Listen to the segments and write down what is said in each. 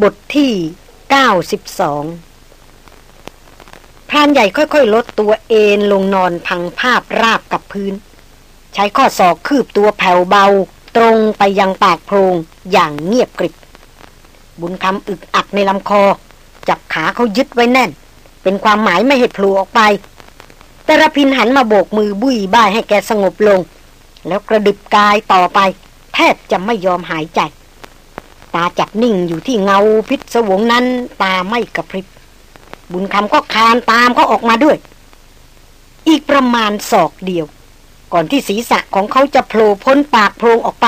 บทที่ 92 พรานใหญ่ค่อยๆ ลดตัวเอนลงนอนพังภาพราบกับพื้น ใช้ข้อศอกคืบตัวแผ่วเบา ตรงไปยังปากโพรงอย่างเงียบกริบ บุญคำอึกอักในลำคอ จับขาเขายึดไว้แน่น เป็นความหมายไม่ให้พลูออกไป แต่ระพินหันมาโบกมือบุยบ้ายให้แกสงบลง แล้วกระดึบกายต่อไป แทบจะไม่ยอมหายใจ ตาจับนิ่งอยู่ที่เงาพิศวงนั้น ตาไม่กระพริบ บุญคำก็คานตามเขาออกมาด้วย อีกประมาณศอกเดียว ก่อนที่ศีรษะของเขาจะโผล่พ้นปากโพรงออกไป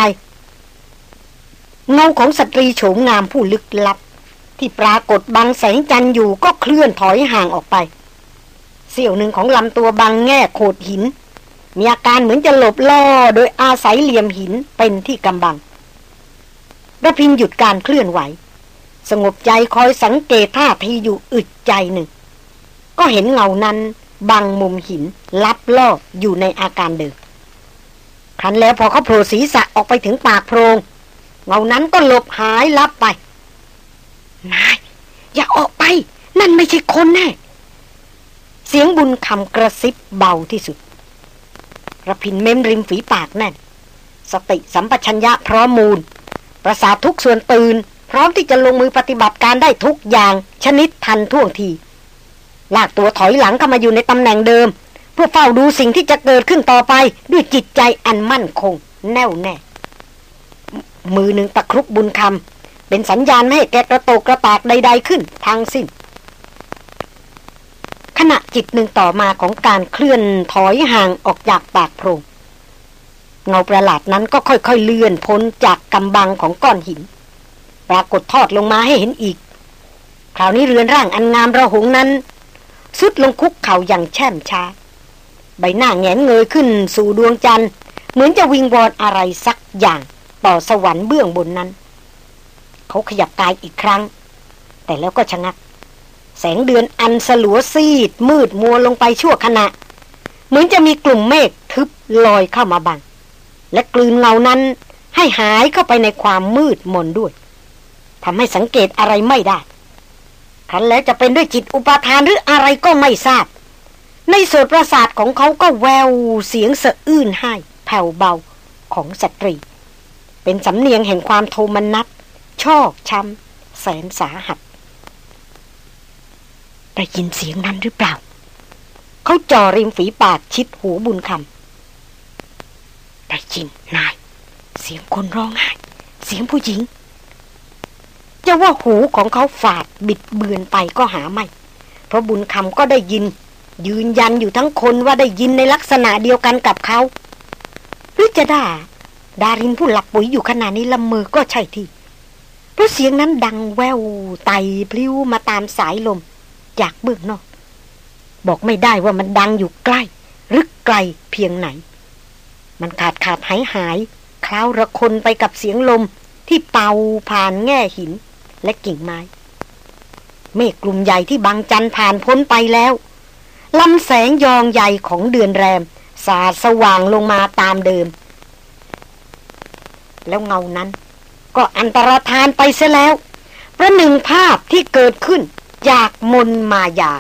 เงาของสตรีโฉมงามผู้ลึกลับ ที่ปรากฏบังแสงจันอยู่ก็เคลื่อนถอยห่างออกไป เสี้ยวหนึ่งของลำตัวบางแง่โขดหิน มีอาการเหมือนจะหลบล่อโดยอาศัยเหลี่ยมหินเป็นที่กำบัง ระพินหยุดการเคลื่อนไหว สงบใจคอยสังเกตท่าทีอยู่อึดใจหนึ่ง ก็เห็นเงานั้นบังมุมหินลับล่ออยู่ในอาการเดิมครั้นแล้วพอเขาโผล่ศีรษะออกไปถึงปากโพรง เงานั้นก็หลบหายลับไป นาย อย่าออกไป นั่นไม่ใช่คนแน่ เสียงบุญคำกระซิบเบาที่สุดระพินเม้มริมฝีปากแน่น สติสัมปชัญญะพร้อมมูล ประสาททุกส่วนตื่น พร้อมที่จะลงมือปฏิบัติการได้ทุกอย่างชนิดทันท่วงที ลากตัวถอยหลังเข้ามาอยู่ในตำแหน่งเดิม เพื่อเฝ้าดูสิ่งที่จะเกิดขึ้นต่อไปด้วยจิตใจอันมั่นคง แน่วแน่ มือหนึ่งตะครุบบุญคำเป็นสัญญาณไม่ให้แกกระโตกกระตากใด ๆขึ้นทางสิ้นขณะจิตหนึ่งต่อมาของการเคลื่อนถอยห่างออกจากปากโพรง เงาประหลาดนั้นก็ค่อยๆเลื่อนพ้นจากกำบังของก้อนหิน ปรากฏทอดลงมาให้เห็นอีก คราวนี้เรือนร่างอันงามระหงนั้นสุดลงคุกเข่าอย่างแช่มช้า ใบหน้าแงนเงยขึ้นสู่ดวงจันทร์ เหมือนจะวิงวอนอะไรสักอย่างต่อสวรรค์เบื้องบนนั้น เขาขยับกายอีกครั้ง แต่แล้วก็ชะงัก แสงเดือนอันสลัวซีด มืดมัวลงไปชั่วขณะ เหมือนจะมีกลุ่มเมฆทึบลอยเข้ามาบัง และกลืนเงานั้นให้หายเข้าไปในความมืดมนด้วยทำให้สังเกตอะไรไม่ได้คันแล้วจะเป็นด้วยจิตอุปาทานหรืออะไรก็ไม่ทราบ ในส่วนประสาทของเขาก็แววเสียงสะอื้นให้แผ่วเบาของสตรี เป็นสำเนียงแห่งความโทมนัสชอกช้ำแสนสาหัสได้ยินเสียงนั้นหรือเปล่า เขาจ่อริมฝีปากชิดหูบุญคำ ได้ยินนาย เสียงคนร้องไห้ เสียงผู้หญิง จะว่าหูของเขาฝาดบิดเบือนไปก็หาไม่ เพราะบุญคำก็ได้ยิน ยืนยันอยู่ทั้งคนว่าได้ยินในลักษณะเดียวกันกับเขา หรือจะด่า ดารินผู้หลับปุ๋ยอยู่ขนาดนี้ลำมือก็ใช่ที่ เพราะเสียงนั้นดังแววไต่พลิ้วมาตามสายลม จากเบื้องนอก บอกไม่ได้ว่ามันดังอยู่ใกล้ หรือไกลเพียงไหน มันขาดขาดหายหายคล้าวระคนไปกับเสียงลมที่เป่าผ่านแง่หินและกิ่งไม้ เมฆกลุ่มใหญ่ที่บางจันผ่านพ้นไปแล้วลำแสงยองใหญ่ของเดือนแรม สาดสว่างลงมาตามเดิม แล้วเงานั้น ก็อันตรธานไปเสียแล้ว ประหนึ่งภาพที่เกิดขึ้นจากมนมายา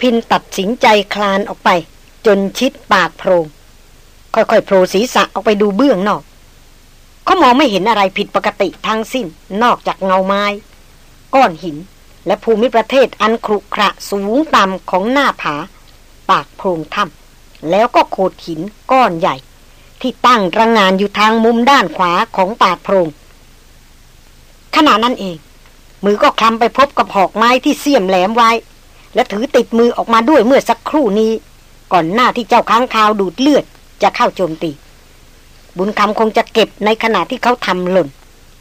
พินตัดสินใจคลานออกไป จนชิดปากโพรงค่อยๆโผล่ศีรษะออกไปดูเบื้องนอก เขามองไม่เห็นอะไรผิดปกติทั้งสิ้น นอกจากเงาไม้ ก้อนหิน และภูมิประเทศอันครุขระสูงต่ำของหน้าผา ปากโพรงถ้ำแล้วก็โขดหินก้อนใหญ่ ที่ตั้งระงงานอยู่ทางมุมด้านขวาของปากโพรงขณะนั้นเอง มือก็คลำไปพบกับหอกไม้ที่เสียมแหลมไว้ และถือติดมือออกมาด้วยเมื่อสักครู่นี้ ก่อนหน้าที่เจ้าค้างคาวดูดเลือดจะเข้าโจมตี บุญคำคงจะเก็บในขณะที่เขาทำหล่น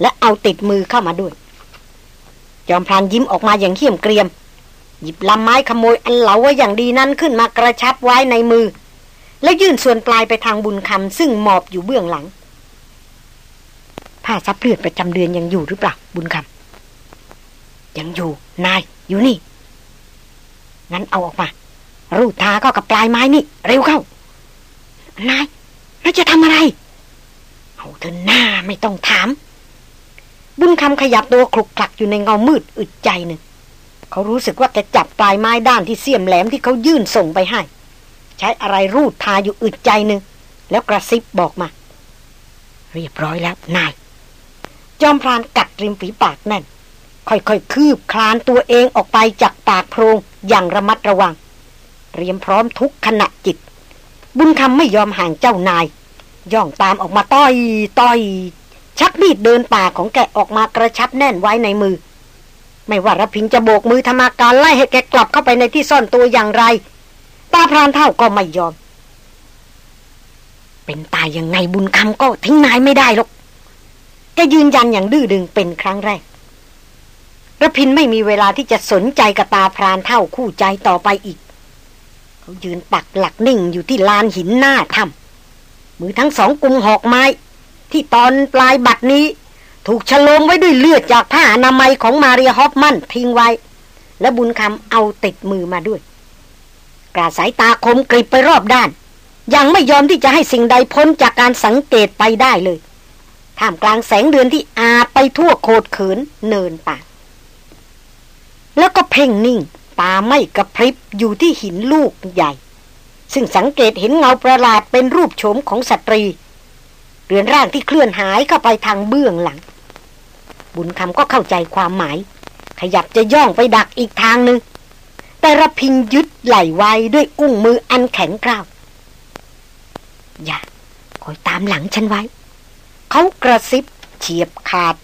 และเอาติดมือเข้ามาด้วย จอมพรานยิ้มออกมาอย่างเขี้ยมเกรียม หยิบลำไม้ขโมยอันเหลาไว้อย่างดีนั้นขึ้นมากระชับไว้ในมือ และยื่นส่วนปลายไปทางบุญคำซึ่งหมอบอยู่เบื้องหลังผ้าซับเลือดประจำเดือนยังอยู่หรือเปล่าบุญคำยังอยู่นายอยู่นี่ งั้นเอาออกมา รูดทาเข้ากับปลายไม้นี่ เร็วเข้านายแล้วจะทำอะไร เอาเธอหน้าไม่ต้องถาม บุญคำขยับตัวคลุกคลักอยู่ในเงามืดอึดใจหนึ่ง เขารู้สึกว่าจะจับปลายไม้ด้านที่เสียมแหลมที่เขายื่นส่งไปให้ ใช้อะไรรูดทาอยู่อึดใจหนึ่ง แล้วกระซิบบอกมา เรียบร้อยแล้วนาย จอมพรานกัดริมฝีปากแน่น ค่อยๆคืบคลานตัวเองออกไปจากปากโพรง อย่างระมัดระวัง เตรียมพร้อมทุกขณะจิต บุญคำไม่ยอมห่างเจ้านาย ย่องตามออกมาต้อยต้อย ชักมีดเดินป่าของแกออกมากระชับแน่นไว้ในมือ ไม่ว่ารพินจะโบกมือธรรมาการไล่ให้แกกลับเข้าไปในที่ซ่อนตัวอย่างไร ตาพรานเท่าก็ไม่ยอม เป็นตายยังไงบุญคำก็ทิ้งนายไม่ได้หรอกแกยืนยันอย่างดื้อดึงเป็นครั้งแรก ระพินไม่มีเวลาที่จะสนใจกับตาพรานเท่าคู่ใจต่อไปอีก เขายืนปักหลักนิ่งอยู่ที่ลานหินหน้าถ้ำมือทั้งสองกุมหอกไม้ ที่ตอนปลายบัดนี้ ถูกฉลมไว้ด้วยเลือดจากผ้าอนามัยของมาเรียฮอฟมันทิ้งไว้ และบุญคำเอาติดมือมาด้วย กราสายตาคมกริบไปรอบด้าน ยังไม่ยอมที่จะให้สิ่งใดพ้นจากการสังเกตไปได้เลยท่ามกลางแสงเดือนที่อาไปทั่วโคดเขินเนินป่า แล้วก็เพ่งนิ่ง ตาไม่กระพริบอยู่ที่หินลูกใหญ่ ซึ่งสังเกตเห็นเงาประหลาดเป็นรูปโฉมของสตรี เรือนร่างที่เคลื่อนหายเข้าไปทางเบื้องหลัง บุญคำก็เข้าใจความหมาย ขยับจะย่องไปดักอีกทางหนึ่งแต่ระพินยึดไหลไว้ด้วยอุ้งมืออันแข็งกร้าว อย่าคอยตามหลังฉันไว้ เขากระซิบเฉียบขาด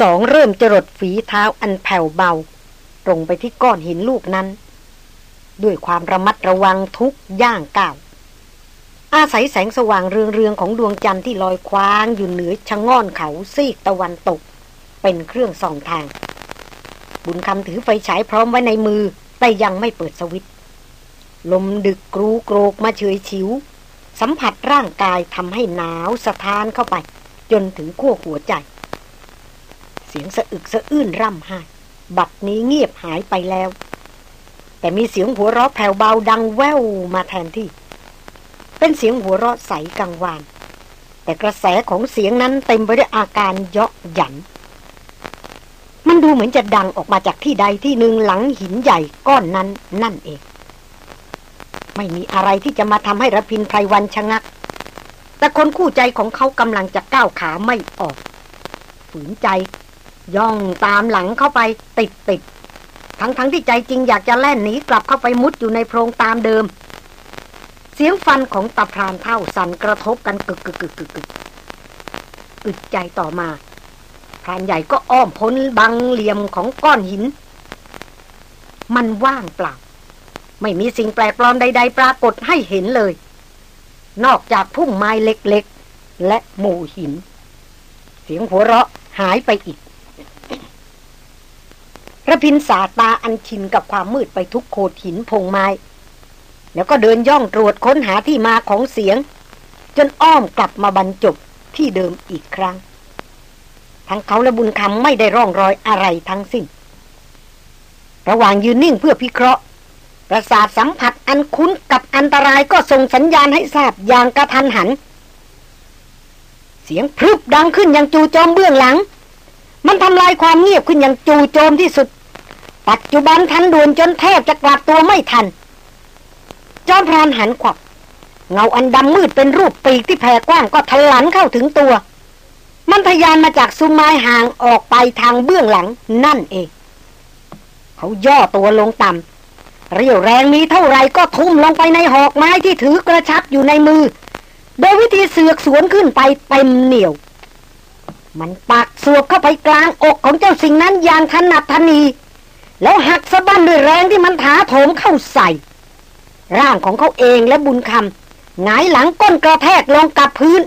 สองเริ่มจรดฝีเท้าอันแผ่วเบา ตรงไปที่ก้อนหินลูกนั้น ด้วยความระมัดระวังทุกย่างก้าวอาศัยแสงสว่างเรืองๆของดวงจันทร์ที่ลอยคว้างอยู่เหนือชะง่อนเขาซีกตะวันตก เป็นเครื่องส่องทาง บุญคำถือไฟฉายพร้อมไว้ในมือ แต่ยังไม่เปิดสวิตลมดึกกรูโกรกมาเฉยชิว สัมผัสร่างกายทำให้หนาวสะท้านเข้าไป จนถึงขั้วหัวใจ สียงสะอึกสะอื้นร่ำไห้บัดนี้เงียบหายไปแล้ว แต่มีเสียงหัวเราะแผ่วเบาดังแว่วมาแทนที่ เป็นเสียงหัวเราะใสกังวาน แต่กระแสของเสียงนั้นเต็มไปด้วยอาการเยาะหยัน มันดูเหมือนจะดังออกมาจากที่ใดที่หนึ่งหลังหินใหญ่ก้อนนั้นนั่นเอง ไม่มีอะไรที่จะมาทำให้ระพินไพรวันชะงัก แต่คนคู่ใจของเขากำลังจะก้าวขาไม่ออกฝืนใจ ย่องตามหลังเข้าไปติดติดทั้งทั้งที่ใจจริงอยากจะแล่นหนีกลับเข้าไปมุดอยู่ในโพรงตามเดิม เสียงฟันของตาพรานเท่าสั่นกระทบกันกึกกึกกึกกึกกึกอึดใจต่อมาพรานใหญ่ก็อ้อมพ้นบังเหลี่ยมของก้อนหิน มันว่างเปล่า ไม่มีสิ่งแปลกปลอมใด ๆ ปรากฏให้เห็นเลย นอกจากพุ่งไม้เล็กๆ และหมู่หิน เสียงหัวเราะหายไปอีก ระพินสาตาอันชินกับความมืดไปทุกโขดหินพงไม้ แล้วก็เดินย่องตรวจค้นหาที่มาของเสียง จนอ้อมกลับมาบรรจบที่เดิมอีกครั้ง ทั้งเขาและบุญคำไม่ได้ร่องรอยอะไรทั้งสิ้น ระหว่างยืนนิ่งเพื่อพิเคราะห์ ประสาทสัมผัสอันคุ้นกับอันตรายก็ส่งสัญญาณให้ทราบอย่างกระทันหัน เสียงพรึบดังขึ้นอย่างจู่โจมเบื้องหลัง มันทำลายความเงียบขึ้นอย่างจู่โจมที่สุด ปัจจุบันทันด่วนจนแทบจะกลับตัวไม่ทัน จอมพรานหันขวับ เงาอันดำมืดเป็นรูปปีกที่แผ่กว้างก็ทะลันเข้าถึงตัว มันทยานมาจากซุ้มไม้ห่างออกไปทางเบื้องหลังนั่นเอง เขาย่อตัวลงต่ำเรียวแรงมีเท่าไรก็ทุ่มลงไปในหอกไม้ที่ถือกระชับอยู่ในมือ โดยวิธีเสือกสวนขึ้นไปเต็มเหนียว มันปักสวบเข้าไปกลางอกของเจ้าสิ่งนั้นอย่างถนัดทนี แล้วหักสะบั้นด้วยแรงที่มันถาโถมเข้าใส่ ร่างของเขาเองและบุญคำหงายหลังก้นกระแทกลงกับพื้น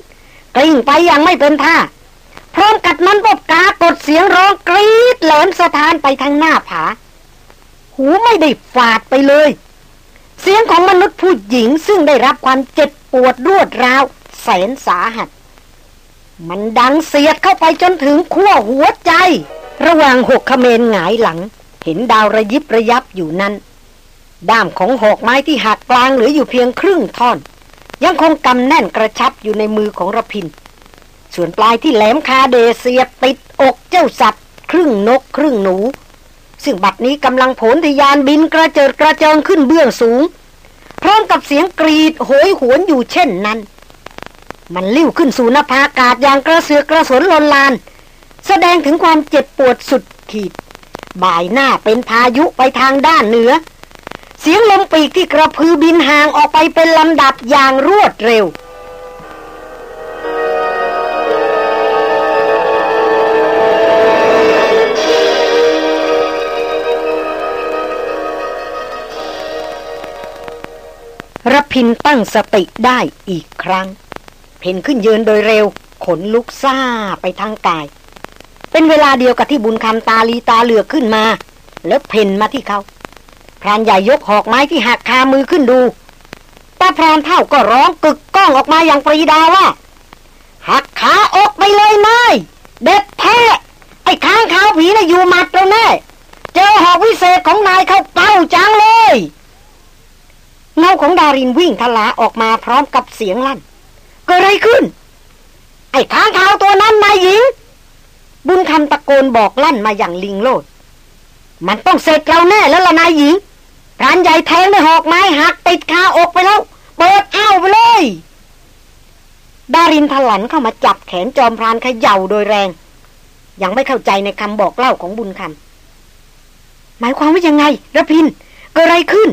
กลิ้งไปอย่างไม่เป็นท่า พร้อมกัดนั้นก็กากดเสียงร้องกรีดแหลมสะท้านไปทางหน้าผา หูไม่ได้ฝาดไปเลย เสียงของมนุษย์ผู้หญิงซึ่งได้รับความเจ็บปวดรวดราวแสนสาหัส มันดังเสียดเข้าไปจนถึงขั้วหัวใจ ระหว่างหกขเมนหงายหลัง เห็นดาวระยิบระยับอยู่นั้น ด้ามของหอกไม้ที่หักกลางเหลืออยู่เพียงครึ่งท่อน ยังคงกำแน่นกระชับอยู่ในมือของระพิน ส่วนปลายที่แหลมคาเดเสียบติดอกเจ้าสัตว์ ครึ่งนกครึ่งหนู ซึ่งบัดนี้กำลังผลทยานบินกระเจิดกระเจิงขึ้นเบื้องสูง พร้อมกับเสียงกรีดโหยหวนอยู่เช่นนั้น มันลิ้วขึ้นสู่นภาอากาศอย่างกระเสือกกระสนลนลาน แสดงถึงความเจ็บปวดสุดขีด บ่ายหน้าเป็นพายุไปทางด้านเหนือ เสียงลมปีกที่กระพือบินห่างออกไปเป็นลำดับอย่างรวดเร็วรพินตั้งสติได้อีกครั้ง เพ่นขึ้นยืนโดยเร็ว ขนลุกซ่าไปทางกาย เป็นเวลาเดียวกับที่บุญคำตาลีตาเหลือขึ้นมา แล้วเพ่นมาที่เขาพรานใหญ่ยกหอกไม้ที่หักคามือขึ้นดูตาพรานเท่าก็ร้องกึกก้องออกมาอย่างปรีดาว่าหักขาออกไปเลยนายเด็ดแท้ไอ้ค้างขาวผีนะ่ะอยู่มัดแล้วแน่เจอหอกวิเศษของนายเข้าเป้าจังเลยเงาของดารินวิ่งทลาออกมาพร้อมกับเสียงลั่น เกิดอะไรขึ้น ไอ้ค้างคาวตัวนั้นนายหญิง บุญคำตะโกนบอกลั่นมาอย่างลิงโลด มันต้องเสร็จเราแน่แล้วล่ะนายหญิงพรานใหญ่แทงด้วยหอกไม้หักติดคาอกไปแล้ว เปิดอ้าวไปเลย ดารินถลันเข้ามาจับแขนจอมพรานเขย่าโดยแรง ยังไม่เข้าใจในคำบอกเล่าของบุญคำหมายความว่ายังไงระพินเกิดอะไรขึ้น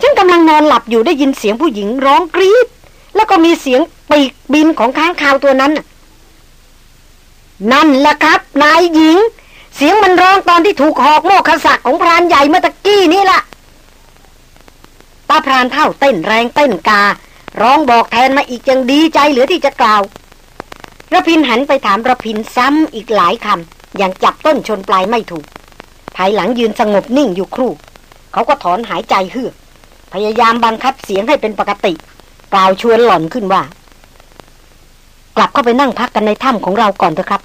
ฉันกำลังนอนหลับอยู่ได้ยินเสียงผู้หญิงร้องกรีด แล้วก็มีเสียงปีกบินของค้างคาวตัวนั้น นั่นแหละครับ นายหญิง เสียงมันร้องตอนที่ถูกหอกโมกขสักของพรานใหญ่เมื่อตะกี้นี่ล่ะตาพรานเท่าเต้นแรงเต้นกา ร้องบอกแทนมาอีกยังดีใจเหลือที่จะกล่าวระพินหันไปถามระพินซ้ำอีกหลายคำอย่างจับต้นชนปลายไม่ถูก ภายหลังยืนสงบนิ่งอยู่ครู่ เขาก็ถอนหายใจเฮือกพยายามบังคับเสียงให้เป็นปกติ กล่าวชวนหล่อนขึ้นว่า กลับเข้าไปนั่งพักกันในถ้ำของเราก่อนเถอะครับ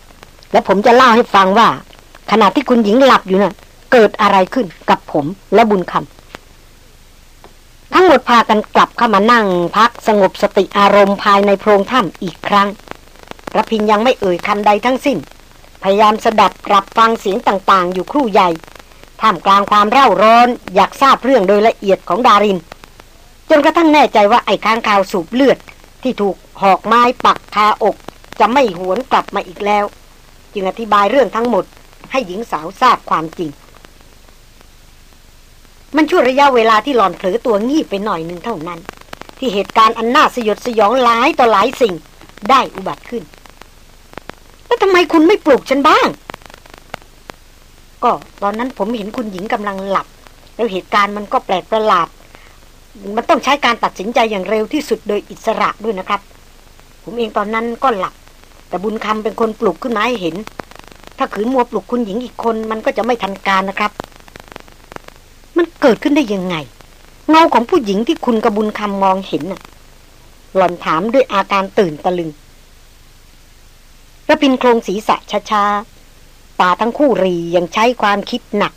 แล้วผมจะเล่าให้ฟังว่า ขณะที่คุณหญิงหลับอยู่นะ่ะ เกิดอะไรขึ้นกับผมและบุญคำทั้งหมดพากันกลับเข้ามานั่งพักสงบสติอารมณ์ภายในโพรงถ้ำอีกครั้งระพินยังไม่เอ่ยคำใดทั้งสิ้น พยายามสดับรับฟังเสียงต่างๆ อยู่ครู่ใหญ่ท่ามกลางความเร่าร้อนอยากทราบเรื่องโดยละเอียดของดาริน จนกระทั่งแน่ใจว่าไอ้ค้างคาวสูบเลือด ที่ถูกหอกไม้ปักคาอก จะไม่หวนกลับมาอีกแล้ว จึงอธิบายเรื่องทั้งหมด ให้หญิงสาวทราบความจริง มันช่วระยะเวลาที่หลอนเผลอตัวงีบไปหน่อยหนึ่งเท่านั้น ที่เหตุการณ์อันน่าสยดสยองหลายต่อหลายสิ่งได้อุบัติขึ้น แล้วทำไมคุณไม่ปลุกฉันบ้าง ก็ตอนนั้นผมเห็นคุณหญิงกำลังหลับ แล้วเหตุการณ์มันก็แปลกประหลาด มันต้องใช้การตัดสินใจอย่างเร็วที่สุดโดยอิสระด้วยนะครับ ผมเองตอนนั้นก็หลับ แต่บุญคำเป็นคนปลุกขึ้นมาให้เห็น ถ้าขืนมัวปลุกคุณหญิงอีกคนมันก็จะไม่ทันการนะครับ มันเกิดขึ้นได้ยังไง เงาของผู้หญิงที่คุณกับบุญคำมองเห็นน่ะ หล่อนถามด้วยอาการตื่นตะลึงระพินโครงศีรษะช้าตาทั้งคู่รียังใช้ความคิดหนัก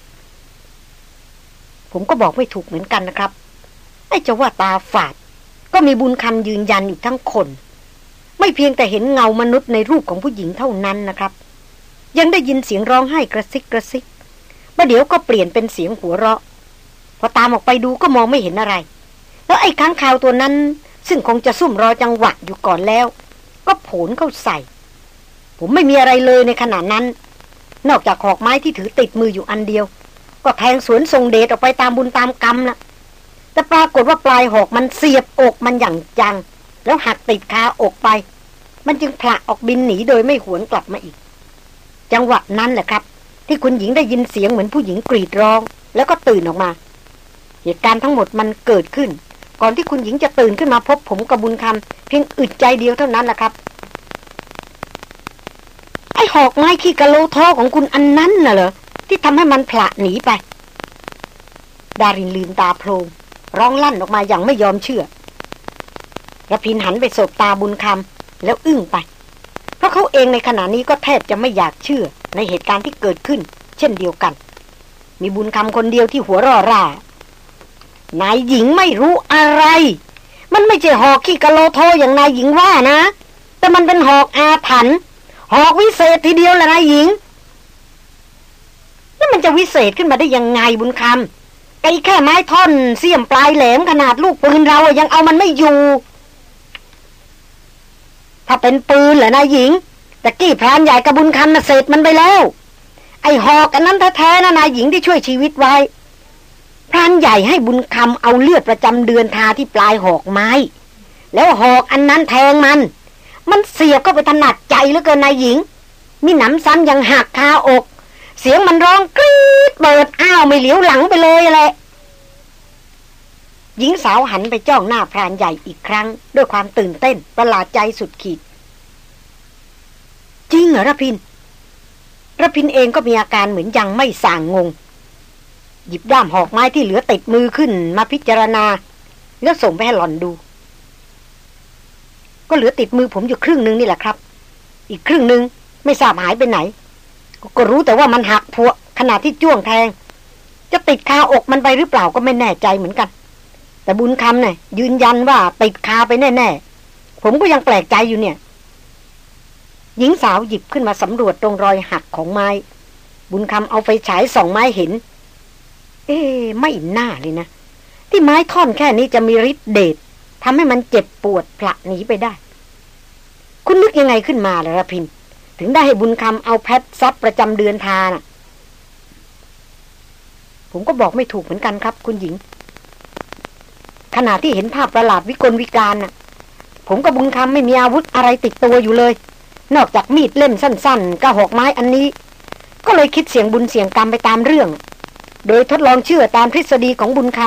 ผมก็บอกไม่ถูกเหมือนกันนะครับ ไอ้จะว่าตาฝาด ก็มีบุญคำยืนยันอยู่ทั้งคน ไม่เพียงแต่เห็นเงามนุษย์ในรูปของผู้หญิงเท่านั้นนะครับ ยังได้ยินเสียงร้องไห้กระซิกกระซิกประเดี๋ยวก็เปลี่ยนเป็นเสียงหัวเราะ พอตามออกไปดูก็มองไม่เห็นอะไร แล้วไอ้ค้างคาวตัวนั้น ซึ่งคงจะซุ่มรอจังหวะอยู่ก่อนแล้ว ก็โผลเข้าใส่ ผมไม่มีอะไรเลยในขณะนั้น นอกจากหอกไม้ที่ถือติดมืออยู่อันเดียว ก็แทงสวนทรงเดชออกไปตามบุญตามกรรมน่ะ แต่ปรากฏว่าปลายหอกมันเสียบอกมันอย่างจัง แล้วหักติดคาอกไป มันจึงผละออกบินหนีโดยไม่หวนกลับมาอีก จังหวะนั้นแหละครับ ที่คุณหญิงได้ยินเสียงเหมือนผู้หญิงกรีดร้อง แล้วก็ตื่นออกมา เหตุการณ์ทั้งหมดมันเกิดขึ้น ก่อนที่คุณหญิงจะตื่นขึ้นมาพบผมกับบุญคำเพียงอึดใจเดียวเท่านั้นแหละครับไอ้หอกไม้ขี้กะโลท้อของคุณอันนั้นน่ะเหรอที่ทำให้มันผละหนีไป ดารินลืมตาโพลง ร้องลั่นออกมาอย่างไม่ยอมเชื่อระพินหันไปสบตาบุญคำแล้วอึ้งไป เพราะเขาเองในขณะนี้ก็แทบจะไม่อยากเชื่อในเหตุการณ์ที่เกิดขึ้น เช่นเดียวกัน มีบุญคำคนเดียวที่หัวร่อร่านายหญิงไม่รู้อะไร มันไม่ใช่หอกขี้กะโลโทอย่างนายหญิงว่านะ แต่มันเป็นหอกอาถรรพ์หอกวิเศษทีเดียวแหละนายหญิง แล้วมันจะวิเศษขึ้นมาได้ยังไงบุญคำ ไอ้แค่ไม้ท่อนเสียมปลายแหลมขนาดลูกปืนเรายังเอามันไม่อยู่ ถ้าเป็นปืนเหรอนายหญิงแต่กี้พรานใหญ่กระบุญคำน่ะเสร็จมันไปแล้ว ไอ้หอกอันนั้นแท้ๆนะนายหญิงที่ช่วยชีวิตไว้พรานใหญ่ให้บุญคำเอาเลือดประจำเดือนทาที่ปลายหอกไม้ แล้วหอกอันนั้นแทงมัน มันเสียบก็ไปถนัดใจเหลือเกินนายหญิงมีหนำซ้ำยังหักคาอก เสียงมันร้องกรี๊ดเปิดอ้าวไม่เหลียวหลังไปเลยแหละหญิงสาวหันไปจ้องหน้าพรานใหญ่อีกครั้ง ด้วยความตื่นเต้นประหลาดใจสุดขีด จริงเหรอระพินระพินเองก็มีอาการเหมือนยังไม่ส่างงง หยิบด้ามหอกไม้ที่เหลือติดมือขึ้นมาพิจารณา แล้วส่งไปให้หล่อนดู ก็เหลือติดมือผมอยู่ครึ่งนึงนี่แหละครับ อีกครึ่งนึงไม่ทราบหายไปไหน ก็รู้แต่ว่ามันหักพวขนาดที่จ้วงแทง จะติดคาอกมันไปหรือเปล่าก็ไม่แน่ใจเหมือนกัน แต่บุญคำเนี่ยยืนยันว่าติดคาไปแน่ๆ ผมก็ยังแปลกใจอยู่เนี่ย หญิงสาวหยิบขึ้นมาสำรวจตรงรอยหักของไม้ บุญคำเอาไฟฉายส่องไม้เห็น เอ๊ไม่น่าเลยนะ ที่ไม้ท่อนแค่นี้จะมีฤทธิ์เดชทำให้มันเจ็บปวดผละหนีไปได้ คุณนึกยังไงขึ้นมาล่ะระพิน ถึงได้ให้บุญคำเอาแพทซับประจำเดือนทานะผมก็บอกไม่ถูกเหมือนกันครับ คุณหญิง ขณะที่เห็นภาพประหลาดวิกลวิการน่ะ ผมกับบุญคำไม่มีอาวุธอะไรติดตัวอยู่เลย นอกจากมีดเล่มสั้นๆกระหอกไม้อันนี้ ก็เลยคิดเสียงบุญเสียงกรรมไปตามเรื่อง โดยทดลองเชื่อตามทฤษฎีของบุญค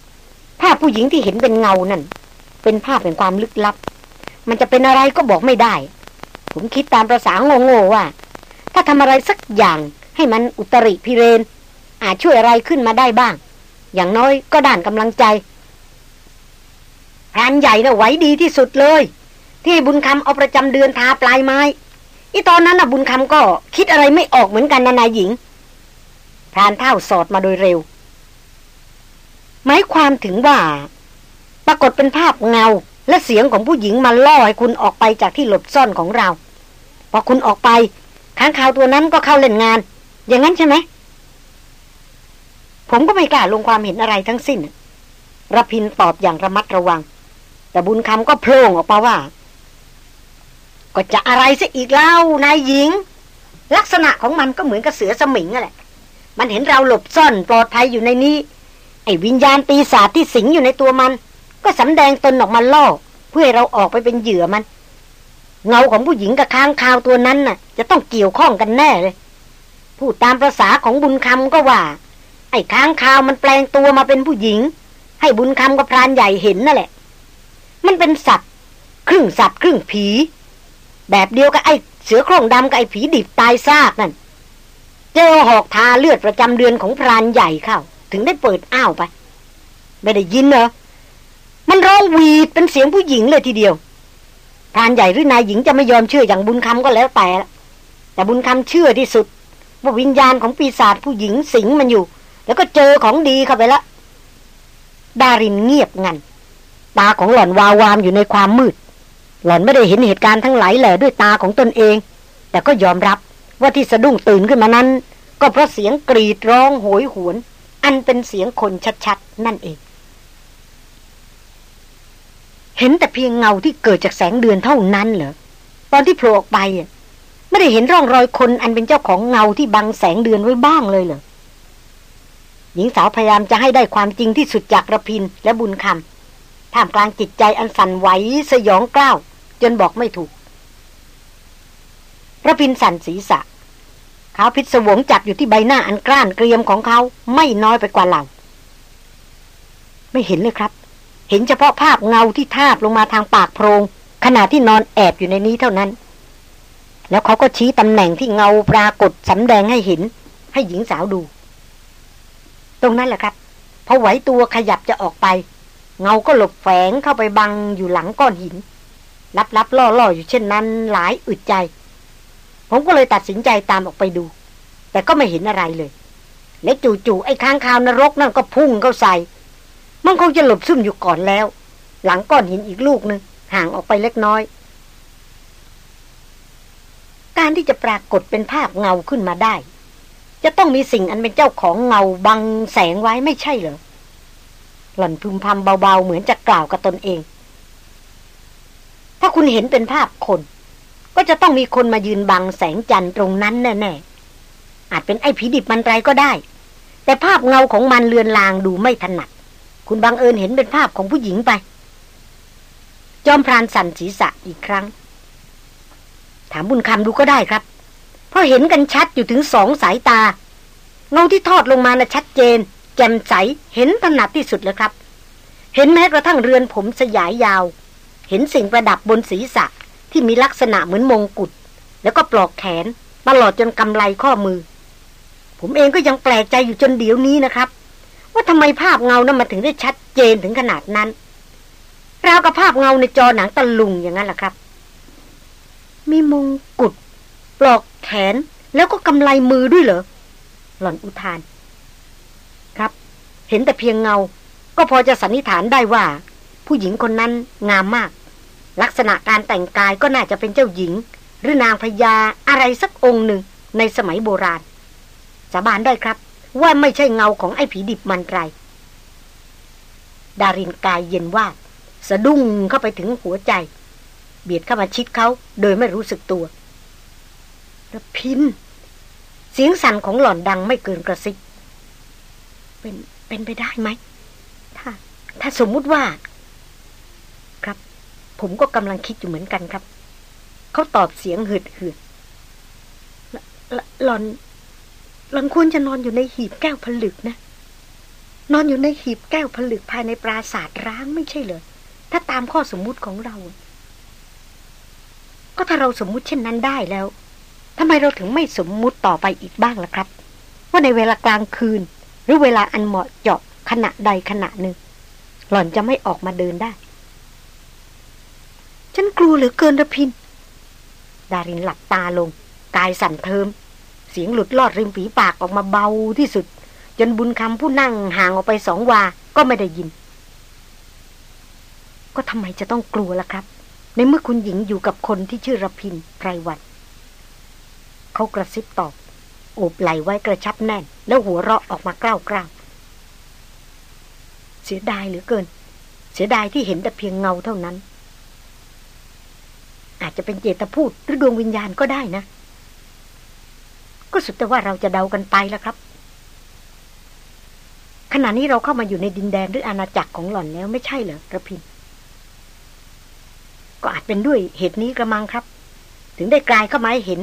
ำภาพผู้หญิงที่เห็นเป็นเงานั่น เป็นภาพแห่งความลึกลับ มันจะเป็นอะไรก็บอกไม่ได้ ผมคิดตามประษาโง่ๆว่า ถ้าทำอะไรสักอย่างให้มันอุตริพิเรน อาจช่วยอะไรขึ้นมาได้บ้าง อย่างน้อยก็ด่านกำลังใจพรานใหญ่นะ่ะไหวดีที่สุดเลย ที่บุญคำเอาประจำเดือนทาปลายไม้อีตอนนั้นน่ะบุญคำก็คิดอะไรไม่ออกเหมือนกันนะนายหญิงพรานเท่าสอดมาโดยเร็วหมายความถึงว่า ปรากฏเป็นภาพเงา และเสียงของผู้หญิงมาล่อให้คุณออกไปจากที่หลบซ่อนของเรา พอคุณออกไปค้างคาวตัวนั้นก็เข้าเล่นงาน อย่างนั้นใช่ไหม ผมก็ไม่กล้าลงความเห็นอะไรทั้งสิ้นรพินตอบอย่างระมัดระวัง แต่บุญคำก็โพล่งออกมาว่า ก็จะอะไรซะอีกเล่านายหญิง ลักษณะของมันก็เหมือนกับเสือสมิงนั่นแหละ มันเห็นเราหลบซ่อนปลอดภัยอยู่ในนี้ ไอ้วิญญาณปีศาจที่สิงอยู่ในตัวมัน ก็สำแดงตนออกมาล่อ เพื่อเราออกไปเป็นเหยื่อมัน เงาของผู้หญิงกับค้างคาวตัวนั้นน่ะ จะต้องเกี่ยวข้องกันแน่เลยพูดตามประษาของบุญคำก็ว่า ไอ้ค้างคาวมันแปลงตัวมาเป็นผู้หญิง ให้บุญคำกับพรานใหญ่เห็นนั่นแหละ มันเป็นสัตว์ ครึ่งสัตว์ครึ่งผี แบบเดียวกับไอ้เสือโคร่งดำกับไอ้ผีดิบตายซากนั่นเจอหอกทาเลือดประจำเดือนของพรานใหญ่เข้า ถึงได้เปิดอ้าวไป ไม่ได้ยินเหรอ มันร้องวีดเป็นเสียงผู้หญิงเลยทีเดียวพรานใหญ่หรือนายหญิงจะไม่ยอมเชื่ออย่างบุญคำก็แล้วแต่ แต่บุญคำเชื่อที่สุด ว่าวิญญาณของปีศาจผู้หญิงสิงมันอยู่ แล้วก็เจอของดีเข้าไปละดารินเงียบงันตาของหล่อนวาวามอยู่ในความมืด หล่อนไม่ได้เห็นเหตุการณ์ทั้งหลายแหล่ด้วยตาของตนเอง แต่ก็ยอมรับว่าที่สะดุ้งตื่นขึ้นมานั้น ก็เพราะเสียงกรีดร้องโหยหวน อันเป็นเสียงคนชัดๆ นั่นเอง เห็นแต่เพียงเงาที่เกิดจากแสงเดือนเท่านั้นเหรอ ตอนที่โผล่ออกไปไม่ได้เห็นร่องรอยคนอันเป็นเจ้าของเงาที่บังแสงเดือนไว้บ้างเลยเหรอ หญิงสาวพยายามจะให้ได้ความจริงที่สุดจากระพินและบุญคำท่ามกลางจิตใจอันสั่นไหวสยองกล้าว จนบอกไม่ถูก ระพินสั่นศีรษะขาพิศวงจับอยู่ที่ใบหน้าอันกล้านเกรียมของเขาไม่น้อยไปกว่าเรา ไม่เห็นเลยครับ เห็นเฉพาะภาพเงาที่ทาบลงมาทางปากโพรง ขณะที่นอนแอบอยู่ในนี้เท่านั้น แล้วเขาก็ชี้ตำแหน่งที่เงาปรากฏสำแดงให้เห็น ให้หญิงสาวดู ตรงนั้นแหละครับพอไหวตัวขยับจะออกไป เงาก็หลบแฝงเข้าไปบังอยู่หลังก้อนหิน ลับๆล่อๆอยู่เช่นนั้น หลายอึดใจ ผมก็เลยตัดสินใจตามออกไปดู แต่ก็ไม่เห็นอะไรเลย และจู่ๆไอ้ค้างคาวนรกนั่นก็พุ่งเข้าใส่ มันคงจะหลบซุ่มอยู่ก่อนแล้ว หลังก้อนหินอีกลูกหนึ่งห่างออกไปเล็กน้อย การที่จะปรากฏเป็นภาพเงาขึ้นมาได้ จะต้องมีสิ่งอันเป็นเจ้าของเงาบังแสงไว้ไม่ใช่เหรอหล่อนพึมพำเบาๆเหมือนจะกล่าวกับตนเอง ถ้าคุณเห็นเป็นภาพคน ก็จะต้องมีคนมายืนบังแสงจันทร์ตรงนั้นแน่ๆอาจเป็นไอ้ผีดิบมันไรก็ได้ แต่ภาพเงาของมันเลือนลางดูไม่ถนัด คุณบังเอิญเห็นเป็นภาพของผู้หญิงไป จอมพรานสั่นศีรษะอีกครั้ง ถามบุญคำดูก็ได้ครับ เพราะเห็นกันชัดอยู่ถึงสองสายตา เงาที่ทอดลงมานะ่ะชัดเจน แจ่มใสเห็นถนัดที่สุดเลยครับ เห็นแม้กระทั่งเรือนผมสยายยาว เห็นสิ่งประดับบนศีรษะที่มีลักษณะเหมือนมงกุฎแล้วก็ปลอกแขนตลอดจนกำไลข้อมือ ผมเองก็ยังแปลกใจอยู่จนเดี๋ยวนี้นะครับ ว่าทำไมภาพเงานั้นมาถึงได้ชัดเจนถึงขนาดนั้นราวกับภาพเงาในจอหนังตะลุงอย่างนั้นแหละครับ มีมงกุฎปลอกแขนแล้วก็กำไลมือด้วยเหรอ หล่อนอุทาน ครับ เห็นแต่เพียงเงา ก็พอจะสันนิษฐานได้ว่า ผู้หญิงคนนั้นงามมาก ลักษณะการแต่งกายก็น่าจะเป็นเจ้าหญิง หรือนางพญาอะไรสักองค์หนึ่งในสมัยโบราณ สาบานได้ครับ ว่าไม่ใช่เงาของไอ้ผีดิบมันไรดารินกายเย็นว่าสะดุ้งเข้าไปถึงหัวใจ เบียดเข้ามาชิดเขาโดยไม่รู้สึกตัวระพิน เสียงสั่นของหล่อนดังไม่เกินกระซิบเป็นเป็นไปได้ไหม ถ้า ถ้าสมมุติว่า ครับ ผมก็กำลังคิดอยู่เหมือนกันครับ เขาตอบเสียงหืดหืดหล่อน หลังควรจะนอนอยู่ในหีบแก้วผลึกนะ นอนอยู่ในหีบแก้วผลึกภายในปราสาทร้างไม่ใช่เหรอถ้าตามข้อสมมุติของเรา ก็ถ้าเราสมมุติเช่นนั้นได้แล้วทำไมเราถึงไม่สมมุติต่อไปอีกบ้างล่ะครับ ว่าในเวลากลางคืน หรือเวลาอันเหมาะเจาะขณะใดขณะหนึ่ง หล่อนจะไม่ออกมาเดินได้ ฉันกลัวเหลือเกินระพิน ดารินหลับตาลง กายสั่นเทิม เสียงหลุดลอดริมฝีปากออกมาเบาที่สุด จนบุญคำผู้นั่งห่างออกไปสองวา ก็ไม่ได้ยิน ก็ทำไมจะต้องกลัวล่ะครับ ในเมื่อคุณหญิงอยู่กับคนที่ชื่อระพินไพรวันเขากระซิบตอบโอบไหลไว้กระชับแน่น แล้วหัวเราะออกมากล้าวกล้าวเสียดายเหลือเกิน เสียดายที่เห็นแต่เพียงเงาเท่านั้น อาจจะเป็นเจตพูดหรือดวงวิญญาณก็ได้นะ ก็สุดแต่ว่าเราจะเดากันไปแล้วครับ ขณะนี้เราเข้ามาอยู่ในดินแดนหรืออาณาจักรของหล่อนแล้วไม่ใช่เหรอกระพิน ก็อาจเป็นด้วยเหตุนี้กระมังครับ ถึงได้กลายเข้ามาให้เห็น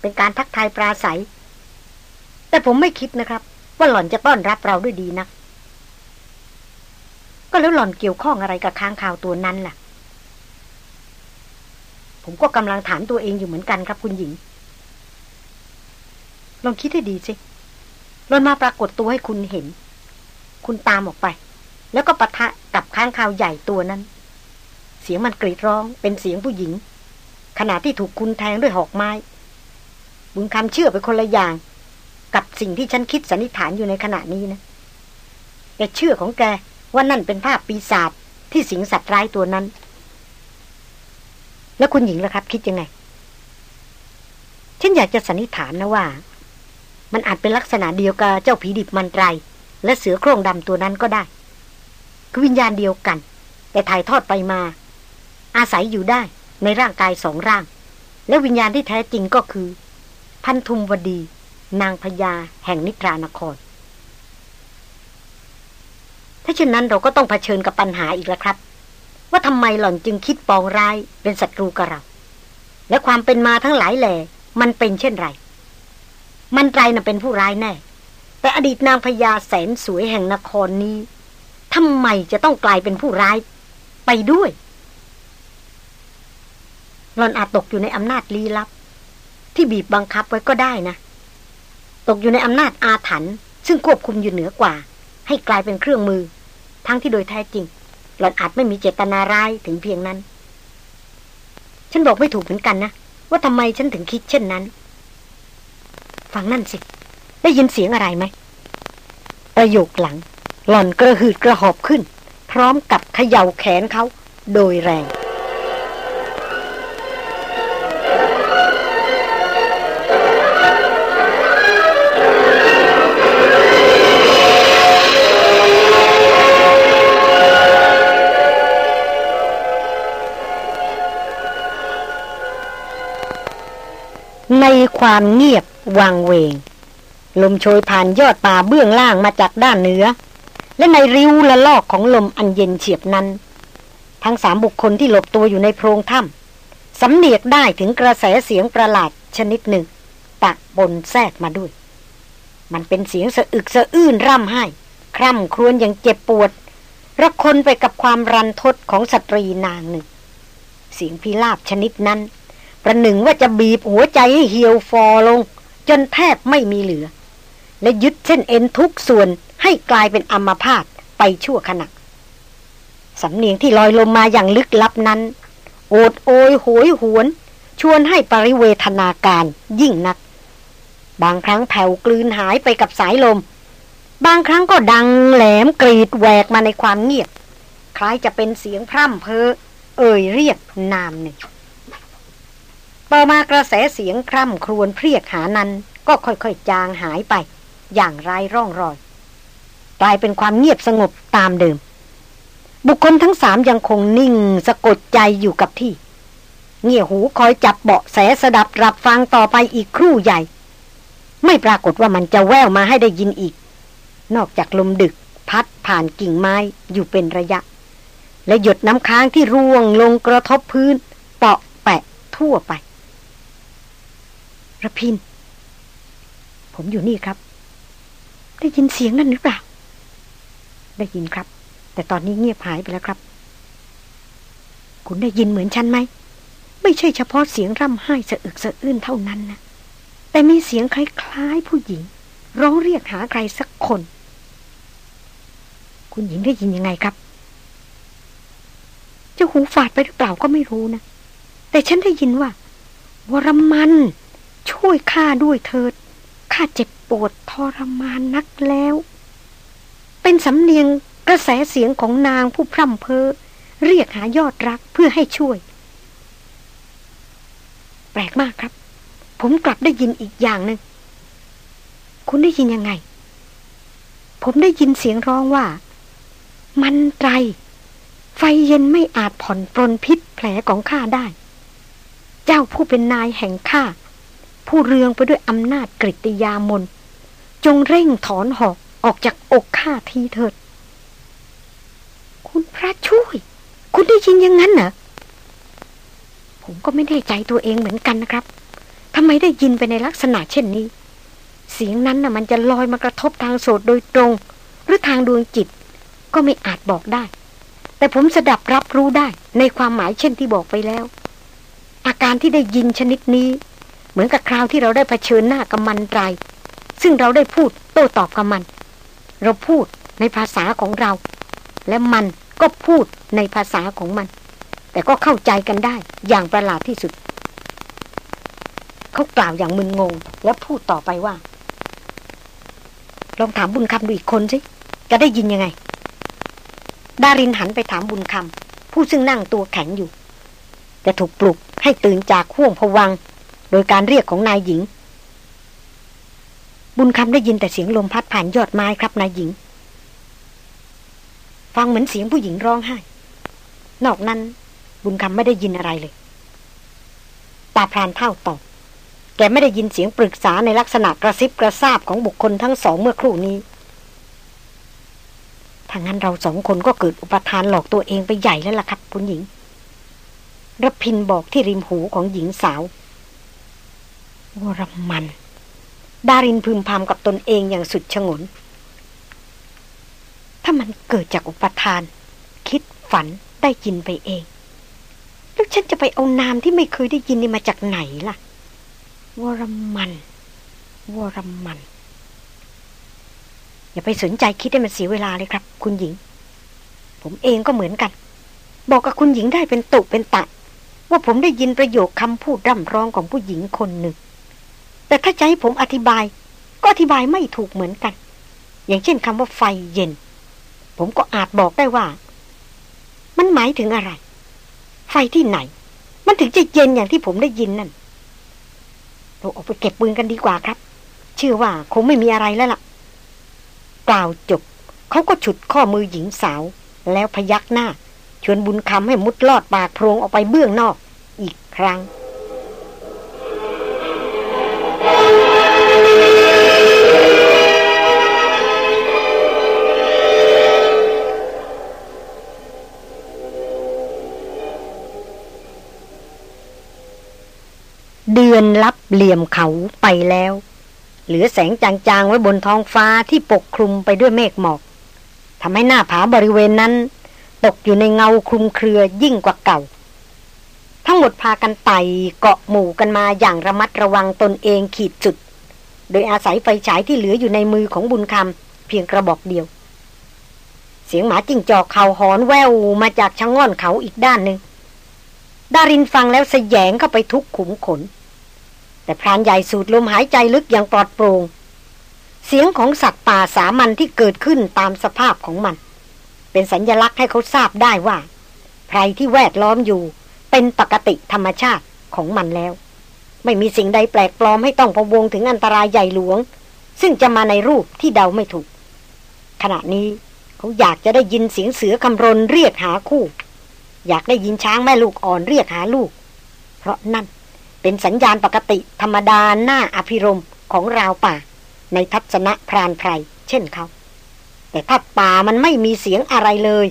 เป็นการทักทายปราศัย แต่ผมไม่คิดนะครับ ว่าหล่อนจะต้อนรับเราด้วยดีนะักก็แล้วหล่อนเกี่ยวข้องอะไรกับค้างคาวตัวนั้นล่ะ ผมก็กำลังถามตัวเองอยู่เหมือนกันครับคุณหญิง ลองคิดให้ดีสิรอนมาปรากฏตัวให้คุณเห็น คุณตามออกไป แล้วก็ปะทะกับข้างคาวใหญ่ตัวนั้น เสียงมันกรีดร้องเป็นเสียงผู้หญิง ขณะที่ถูกคุณแทงด้วยหอกไม้ บุญคำเชื่อไปคนละอย่าง กับสิ่งที่ฉันคิดสันนิษฐานอยู่ในขณะนี้นะแกเชื่อของแกว่านั่นเป็นภาพปีศาจที่สิงสัตว์ร้ายตัวนั้น แล้วคุณหญิงล่ะครับ คิดยังไงฉันอยากจะสันนิษฐานนะว่า มันอาจเป็นลักษณะเดียวกับเจ้าผีดิบมันไรและเสือโคร่งดำตัวนั้นก็ได้คือวิญญาณเดียวกัน แต่ถ่ายทอดไปมา อาศัยอยู่ได้ในร่างกายสองร่าง และวิญญาณที่แท้จริงก็คือ พันธุมวดี นางพญาแห่งนิทรานคร ถ้าเช่นนั้นเราก็ต้องเผชิญกับปัญหาอีกแล้วครับ ว่าทำไมหล่อนจึงคิดปองร้ายเป็นศัตรูกับเรา และความเป็นมาทั้งหลายแหล่มันเป็นเช่นไร มันไตรน่ะเป็นผู้ร้ายแน่ แต่อดีตนางพญาแสนสวยแห่งนครนี้ทำไมจะต้องกลายเป็นผู้ร้ายไปด้วยหลอนอาจตกอยู่ในอำนาจลี้ลับ ที่บีบบังคับไว้ก็ได้นะ ตกอยู่ในอำนาจอาถรรพ์ซึ่งควบคุมอยู่เหนือกว่า ให้กลายเป็นเครื่องมือ ทั้งที่โดยแท้จริง หลอนอาจไม่มีเจตนาร้ายถึงเพียงนั้น ฉันบอกไม่ถูกเหมือนกันนะ ว่าทำไมฉันถึงคิดเช่นนั้น ฟังนั่นสิ ได้ยินเสียงอะไรไหม ประโยคหลัง หล่อนกระหืดกระหอบขึ้น พร้อมกับเขย่าแขนเขาโดยแรงในความเงียบ วังเวง ลมโชยผ่านยอดป่าเบื้องล่างมาจากด้านเหนือ และในริ้วละลอกของลมอันเย็นเฉียบนั้น ทั้งสามบุคคลที่หลบตัวอยู่ในโพรงถ้ำสำเนียกได้ถึงกระแสเสียงประหลาดชนิดหนึ่งปะบนแทรกมาด้วย มันเป็นเสียงสะอึกสะอื้นร่ำไห้ คร่ำครวญอย่างเจ็บปวดระคนไปกับความรันทดของสตรีนางหนึ่ง เสียงพิราบชนิดนั้น ประหนึ่งว่าจะบีบหัวใจให้เหี่ยวฟอลง จนแทบไม่มีเหลือ และยึดเส้นเอ็นทุกส่วนให้กลายเป็นอัมพาตไปชั่วขณะสำเนียงที่ลอยลมมาอย่างลึกลับนั้น โอดโอยโหยหวน ชวนให้ปริเวทนาการยิ่งนัก บางครั้งแผ่วกลืนหายไปกับสายลม บางครั้งก็ดังแหลมกรีดแหวกมาในความเงียบ คล้ายจะเป็นเสียงพร่ำเพ้อเอ่ยเรียกนามหนึ่ง ต่อมากระแสเสียงคร่ำครวญเพรียกหานั้น ก็ค่อยๆจางหายไป อย่างไร้ร่องรอยกลายเป็นความเงียบสงบตามเดิม บุคคลทั้งสามยังคงนิ่งสะกดใจอยู่กับที่ เงี่ยหูคอยจับเบาะแสสดับรับฟังต่อไปอีกครู่ใหญ่ ไม่ปรากฏว่ามันจะแววมาให้ได้ยินอีก นอกจากลมดึกพัดผ่านกิ่งไม้อยู่เป็นระยะ และหยดน้ำค้างที่ร่วงลงกระทบพื้นเปาะแปะทั่วไป ระพิน ผมอยู่นี่ครับ ได้ยินเสียงนั่นหรือเปล่า ได้ยินครับ แต่ตอนนี้เงียบหายไปแล้วครับ คุณได้ยินเหมือนฉันไหม ไม่ใช่เฉพาะเสียงร่ำไห้สะอึกสะอื้นเท่านั้นนะ แต่มีเสียงคล้ายๆผู้หญิง ร้องเรียกหาใครสักคน คุณหญิงได้ยินยังไงครับจะหูฝาดไปหรือเปล่าก็ไม่รู้นะ แต่ฉันได้ยินว่า วรมัน ช่วยข้าด้วยเถิด ข้าเจ็บปวดทรมานนักแล้ว เป็นสำเนียงกระแสเสียงของนางผู้พร่ำเพ้อเรียกหายอดรักเพื่อให้ช่วย แปลกมากครับ ผมกลับได้ยินอีกอย่างหนึ่งคุณได้ยินยังไง ผมได้ยินเสียงร้องว่า มันไตร ไฟเย็นไม่อาจผ่อนปรนพิษแผลของข้าได้ เจ้าผู้เป็นนายแห่งข้า ผู้เรืองไปด้วยอำนาจกริตยามน จงเร่งถอนหอกออกจากอกข้าทีเถิด คุณพระช่วย คุณได้ยินอย่างนั้นเหรอผมก็ไม่แน่ใจตัวเองเหมือนกันนะครับทำไมได้ยินไปในลักษณะเช่นนี้ เสียงนั้นน่ะมันจะลอยมากระทบทางโสดโดยตรง หรือทางดวงจิต ก็ไม่อาจบอกได้ แต่ผมสดับรับรู้ได้ในความหมายเช่นที่บอกไปแล้ว อาการที่ได้ยินชนิดนี้ เหมือนกับคราวที่เราได้เผชิญหน้ากับมันไรซึ่งเราได้พูดโต้ตอบกับมัน เราพูดในภาษาของเรา และมันก็พูดในภาษาของมัน แต่ก็เข้าใจกันได้อย่างประหลาดที่สุด เขากล่าวอย่างมึนงง แล้วพูดต่อไปว่า ลองถามบุญคำดูอีกคนสิ จะได้ยินยังไง ดารินหันไปถามบุญคำผู้ซึ่งนั่งตัวแข็งอยู่ แต่ถูกปลุกให้ตื่นจากห่วงผวัง โดยการเรียกของนายหญิง บุญคำได้ยินแต่เสียงลมพัดผ่านยอดไม้ครับนายหญิง ฟังเหมือนเสียงผู้หญิงร้องไห้ นอกนั้น บุญคำไม่ได้ยินอะไรเลยตาพรานเท่าตอบแกไม่ได้ยินเสียงปรึกษาในลักษณะกระซิบกระซาบของบุคคลทั้งสองเมื่อครู่นี้ถ้างั้นเราสองคนก็เกิดอุปทานหลอกตัวเองไปใหญ่แล้วล่ะครับ คุณหญิงรพินบอกที่ริมหูของหญิงสาว วรมัน ดารินพึมพำกับตนเองอย่างสุดชงน ถ้ามันเกิดจากอุปทาน คิดฝันได้ยินไปเอง แล้วฉันจะไปเอานามที่ไม่เคยได้ยินนี่มาจากไหนล่ะ วรมัน วรมัน อย่าไปสนใจคิดให้มันเสียเวลาเลยครับ คุณหญิง ผมเองก็เหมือนกัน บอกกับคุณหญิงได้เป็นตุเป็นตะว่าผมได้ยินประโยคคำพูดร่ำร้องของผู้หญิงคนหนึ่ง แต่ถ้าจะให้ผมอธิบาย ก็อธิบายไม่ถูกเหมือนกัน อย่างเช่นคำว่าไฟเย็น ผมก็อาจบอกได้ว่า มันหมายถึงอะไร ไฟที่ไหน มันถึงจะเย็นอย่างที่ผมได้ยินนั่นเราออกไปเก็บปืนกันดีกว่าครับ เชื่อว่าคงไม่มีอะไรแล้วล่ะ กล่าวจบ เขาก็ฉุดข้อมือหญิงสาว แล้วพยักหน้า ชวนบุญคำให้มุดลอดปากโพรงออกไปเบื้องนอก อีกครั้ง เดือนลับเหลี่ยมเขาไปแล้ว เหลือแสงจางๆ ไว้บนท้องฟ้าที่ปกคลุมไปด้วยเมฆหมอกทำให้หน้าผาบริเวณนั้น ตกอยู่ในเงาคลุมเครือยิ่งกว่าเก่า ทั้งหมดพากันไต่เกาะหมู่กันมาอย่างระมัดระวังตนเองขีดจุด โดยอาศัยไฟฉายที่เหลืออยู่ในมือของบุญคำเพียงกระบอกเดียว เสียงหมาจิ้งจอกเขาหอนแววมาจากชะง่อนเขาอีกด้านหนึ่ง ดารินฟังแล้วสยงเข้าไปทุกขุมขน แต่พรานใหญ่สูดลมหายใจลึกอย่างปลอดโปรง่งเสียงของสัตว์ป่าสามัญที่เกิดขึ้นตามสภาพของมัน เป็นสัญญลักษณ์ให้เขาทราบได้ว่าใครที่แวดล้อมอยู่ เป็นปกติธรรมชาติของมันแล้ว ไม่มีสิ่งใดแปลกปลอมให้ต้องพะวงถึงอันตรายใหญ่หลวง ซึ่งจะมาในรูปที่เดาไม่ถูก ขณะนี้เขาอยากจะได้ยินเสียงเสือคำรนเรียกหาคู่ อยากได้ยินช้างแม่ลูกอ่อนเรียกหาลูก เพราะนั่นเป็นสัญญาณปกติธรรมดาหน้าอภิรมของราวป่า ในทัศนะพรานไพรเช่นเขา แต่ถ้าป่ามันไม่มีเสียงอะไรเลย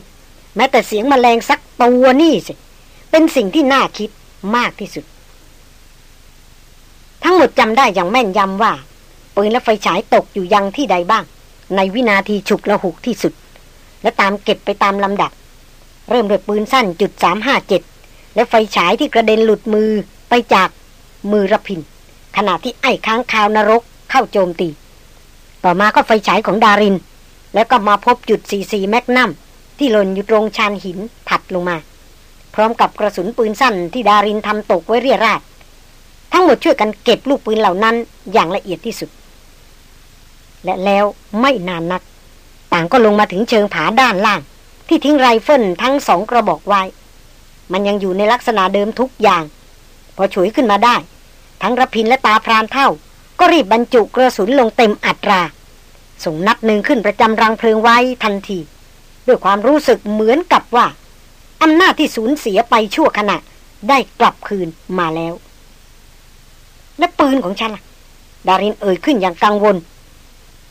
แม้แต่เสียงมแมลงสักตัวนี่สิ เป็นสิ่งที่น่าคิดมากที่สุด ทั้งหมดจำได้อย่างแม่นยำว่าปืนและไฟฉายตกอยู่ยังที่ใดบ้าง ในวินาทีฉุกละหุกที่สุด และตามเก็บไปตามลำดับ เริ่มด้วยปืนสั้นจุดสามห้าเจ็ดและไฟฉายที่กระเด็นหลุดมือไปจากมือรพิน ขณะที่ไอ้ค้างคาวนรกเข้าโจมตี ต่อมาก็ไฟฉายของดาริน แล้วก็มาพบจุด 44 แมกนัมที่หล่นอยู่ตรงชานหินถัดลงมา พร้อมกับกระสุนปืนสั้นที่ดารินทำตกไว้เรียราดทั้งหมดช่วยกันเก็บลูกปืนเหล่านั้นอย่างละเอียดที่สุด และแล้วไม่นานนัก ต่างก็ลงมาถึงเชิงผาด้านล่าง ที่ทิ้งไรเฟิลทั้งสองกระบอกไว้ มันยังอยู่ในลักษณะเดิมทุกอย่าง พอฉวยขึ้นมาได้ ทั้งระพินและตาพรานเท่า ก็รีบบรรจุกระสุนลงเต็มอัตรา ส่งนัดหนึ่งขึ้นประจำรังเพลิงไว้ทันที ด้วยความรู้สึกเหมือนกับว่าอำนาจที่สูญเสียไปชั่วขณะได้กลับคืนมาแล้ว และปืนของฉันล่ะ ดารินเอ่ยขึ้นอย่างกังวล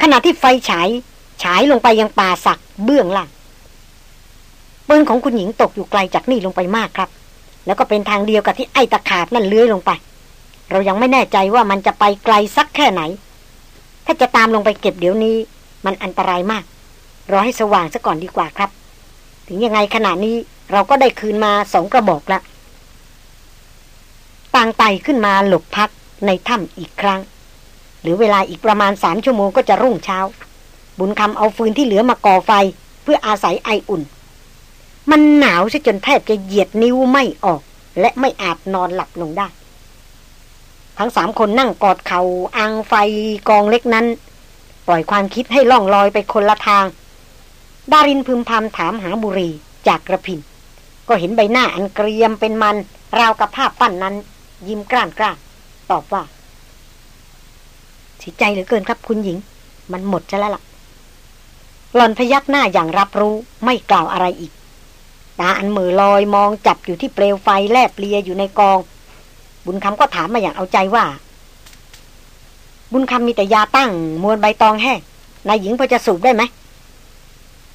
ขณะที่ไฟฉาย ฉายลงไปยังป่าสักเบื้องล่าง ปืนของคุณหญิงตกอยู่ไกลจากนี่ลงไปมากครับ แล้วก็เป็นทางเดียวกับที่ไอ้ตะขาบนั่นเลื้อยลงไป เรายังไม่แน่ใจว่ามันจะไปไกลสักแค่ไหน ถ้าจะตามลงไปเก็บเดี๋ยวนี้ มันอันตรายมากรอให้สว่างซะก่อนดีกว่าครับ ถึงยังไงขณะนี้เราก็ได้คืนมาสองกระบอกละต่างไต่ขึ้นมาหลบพักในถ้ำอีกครั้ง หรือเวลาอีกประมาณสามชั่วโมงก็จะรุ่งเช้า บุญคำเอาฟืนที่เหลือมาก่อไฟ เพื่ออาศัยไออุ่น มันหนาวซะจนแทบจะเหยียดนิ้วไม่ออก และไม่อาจนอนหลับลงได้ ทั้งสามคนนั่งกอดเขา่าอังไฟกองเล็กนั้น ปล่อยความคิดให้ล่องลอยไปคนละทาง ดารินพึมพำถามหาบุรีจากกระพิน ก็เห็นใบหน้าอันเกรียมเป็นมัน ราวกับภาพปั้นนั้น ยิ้มกล้านกล้าตอบว่าเสียใจเหลือเกินครับคุณหญิง มันหมดจะแล้วล่ะหล่อนพยักหน้าอย่างรับรู้ไม่กล่าวอะไรอีก ตาอันมือลอยมองจับอยู่ที่เปลวไฟแลบเลียอยู่ในกอง บุญคำก็ถามมาอย่างเอาใจว่า บุญคำมีแต่ยาตั้ง มวลใบตองแห้งนายหญิงพอจะสูบได้ไหม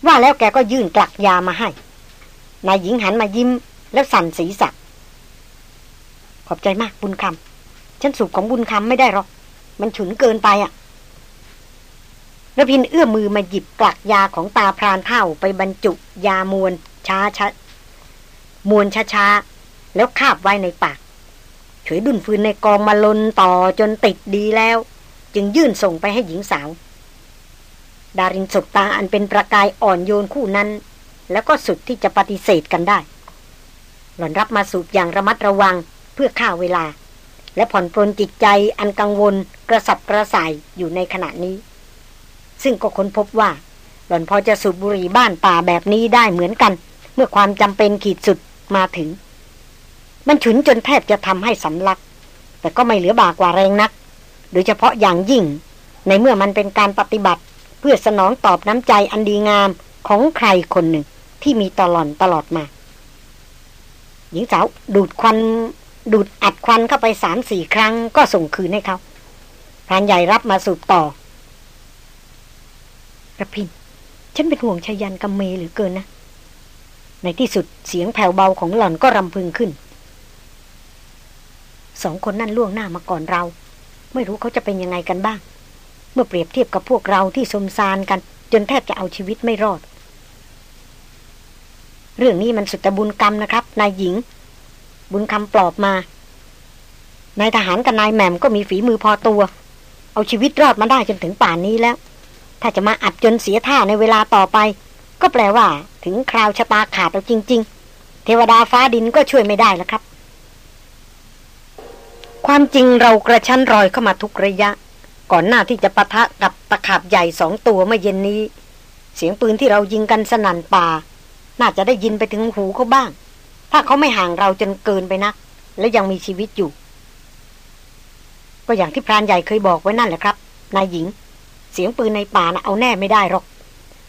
ว่าแล้วแกก็ยื่นกลักยามาให้ นายหญิงหันมายิ้ม แล้วสั่นสีสักขอบใจมากบุญคำฉันสูบของบุญคำไม่ได้หรอก มันฉุนเกินไปอะ่ะระพินเอื้อมมือมาหยิบกลักยาของตาพรานเท่าไปบรรจุยามวล ช้าช้ามวลช้าช้าแล้วคาบไว้ในปากเฉยดุนฟืนในกองมาลนต่อจนติดดีแล้ว จึงยื่นส่งไปให้หญิงสาว ดารินสบตาอันเป็นประกายอ่อนโยนคู่นั้น แล้วก็สุดที่จะปฏิเสธกันได้ หล่อนรับมาสูบอย่างระมัดระวังเพื่อฆ่าเวลา และผ่อนปลนจิตใจอันกังวลกระสับกระส่ายอยู่ในขณะนี้ ซึ่งก็ค้นพบว่า หล่อนพอจะสูบบุหรี่บ้านป่าแบบนี้ได้เหมือนกัน เมื่อความจำเป็นขีดสุดมาถึง มันฉุนจนแทบจะทำให้สำลัก แต่ก็ไม่เหลือบากว่าแรงนัก โดยเฉพาะอย่างยิ่ง ในเมื่อมันเป็นการปฏิบัติ เพื่อสนองตอบน้ำใจอันดีงามของใครคนหนึ่งที่มีตลอดตลอดมา หญิงสาวดูดควันดูดอัดควันเข้าไปสามสี่ครั้งก็ส่งคืนให้เขาพรานใหญ่รับมาสูบต่อระพิน ฉันเป็นห่วงชายันกับเมหรือเกินนะ ในที่สุดเสียงแผ่วเบาของหล่อนก็รำพึงขึ้น สองคนนั่นล่วงหน้ามาก่อนเรา ไม่รู้เขาจะเป็นยังไงกันบ้าง เมื่อเปรียบเทียบกับพวกเราที่สมซานกัน จนแทบจะเอาชีวิตไม่รอด เรื่องนี้มันสุดบุญกรรมนะครับ นายหญิง บุญคำปลอบมานายทหารกับนายแหม่มก็มีฝีมือพอตัว เอาชีวิตรอดมาได้จนถึงป่านนี้แล้ว ถ้าจะมาอัดจนเสียท่าในเวลาต่อไป ก็แปลว่า ถึงคราวชะตาขาดแล้วจริง ๆ เทวดาฟ้าดินก็ช่วยไม่ได้แล้วครับ ความจริงเรากระชั้นรอยเข้ามาทุกระยะ ก่อนหน้าที่จะปะทะกับตะขาบใหญ่สองตัวเมื่อเย็นนี้ เสียงปืนที่เรายิงกันสนั่นป่า น่าจะได้ยินไปถึงหูเขาบ้าง ถ้าเขาไม่ห่างเราจนเกินไปนะและยังมีชีวิตอยู่ ก็อย่างที่พรานใหญ่เคยบอกไว้นั่นแหละครับนายหญิง เสียงปืนในป่านะเอาแน่ไม่ได้หรอก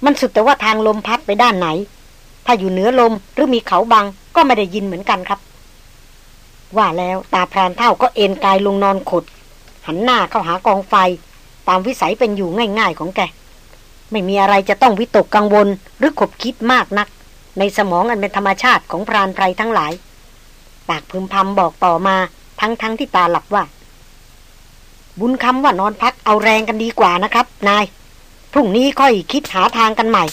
มันสุดแต่ว่าทางลมพัดไปด้านไหน ถ้าอยู่เหนือลมหรือมีเขาบังก็ไม่ได้ยินเหมือนกันครับ ว่าแล้วตาพรานเท่าก็เอนกายลงนอนขด หันหน้าเข้าหากองไฟ ตามวิสัยเป็นอยู่ง่ายๆของแก ไม่มีอะไรจะต้องวิตกกังวลหรือขบคิดมากนัก ในสมองอันเป็นธรรมชาติของพรานไพรทั้งหลาย ปากพึมพำบอกต่อมาทั้งๆทที่ตาหลับว่า บุญคำว่านอนพักเอาแรงกันดีกว่านะครับ นาย รุ่งนี้ค่อยคิดหาทางกันใหม่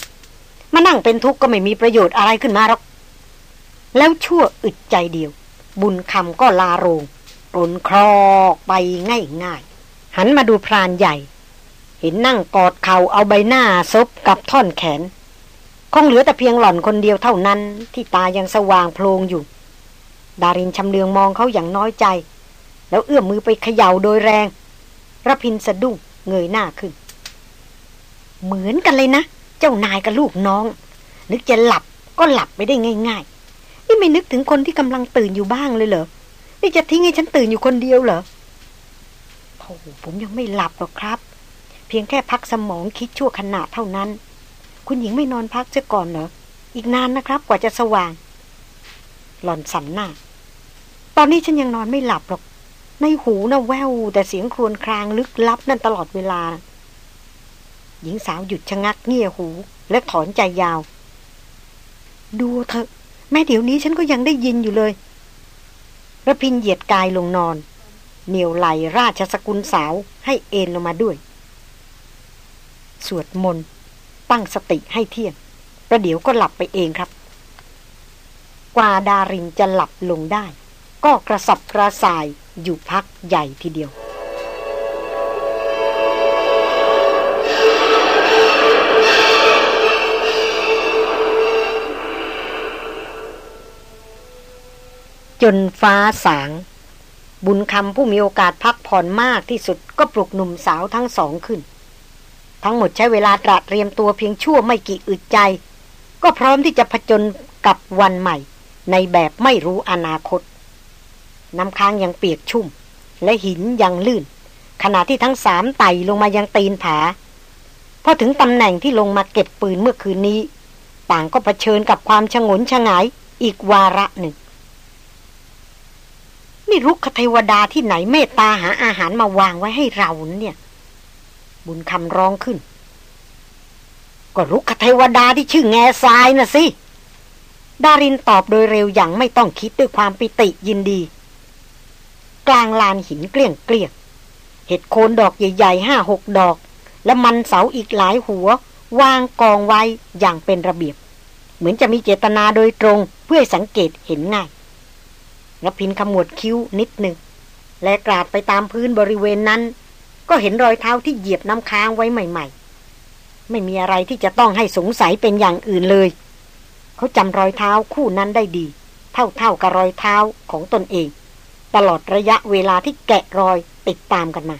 มานั่งเป็นทุกข์ก็ไม่มีประโยชน์อะไรขึ้นมาหรอก แล้วชั่วอึดใจเดียว บุญคำก็ลาโรงรนคลอกไปง่ายๆหันมาดูพรานใหญ่ เห็นนั่งกอดเข่าเอาใบหน้าซบกับท่อนแขน คงเหลือแต่เพียงหล่อนคนเดียวเท่านั้น ที่ตายังสว่างโพลงอยู่ ดารินชำเลืองมองเขาอย่างน้อยใจ แล้วเอื้อมมือไปเขย่าโดยแรงระพินสะดุ้งเงยหน้าขึ้น เหมือนกันเลยนะ เจ้านายกับลูกน้อง นึกจะหลับก็หลับไปได้ง่าย ๆ นี่ไม่นึกถึงคนที่กำลังตื่นอยู่บ้างเลยเหรอ นี่จะทิ้งให้ฉันตื่นอยู่คนเดียวเหรอโอ้ผมยังไม่หลับหรอกครับ เพียงแค่พักสมองคิดชั่วขณะเท่านั้น คุณหญิงไม่นอนพักเสียก่อนเหรอ อีกนานนะครับ กว่าจะสว่าง หล่อนสันหน้า ตอนนี้ฉันยังนอนไม่หลับหรอก ในหูนะ่ะแววแต่เสียงครวญครางลึกลับนั่นตลอดเวลา หญิงสาวหยุดชะงักเงี่ยหู และถอนใจยาว ดูเถอะ แม้เดี๋ยวนี้ฉันก็ยังได้ยินอยู่เลยระพินเหยียดกายลงนอน เหนียวไหลราชสกุลสาวให้เอ็นลงมาด้วย สวดมนต์ ตั้งสติให้เที่ยง ประเดี๋ยวก็หลับไปเองครับ กว่าดารินจะหลับลงได้ ก็กระสับกระส่ายอยู่พักใหญ่ทีเดียว จนฟ้าสาง บุญคำผู้มีโอกาสพักผ่อนมากที่สุดก็ปลุกหนุ่มสาวทั้งสองขึ้น ทั้งหมดใช้เวลาตระเตรียมตัวเพียงชั่วไม่กี่อึดใจ ก็พร้อมที่จะผจญกับวันใหม่ ในแบบไม่รู้อนาคต น้ำค้างยังเปียกชุ่ม และหินยังลื่น ขณะที่ทั้งสามไต่ลงมายังตีนผาพอถึงตำแหน่งที่ลงมาเก็บปืนเมื่อคืนนี้ ต่างก็เผชิญกับความชงนชงายอีกวาระหนึ่ง นี่รุกขเทวดาที่ไหนเมตตาหาอาหารมาวางไว้ให้เราเนี่ย บุญคำร้องขึ้น ก็รุกขเทวดาที่ชื่อแง่ทรายน่ะสิดารินตอบโดยเร็วอย่างไม่ต้องคิดด้วยความปิติยินดี กลางลานหินเกลี้ยงเกลี้ยงเห็ดโคนดอกใหญ่ๆห้าหกดอก และมันเสาอีกหลายหัว วางกองไว้อย่างเป็นระเบียบ เหมือนจะมีเจตนาโดยตรงเพื่อสังเกตเห็นง่าย รพินขมวดคิ้วนิดหนึ่ง และกราดไปตามพื้นบริเวณนั้น ก็เห็นรอยเท้าที่เหยียบน้ำค้างไว้ใหม่ ๆ ไม่มีอะไรที่จะต้องให้สงสัยเป็นอย่างอื่นเลย เขาจำรอยเท้าคู่นั้นได้ดี เท่าๆกับรอยเท้าของตนเอง ตลอดระยะเวลาที่แกะรอยติดตามกันมา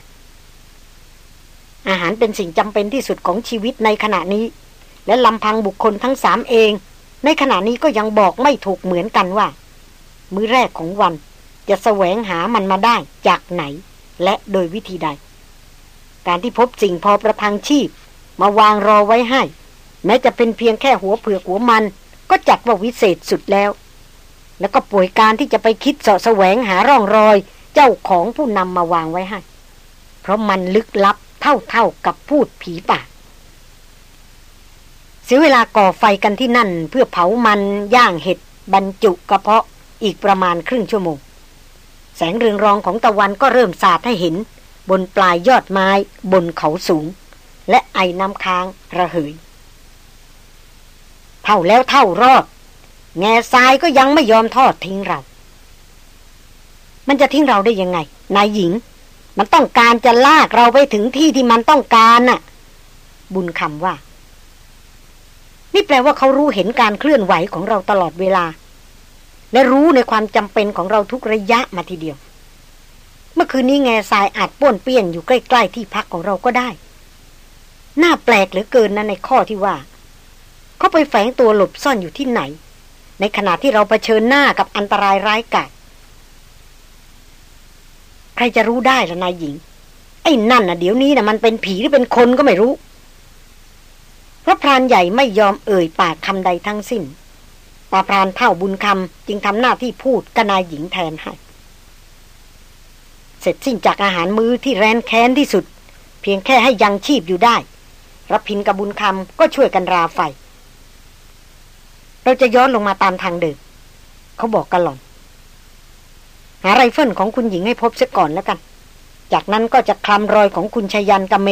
อาหารเป็นสิ่งจำเป็นที่สุดของชีวิตในขณะนี้ และลำพังบุคคลทั้งสามเอง ในขณะนี้ก็ยังบอกไม่ถูกเหมือนกันว่า มื้อแรกของวันจะแสวงหามันมาได้จากไหน และโดยวิธีใด การที่พบสิ่งพอประทังชีพ มาวางรอไว้ให้ แม้จะเป็นเพียงแค่หัวเผือกหัวมัน ก็จัดว่าวิเศษสุดแล้ว แล้วก็ป่วยการที่จะไปคิดเสาะแสวงหาร่องรอย เจ้าของผู้นำมาวางไว้ให้ เพราะมันลึกลับเท่าๆกับพูดผีป่าเสียเวลาก่อไฟกันที่นั่นเพื่อเผามันย่างเห็ดบรรจุกระเพาะ อีกประมาณครึ่งชั่วโมง แสงเรืองรองของตะวันก็เริ่มสาดให้เห็น บนปลายยอดไม้บนเขาสูง และไอ้น้ำค้างระเหย เท่าแล้วเท่ารอด แง่ทรายก็ยังไม่ยอมทอดทิ้งเรา มันจะทิ้งเราได้ยังไง นายหญิง มันต้องการจะลากเราไปถึงที่ที่มันต้องการน่ะ บุญคำว่า นี่แปลว่าเขารู้เห็นการเคลื่อนไหวของเราตลอดเวลา และรู้ในความจำเป็นของเราทุกระยะมาทีเดียว เมื่อคืนนี้แง่ทรายอาจป้วนเปี้ยนอยู่ใกล้ ๆ ที่พักของเราก็ได้น่าแปลกเหลือเกินนะในข้อที่ว่า เขาไปแฝงตัวหลบซ่อนอยู่ที่ไหน ในขณะที่เราเผชิญหน้ากับอันตรายร้ายกาจใครจะรู้ได้ล่ะนายหญิง ไอ้นั่นน่ะเดี๋ยวนี้น่ะมันเป็นผีหรือเป็นคนก็ไม่รู้ พระพรานใหญ่ไม่ยอมเอ่ยปากคำใดทั้งสิ้น ตาพรานเท่าบุญคำจึงทำหน้าที่พูดกับนายหญิงแทนให้ เสร็จสิ้นจากอาหารมื้อที่แร้นแค้นที่สุด เพียงแค่ให้ยังชีพอยู่ได้รพินทร์กับบุญคำก็ช่วยกันราไฟ เราจะย้อนลงมาตามทางเดิมเขาบอกกับหล่อน หาไรเฟิลของคุณหญิงให้พบเสียก่อนแล้วกัน จากนั้นก็จะคลำรอยของคุณชยันต์กับเมย์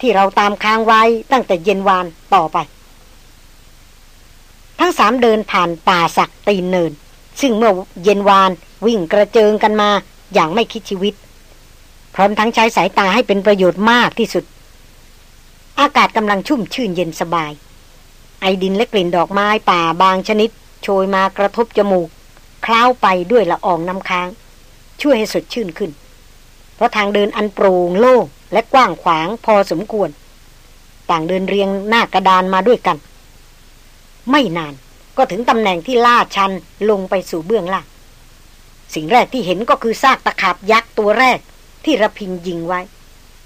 ที่เราตามค้างไว้ตั้งแต่เย็นวานต่อไป ทั้งสามเดินผ่านป่าสักตีนเนิน ซึ่งเมื่อเย็นวานวิ่งกระเจิงกันมาอย่างไม่คิดชีวิต พร้อมทั้งใช้สายตาให้เป็นประโยชน์มากที่สุด อากาศกำลังชุ่มชื่นเย็นสบาย ไอดินและกลิ่นดอกไม้ป่าบางชนิด โชยมากระทบจมูก คล้าวไปด้วยละอองน้ำค้าง ช่วยให้สดชื่นขึ้น เพราะทางเดินอันโปร่งโล่งและกว้างขวางพอสมควร ต่างเดินเรียงหน้ากระดานมาด้วยกัน ไม่นานก็ถึงตำแหน่งที่ล่าชันลงไปสู่เบื้องล่าง สิ่งแรกที่เห็นก็คือซากตะขาบยักษ์ตัวแรกที่ระพินยิงไว้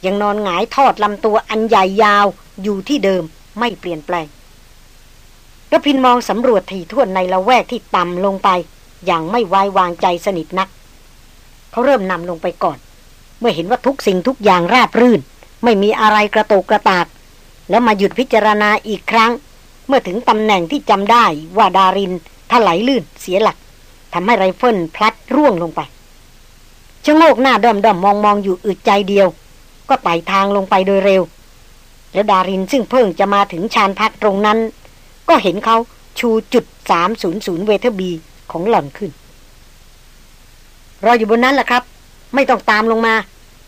ยังนอนหงายทอดลำตัวอันใหญ่ยาวอยู่ที่เดิมไม่เปลี่ยนแปลงระพินมองสำรวจถี่ถ้วนในละแวกที่ต่ำลงไป อย่างไม่ไว้วางใจสนิทนัก เขาเริ่มนำลงไปก่อน เมื่อเห็นว่าทุกสิ่งทุกอย่างราบรื่น ไม่มีอะไรกระโตกกระตาก แล้วมาหยุดพิจารณาอีกครั้ง เมื่อถึงตำแหน่งที่จำได้ว่าดารินถลายลื่นเสียหลักทำให้ไรเฟิลพลัดร่วงลงไปชะโงกหน้าด้อมด้อมมองมองอยู่อึดใจเดียว ก็ไต่ทางลงไปโดยเร็ว แล้วดารินซึ่งเพิ่งจะมาถึงชานพักตรงนั้น ก็เห็นเขาชูจุดสามศูนย์ศูนย์เวทบีของหล่อนขึ้น รออยู่บนนั้นแหละครับ ไม่ต้องตามลงมา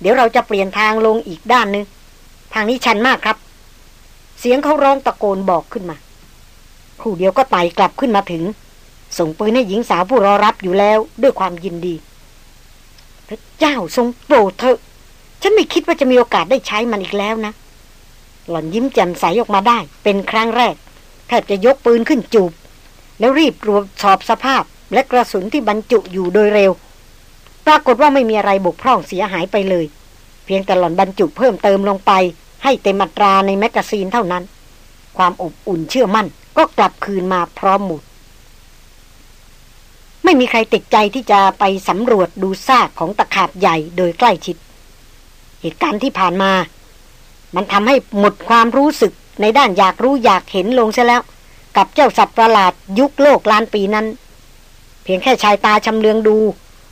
เดี๋ยวเราจะเปลี่ยนทางลงอีกด้านนึง ทางนี้ชันมากครับ เสียงเขาร้องตะโกนบอกขึ้นมา ครู่เดียวก็ไต่กลับขึ้นมาถึง ส่งปืนให้หญิงสาวผู้รอรับอยู่แล้วด้วยความยินดีพระเจ้าทรงโปรดเถอะฉันไม่คิดว่าจะมีโอกาสได้ใช้มันอีกแล้วนะ หล่อนยิ้มแจ่มใสออกมาได้ เป็นครั้งแรกแทบจะยกปืนขึ้นจูบ แล้วรีบรวมสอบสภาพและกระสุนที่บรรจุอยู่โดยเร็ว ปรากฏว่าไม่มีอะไรบกพร่องเสียหายไปเลย เพียงแต่หล่อนบรรจุเพิ่มเติมลงไป ให้เต็มอัตราในแมกกาซีนเท่านั้น ความอบอุ่นเชื่อมั่น ก็กลับคืนมาพร้อมหมดไม่มีใครติดใจที่จะไปสำรวจดูซากของตะขาบใหญ่โดยใกล้ชิด เหตุการณ์ที่ผ่านมา มันทำให้หมดความรู้สึกในด้านอยากรู้อยากเห็นลงซะแล้ว กับเจ้าสัตว์ประหลาดยุคโลกล้านปีนั้น เพียงแค่ชายตาชำเลืองดู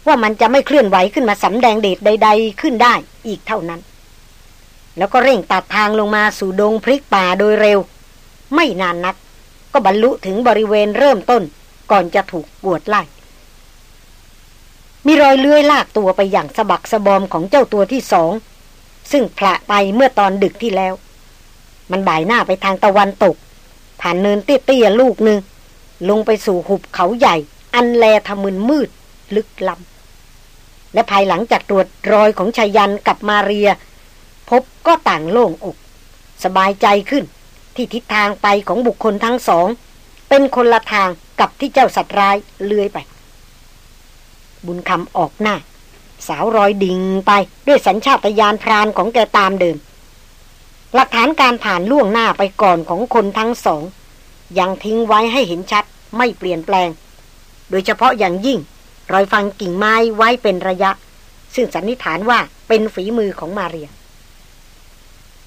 ว่ามันจะไม่เคลื่อนไหวขึ้นมาสำแดงเดชใด ๆ ขึ้นได้อีกเท่านั้น แล้วก็เร่งตัดทางลงมาสู่ดงพริกป่าโดยเร็ว ไม่นานนัก ก็บรรลุถึงบริเวณเริ่มต้นก่อนจะถูกปวดไล่ มีรอยเลื้อยลากตัวไปอย่างสะบักสะบอมของเจ้าตัวที่สอง ซึ่งพละไปเมื่อตอนดึกที่แล้ว มันบ่ายหน้าไปทางตะวันตก ผ่านเนินเตี้ยๆลูกหนึ่ง ลงไปสู่หุบเขาใหญ่ อันแลทะมึนมืด ลึกลำและภายหลังจากตรวจรอยของชายันกับมาเรีย พบก็ต่างโล่งอก สบายใจขึ้น ที่ทิศทางไปของบุคคลทั้งสอง เป็นคนละทางกับที่เจ้าสัตว์ร้ายเลื้อยไป บุญคำออกหน้า สาวรอยดิ่งไปด้วยสัญชาตญาณพรานของแกตามเดิม หลักฐานการผ่านล่วงหน้าไปก่อนของคนทั้งสอง ยังทิ้งไว้ให้เห็นชัดไม่เปลี่ยนแปลง โดยเฉพาะอย่างยิ่ง รอยฟังกิ่งไม้ไว้เป็นระยะ ซึ่งสันนิษฐานว่าเป็นฝีมือของมาเรีย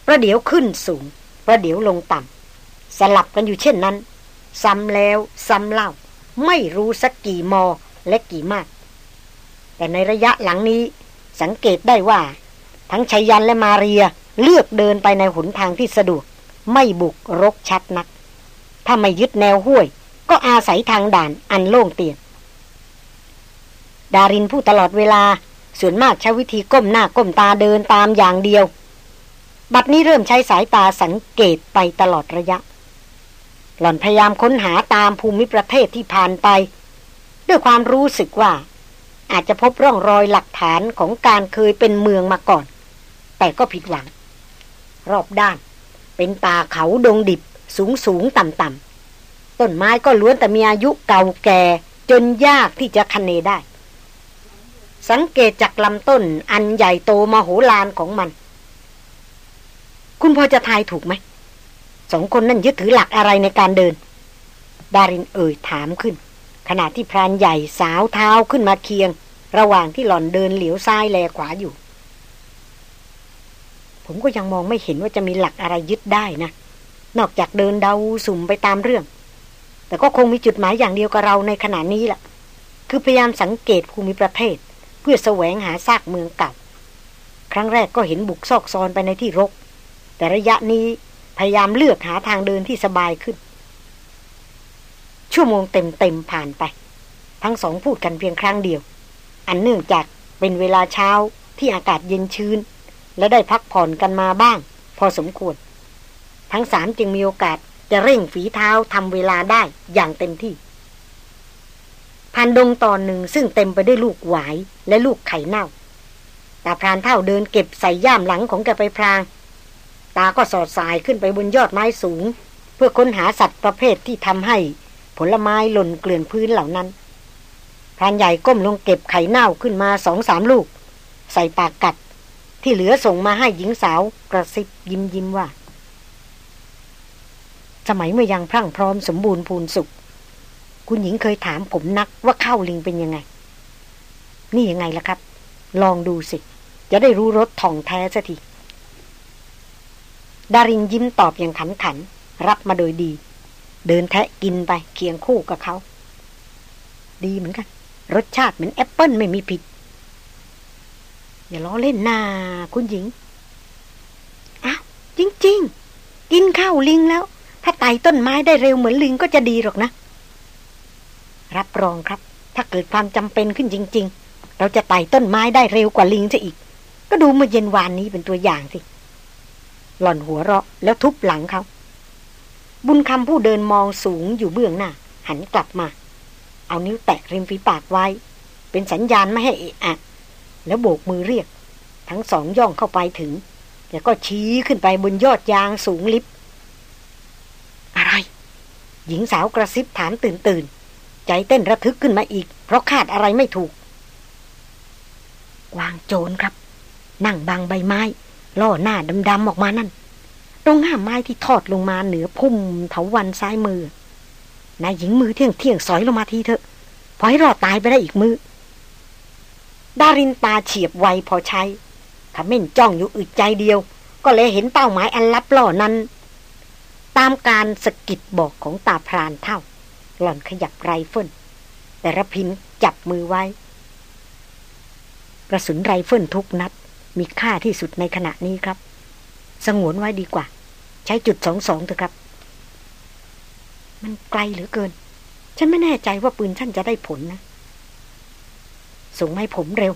ประเดี๋ยวขึ้นสูง ประเดี๋ยวลงต่ำสลับกันอยู่เช่นนั้น ซ้ำแล้วซ้ำเล่า ไม่รู้สักกี่มอและกี่มาก แต่ในระยะหลังนี้สังเกตได้ว่า ทั้งชัยยันและมาเรียเลือกเดินไปในหนทางที่สะดวก ไม่บุกรกชัดนัก ถ้าไม่ยึดแนวห้วย ก็อาศัยทางด่านอันโล่งเตียนดารินผู้ตลอดเวลาส่วนมากใช้วิธีก้มหน้าก้มตาเดินตามอย่างเดียว บัดนี้เริ่มใช้สายตาสังเกตไปตลอดระยะ หล่อนพยายามค้นหาตามภูมิประเทศที่ผ่านไป ด้วยความรู้สึกว่า อาจจะพบร่องรอยหลักฐานของการเคยเป็นเมืองมาก่อน แต่ก็ผิดหวัง รอบด้าน เป็นป่าเขาดงดิบสูงสูงต่ำต่ำต้นไม้ก็ล้วนแต่มีอายุเก่าแก่จนยากที่จะคันเนได้ สังเกตจากลำต้นอันใหญ่โตมโหฬารของมัน คุณพอจะทายถูกไหม สองคนนั่นยึดถือหลักอะไรในการเดิน ดารินเอ่ยถามขึ้น ขณะที่พรานใหญ่สาวเท้าขึ้นมาเคียง ระหว่างที่หล่อนเดินเหลียวซ้ายแลขวาอยู่ ผมก็ยังมองไม่เห็นว่าจะมีหลักอะไรยึดได้นะ นอกจากเดินเดาสุ่มไปตามเรื่อง แต่ก็คงมีจุดหมายอย่างเดียวกับเราในขณะนี้แหละคือพยายามสังเกตภูมิประเทศ เพื่อแสวงหาซากเมืองเก่า ครั้งแรกก็เห็นบุกซอกซอนไปในที่รก แต่ระยะนี้พยายามเลือกหาทางเดินที่สบายขึ้น ชั่วโมงเต็มๆผ่านไป ทั้งสองพูดกันเพียงครั้งเดียว อันเนื่องจากเป็นเวลาเช้าที่อากาศเย็นชื้น และได้พักผ่อนกันมาบ้าง พอสมควร ทั้งสามจึงมีโอกาสจะเร่งฝีเท้าทำเวลาได้อย่างเต็มที่ผ่านดงตอนหนึ่งซึ่งเต็มไปด้วยลูกหวายและลูกไข่เน่า แตาพรานเท่าเดินเก็บใส่ย่ามหลังของแกไปพราง ตาก็สอดสายขึ้นไปบนยอดไม้สูง เพื่อค้นหาสัตว์ประเภทที่ทำให้ผลไม้หล่นเกลื่อนพื้นเหล่านั้นพรานใหญ่ก้มลงเก็บไข่เน่าขึ้นมาสองสามลูก ใส่ปากกัด ที่เหลือส่งมาให้หญิงสาวกระซิบยิ้มยิ้มว่า สมัยเมื่อยังพรั่งพร้อมสมบูรณ์พูนสุข คุณหญิงเคยถามผมนักว่าข้าวลิงเป็นยังไง นี่ยังไงล่ะครับ ลองดูสิ จะได้รู้รสท่องแท้สัที ดารินยิ้มตอบอย่างขันขัน รับมาโดยดี เดินแทะกินไปเคียงคู่กับเขา ดีเหมือนกัน รสชาติเหมือนแอปเปิลไม่มีผิด อย่าล้อเล่นนาคุณหญิงอ้าวจริง ๆ กินข้าวลิงแล้ว ถ้าไต่ต้นไม้ได้เร็วเหมือนลิงก็จะดีหรอกนะ รับรองครับ ถ้าเกิดความจำเป็นขึ้นจริง ๆ เราจะไต่ต้นไม้ได้เร็วกว่าลิงซะอีก ก็ดูเมื่อเย็นวานนี้เป็นตัวอย่างสิ หล่อนหัวเราะแล้วทุบหลังเขาบุญคำผู้เดินมองสูงอยู่เบื้องหน้า หันกลับมา เอานิ้วแตะริมฝีปากไว้ เป็นสัญญาณไม่ให้เอะอะ แล้วโบกมือเรียก ทั้งสองย่องเข้าไปถึง แล้วก็ชี้ขึ้นไปบนยอดยางสูงลิบอะไร หญิงสาวกระซิบถามตื่นตื่น ใจเต้นระทึกขึ้นมาอีก เพราะคาดอะไรไม่ถูกวางโจรครับ นั่งบางใบไม้ ล่อหน้าดำๆออกมานั่น ตรงห้ามไม้ที่ทอดลงมาเหนือพุ่มเถาวันซ้ายมือนายหญิงมือเที่ยงเที่ยงสอยลงมาทีเถอะพอให้รอดตายไปได้อีกมือดารินตาเฉียบไวพอใช้เขม้นจ้องอยู่อึดใจเดียว ก็เลยเห็นเป้าหมายอันลับล่อนั้น ตามการสะกิดบอกของตาพรานเฒ่า หล่อนขยับไรเฟิลแต่รพินทร์จับมือไว้ กระสุนไรเฟิลทุกนัด มีค่าที่สุดในขณะนี้ครับ สงวนไว้ดีกว่า ใช้จุดสองสองเถอะครับ มันไกลเหลือเกิน ฉันไม่แน่ใจว่าปืนท่านจะได้ผลนะ ส่งให้ผมเร็ว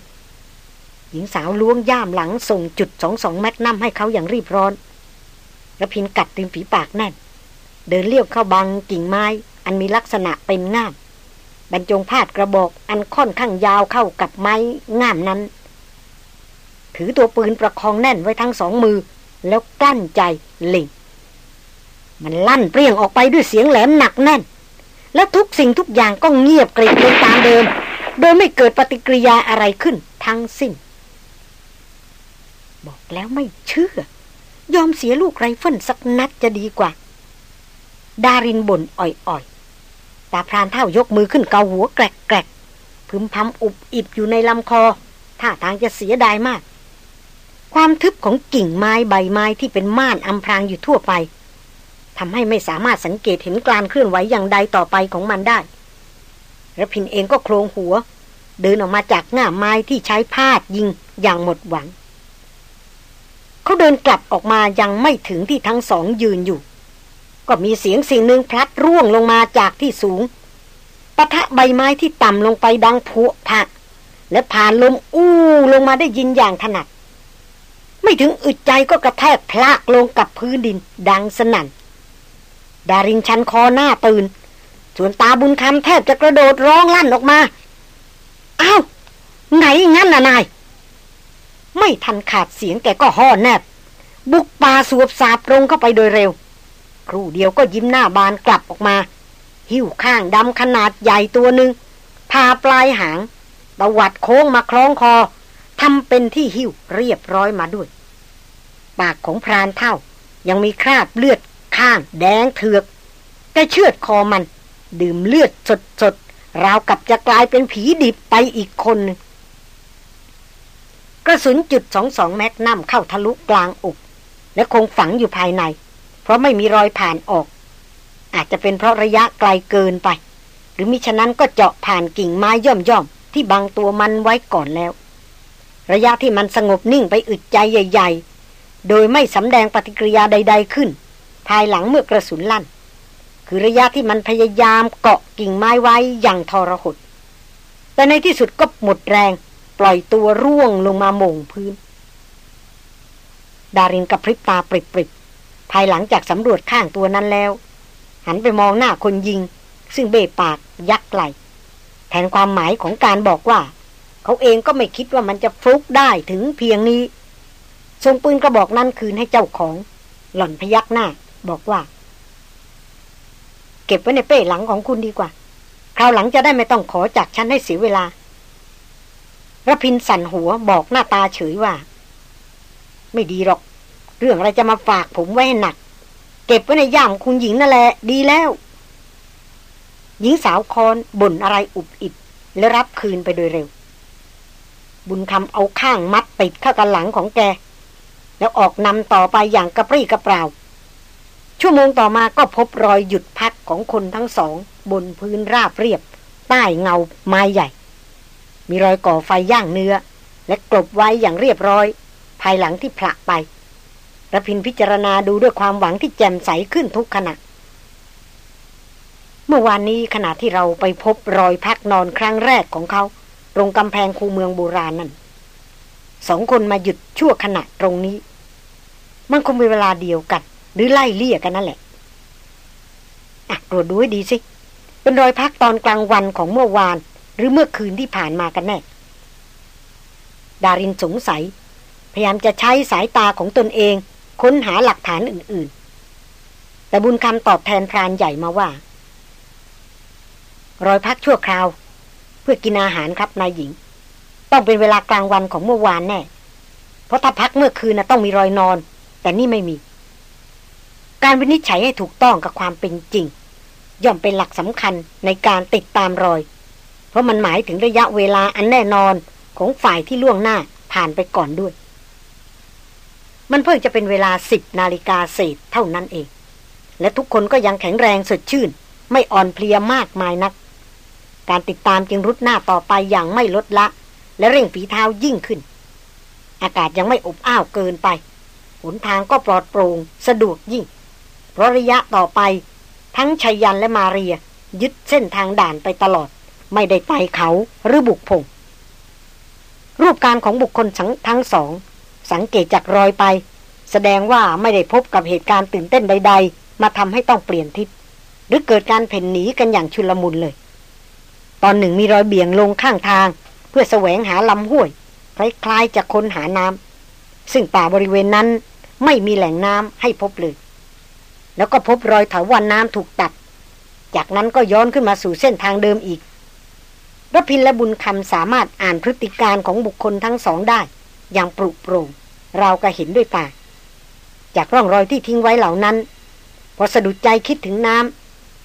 หญิงสาวล้วงย่ามหลังส่งจุดสองสองแมกนัมให้เขาอย่างรีบร้อนระพินกัดริมฝีปากแน่น เดินเลี้ยวเข้าบังกิ่งไม้ อันมีลักษณะเป็นง่ามบรรจงพาดกระบอกอันค่อนข้างยาวเข้ากับไม้ง่ามนั้น ถือตัวปืนประคองแน่นไว้ทั้งสองมือ แล้วกั้นใจเล็งมันลั่นเปรี้ยงออกไปด้วยเสียงแหลมหนักแน่น แล้วทุกสิ่งทุกอย่างก็เงียบกริบลงตามเดิม โดยไม่เกิดปฏิกิริยาอะไรขึ้นทั้งสิ้น บอกแล้วไม่เชื่อ ยอมเสียลูกไรเฟิลสักนัดจะดีกว่า ดารินบ่นอ่อยๆ ตาพรานเท่ายกมือขึ้นเกาหัวแกรกๆพึมพำอุบอิบอยู่ในลำคอท่าทางจะเสียดายมาก ความทึบของกิ่งไม้ใบไม้ที่เป็นม่านอำพรางอยู่ทั่วไปทำให้ไม่สามารถสังเกตเห็นการเคลื่อนไหวอย่างใดต่อไปของมันได้ระพินเองก็โครงหัว เดินออกมาจากหน้าไม้ที่ใช้พาดยิงอย่างหมดหวัง เขาเดินกลับออกมายังไม่ถึงที่ทั้งสองยืนอยู่ ก็มีเสียงสิ่งหนึ่งพลัดร่วงลงมาจากที่สูงปะทะใบไม้ที่ต่ำลงไปดังผุผะและผ่านลมอู้ลงมาได้ยินอย่างถนัด ไม่ถึงอึดใจก็กระแทกพลากลงกับพื้นดินดังสนั่น ดารินชันคอหน้าตื่น ส่วนตาบุญคำแทบจะกระโดดร้องลั่นออกมา อ้าวไงงั้นน่ะนาย ไม่ทันขาดเสียงแกก็ห่อแนบ บุกป่าสวบสาบตรงเข้าไปโดยเร็ว ครู่เดียวก็ยิ้มหน้าบานกลับออกมา หิ้วข้างดำขนาดใหญ่ตัวหนึ่งพาปลายหางตวัดโค้งมาคล้องคอ ทำเป็นที่หิ้วเรียบร้อยมาด้วย ปากของพรานเท่ายังมีคราบเลือดข้างแดงเถือกแต่เชือดคอมัน ดื่มเลือดสดๆราวกับจะกลายเป็นผีดิบไปอีกคนนึงกระสุนจุดสองสองแมกนัมเข้าทะลุกลางอก และคงฝังอยู่ภายใน เพราะไม่มีรอยผ่านออก อาจจะเป็นเพราะระยะไกลเกินไป หรือมิฉะนั้นก็เจาะผ่านกิ่งไม้ย่อมย่อมที่บังตัวมันไว้ก่อนแล้ว ระยะที่มันสงบนิ่งไปอึดใจใหญ่ ๆ โดยไม่สำแดงปฏิกิริยาใด ๆขึ้น ภายหลังเมื่อกระสุนลั่น คือระยะที่มันพยายามเกาะกิ่งไม้ไว้อย่างทรหดแต่ในที่สุดก็หมดแรง ปล่อยตัวร่วงลงมาหม่งพื้น ดารินกระพริบตาปริบๆภายหลังจากสำรวจข้างตัวนั้นแล้ว หันไปมองหน้าคนยิง ซึ่งเบปากยักไหลแทนความหมายของการบอกว่า เขาเองก็ไม่คิดว่ามันจะฟลุกได้ถึงเพียงนี้ทรงปืนกระบอกนั้นคืนให้เจ้าของ หล่อนพยักหน้า บอกว่า เก็บไว้ในเป้หลังของคุณดีกว่า คราวหลังจะได้ไม่ต้องขอจากฉันให้เสียเวลาระพินสั่นหัวบอกหน้าตาเฉยว่า ไม่ดีหรอก เรื่องอะไรจะมาฝากผมไว้ให้หนัก เก็บไว้ในย่ามคุณหญิงนั่นแหละดีแล้ว หญิงสาวคอนบ่นอะไรอุบอิบและรับคืนไปโดยเร็ว บุญคำเอาข้างมัดติดเข้ากับหลังของแก แล้วออกนำต่อไปอย่างกระปรี้กระเปร่า ชั่วโมงต่อมาก็พบรอยหยุดพักของคนทั้งสอง บนพื้นราบเรียบ ใต้เงาไม้ใหญ่ มีรอยก่อไฟย่างเนื้อ และกลบไว้อย่างเรียบร้อย ภายหลังที่ผละไประพินพิจารณาดูด้วยความหวังที่แจ่มใสขึ้นทุกขณะ เมื่อวานนี้ขณะที่เราไปพบรอยพักนอนครั้งแรกของเขา ตรงกำแพงคูเมืองโบราณนั่นสองคนมาหยุดชั่วขณะตรงนี้ มันคงเป็นเวลาเดียวกัน หรือไล่เลี่ยกันนั่นแหละ อะตรวจดูให้ดีสิ เป็นรอยพักตอนกลางวันของเมื่อวาน หรือเมื่อคืนที่ผ่านมากันแน่ ดารินสงสัย พยายามจะใช้สายตาของตนเอง ค้นหาหลักฐานอื่น ๆ แต่บุญคำตอบแทนพรานใหญ่มาว่า รอยพักชั่วคราว เพื่อกินอาหารครับนายหญิง ต้องเป็นเวลากลางวันของเมื่อวานแน่ เพราะถ้าพักเมื่อคืนนะต้องมีรอยนอน แต่นี่ไม่มี การวินิจฉัยให้ถูกต้องกับความเป็นจริง ย่อมเป็นหลักสำคัญในการติดตามรอย เพราะมันหมายถึงระยะเวลาอันแน่นอนของฝ่ายที่ล่วงหน้าผ่านไปก่อนด้วย มันเพิ่งจะเป็นเวลาสิบนาฬิกาเศษเท่านั้นเอง และทุกคนก็ยังแข็งแรงสดชื่น ไม่อ่อนเพลียมากมายนัก การติดตามจึงรุดหน้าต่อไปอย่างไม่ลดละ และเร่งฝีเท้ายิ่งขึ้น อากาศยังไม่อบอ้าวเกินไป หนทางก็ปลอดโปร่งสะดวกยิ่ง เพราะระยะต่อไป ทั้งชยยันและมาเรีย ยึดเส้นทางด่านไปตลอด ไม่ได้ไต่เขาหรือบุกพง รูปการของบุคคลทั้งสอง สังเกตจากรอยไป แสดงว่าไม่ได้พบกับเหตุการณ์ตื่นเต้นใด ๆ มาทำให้ต้องเปลี่ยนทิศหรือเกิดการเพ่นหนีกันอย่างชุลมุนเลย ตอนหนึ่งมีรอยเบี่ยงลงข้างทาง เพื่อแสวงหาลำห้วย คล้ายๆจะค้นหาน้ำซึ่งป่าบริเวณนั้นไม่มีแหล่งน้ำให้พบเลย แล้วก็พบรอยถาวรนน้ำถูกตัด จากนั้นก็ย้อนขึ้นมาสู่เส้นทางเดิมอีกรพินและบุญคำสามารถอ่านพฤติการของบุคคลทั้งสองได้ อย่างปรุโปร่งเราก็เห็นด้วยตาจากร่องรอยที่ทิ้งไว้เหล่านั้น พอสะดุดใจคิดถึงน้ำ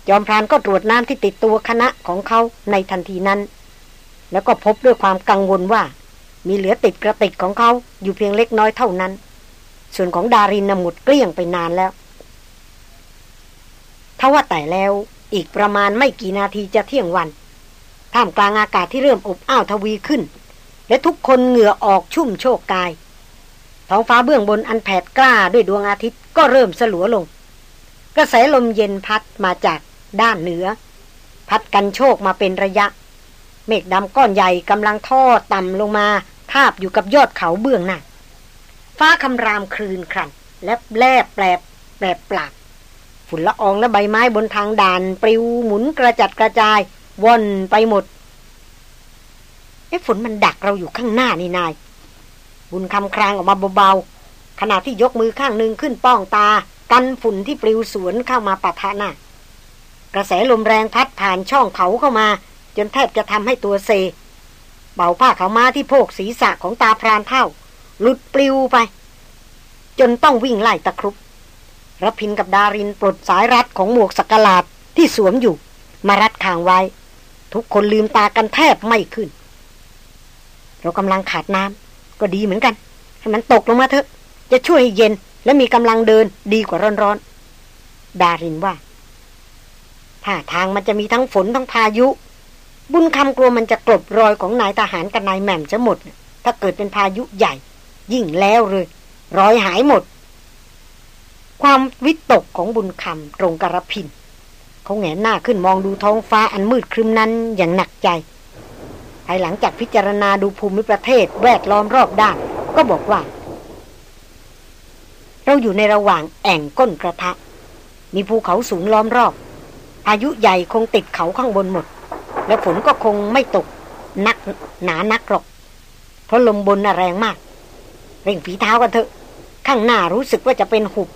จอมพรานก็ตรวจน้ำที่ติดตัวคณะของเขาในทันทีนั้น แล้วก็พบด้วยความกังวลว่า มีเหลือติดกระติกของเขาอยู่เพียงเล็กน้อยเท่านั้น ส่วนของดารินนหมดเกลี้ยงไปนานแล้วถ้าว่าแต่แล้วอีกประมาณไม่กี่นาทีจะเที่ยงวันท่ามกลางอากาศที่เริ่มอบอ้าวทวีขึ้น และทุกคนเหงื่อออกชุ่มโชกกาย ท้องฟ้าเบื้องบนอันแผดกล้าด้วยดวงอาทิตย์ก็เริ่มสลัวลง กระแสลมเย็นพัดมาจาก ด้านเหนือ พัดกันโชกมาเป็นระยะ เมฆดำก้อนใหญ่กำลังท่อต่ำลงมาทาบอยู่กับยอดเขาเบื้องหน้าฟ้าคำรามคลืนครันและแลบแปลบแปลบปลากฝุ่นละอองและใบไม้บนทางด่าน ปลิวหมุนกระจัดกระจายว่อนไปหมดไอ้ฝนมันดักเราอยู่ข้างหน้านี่นาย บุญคำครางออกมาเบาๆขณะที่ยกมือข้างหนึ่งขึ้นป้องตา กันฝุ่นที่ปลิวสวนเข้ามาปะทะหน้า กระแสลมแรงพัดผ่านช่องเขาเข้ามา จนแทบจะทำให้ตัวเซเบาผ้าเขามาที่โพกศีรษะของตาพรานเท่า หลุดปลิวไป จนต้องวิ่งไล่ตะครุบรพินกับดารินปลดสายรัดของหมวกสกลาดที่สวมอยู่ มารัดคางไว้ ทุกคนลืมตากันแทบไม่ขึ้น เรากำลังขาดน้ำก็ดีเหมือนกัน ให้มันตกลงมาเถอะ จะช่วยให้เย็นและมีกำลังเดินดีกว่าร้อนๆ ดารินว่า ถ้าทางมันจะมีทั้งฝนทั้งพายุ บุญคำกลัวมันจะกลบรอยของนายทหารกับนายแหม่มจะหมด ถ้าเกิดเป็นพายุใหญ่ ยิ่งแล้วเลย รอยหายหมด ความวิตกของบุญคำตรงกระพินเขาแงนหน้าขึ้นมองดูท้องฟ้าอันมืดครึมนั้นอย่างหนักใจภายหลังจากพิจารณาดูภูมิประเทศแวดล้อมรอบด้าน ก็บอกว่า เราอยู่ในระหว่างแอ่งก้นกระทะ มีภูเขาสูงล้อมรอบ อายุใหญ่คงติดเขาข้างบนหมด แล้วฝนก็คงไม่ตกนักหนานักหรอก เพราะลมบนแรงมาก เร่งฝีเท้ากันเถอะ ข้างหน้ารู้สึกว่าจะเป็นหุบ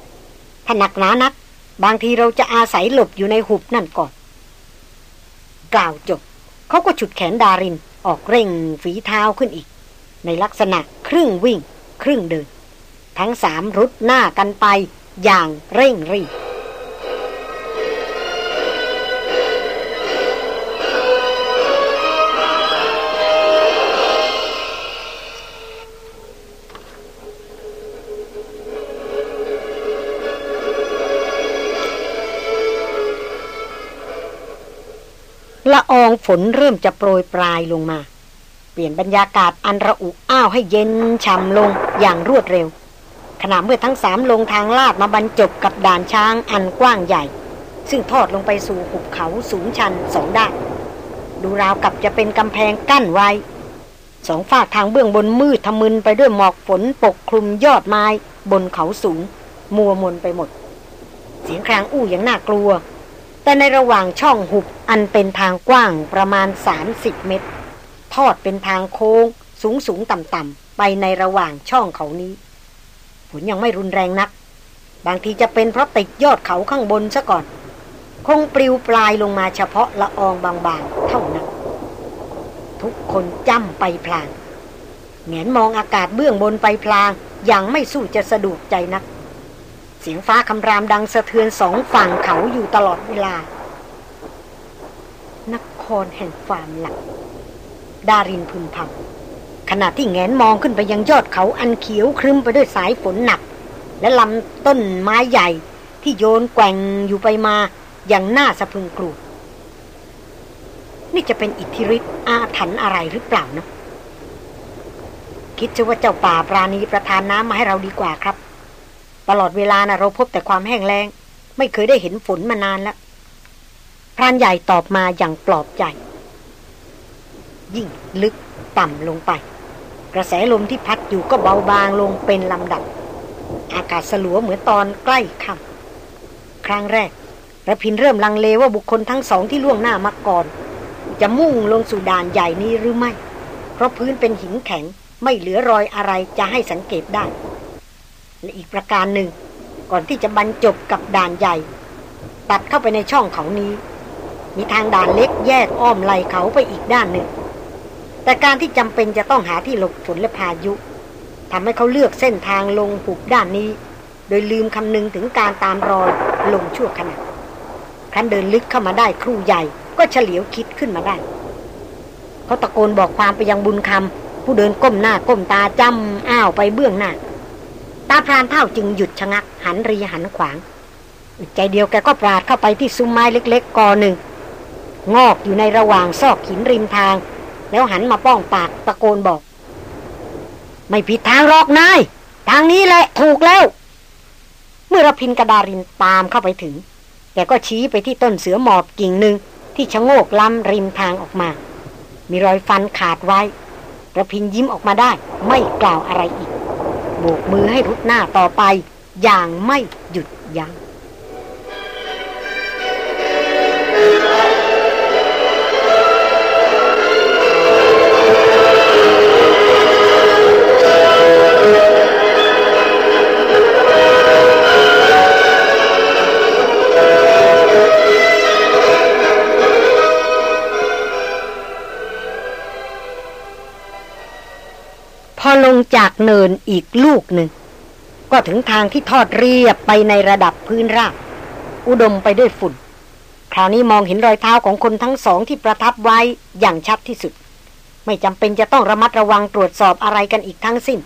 ถ้าหนักหนานัก บางทีเราจะอาศัยหลบอยู่ในหุบนั่นก่อน กล่าวจบ เขาก็ฉุดแขนดารินออกเร่งฝีเท้าขึ้นอีก ในลักษณะครึ่งวิ่ง ครึ่งเดิน ทั้งสามรุดหน้ากันไปอย่างเร่งรีบ ละอองฝนเริ่มจะโปรยปลายลงมา เปลี่ยนบรรยากาศอันระอุอ้าวให้เย็นช่ำลงอย่างรวดเร็ว ขณะเมื่อทั้งสามลงทางลาดมาบรรจบกับด่านช้างอันกว้างใหญ่ ซึ่งทอดลงไปสู่หุบเขาสูงชันสองด้านดูราวกับจะเป็นกำแพงกั้นไว้สองฝากทางเบื้องบนมืดทะมึนไปด้วยหมอกฝนปกคลุมยอดไม้ บนเขาสูง มัวมนไปหมด เสียงครางอู้อย่างน่ากลัว แต่ในระหว่างช่องหุบอันเป็นทางกว้างประมาณ 30 เมตร ทอดเป็นทางโค้ง สูงสูงต่ำต่ำไปในระหว่างช่องเขานี้ฝนยังไม่รุนแรงนัก บางทีจะเป็นเพราะติดยอดเขาข้างบนซะก่อน คงปลิวปลายลงมาเฉพาะละอองบางๆ เท่านั้น ทุกคนจ้ำไปพลางเหงนมองอากาศเบื้องบนไปพลางอย่างไม่สู้จะสะดวกใจนัก เสียงฟ้าคำรามดังสะเทือนสองฝั่งเขาอยู่ตลอดเวลา นครแห่งความหลัก ดารินพึมพำขณะที่แงนมองขึ้นไปยังยอดเขาอันเขียวครึ้มไปด้วยสายฝนหนัก และลำต้นไม้ใหญ่ที่โยนแกว่งอยู่ไปมาอย่างน่าสะพึงกลัวนี่จะเป็นอิทธิฤทธิ์อาถรรพ์อะไรหรือเปล่านะ คิดซะว่าเจ้าป่าปราณีประทานน้ำมาให้เราดีกว่าครับ ตลอดเวลานะเราพบแต่ความแห้งแล้ง ไม่เคยได้เห็นฝนมานานแล้วพรานใหญ่ตอบมาอย่างปลอบใจ ยิ่งลึกต่ำลงไป กระแสลมที่พัดอยู่ก็เบาบางลงเป็นลำดับ อากาศสลัวเหมือนตอนใกล้ค่ำครั้งแรกระพินเริ่มลังเลว่าบุคคลทั้งสองที่ล่วงหน้ามาก่อน จะมุ่งลงสู่ด่านใหญ่นี้หรือไม่ เพราะพื้นเป็นหินแข็งไม่เหลือรอยอะไรจะให้สังเกตได้ และอีกประการหนึ่ง ก่อนที่จะบรรจบกับด่านใหญ่ ตัดเข้าไปในช่องเขานี้ มีทางด่านเล็กแยกอ้อมไหลเขาไปอีกด้านหนึ่ง แต่การที่จำเป็นจะต้องหาที่หลบฝนและพายุทำให้เขาเลือกเส้นทางลงหุบด้านนี้ โดยลืมคำนึงถึงการตามรอยลงชั่วขณะครั้นเดินลึกเข้ามาได้ครู่ใหญ่ก็เฉลียวคิดขึ้นมาได้ เขาตะโกนบอกความไปยังบุญคำผู้เดินก้มหน้าก้มตาจำอ้าวไปเบื้องหน้า ตาพรานเท่าจึงหยุดชะงัก หันรีหันขวาง ใจเดียวแกก็ปราดเข้าไปที่ซุ้มไม้เล็ก ๆกอหนึ่ง งอกอยู่ในระหว่างซอกหินริมทาง แล้วหันมาป้องปากตะโกนบอก ไม่ผิดทางหรอกนาย ทางนี้แหละถูกแล้ว เมื่อรพินกระดารินตามเข้าไปถึง แกก็ชี้ไปที่ต้นเสือหมอบกิ่งหนึ่งที่ชะโงกล้ำริมทางออกมา มีรอยฟันขาดไว้ระพินยิ้มออกมาได้ ไม่กล่าวอะไรอีก โบกมือให้รุดหน้าต่อไป อย่างไม่หยุดยัง้ง พอลงจากเนินอีกลูกหนึ่ง ก็ถึงทางที่ทอดเรียบไปในระดับพื้นราบอุดมไปด้วยฝุ่น คราวนี้มองเห็นรอยเท้าของคนทั้งสองที่ประทับไว้อย่างชัดที่สุด ไม่จำเป็นจะต้องระมัดระวังตรวจสอบอะไรกันอีกทั้งสิ้น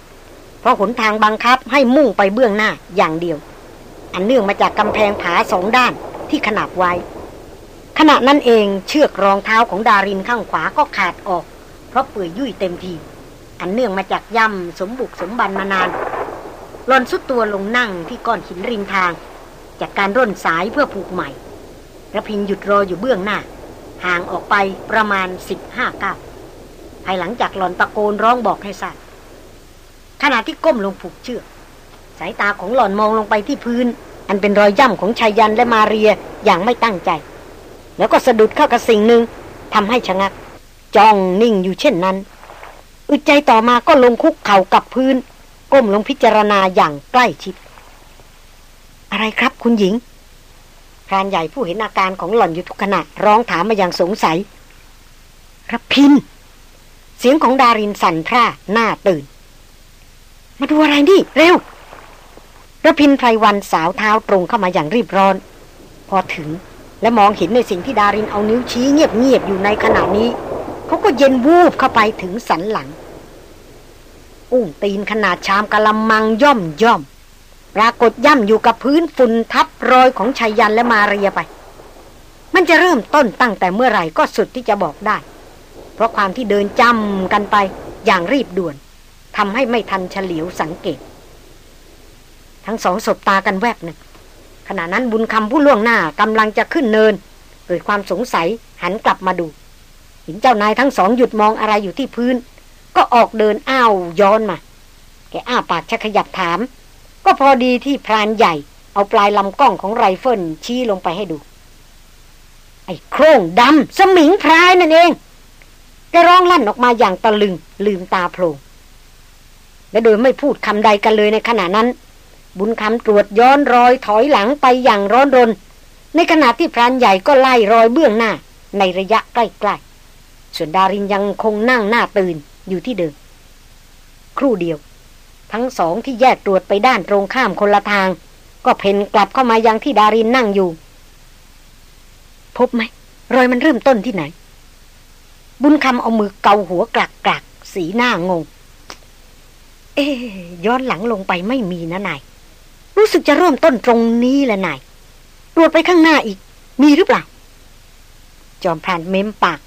เพราะหนทางบังคับให้มุ่งไปเบื้องหน้าอย่างเดียว อันเนื่องมาจากกำแพงผาสองด้านที่ขนาบไว้ ขณะนั้นเองเชือกรองเท้าของดารินข้างขวาก็ขาดออก เพราะเปื่อยยุ่ยเต็มที อันเนื่องมาจากย่ำสมบุกสมบันมานานหลอนสุดตัวลงนั่งที่ก้อนหินริมทาง จากการร่นสายเพื่อผูกใหม่ระพินหยุดรออยู่เบื้องหน้า ห่างออกไปประมาณสิบห้าก้าวภายหลังจากหลอนตะโกนร้องบอกให้ทราบขณะที่ก้มลงผูกเชือกสายตาของหลอนมองลงไปที่พื้น อันเป็นรอยย่ำของชายยันและมาเรียอย่างไม่ตั้งใจ แล้วก็สะดุดเข้ากับสิ่งหนึ่งทำให้ชะงักจ้องนิ่งอยู่เช่นนั้น อึดใจต่อมาก็ลงคุกเข่ากับพื้น ก้มลงพิจารณาอย่างใกล้ชิด อะไรครับคุณหญิงพรานใหญ่ผู้เห็นอาการของหล่อนอยู่ทุกขณะร้องถามมาอย่างสงสัยรับพิน เสียงของดารินสั่นพร่าหน้าตื่น มาดูอะไรนี่ เร็วระพินไพรวันสาวเท้าตรงเข้ามาอย่างรีบร้อน พอถึงและมองเห็นในสิ่งที่ดารินเอานิ้วชี้เงียบๆอยู่ในขณะนี้ เขาก็เย็นวูบเข้าไปถึงสันหลัง อุ้งตีนขนาดชามกะละมังย่อมย่อม ปรากฏย่ำอยู่กับพื้นฝุ่นทับรอยของชายันและมาเรียไป มันจะเริ่มต้นตั้งแต่เมื่อไหร่ก็สุดที่จะบอกได้ เพราะความที่เดินจำกันไปอย่างรีบด่วนทำให้ไม่ทันเฉลียวสังเกต ทั้งสองสบตากันแวบหนึ่งขณะนั้นบุญคำผู้ล่วงหน้ากำลังจะขึ้นเนินเกิดความสงสัยหันกลับมาดู เห็นเจ้านายทั้งสองหยุดมองอะไรอยู่ที่พื้น ก็ออกเดินอ้าวย้อนมา แกอ้าปากชักขยับถาม ก็พอดีที่พรานใหญ่ เอาปลายลำกล้องของไรเฟิลชี้ลงไปให้ดู ไอ้โคร่งดำสมิงพรายนั่นเองแกร้องลั่นออกมาอย่างตะลึง ลืมตาโผล่และโดยไม่พูดคำใดกันเลยในขณะนั้น บุญคำตรวจย้อนรอยถอยหลังไปอย่างร้อนรน ในขณะที่พรานใหญ่ก็ไล่รอยเบื้องหน้าในระยะใกล้ ส่วนดารินยังคงนั่งหน้าตื่นอยู่ที่เดิม ครู่เดียว ทั้งสองที่แยกตรวจไปด้านตรงข้ามคนละทาง ก็เพ่นกลับเข้ามายังที่ดารินนั่งอยู่ พบไหม รอยมันเริ่มต้นที่ไหน บุญคำเอามือเกาหัวกลักกลักสีหน้างง เอ๊ย้อนหลังลงไปไม่มีนะนาย รู้สึกจะเริ่มต้นตรงนี้แหละนายตรวจไปข้างหน้าอีก มีหรือเปล่า จอมพรานเม้มปาก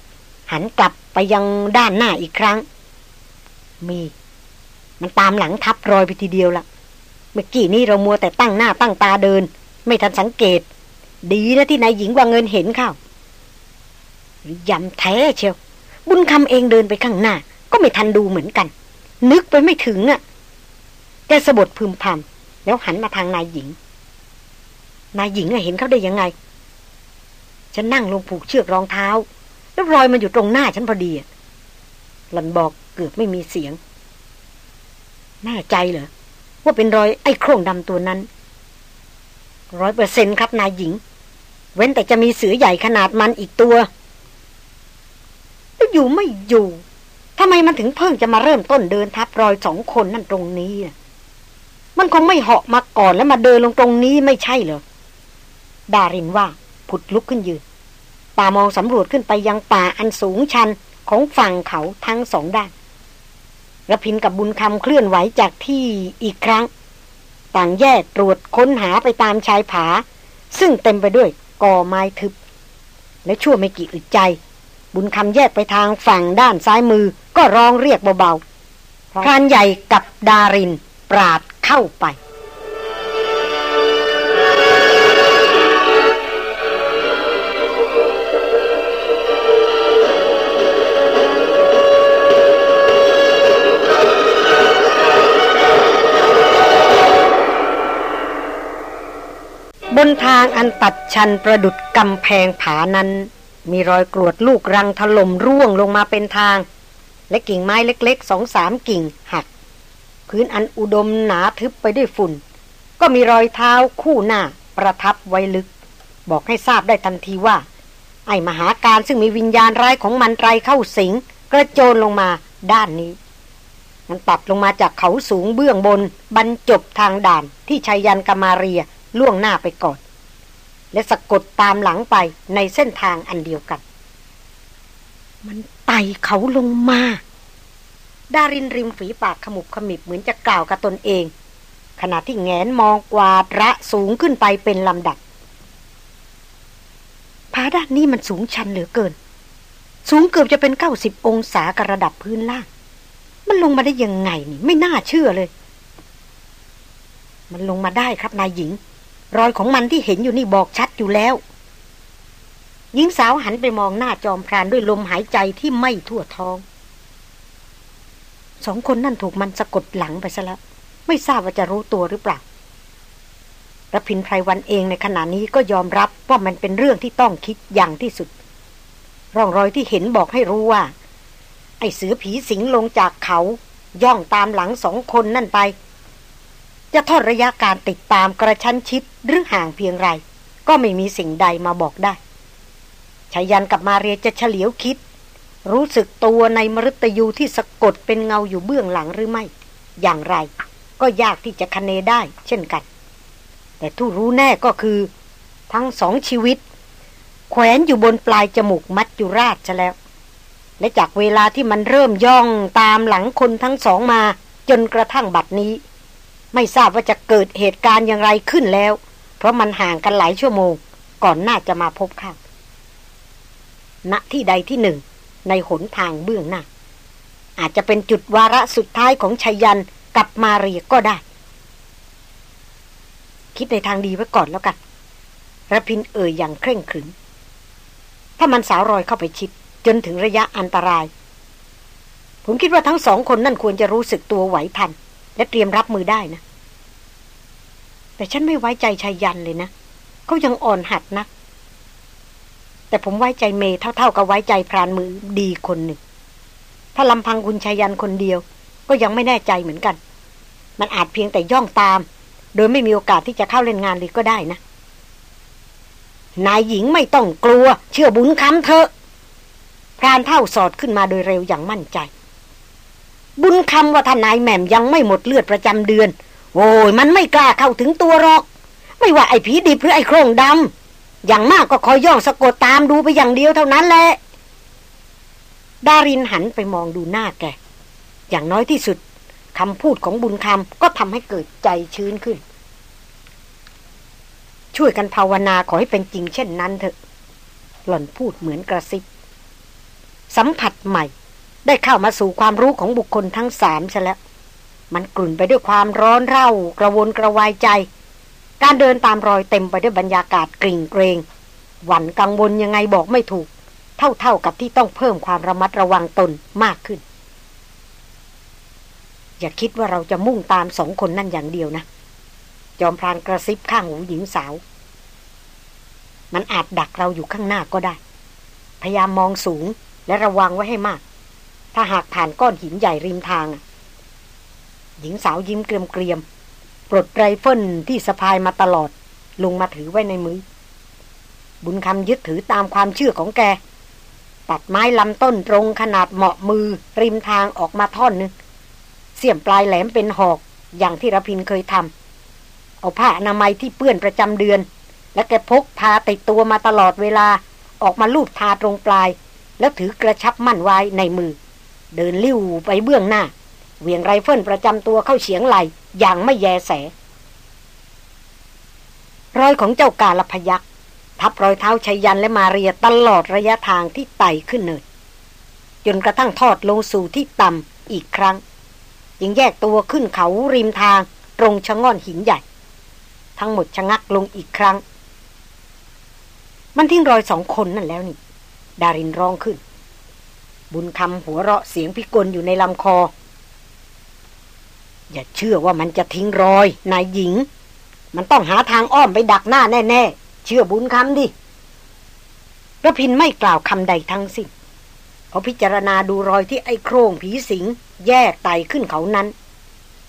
หันกลับไปยังด้านหน้าอีกครั้ง มี มันตามหลังทับรอยไปทีเดียวละเมื่อกี้นี้เรามัวแต่ตั้งหน้าตั้งตาเดิน ไม่ทันสังเกต ดีนะที่นายหญิงว่าเงินเห็นเข้ายำแท้เชียว บุญคำเองเดินไปข้างหน้า ก็ไม่ทันดูเหมือนกัน นึกไปไม่ถึงอะ่ะแกสะบดพึมพำแล้วหันมาทางนายหญิง นายหญิงเห็นเขาได้ยังไง ฉันนั่งลงผูกเชือกรองเท้า แล้วรอยมันอยู่ตรงหน้าฉันพอดีหลันบอกเกือบไม่มีเสียง แน่ใจเหรอ ว่าเป็นรอยไอ้โครงดำตัวนั้นร้อยเปอร์เซ็นครับนายหญิง เว้นแต่จะมีเสือใหญ่ขนาดมันอีกตัว แล้วอยู่ไม่อยู่ทำไมมันถึงเพิ่งจะมาเริ่มต้นเดินทับรอยสองคนนั่นตรงนี้อะมันคงไม่เหาะมาก่อนแล้วมาเดินลงตรงนี้ไม่ใช่เหรอดารินว่าผุดลุกขึ้นยืน ป่ามองสำรวจขึ้นไปยังป่าอันสูงชันของฝั่งเขาทั้งสองด้านระพินกับบุญคำเคลื่อนไหวจากที่อีกครั้ง ต่างแยกตรวจค้นหาไปตามชายผา ซึ่งเต็มไปด้วยกอไม้ทึบ และชั่วไม่กี่อึดใจ บุญคำแยกไปทางฝั่งด้านซ้ายมือก็ร้องเรียกเบาๆพรานใหญ่กับดารินปราดเข้าไป บนทางอันตัดชันประดุดกำแพงผานั้น มีรอยกรวดลูกรังถล่มร่วงลงมาเป็นทาง และกิ่งไม้เล็กๆสองสามกิ่งหัก พื้นอันอุดมหนาทึบไปด้วยฝุ่น ก็มีรอยเท้าคู่หน้าประทับไว้ลึก บอกให้ทราบได้ทันทีว่า ไอ้มหาการซึ่งมีวิญญาณร้ายของมันไรเข้าสิง กระโจนลงมาด้านนี้ มันตัดลงมาจากเขาสูงเบื้องบนบรรจบทางด่านที่ชายันกามาเรีย ล่วงหน้าไปก่อน และสะกดตามหลังไปในเส้นทางอันเดียวกัน มันไต่เขาลงมา ดารินริมฝีปากขมุบขมิบเหมือนจะกล่าวกับตนเอง ขณะที่แงนมองกวาดระสูงขึ้นไปเป็นลำดับผาด้านนี้มันสูงชันเหลือเกิน สูงเกือบจะเป็นเก้าสิบองศากระดับพื้นล่าง มันลงมาได้ยังไงนี่ ไม่น่าเชื่อเลย มันลงมาได้ครับนายหญิง รอยของมันที่เห็นอยู่นี่บอกชัดอยู่แล้ว หญิงสาวหันไปมองหน้าจอมพรานด้วยลมหายใจที่ไม่ทั่วท้อง สองคนนั่นถูกมันสะกดหลังไปซะแล้ว ไม่ทราบว่าจะรู้ตัวหรือเปล่ารพินไพรวันเองในขณะนี้ก็ยอมรับว่ามันเป็นเรื่องที่ต้องคิดอย่างที่สุด ร่องรอยที่เห็นบอกให้รู้ว่า ไอ้เสือผีสิงลงจากเขา ย่องตามหลังสองคนนั่นไป จะทอดระยะการติดตามกระชั้นชิดหรือห่างเพียงไร ก็ไม่มีสิ่งใดมาบอกได้ชายันกับมาเรียจะเฉลียวคิด รู้สึกตัวในมฤตยูที่สะกดเป็นเงาอยู่เบื้องหลังหรือไม่ อย่างไร ก็ยากที่จะคเนได้ เช่นกัน แต่ทุรู้แน่ก็คือ ทั้งสองชีวิต แขวนอยู่บนปลายจมูกมัจจุราชซะแล้ว และจากเวลาที่มันเริ่มย่องตามหลังคนทั้งสองมา จนกระทั่งบัดนี้ ไม่ทราบว่าจะเกิดเหตุการณ์อย่างไรขึ้นแล้ว เพราะมันห่างกันหลายชั่วโมง ก่อนน่าจะมาพบข้าณที่ใดที่หนึ่ง ในหนทางเบื้องหน้า อาจจะเป็นจุดวาระสุดท้ายของชัยยันกับมาเรียก็ได้ คิดในทางดีไว้ก่อนแล้วกันระพินเอ่ยอย่างเคร่งขรึมถ้ามันสาวรอยเข้าไปชิด จนถึงระยะอันตราย ผมคิดว่าทั้งสองคนนั่นควรจะรู้สึกตัวไหวทัน และเตรียมรับมือได้นะ แต่ฉันไม่ไว้ใจชายยันเลยนะเขายังอ่อนหัดนะแต่ผมไว้ใจเมย์เท่าๆกับไว้ใจพรานมือดีคนหนึ่ง ถ้าลำพังคุณชายันคนเดียว ก็ยังไม่แน่ใจเหมือนกัน มันอาจเพียงแต่ย่องตาม โดยไม่มีโอกาสที่จะเข้าเล่นงานเลยก็ได้นะนายหญิงไม่ต้องกลัว เชื่อบุญคำเถอะพรานเท่าสอดขึ้นมาโดยเร็วอย่างมั่นใจ บุญคำว่าทนายแหม่มยังไม่หมดเลือดประจำเดือน โอ้ยมันไม่กล้าเข้าถึงตัวหรอก ไม่ว่าไอ้ผีดิบหรือไอ้โครงดำอย่างมากก็คอยย่องสะกดตามดูไปอย่างเดียวเท่านั้นแหละดารินหันไปมองดูหน้าแก อย่างน้อยที่สุดคำพูดของบุญคำก็ทำให้เกิดใจชื้นขึ้น ช่วยกันภาวนาขอให้เป็นจริงเช่นนั้นเถอะ หล่อนพูดเหมือนกระซิบ สัมผัสใหม่ ได้เข้ามาสู่ความรู้ของบุคคลทั้งสามซะแล้ว มันกลุ่นไปด้วยความร้อนเร่า กระวนกระวายใจ การเดินตามรอยเต็มไปด้วยบรรยากาศกริ่งเกรง หวั่นกังวลยังไงบอกไม่ถูก เท่าๆกับที่ต้องเพิ่มความระมัดระวังตนมากขึ้น อย่าคิดว่าเราจะมุ่งตามสองคนนั่นอย่างเดียวนะ จอมพรานกระซิบข้างหูหญิงสาว มันอาจดักเราอยู่ข้างหน้าก็ได้ พยายามมองสูงและระวังไว้ให้มาก ถ้าหากผ่านก้อนหินใหญ่ริมทาง หญิงสาวยิ้มเกรียมๆปลดไรเฟิลที่สะพายมาตลอด ลงมาถือไว้ในมือ บุญคำยึดถือตามความเชื่อของแก ตัดไม้ลำต้นตรงขนาดเหมาะมือ ริมทางออกมาท่อนนึง เสียมปลายแหลมเป็นหอกอย่างที่ระพินเคยทำเอาผ้าอนามัยที่เปื้อนประจำเดือน และแกพกพาติดตัวมาตลอดเวลาออกมาลูบทาตรงปลาย แล้วถือกระชับมั่นไว้ในมือ เดินลิ้วไปเบื้องหน้า เวียงไรเฟิลประจำตัวเข้าเฉียงไหลอย่างไม่แยแส รอยของเจ้ากาลพยักทับรอยเท้าชัยยันและมาเรียตลอดระยะทางที่ไต่ขึ้นเนินจนกระทั่งทอดลงสู่ที่ต่ำอีกครั้งยังแยกตัวขึ้นเขาริมทางตรงชะง่อนหินใหญ่ ทั้งหมดชะงักลงอีกครั้ง มันทิ้งรอยสองคนนั่นแล้วนี่ ดารินร้องขึ้น บุญคำหัวเราะเสียงพิกลอยู่ในลำคอ อย่าเชื่อว่ามันจะทิ้งรอย นายหญิง มันต้องหาทางอ้อมไปดักหน้าแน่ๆ เชื่อบุญคำดิระพินไม่กล่าวคำใดทั้งสิ้นเขาพิจารณาดูรอยที่ไอ้โครงผีสิง แยกไตขึ้นเขานั้น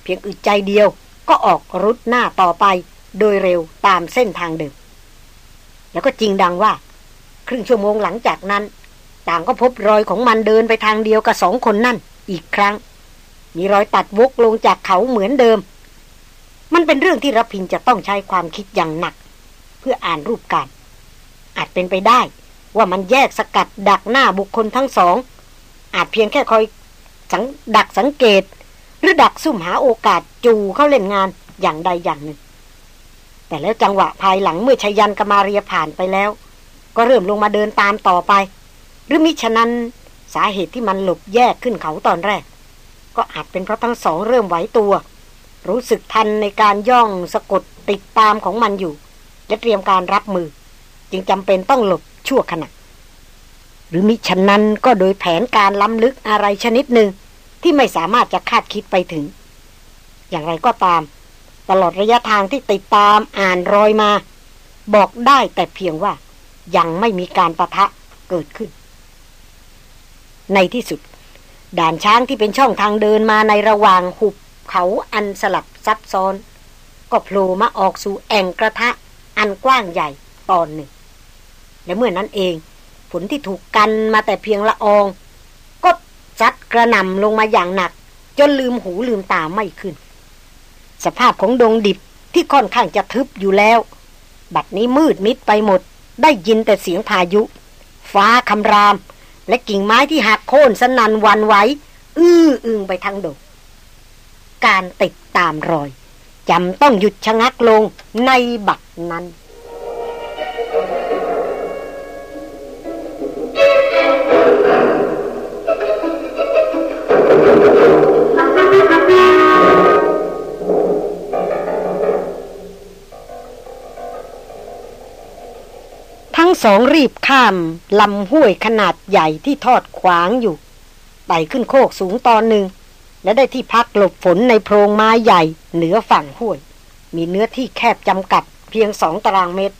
เพียงอึดใจเดียวก็ออกรุดหน้าต่อไป โดยเร็วตามเส้นทางเดิมแล้วก็จริงดังว่า ครึ่งชั่วโมงหลังจากนั้น ต่างก็พบรอยของมันเดินไปทางเดียวกับสองคนนั่น อีกครั้ง มีรอยตัดวกลงจากเขาเหมือนเดิม มันเป็นเรื่องที่รพินจะต้องใช้ความคิดอย่างหนัก เพื่ออ่านรูปการ อาจเป็นไปได้ ว่ามันแยกสกัดดักหน้าบุคคลทั้งสอง อาจเพียงแค่คอยสังดักสังเกต หรือดักซุ่มหาโอกาสจูเข้าเล่นงานอย่างใดอย่างหนึ่ง แต่แล้วจังหวะภายหลังเมื่อชายันกมาเรียผ่านไปแล้ว ก็เริ่มลงมาเดินตามต่อไป หรือมิฉะนั้นสาเหตุที่มันหลบแยกขึ้นเขาตอนแรก ก็อาจเป็นเพราะทั้งสองเริ่มไหวตัว รู้สึกทันในการย่องสะกดติดตามของมันอยู่ และเตรียมการรับมือ จึงจำเป็นต้องหลบชั่วขณะหรือมิฉะนั้นก็โดยแผนการล้ำลึกอะไรชนิดหนึ่ง ที่ไม่สามารถจะคาดคิดไปถึง อย่างไรก็ตาม ตลอดระยะทางที่ติดตามอ่านรอยมา บอกได้แต่เพียงว่ายังไม่มีการประทะเกิดขึ้น ในที่สุด ด่านช้างที่เป็นช่องทางเดินมาในระหว่างหุบเขาอันสลับซับซ้อน ก็โผล่มาออกสู่แอ่งกระทะอันกว้างใหญ่ตอนหนึ่ง และเมื่อนนั้นเอง ฝนที่ถูกกันมาแต่เพียงละออง ก็ซัดกระหน่ำลงมาอย่างหนัก จนลืมหูลืมตาไม่ขึ้น สภาพของดงดิบที่ค่อนข้างจะทึบอยู่แล้ว บัดนี้มืดมิดไปหมด ได้ยินแต่เสียงพายุ ฟ้าคำราม และกิ่งไม้ที่หักโค่นสนันวันไว้ อื้ออึงไปทั้งดงการติดตามรอยจำต้องหยุดชะงักลงในบัดนั้น สองรีบข้ามลำห้วยขนาดใหญ่ที่ทอดขวางอยู่ไต่ขึ้นโคกสูงตอนหนึ่ง และได้ที่พักหลบฝนในโพรงไม้ใหญ่เหนือฝั่งห้วย มีเนื้อที่แคบจำกัดเพียงสองตารางเมตร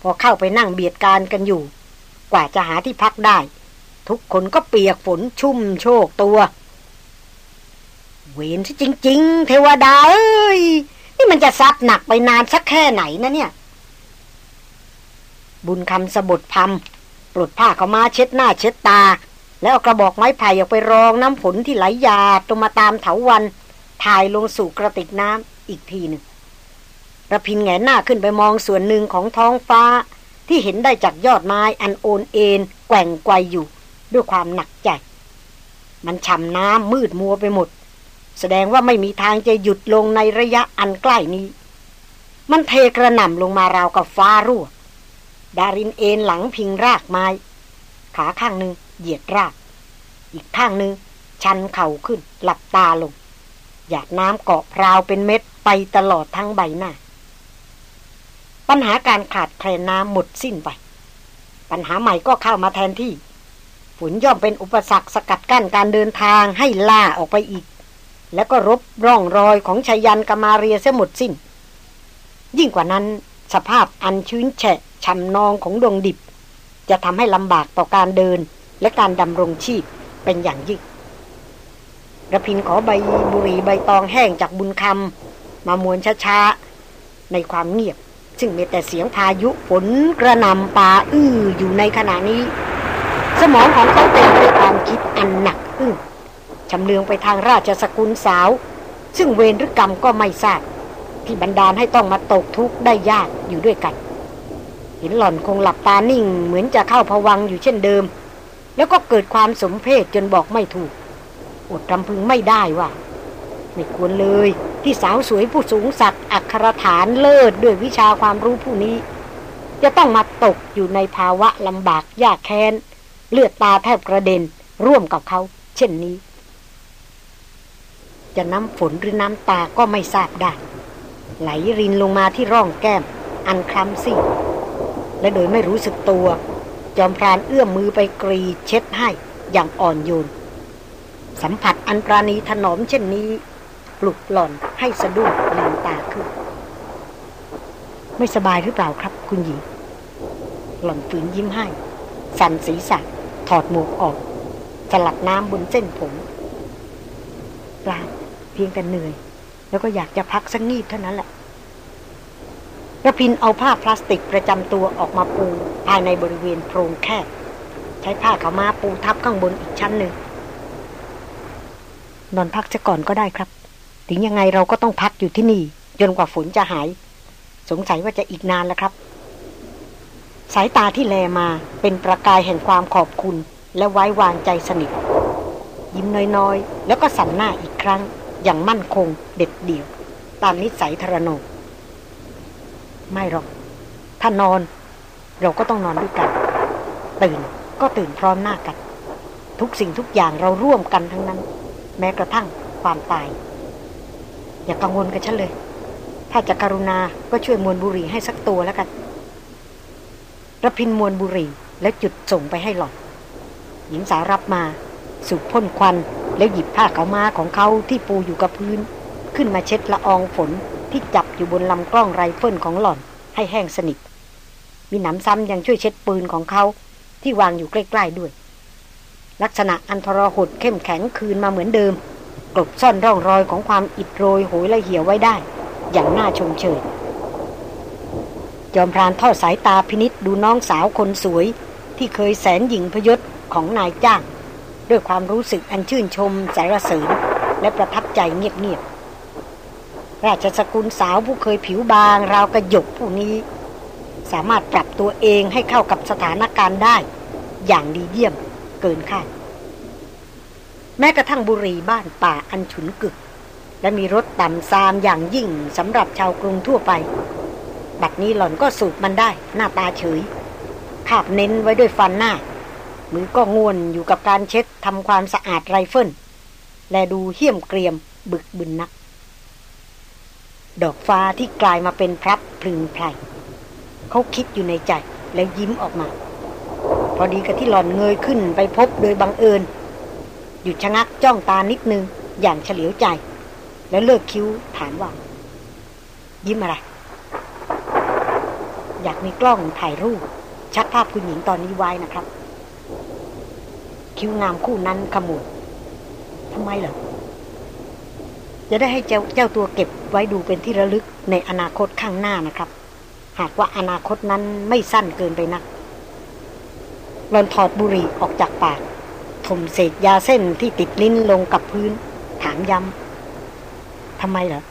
พอเข้าไปนั่งเบียดการกันอยู่ กว่าจะหาที่พักได้ ทุกคนก็เปียกฝนชุ่มโชกตัว เวนที่จริง ๆ เทวดาเอ้ย นี่มันจะซัดหนักไปนานสักแค่ไหนนะเนี่ย บุญคำสะบดพำปลดผ้าเขามาเช็ดหน้าเช็ดตา แล้วกระบอกไม้ไผ่ออกไปรองน้ำฝนที่ไหลยาตรงมาตามเถาวันถ่ายลงสู่กระติกน้ำอีกทีหนึ่งระพินแงหน้าขึ้นไปมองส่วนหนึ่งของท้องฟ้า ที่เห็นได้จากยอดไม้อันโอนเอ็นแกว่งไกวอยู่ ด้วยความหนักใจ มันฉ่ำน้ำมืดมัวไปหมด แสดงว่าไม่มีทางจะหยุดลงในระยะอันใกล้นี้ มันเทกระหน่ำลงมาราวกับฟ้ารั่ว ดารินเอนหลังพิงรากไม้ ขาข้างหนึ่งเหยียดราก อีกข้างหนึ่งชันเข่าขึ้น หลับตาลง หยาดน้ำเกาะพราวเป็นเม็ดไปตลอดทั้งใบหน้า ปัญหาการขาดแคลนน้ำหมดสิ้นไป ปัญหาใหม่ก็เข้ามาแทนที่ ฝนย่อมเป็นอุปสรรคสกัดกั้นการเดินทางให้ล่าออกไปอีก แล้วก็รบร่องรอยของชายันกามาเรียเสียหมดสิ้น ยิ่งกว่านั้น สภาพอันชื้นแฉะชำนองของดวงดิบ จะทำให้ลำบากต่อการเดินและการดำรงชีพเป็นอย่างยิ่งกระพินขอใบบุหรี่ใบตองแห้งจากบุญคำมามวนช้าๆ ในความเงียบ ซึ่งมีแต่เสียงพายุฝนกระนำป่าอื้ออยู่ในขณะนี้ สมองของเขาเต็มไปด้วยความคิดอันหนักอึ้งชำเลืองไปทางราชสกุลสาว ซึ่งเวรหรือกรรมก็ไม่ทราบ ที่บันดาลให้ต้องมาตกทุกข์ได้ยากอยู่ด้วยกัน เห็นหล่อนคงหลับตานิ่ง เหมือนจะเข้าพวังอยู่เช่นเดิม แล้วก็เกิดความสมเพศจนบอกไม่ถูก อดรำพึงไม่ได้ว่า ไม่ควรเลยที่สาวสวยผู้สูงศักดิ์อักรฐานเลิศด้วยวิชาความรู้ผู้นี้ จะต้องมาตกอยู่ในภาวะลำบากยากแค้น เลือดตาแทบกระเด็นร่วมกับเขา เช่นนี้ จะน้ำฝนหรือน้ำตาก็ไม่ทราบได้ ไหลรินลงมาที่ร่องแก้ม อันคล้ำซีและโดยไม่รู้สึกตัว จอมพรานเอื้อมมือไปกรีเช็ดให้อย่างอ่อนโยน สัมผัสอันปราณีถนอมเช่นนี้ปลุกหล่อนให้สะดุ้งลืมตาขึ้น ไม่สบายหรือเปล่าครับ คุณหญิง หล่อนฝืนยิ้มให้ สั่นศีรษะถอดหมวกออกสลัดน้ำบนเส้นผมเปล่าเพียงแต่เหนื่อย แล้วก็อยากจะพักสักงีบเท่านั้นแหละระพินเอาผ้าพลาสติกประจำตัวออกมาปูภายในบริเวณโพรงแคบ ใช้ผ้าขามาปูทับข้างบนอีกชั้นหนึ่ง นอนพักจะก่อนก็ได้ครับ ถึงยังไงเราก็ต้องพักอยู่ที่นี่ จนกว่าฝนจะหาย สงสัยว่าจะอีกนานแล้วครับ สายตาที่แลมาเป็นประกายแห่งความขอบคุณ และไว้วางใจสนิท ยิ้มน้อยๆ แล้วก็สั่นหน้าอีกครั้ง อย่างมั่นคงเด็ดเดี่ยว ตามนิสัยทรนงไม่หรอก ถ้านอน เราก็ต้องนอนด้วยกัน ตื่นก็ตื่นพร้อมหน้ากัน ทุกสิ่งทุกอย่างเราร่วมกันทั้งนั้น แม้กระทั่งความตาย อย่ากังวลกับฉันเลย ถ้าจะกรุณาก็ช่วยมวนบุหรี่ให้สักตัวแล้วกันรพินทร์มวนบุหรี่และจุดส่งไปให้หล่อนหญิงสาวรับมา สูบพ่นควัน แล้วหยิบผ้าขาวม้าของเขาที่ปูอยู่กับพื้น ขึ้นมาเช็ดละอองฝนที่จับอยู่บนลำกล้องไรเฟิลของหล่อนให้แห้งสนิท มิหนำซ้ำยังช่วยเช็ดปืนของเขาที่วางอยู่ใกล้ ๆด้วย ลักษณะอันทรหดเข้มแข็งคืนมาเหมือนเดิม กลบซ่อนร่องรอยของความอิดโรยโหยละเหี่ยวไว้ได้ อย่างน่าชมเชยจอมพรานทอดสายตาพินิษดูน้องสาวคนสวย ที่เคยแสนหญิงพยศของนายจ้าง ด้วยความรู้สึกอันชื่นชมสารเสริญและประทับใจเงียบๆ ราชสกุลสาวผู้เคยผิวบาง ราวกระยกผู้นี้ สามารถปรับตัวเองให้เข้ากับสถานการณ์ได้ อย่างดีเยี่ยมเกินคาดแม้กระทั่งบุหรี่บ้านป่าอันฉุนกึก และมีรสต่ำทรามอย่างยิ่งสำหรับชาวกรุงทั่วไป บัดนี้หล่อนก็สูบมันได้หน้าตาเฉยคาบเน้นไว้ด้วยฟันหน้า มือก็ง่วนอยู่กับการเช็ดทำความสะอาดไรเฟิลและดูเหี้ยมเกรียมบึกบึนนัก ดอกฟ้าที่กลายมาเป็นพรับพลึงไพรเขาคิดอยู่ในใจแล้วยิ้มออกมา พอดีกับที่หล่อนเงยขึ้นไปพบโดยบังเอิญ หยุดชะงักจ้องตานิดนึงอย่างเฉลียวใจ แล้วเลิกคิ้วถามว่า ยิ้มอะไร อยากมีกล้องถ่ายรูป ชัดภาพคุณหญิงตอนนี้ไว้นะครับ คิ้วงามคู่นั้นขมุดทำไมเหรอจะได้ให้เจ้าเจ้าตัวเก็บไว้ดูเป็นที่ระลึกในอนาคตข้างหน้านะครับ หากว่าอนาคตนั้นไม่สั้นเกินไปนักหลอนถอดบุหรี่ออกจากปากถมเศษยาเส้นที่ติดลิ้นลงกับพื้น ถามย้ำทำไมเหรอ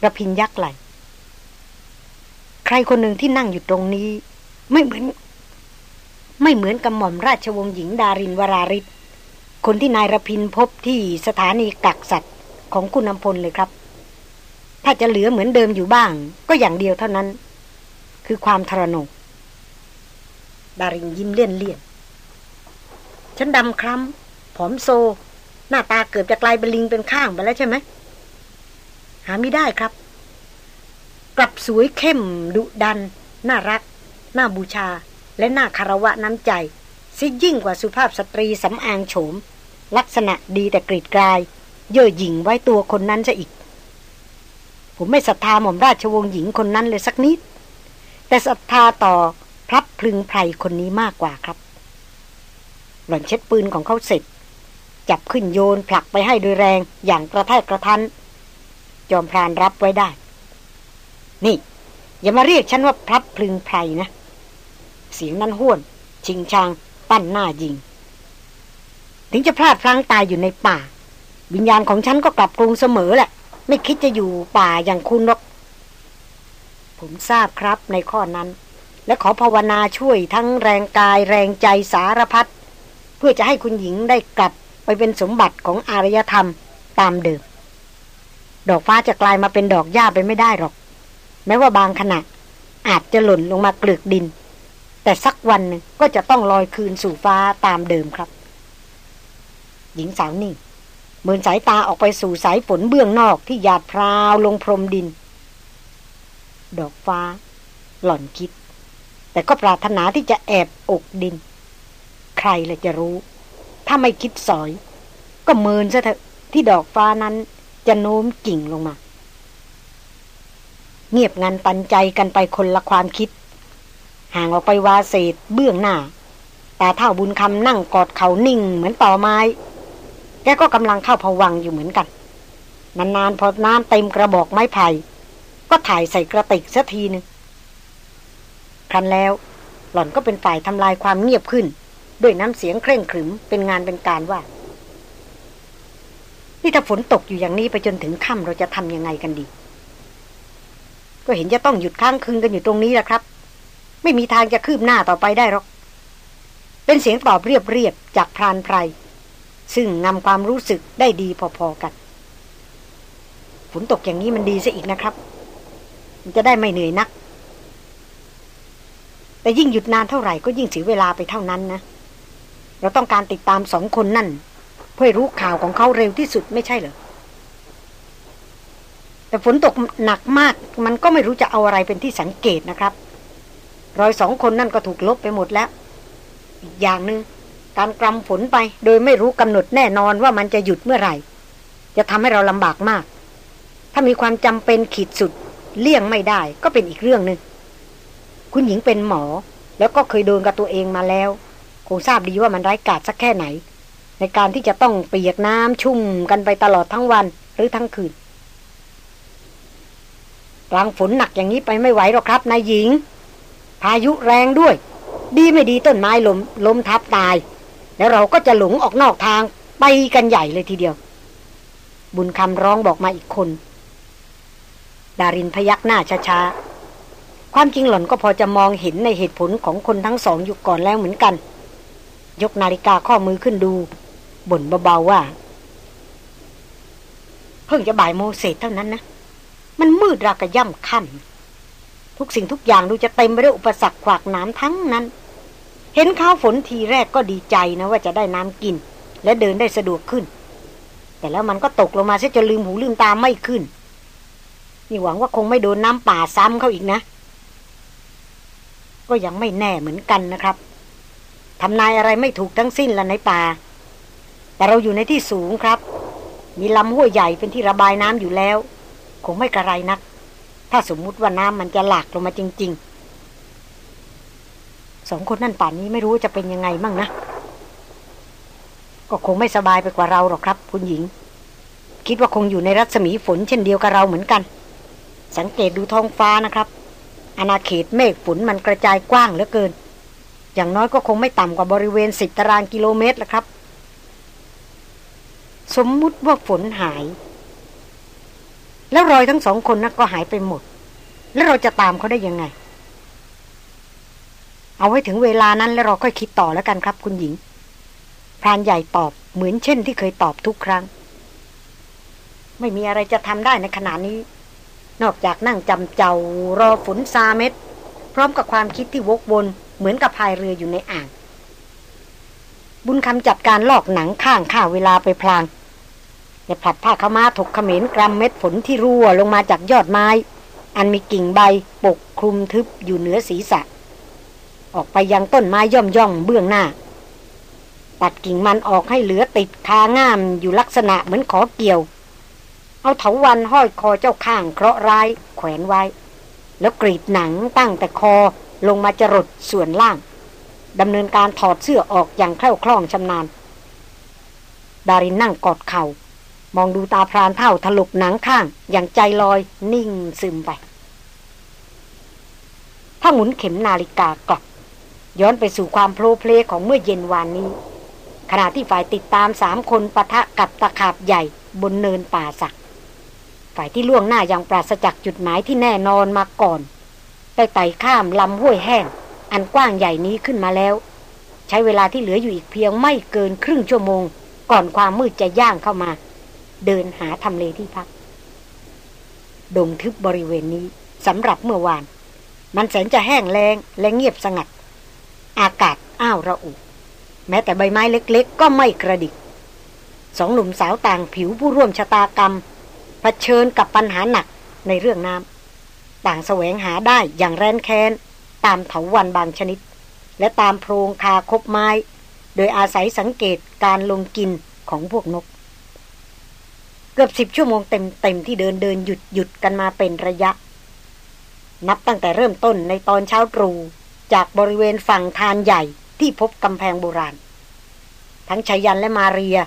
กระพินยักไหล ใครคนหนึ่งที่นั่งอยู่ตรงนี้ ไม่เหมือน ไม่เหมือนกับหม่อมราชวงศ์หญิงดารินวราริศคนที่นายรพินพบที่สถานีกักสัตว์ของคุณนำพลเลยครับ ถ้าจะเหลือเหมือนเดิมอยู่บ้าง ก็อย่างเดียวเท่านั้น คือความทรนงดารินยิ้มเลี่ยนเลี่ยนฉันดำคล้ำผอมโซ หน้าตาเกือบจะกลายเป็นลิงเป็นข้างไปแล้วใช่ไหม หาไม่ได้ครับ กลับสวยเข้มดุดัน น่ารัก น่าบูชา และหน่าคารวะน้ำใจซิยิ่งกว่าสุภาพสตรีสำอางโฉม ลักษณะดีแต่กรีดกลาย เย่อหยิ่งไว้ตัวคนนั้นซะอีก ผมไม่ศรัทธาหม่อมราชวงศ์หญิงคนนั้นเลยสักนิด แต่ศรัทธาต่อพรับพลึงไพรคนนี้มากกว่าครับ หล่อนเช็ดปืนของเขาเสร็จ จับขึ้นโยนผลักไปให้โดยแรงอย่างกระแทกกระทันจอมพรานรับไว้ได้ นี่ อย่ามาเรียกฉันว่าพรับพลึงไพรนะ เสียงนั้นห้วน ชิงชาง ปั้นหน้ายิง ถึงจะพลาดพลั้งตายอยู่ในป่า วิญญาณของฉันก็กลับกรุงเสมอแหละ ไม่คิดจะอยู่ป่าอย่างคุณหรอก ผมทราบครับในข้อนั้น และขอภาวนาช่วยทั้งแรงกายแรงใจสารพัดเพื่อจะให้คุณหญิงได้กลับไปเป็นสมบัติของอารยธรรมตามเดิม ดอกฟ้าจะกลายมาเป็นดอกหญ้าไปไม่ได้หรอก แม้ว่าบางขณะอาจจะหล่นลงมาเกลือกดิน แต่สักวันนึงก็จะต้องลอยคืนสู่ฟ้าตามเดิมครับ หญิงสาวนิ่งเมือนสายตาออกไปสู่สายฝนเบื้องนอกที่หยาดพราวลงพรมดิน ดอกฟ้า หล่อนคิด แต่ก็ปรารถนาที่จะแอบอกดิน ใครละจะรู้ ถ้าไม่คิดสอย ก็เมินซะเถอะที่ดอกฟ้านั้นจะโน้มกิ่งลงมา เงียบงันตันใจกันไปคนละความคิด ห่างออกไปวาเศษเบื้องหน้าแต่เท่าบุญคำนั่งกอดเขานิ่งเหมือนต่อไม้ แกก็กำลังเข้าผวังอยู่เหมือนกัน นานๆพอน้ำเต็มกระบอกไม้ไผ่ก็ถ่ายใส่กระติกสักทีหนึ่งครั้นแล้ว หล่อนก็เป็นฝ่ายทำลายความเงียบขึ้น ด้วยน้ำเสียงเคร่งขรึมเป็นงานเป็นการว่า นี่ถ้าฝนตกอยู่อย่างนี้ไปจนถึงค่ำเราจะทำยังไงกันดี ก็เห็นจะต้องหยุดค้างคืนกันอยู่ตรงนี้แหละครับ ไม่มีทางจะคืบหน้าต่อไปได้หรอก เป็นเสียงตอบเรียบๆจากพรานไพร ซึ่งนำความรู้สึกได้ดีพอๆกัน ฝนตกอย่างนี้มันดีซะอีกนะครับ มันจะได้ไม่เหนื่อยนัก แต่ยิ่งหยุดนานเท่าไหร่ก็ยิ่งเสียเวลาไปเท่านั้นนะ เราต้องการติดตามสองคนนั่น เพื่อรู้ข่าวของเขาเร็วที่สุดไม่ใช่เหรอแต่ฝนตกหนักมาก มันก็ไม่รู้จะเอาอะไรเป็นที่สังเกตนะครับ รอยสองคนนั่นก็ถูกลบไปหมดแล้ว อีกอย่างหนึง่งการกรำฝนไปโดยไม่รู้กำหนดแน่นอนว่ามันจะหยุดเมื่อไหร่ จะทำให้เราลำบากมาก ถ้ามีความจำเป็นขีดสุด เลี่ยงไม่ได้ก็เป็นอีกเรื่องหนึง่งคุณหญิงเป็นหมอ แล้วก็เคยโดนกับตัวเองมาแล้ว คงทราบดีว่ามันร้ายกาจสักแค่ไหน ในการที่จะต้องเปียกน้ำชุ่มกันไปตลอดทั้งวันหรือทั้งคืนกลางฝนหนักอย่างนี้ไปไม่ไหวหรอกครับนายหญิง พายุแรงด้วย ดีไม่ดีต้นไม้ล้มล้มทับตาย แล้วเราก็จะหลงออกนอกทางไปกันใหญ่เลยทีเดียว บุญคำร้องบอกมาอีกคน ดารินพยักหน้าช้าๆ ความจริงหล่อนก็พอจะมองเห็นในเหตุผลของคนทั้งสองอยู่ก่อนแล้วเหมือนกัน ยกนาฬิกาข้อมือขึ้นดู บ่นเบาๆว่า เพิ่งจะบ่ายโมงเศษเท่านั้นนะ มันมืดรากระย่ำค่ำ ทุกสิ่งทุกอย่างดูจะเต็มไปด้วยอุปสรรคขวากน้ำทั้งนั้น เห็นข้าวฝนทีแรกก็ดีใจนะว่าจะได้น้ำกิน และเดินได้สะดวกขึ้น แต่แล้วมันก็ตกลงมาซะจนลืมหูลืมตาไม่ขึ้น นี่หวังว่าคงไม่โดนน้ำป่าซ้ำเขาอีกนะ ก็ยังไม่แน่เหมือนกันนะครับทำนายอะไรไม่ถูกทั้งสิ้นละในป่า แต่เราอยู่ในที่สูงครับ มีลำห้วยใหญ่เป็นที่ระบายน้ำอยู่แล้ว คงไม่กระไรนัก ถ้าสมมุติว่าน้ำมันจะหลากลงมาจริง ๆ สองคนนั่นป่านนี้ไม่รู้จะเป็นยังไงมั่งนะ ก็คงไม่สบายไปกว่าเราหรอกครับ คุณหญิง คิดว่าคงอยู่ในรัศมีฝนเช่นเดียวกับเราเหมือนกัน สังเกตดูท้องฟ้านะครับ อาณาเขตเมฆฝนมันกระจายกว้างเหลือเกิน อย่างน้อยก็คงไม่ต่ำกว่าบริเวณสิบตารางกิโลเมตรละครับ สมมุติว่าฝนหาย แล้วรอยทั้งสองคนนั้นก็หายไปหมด แล้วเราจะตามเขาได้ยังไง เอาไว้ถึงเวลานั้นแล้วเราค่อยคิดต่อแล้วกันครับ คุณหญิงพรานใหญ่ตอบเหมือนเช่นที่เคยตอบทุกครั้ง ไม่มีอะไรจะทำได้ในขณะนี้ นอกจากนั่งจำเจ้ารอฝนซาเม็ด พร้อมกับความคิดที่วกวนเหมือนกับพายเรืออยู่ในอ่าง บุญคำจัดการลอกหนังข้างข้าเวลาไปพลาง และผลัดผ้าขามาถกเขมรกรัมเม็ดฝนที่รั่วลงมาจากยอดไม้ อันมีกิ่งใบปกคลุมทึบอยู่เหนือศีรษะ ออกไปยังต้นไม้ย่อมย่องเบื้องหน้า ตัดกิ่งมันออกให้เหลือติดคาง่ามอยู่ลักษณะเหมือนขอเกี่ยว เอาเถาวันห้อยคอเจ้าข้างเคราะร้าย แขวนไว้ แล้วกรีดหนังตั้งแต่คอลงมาจรดส่วนล่างดำเนินการถอดเสื้อออกอย่างแคล่วคล่องชำนาญ ดารินนั่งกอดเขา่า มองดูตาพรานเท่าถลกหนังข้าง อย่างใจลอยนิ่งซึมไป ถ้าหมุนเข็มนาฬิกากลับ ย้อนไปสู่ความโพลเพลของเมื่อเย็นวานนี้ ขณะที่ฝ่ายติดตามสามคนปะทะกับตะขาบใหญ่บนเนินป่าสัก ฝ่ายที่ล่วงหน้าอย่างปราศจากจุดหมายที่แน่นอนมาก่อนได้ไต่ข้ามลำห้วยแห้ง อันกว้างใหญ่นี้ขึ้นมาแล้ว ใช้เวลาที่เหลืออยู่อีกเพียงไม่เกินครึ่งชั่วโมง ก่อนความมืดจะย่างเข้ามา เดินหาทำเลที่พัก ดงทึบบริเวณนี้สำหรับเมื่อวาน มันแสนจะแห้งแล้งและเงียบสงัด อากาศอ้าวระอุ แม้แต่ใบไม้เล็กๆ ก็ไม่กระดิก สองหนุ่มสาวต่างผิวผู้ร่วมชะตากรรมเผชิญกับปัญหาหนักในเรื่องน้ำต่างแสวงหาได้อย่างแรนแค้น ตามเถาวันบางชนิด และตามโพรงคาคบไม้ โดยอาศัยสังเกตการลงกินของพวกนก กือบสิบชั่วโมงเต็มๆที่เดินเดินหยุดหยุดกันมาเป็นระยะ นับตั้งแต่เริ่มต้นในตอนเช้าตรู่จากบริเวณฝั่งทานใหญ่ที่พบกำแพงโบราณ ทั้งชายันและมาเรีย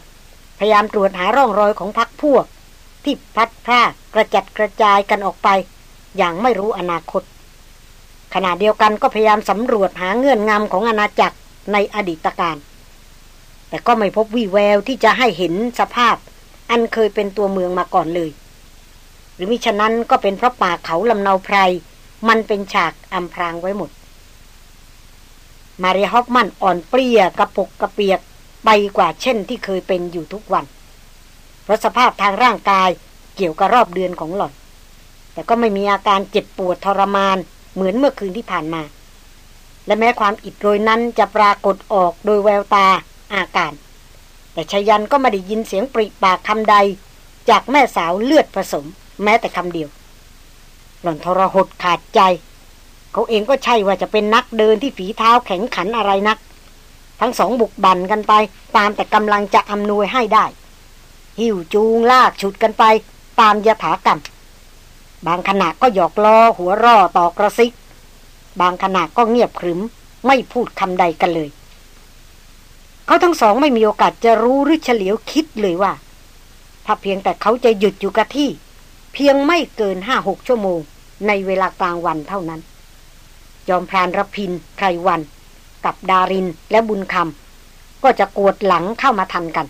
พยายามตรวจหาร่องรอยของพักพวก ที่พัดพรากกระจัดกระจายกันออกไป อย่างไม่รู้อนาคต ขณะเดียวกันก็พยายามสำรวจหาเงื่อนงำของอาณาจักรในอดีตการ แต่ก็ไม่พบวี่แววที่จะให้เห็นสภาพ อันเคยเป็นตัวเมืองมาก่อนเลย หรือมิฉะนั้นก็เป็นเพราะป่าเขาลำเนาไพร มันเป็นฉากอำพรางไว้หมด มาริฮอฟมันอ่อนเปรี้ยกระปกกระเปียกไปกว่าเช่นที่เคยเป็นอยู่ทุกวัน เพราะสภาพทางร่างกายเกี่ยวกับรอบเดือนของหล่อน แต่ก็ไม่มีอาการเจ็บปวดทรมานเหมือนเมื่อคืนที่ผ่านมา และแม้ความอิดโรยนั้นจะปรากฏออกโดยแววตาอาการ แต่ชยันก็ไม่ได้ยินเสียงปริปากคำใด จากแม่สาวเลือดผสม แม้แต่คำเดียว หล่อนทรหดขาดใจ เขาเองก็ใช่ว่าจะเป็นนักเดินที่ฝีเท้าแข็งขันอะไรนัก ทั้งสองบุกบันกันไป ตามแต่กำลังจะอำนวยให้ได้ หิวจูงลากฉุดกันไป ตามยถากรรม บางขณะก็หยอกล้อหัวร่อต่อกระซิก บางขณะก็เงียบขรึม ไม่พูดคำใดกันเลย เขาทั้งสองไม่มีโอกาสจะรู้หรือเฉลียวคิดเลยว่า ถ้าเพียงแต่เขาจะหยุดอยู่กับที่ เพียงไม่เกินห้าหกชั่วโมง ในเวลากลางวันเท่านั้น ยอมพรานรพินไพรวัน กับดารินและบุญคำก็จะกวดหลังเข้ามาทันกัน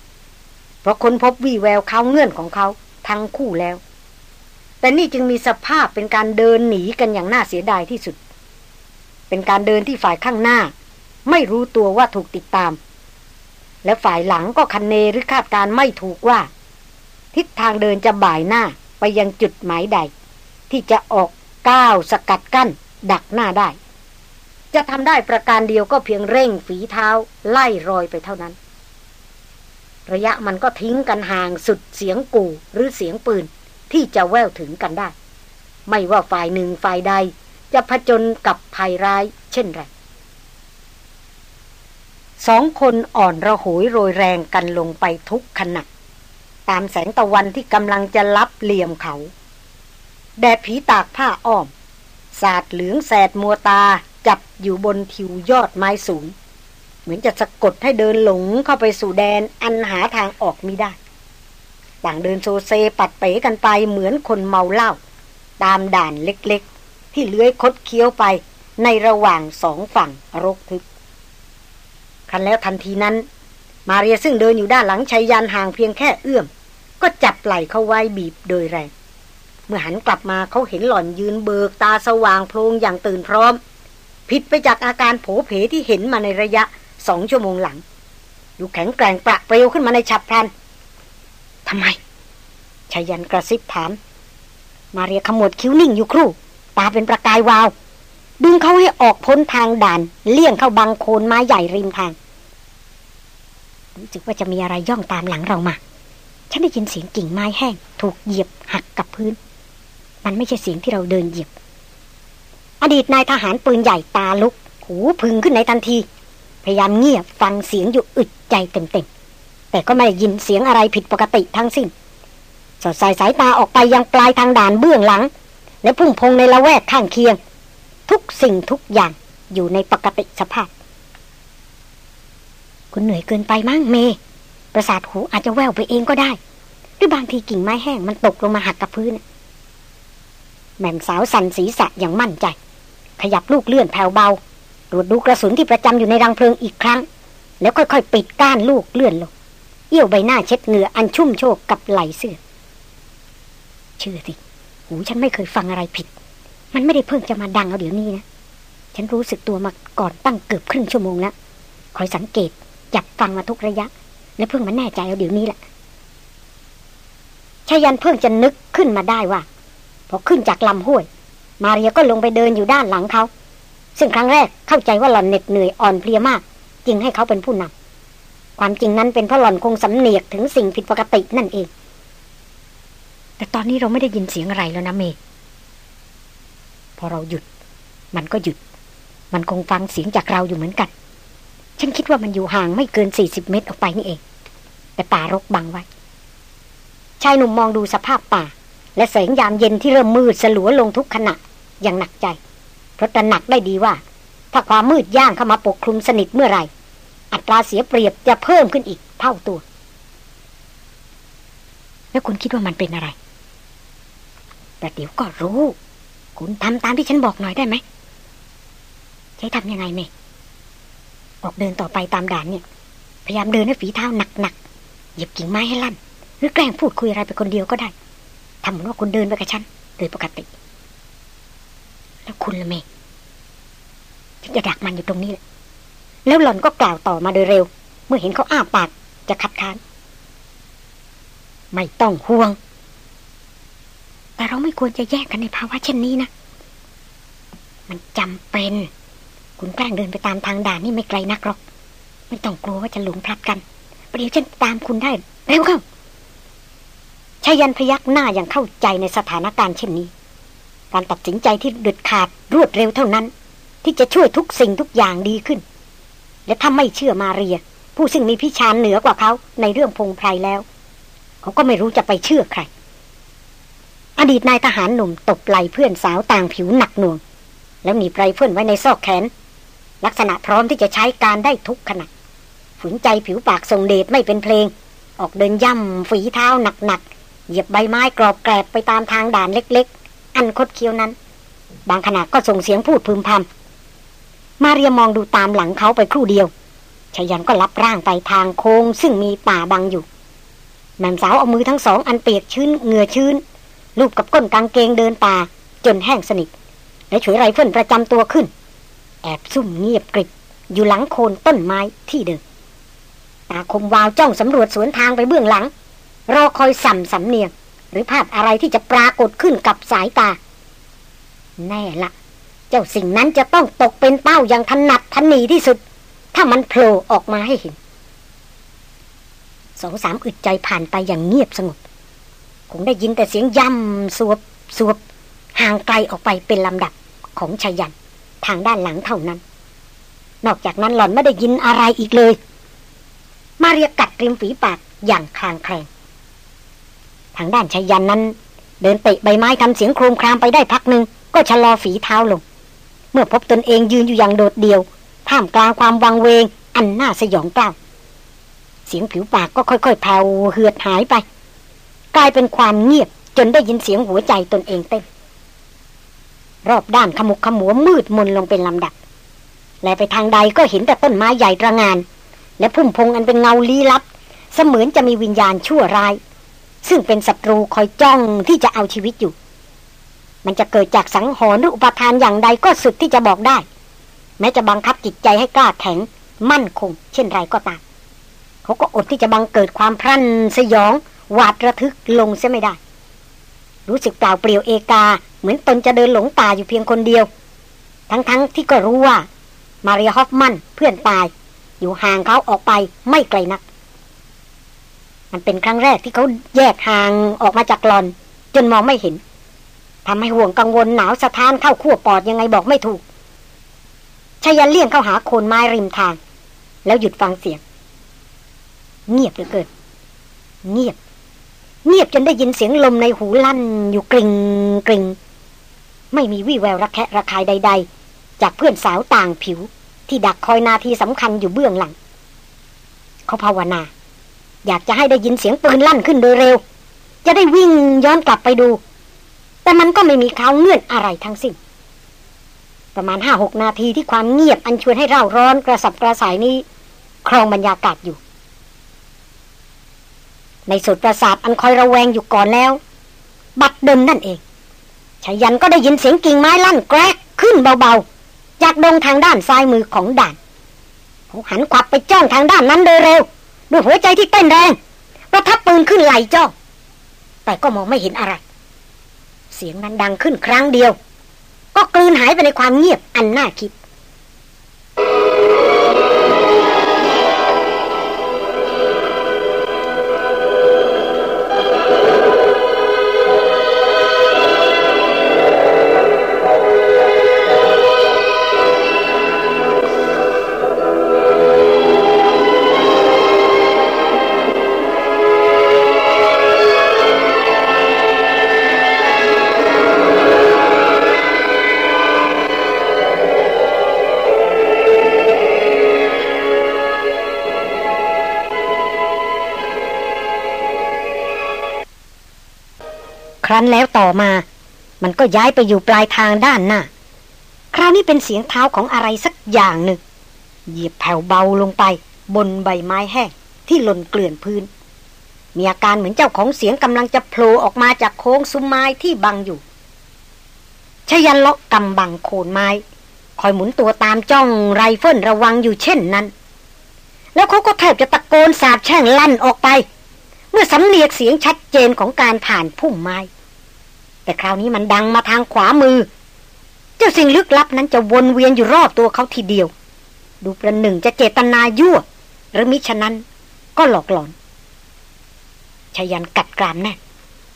เพราะค้นพบวี่แววเขาเงื่อนของเขาทั้งคู่แล้ว แต่นี่จึงมีสภาพเป็นการเดินหนีกันอย่างน่าเสียดายที่สุด เป็นการเดินที่ฝ่ายข้างหน้า ไม่รู้ตัวว่าถูกติดตาม และฝ่ายหลังก็คันเนหรือคาดการไม่ถูกว่า ทิศทางเดินจะบ่ายหน้าไปยังจุดหมายใด ที่จะออกก้าวสกัดกั้น ดักหน้าได้ จะทำได้ประการเดียวก็เพียงเร่งฝีเท้าไล่รอยไปเท่านั้น ระยะมันก็ทิ้งกันห่างสุดเสียงกู่หรือเสียงปืนที่จะแววถึงกันได้ ไม่ว่าฝ่ายหนึ่งฝ่ายใด จะผจญกับภัยร้ายเช่นไร สองคนอ่อนระหยโรยแรงกันลงไปทุกขณะตามแสงตะวันที่กำลังจะลับเหลี่ยมเขา แดดผีตากผ้าอ้อม สาดเหลืองแสดมัวตาจับอยู่บนทิวยอดไม้สูง เหมือนจะสะกดให้เดินหลงเข้าไปสู่แดนอันหาทางออกมิได้ต่างเดินโซเซปัดเป๋กันไปเหมือนคนเมาเหล้าตามด่านเล็กๆ ที่เลื้อยคดเคี้ยวไปในระหว่างสองฝั่งรกทึบ คันแล้วทันทีนั้น มาเรียซึ่งเดินอยู่ด้านหลังชายยานห่างเพียงแค่เอื้อม ก็จับไหล่เขาไว้บีบโดยแรงเมื่อหันกลับมาเขาเห็นหล่อนยืนเบิกตาสว่างโพลงอย่างตื่นพร้อม ผิดไปจากอาการโผเพที่เห็นมาในระยะสองชั่วโมงหลัง ดูแข็งแกร่งประเปรียวขึ้นมาในฉับพลันทำไมชายันกระซิบถาม มาเรียขมวดคิ้วนิ่งอยู่ครู่ ตาเป็นประกายวาว ดึงเขาให้ออกพ้นทางด่าน เลี่ยงเข้าบังโคนไม้ใหญ่ริมทาง รู้สึกว่าจะมีอะไรย่องตามหลังเรามา ฉันได้ยินเสียงกิ่งไม้แห้ง ถูกเหยียบหักกับพื้น มันไม่ใช่เสียงที่เราเดินเหยียบ อดีตนายทหารปืนใหญ่ตาลุก หูพึงขึ้นในทันที พยายามเงียบฟังเสียงอยู่อึดใจเต็มๆแต่ก็ไม่ได้ยินเสียงอะไรผิดปกติทั้งสิ้นสอดสายสายตาออกไปยังปลายทางด่านเบื้องหลัง และพุ่งพงในละแวกข้างเคียง ทุกสิ่งทุกอย่างอยู่ในปกติสภาพ คุณเหนื่อยเกินไปมั้งเม ประสาทหูอาจจะแววไปเองก็ได้ หรือบางทีกิ่งไม้แห้งมันตกลงมาหักกับพื้น แม่มสาวสั่นศีรษะอย่างมั่นใจ ขยับลูกเลื่อนแผ่วเบาตรวจดูกระสุนที่ประจำอยู่ในรังเพลิงอีกครั้ง แล้วค่อยๆ ปิดก้านลูกเลื่อนลง เอี้ยวใบหน้าเช็ดเหงื่ออันชุ่มโชกกับไหลเสื้อ เชื่อสิ หูฉันไม่เคยฟังอะไรผิด มันไม่ได้เพิ่งจะมาดังเอาเดี๋ยวนี้นะ ฉันรู้สึกตัวมาก่อนตั้งเกือบครึ่งชั่วโมงแล้วคอยสังเกตจับฟังมาทุกระยะ และเพิ่งมาแน่ใจเอาเดี๋ยวนี้แหละชายันเพิ่งจะนึกขึ้นมาได้ว่า พอขึ้นจากลำห้วย มาเรียก็ลงไปเดินอยู่ด้านหลังเขา ซึ่งครั้งแรกเข้าใจว่าหล่อนเหน็ดเหนื่อยอ่อนเพลียมาก จึงให้เขาเป็นผู้นำความจริงนั้นเป็นเพราะหล่อนคงสำเนียกถึงสิ่งผิดปกตินั่นเอง แต่ตอนนี้เราไม่ได้ยินเสียงอะไรแล้วนะเมย์ พอเราหยุด มันก็หยุด มันคงฟังเสียงจากเราอยู่เหมือนกัน ฉันคิดว่ามันอยู่ห่างไม่เกินสี่สิบเมตรออกไปนี่เอง แต่ป่ารกบังไว้ ชายหนุ่มมองดูสภาพป่า และแสงยามเย็นที่เริ่มมืดสลัวลงทุกขณะอย่างหนักใจ เพราะตระหนักได้ดีว่า ถ้าความมืดย่างเข้ามาปกคลุมสนิทเมื่อไหร่ อัตราเสียเปรียบจะเพิ่มขึ้นอีกเท่าตัว แล้วคุณคิดว่ามันเป็นอะไร แต่เดี๋ยวก็รู้ คุณทำตามที่ฉันบอกหน่อยได้ไหมใช้ทำยังไงเมออกเดินต่อไปตามด่านเนี่ยพยายามเดินให้ฝีเท้าหนักๆหยิบกิ่งไม้ให้ลั่น หรือแกล้งพูดคุยอะไรไปคนเดียวก็ได้ทำเหมือนว่าคุณเดินไปกับฉันโดยปกติ แล้วคุณละเมฉันจะดักมันอยู่ตรงนี้แหละแล้วหล่อนก็กล่าวต่อมาโดยเร็ว เมื่อเห็นเขาอ้าปากจะคัดค้าน ไม่ต้องห่วง แต่เราไม่ควรจะแยกกันในภาวะเช่นนี้นะ มันจำเป็น คุณแกล้งเดินไปตามทางด่านนี่ไม่ไกลนักหรอก ไม่ต้องกลัวว่าจะหลงพลัดกันประเดี๋ยวฉันตามคุณได้ เร็วเข้าชายันพยักหน้าอย่างเข้าใจในสถานการณ์เช่นนี้ การตัดสินใจที่เด็ดขาดรวดเร็วเท่านั้น ที่จะช่วยทุกสิ่งทุกอย่างดีขึ้น และถ้าไม่เชื่อมาเรีย ผู้ซึ่งมีพิชานเหนือกว่าเขาในเรื่องพงไพรแล้ว เขาก็ไม่รู้จะไปเชื่อใคร อดีตนายทหารหนุ่มตบไหลเพื่อนสาวต่างผิวหนักหน่วง แล้วหนีไรเฟิลไว้ในซอกแขน ลักษณะพร้อมที่จะใช้การได้ทุกขณะฝืนใจผิวปากทรงเดชไม่เป็นเพลง ออกเดินย่ำฝีเท้าหนักๆเหยียบใบไม้กรอบแกรบไปตามทางด่านเล็ก ๆ อันคดเคี้ยวนั้น บางขณะก็ส่งเสียงพูดพึมพำมาเรียมองดูตามหลังเขาไปครู่เดียวชยันก็ลับร่างไปทางโค้งซึ่งมีป่าบังอยู่แม่สาวเอามือทั้งสองอันเปียกชื้นเหงื่อชื้น ลูบกับก้นกางเกงเดินป่าจนแห้งสนิท และฉวยไรเฟิลประจำตัวขึ้น แอบซุ่มเงียบกริบอยู่หลังโคนต้นไม้ที่เดิมตาคมวาวจ้องสำรวจสวนทางไปเบื้องหลัง รอคอยสั่มสำเนียง หรือภาพอะไรที่จะปรากฏขึ้นกับสายตา แน่ละ เจ้าสิ่งนั้นจะต้องตกเป็นเป้าอย่างถนัดทันนีที่สุด ถ้ามันโผล่ออกมาให้เห็นสองสามอึดใจผ่านไปอย่างเงียบสงบ คงได้ยินแต่เสียงย่ำสวบสวบห่างไกลออกไปเป็นลำดับของชายัน ทางด้านหลังเท่านั้น นอกจากนั้นหล่อนไม่ได้ยินอะไรอีกเลย มาเรียกัดริมฝีปากอย่างคลางแคลงทางด้านชายันนั้น เดินเตะใบไม้ทำเสียงโครมครามไปได้พักหนึ่งก็ชะลอฝีเท้าลง เมื่อพบตนเองยืนอยู่อย่างโดดเดี่ยวท่ามกลางความวังเวง อันน่าสยองกล้าวเสียงผิวปากก็ค่อยๆแผ่วเหือดหายไป กลายเป็นความเงียบจนได้ยินเสียงหัวใจตนเองเต้น รอบด้านขมุกขมัวมืดมนลงเป็นลำดับ และไปทางใดก็เห็นแต่ต้นไม้ใหญ่ระงาน และพุ่มพงอันเป็นเงาลี้ลับ เสมือนจะมีวิญญาณชั่วร้าย ซึ่งเป็นศัตรูคอยจ้องที่จะเอาชีวิตอยู่ มันจะเกิดจากสังหรณ์หรืออุปทานอย่างใดก็สุดที่จะบอกได้ แม้จะบังคับจิตใจให้กล้าแข็ง มั่นคง เช่นไรก็ตามเขาก็อดที่จะบังเกิดความพรั่นสยอง หวาดระทึกลงเสียไม่ได้ รู้สึกเปล่าเปลี่ยวเอกา เหมือนตนจะเดินหลงป่าอยู่เพียงคนเดียว ทั้งๆทที่ก็รู้ว่า มาริฮอฟมันเพื่อนตาย อยู่ห่างเขาออกไปไม่ไกลนัก มันเป็นครั้งแรกที่เขาแยกห่างออกมาจากหลอน จนมองไม่เห็นทำให้ห่วงกังวลหนาวสะท้านเข้าขั้วปอดยังไงบอกไม่ถูกชายันเลี่ยงเข้าหาโคนไม้ริมทาง แล้วหยุดฟังเสียง เงียบเหลือเกิน เงียบ เงียบจนได้ยินเสียงลมในหูลั่นอยู่กริงกริงไม่มีวี่แววระแคะระคายใด ๆ จากเพื่อนสาวต่างผิว ที่ดักคอยนาทีสำคัญอยู่เบื้องหลัง เขาภาวนา อยากจะให้ได้ยินเสียงปืนลั่นขึ้นโดยเร็ว จะได้วิ่งย้อนกลับไปดู แต่มันก็ไม่มีข่าวเงื่อนอะไรทั้งสิ้นประมาณห้าหกนาทีที่ความเงียบอันชวนให้เร่าร้อนกระสับกระส่ายนี้ ครองบรรยากาศอยู่ ในสุดประสาทอันคอยระแวงอยู่ก่อนแล้ว บัดเดิมนั่นเองชายันก็ได้ยินเสียงกิ่งไม้ลั่นแกรกขึ้นเบาๆ จากดงทางด้านซ้ายมือของด่านเขาหันขวับไปจ้องทางด้านนั้นโดยเร็วด้วยหัวใจที่เต้นแรงประทับปืนขึ้นไหลจ้องแต่ก็มองไม่เห็นอะไร เสียงนั้นดังขึ้นครั้งเดียว ก็กลืนหายไปในความเงียบอันน่าคิด รั้นแล้วต่อมา มันก็ย้ายไปอยู่ปลายทางด้านหน้า คราวนี้เป็นเสียงเท้าของอะไรสักอย่างหนึ่ง เหยียบแผ่วเบาลงไป บนใบไม้แห้งที่หล่นเกลื่อนพื้น มีอาการเหมือนเจ้าของเสียงกำลังจะโผล่ออกมาจากโค้งซุ้มไม้ที่บังอยู่ชยันเลาะกำบังโคนไม้ คอยหมุนตัวตามจ้องไรเฟิลระวังอยู่เช่นนั้น แล้วเขาก็แทบจะตะโกนสาบแช่งลั่นออกไป เมื่อสำเนียกเสียงชัดเจนของการผ่านพุ่มไม้ แต่คราวนี้มันดังมาทางขวามือ เจ้าสิ่งลึกลับนั้นจะวนเวียนอยู่รอบตัวเขาทีเดียว ดูประหนึ่งจะเจตนายั่ว หรือมิฉะนั้นก็หลอกหลอนชายันกัดกรามแน่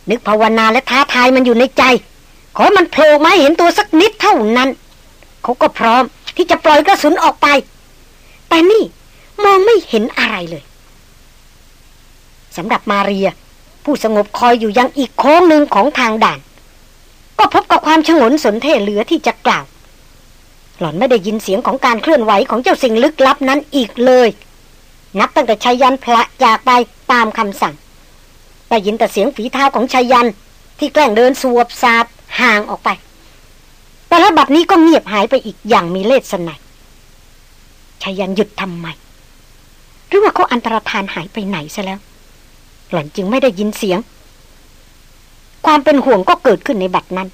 นึกภาวนาและท้าทายมันอยู่ในใจ ขอมันโผล่มาเห็นตัวสักนิดเท่านั้น เขาก็พร้อมที่จะปล่อยกระสุนออกไป แต่นี่มองไม่เห็นอะไรเลยสำหรับมาเรีย ผู้สงบคอยอยู่ยังอีกโค้งหนึ่งของทางด่าน ก็พบกับความชงนสนเทเหลือที่จะกล่าว หล่อนไม่ได้ยินเสียงของการเคลื่อนไหวของเจ้าสิ่งลึกลับนั้นอีกเลย นับตั้งแต่ชายันพละจากไปตามคำสั่งแต่ยินแต่เสียงฝีเท้าของชายันที่แกล้งเดินสวบซาบห่างออกไป แต่ละบัดนี้ก็เงียบหายไปอีกอย่างมีเลสไนชายันหยุดทำไม หรือว่าเขาอันตรธานหายไปไหนซะแล้ว หล่อนจึงไม่ได้ยินเสียง ความเป็นห่วงก็เกิดขึ้นในบัดนั้น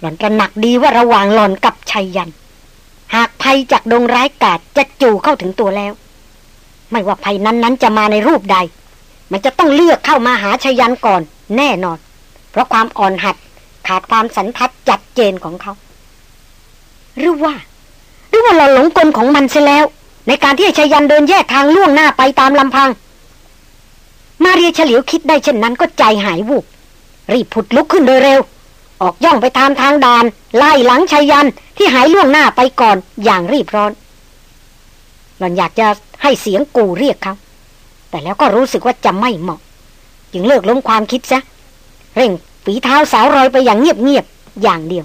หล่อนตระหนักดีว่าระหว่างหล่อนกับชัยยัน หากภัยจากดงร้ายกาจจะจู่เข้าถึงตัวแล้ว ไม่ว่าภัยนั้นๆจะมาในรูปใด มันจะต้องเลือกเข้ามาหาชัยยันก่อน แน่นอน เพราะความอ่อนหัดขาดความสันทัดจัดเจนของเขา หรือว่า หรือว่าเราหลงกลของมันเสียแล้ว ในการที่ชัยยันเดินแยกทางล่วงหน้าไปตามลำพัง มาเรียเฉลียวคิดได้เช่นนั้นก็ใจหายวูบ รีบผุดลุกขึ้นโดยเร็ว ออกย่องไปตามทางดาน ไล่หลังชายันที่หายล่วงหน้าไปก่อนอย่างรีบร้อน หล่อนอยากจะให้เสียงกูเรียกเขา แต่แล้วก็รู้สึกว่าจะไม่เหมาะ จึงเลิกล้มความคิดซะ เร่งฝีเท้าสาวรอยไปอย่างเงียบๆอย่างเดียว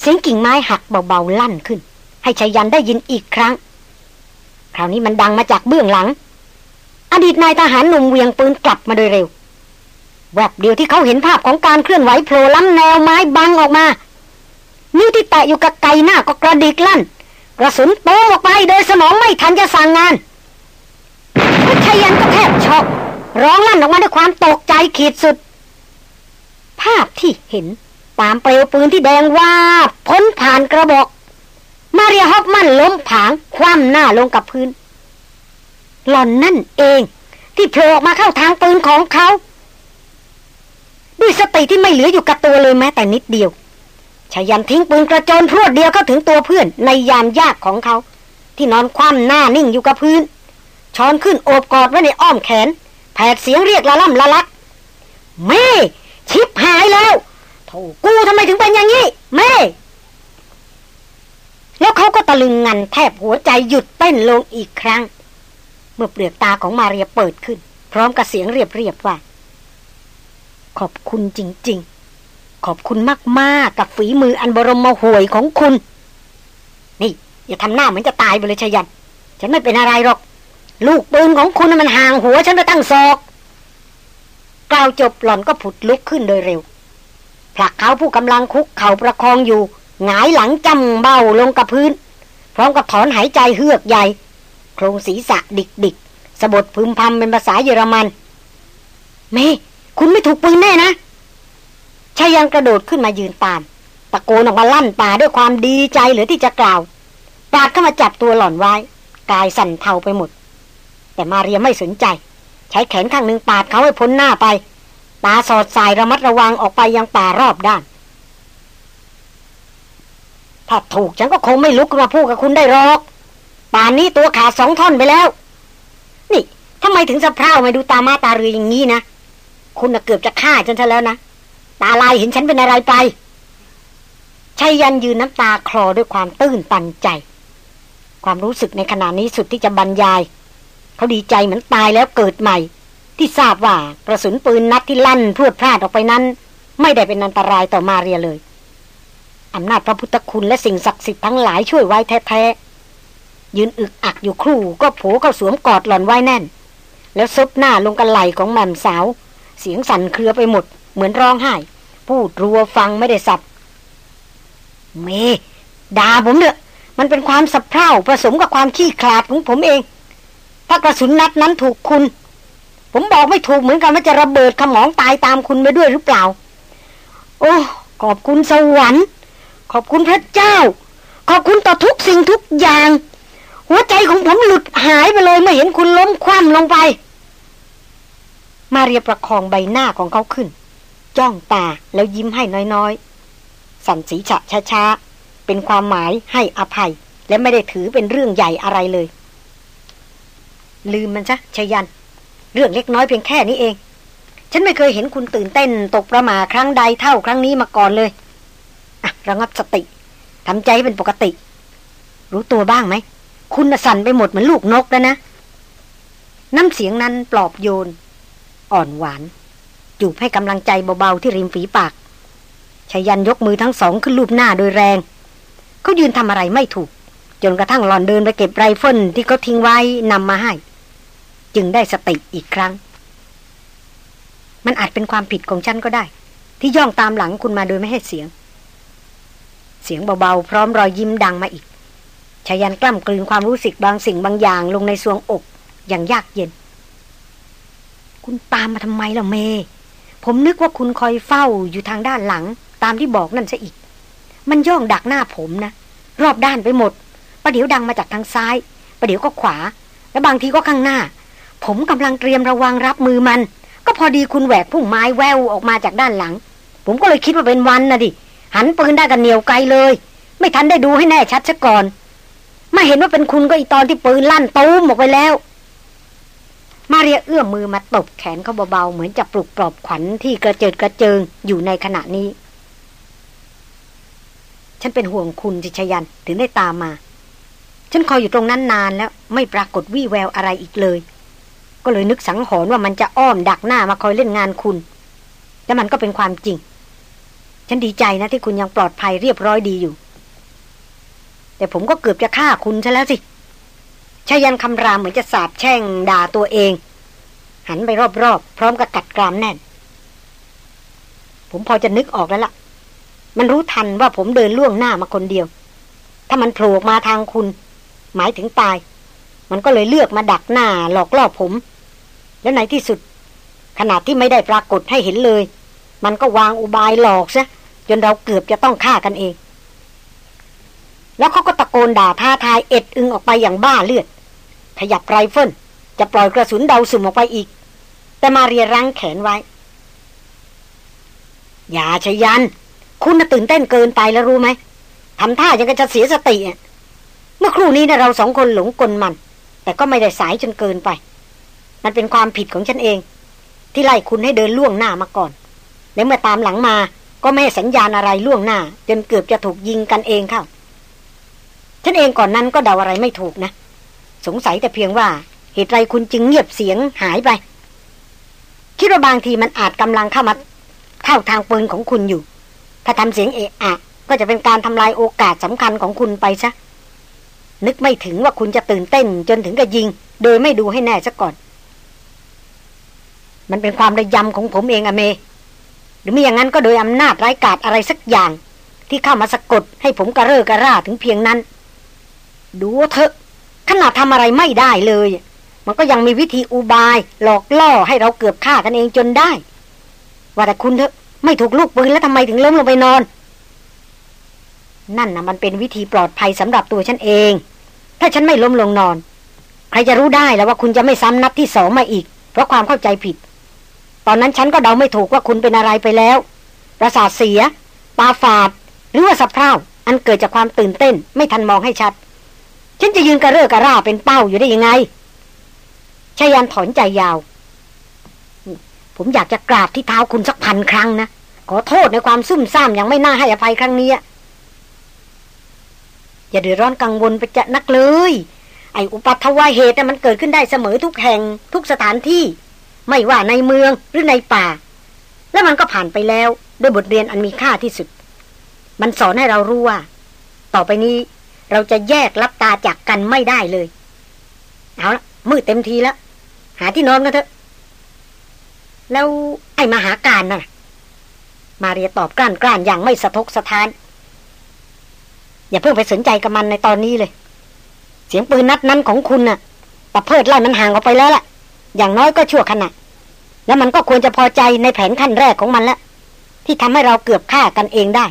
เสียงกิ่งไม้หักเบาๆลั่นขึ้น ให้ชายันได้ยินอีกครั้ง คราวนี้มันดังมาจากเบื้องหลัง อดีตนายทหารหนุ่มเวียงปืนกลับมาโดยเร็ว แวบเดียวที่เขาเห็นภาพของการเคลื่อนไหวโผล่ล้ำแนวไม้บังออกมา นิ้วที่แตะอยู่กับไกหน้าก็กระดิกลั่น กระสุนโป้ออกไปโดยสมองไม่ทันจะสั่งงานพุชยันก็แทบช็อกร้องลั่นออกมาด้วยความตกใจขีดสุด ภาพที่เห็นตามเปลวปืนที่แดงว่าพ้นผ่านกระบอก มาเรียฮอฟมันล้มผาง คว่ำหน้าลงกับพื้น หล่อนนั่นเอง ที่โผล่ออกมาเข้าทางปืนของเขา ด้วยสติที่ไม่เหลืออยู่กับตัวเลยแม้แต่นิดเดียวชายันทิ้งปืนกระโจนพรวดเดียวเข้าถึงตัวเพื่อนในยามยากของเขา ที่นอนคว่ำหน้านิ่งอยู่กับพื้น ช้อนขึ้นโอบกอดไว้ในอ้อมแขน แผดเสียงเรียกละล่ำละลัก แม่ ชิบหายแล้วโถกูทำไมถึงเป็นอย่างนี้ แม่ แล้วเขาก็ตะลึงงันแทบหัวใจหยุดเต้นลงอีกครั้ง เมื่อเปลือกตาของมาเรียเปิดขึ้น พร้อมกับเสียงเรียบๆว่า ขอบคุณจริง ๆ ขอบคุณมากๆ กับฝีมืออันบรมห่วยของคุณ นี่ อย่าทำหน้าเหมือนจะตายไปเลยชยันฉันไม่เป็นอะไรหรอก ลูกปืนของคุณมันห่างหัวฉันไปตั้งศอกกล่าวจบหล่อนก็ผุดลุกขึ้นโดยเร็ว ผลักเขาผู้กำลังคุกเข่าประคองอยู่ หงายหลังจำเบ้าลงกับพื้น พร้อมกับถอนหายใจเฮือกใหญ่ โครงศีรษะดิกดิกสะบดพึมพำเป็นภาษาเยอรมัน เม คุณไม่ถูกปืนแน่นะชายันกระโดดขึ้นมายืนตาม ตะโกนออกมาลั่นป่าด้วยความดีใจเหลือที่จะกล่าวปาดเข้ามาจับตัวหล่อนไว้ กายสั่นเทาไปหมด แต่มาเรียไม่สนใจ ใช้แขนข้างหนึ่งปาดเขาให้พ้นหน้าไป ตาสอดสายระมัดระวังออกไปยังป่ารอบด้าน ถ้าถูกฉันก็คงไม่ลุกมาพูดกับคุณได้หรอก ป่านนี้ตัวขาสองท่อนไปแล้ว นี่ทำไมถึงสะเพร่าไม่ดูตามาตาเรืออย่างนี้นะ คุณน่ะเกือบจะฆ่าฉันซะแล้วนะตาลายเห็นฉันเป็นอะไรไปชัยยันยืนน้ำตาคลอด้วยความตื้นตันใจ ความรู้สึกในขณะนี้สุดที่จะบรรยาย เขาดีใจเหมือนตายแล้วเกิดใหม่ ที่ทราบว่ากระสุนปืนนัดที่ลั่นพรวดพลาดออกไปนั้น ไม่ได้เป็นอันตรายต่อมาเรียเลยอำนาจพระพุทธคุณและสิ่งศักดิ์สิทธิ์ทั้งหลายช่วยไว้แท้ๆ ยืนอึกอักอยู่ครู่ก็โผเข้าสวมกอดหล่อนไว้แน่น แล้วซบหน้าลงกันไหลของแม่มสาว สียงสั่นเครือไปหมด เหมือนร้องไห้ พูดรัวฟังไม่ได้สับ เมด่าผมเถอะ มันเป็นความสับเพร่าผสมกับความขี้ขลาดของผมเอง ถ้ากระสุนนัดนั้นถูกคุณ ผมบอกไม่ถูกเหมือนกันว่าจะระเบิดขมองตายตามคุณไปด้วยหรือเปล่า โอ้ ขอบคุณสวรรค์ ขอบคุณพระเจ้า ขอบคุณต่อทุกสิ่งทุกอย่าง หัวใจของผมหลุดหายไปเลยเมื่อเห็นคุณล้มคว่ำลงไป มาเรียประคองใบหน้าของเขาขึ้น จ้องตาแล้วยิ้มให้น้อยๆ สันสีฉะช้าๆ เป็นความหมายให้อภัย และไม่ได้ถือเป็นเรื่องใหญ่อะไรเลย ลืมมันซะชยัน เรื่องเล็กน้อยเพียงแค่นี้เอง ฉันไม่เคยเห็นคุณตื่นเต้นตกประมาครั้งใดเท่าครั้งนี้มาก่อนเลยอะระงับสติทำใจเป็นปกติ รู้ตัวบ้างไหม คุณสั่นไปหมดเหมือนลูกนกแล้วนะน้ำเสียงนั้นปลอบโยน อ่อนหวาน จูบให้กำลังใจเบาๆที่ริมฝีปากชายันยกมือทั้งสองขึ้นลูบหน้าโดยแรง เขายืนทำอะไรไม่ถูก จนกระทั่งหลอนเดินไปเก็บไรเฟิลที่เขาทิ้งไว้นำมาให้ จึงได้สติอีกครั้ง มันอาจเป็นความผิดของฉันก็ได้ ที่ย่องตามหลังคุณมาโดยไม่ให้เสียง เสียงเบาๆ พร้อมรอยยิ้มดังมาอีกชายันกล้ำกลืนความรู้สึกบางสิ่งบางอย่างลงในสวงอกอย่างยากเย็น คุณตามมาทำไมล่ะเม ผมนึกว่าคุณคอยเฝ้าอยู่ทางด้านหลัง ตามที่บอกนั่นซะอีก มันย่องดักหน้าผมนะ รอบด้านไปหมด ประเดี๋ยวดังมาจากทางซ้าย ประเดี๋ยวก็ขวา และบางทีก็ข้างหน้า ผมกำลังเตรียมระวังรับมือมัน ก็พอดีคุณแหวกพุ่งไม้แววออกมาจากด้านหลัง ผมก็เลยคิดว่าเป็นวันนะดิ หันปืนได้กันเหนียวไกลเลย ไม่ทันได้ดูให้แน่ชัดซะก่อน มาเห็นว่าเป็นคุณก็อีตอนที่ปืนลั่นตูมออกไปแล้ว มาเรียเอื้อมมือมาตบแขนเขาเบาๆ เหมือนจะปลุกปลอบขวัญที่กระเจิดกระเจิงอยู่ในขณะนี้ ฉันเป็นห่วงคุณจิชยันถึงได้ตามมา ฉันคอยอยู่ตรงนั้นนานแล้วไม่ปรากฏวี่แววอะไรอีกเลย ก็เลยนึกสังหรณ์ว่ามันจะอ้อมดักหน้ามาคอยเล่นงานคุณและมันก็เป็นความจริง ฉันดีใจนะที่คุณยังปลอดภัยเรียบร้อยดีอยู่ แต่ผมก็เกือบจะฆ่าคุณซะแล้วสิ ชายันคำรามเหมือนจะสาบแช่งด่าตัวเอง หันไปรอบๆ พร้อมกับกัดกรามแน่น ผมพอจะนึกออกแล้วละ่ะ มันรู้ทันว่าผมเดินล่วงหน้ามาคนเดียว ถ้ามันโผล่มาทางคุณ หมายถึงตาย มันก็เลยเลือกมาดักหน้าหลอกล่อผม แล้วในที่สุด ขนาดที่ไม่ได้ปรากฏให้เห็นเลย มันก็วางอุบายหลอกซะจนเราเกือบจะต้องฆ่ากันเองแล้วเขาก็ตะโกนด่าท้าทายเอ็ดอึงออกไปอย่างบ้าเลือด ขยับไรเฟิลจะปล่อยกระสุนเดาสุ่มออกไปอีก แต่มาเรียรั้งแขนไว้ อย่าชยัน คุณน่ะตื่นเต้นเกินไปแล้วรู้ไหมทำท่ายังจะเสียสติ เมื่อครู่นี้นะเราสองคนหลงกลมัน แต่ก็ไม่ได้สายจนเกินไป มันเป็นความผิดของฉันเอง ที่ไล่คุณให้เดินล่วงหน้ามาก่อน แล้วเมื่อตามหลังมาก็ไม่สัญญาณอะไรล่วงหน้า จนเกือบจะถูกยิงกันเองเข้าฉันเองก่อนนั้นก็เดาอะไรไม่ถูกนะ สงสัยแต่เพียงว่า เหตุไรคุณจึงเงียบเสียงหายไป คิดว่าบางทีมันอาจกำลังเข้ามาเข้าทางปืนของคุณอยู่ ถ้าทำเสียงเอะอะ ก็จะเป็นการทำลายโอกาสสำคัญของคุณไปซะ นึกไม่ถึงว่าคุณจะตื่นเต้นจนถึงกับยิง โดยไม่ดูให้แน่ซะก่อน มันเป็นความระยำของผมเองอะเม หรือไม่อย่างนั้นก็โดยอำนาจร้ายกาจอะไรสักอย่าง ที่เข้ามาสะกดให้ผมกระเร่อกระร่าถึงเพียงนั้น ดูเถอะ ขนาดทำอะไรไม่ได้เลย มันก็ยังมีวิธีอุบาย หลอกล่อให้เราเกือบฆ่ากันเองจนได้ ว่าแต่คุณเถอะ ไม่ถูกลูกปืนแล้วทำไมถึงล้มลงไปนอน นั่นนะมันเป็นวิธีปลอดภัยสำหรับตัวฉันเอง ถ้าฉันไม่ล้มลงนอน ใครจะรู้ได้แล้วว่าคุณจะไม่ซ้ำนัดที่สองมาอีก เพราะความเข้าใจผิด ตอนนั้นฉันก็เดาไม่ถูกว่าคุณเป็นอะไรไปแล้ว ประสาทเสีย ตาฝาด หรือว่าสะเพร่าอันเกิดจากความตื่นเต้น ไม่ทันมองให้ชัด ฉันจะยืนกระเร่อกระร่าเป็นเป้าอยู่ได้ยังไงชายันถอนใจยาว ผมอยากจะกราบที่เท้าคุณสักพันครั้งนะ ขอโทษในความซุ่มซ่ามยังไม่น่าให้อภัยครั้งนี้ อย่าเดือดร้อนกังวลไปจะนักเลย ไอ้อุปัตวาเหตุมันเกิดขึ้นได้เสมอทุกแห่งทุกสถานที่ ไม่ว่าในเมืองหรือในป่า แล้วมันก็ผ่านไปแล้วด้วยบทเรียนอันมีค่าที่สุด มันสอนให้เรารู้ว่า ต่อไปนี้ เราจะแยกรับตาจากกันไม่ได้เลย เอาละมืดเต็มทีแล้ว หาที่นอนกันเถอะ แล้วไอ้มหาการน่ะ มาเรียตอบกล้านกล้านอย่างไม่สะทกสะท้าน อย่าเพิ่งไปสนใจกับมันในตอนนี้เลย เสียงปืนนัดนั้นของคุณน่ะตะเพิดไล่มันห่างออกไปแล้วล่ะ อย่างน้อยก็ชั่วขณะแล้วมันก็ควรจะพอใจในแผนขั้นแรกของมันแล้วที่ทำให้เราเกือบฆ่ากันเองได้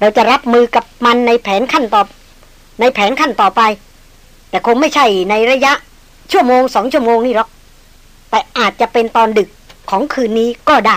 เราจะรับมือกับมันในแผนขั้นต่อ ในแผนขั้นต่อไป แต่คงไม่ใช่ในระยะ ชั่วโมงสองชั่วโมงนี่หรอก แต่อาจจะเป็นตอนดึกของคืนนี้ก็ได้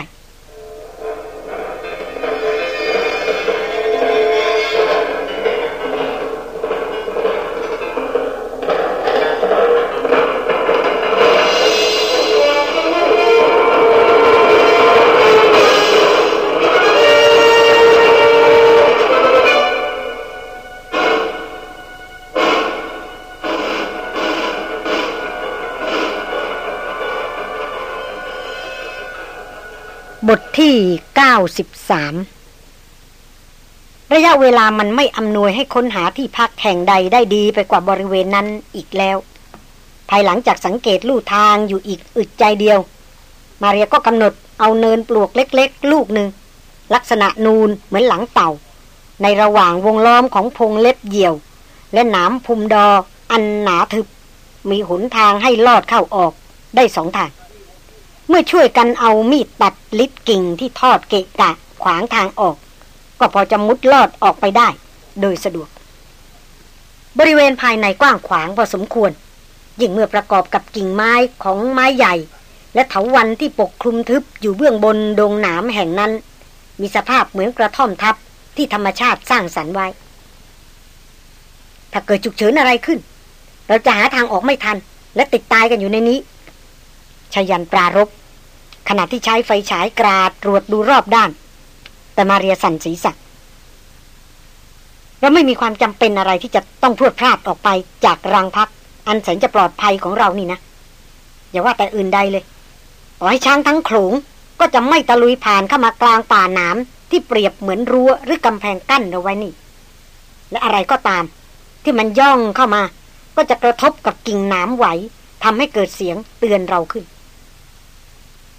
บทที่ 93 ระยะเวลามันไม่อำนวยให้ค้นหาที่พักแห่งใดได้ดีไปกว่าบริเวณนั้นอีกแล้ว ภายหลังจากสังเกตลู่ทางอยู่อีกอึดใจเดียว มาเรียก็กำหนดเอาเนินปลวกเล็กๆ ลูกหนึ่ง ลักษณะนูนเหมือนหลังเต่า ในระหว่างวงล้อมของพงเล็บเหี่ยว และหนามพุมดอ อันหนาทึบ มีหนทางให้ลอดเข้าออกได้สองทาง เมื่อช่วยกันเอามีดตัดลิดกิ่งที่ทอดเกะกะขวางทางออก ก็พอจะมุดลอดออกไปได้ โดยสะดวก บริเวณภายในกว้างขวางพอสมควร ยิ่งเมื่อประกอบกับกิ่งไม้ของไม้ใหญ่ และเถาวันที่ปกคลุมทึบอยู่เบื้องบนดงหนามแห่งนั้น มีสภาพเหมือนกระท่อมทับที่ธรรมชาติสร้างสรรค์ไว้ ถ้าเกิดฉุกเฉินอะไรขึ้น เราจะหาทางออกไม่ทัน และติดตายกันอยู่ในนี้ ชยันปรารบขณะที่ใช้ไฟฉายกราดตรวจดูรอบด้าน แต่มาเรียสันศีสักเราไม่มีความจำเป็นอะไรที่จะต้องพรวดพลาดออกไปจากรังพัก อันแสนจะปลอดภัยของเรานี่นะ อย่าว่าแต่อื่นใดเลยต่อให้ช้างทั้งโขลงก็จะไม่ตะลุยผ่านเข้ามากลางป่าหนามที่เปรียบเหมือนรั้วหรือกำแพงกั้นเอาไว้นี่ และอะไรก็ตาม ที่มันย่องเข้ามา ก็จะกระทบกับกิ่งหนามไหวทำให้เกิดเสียงเตือนเราขึ้น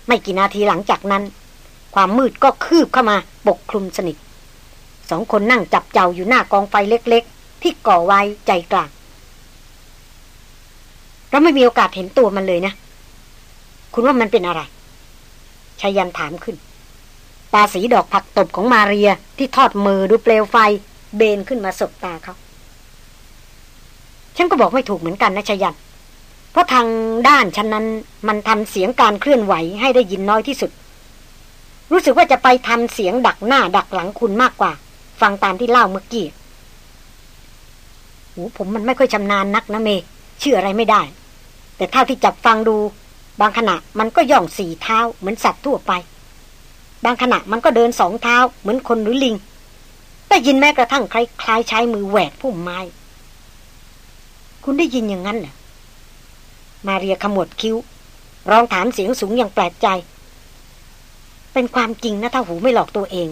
ไม่กี่นาทีหลังจากนั้น ความมืดก็คืบเข้ามาปกคลุมสนิทสองคนนั่งจับเจ้าอยู่หน้ากองไฟเล็กๆ ที่ก่อไว้ใจกลางเราไม่มีโอกาสเห็นตัวมันเลยนะ คุณว่ามันเป็นอะไรชายันถามขึ้น ตาสีดอกผักตบของมาเรียที่ทอดมือดูเปลวไฟ เบนขึ้นมาสบตาเขา ฉันก็บอกไม่ถูกเหมือนกันนะชายัน เพราะทางด้านฉันนั้นมันทำเสียงการเคลื่อนไหวให้ได้ยินน้อยที่สุด รู้สึกว่าจะไปทำเสียงดักหน้าดักหลังคุณมากกว่า ฟังตามที่เล่าเมื่อกี้หูผมมันไม่ค่อยชำนาญนักนะเมเชื่ออะไรไม่ได้ แต่เท่าที่จับฟังดู บางขณะมันก็ย่องสี่เท้าเหมือนสัตว์ทั่วไป บางขณะมันก็เดินสองเท้าเหมือนคนหรือลิงได้ยินแม้กระทั่งคล้ายๆใช้มือแหวกพุ่มไม้ คุณได้ยินอย่างนั้นเหรอ มาเรียขมวดคิ้ว ร้องถามเสียงสูงอย่างแปลกใจ เป็นความจริงนะถ้าหูไม่หลอกตัวเอง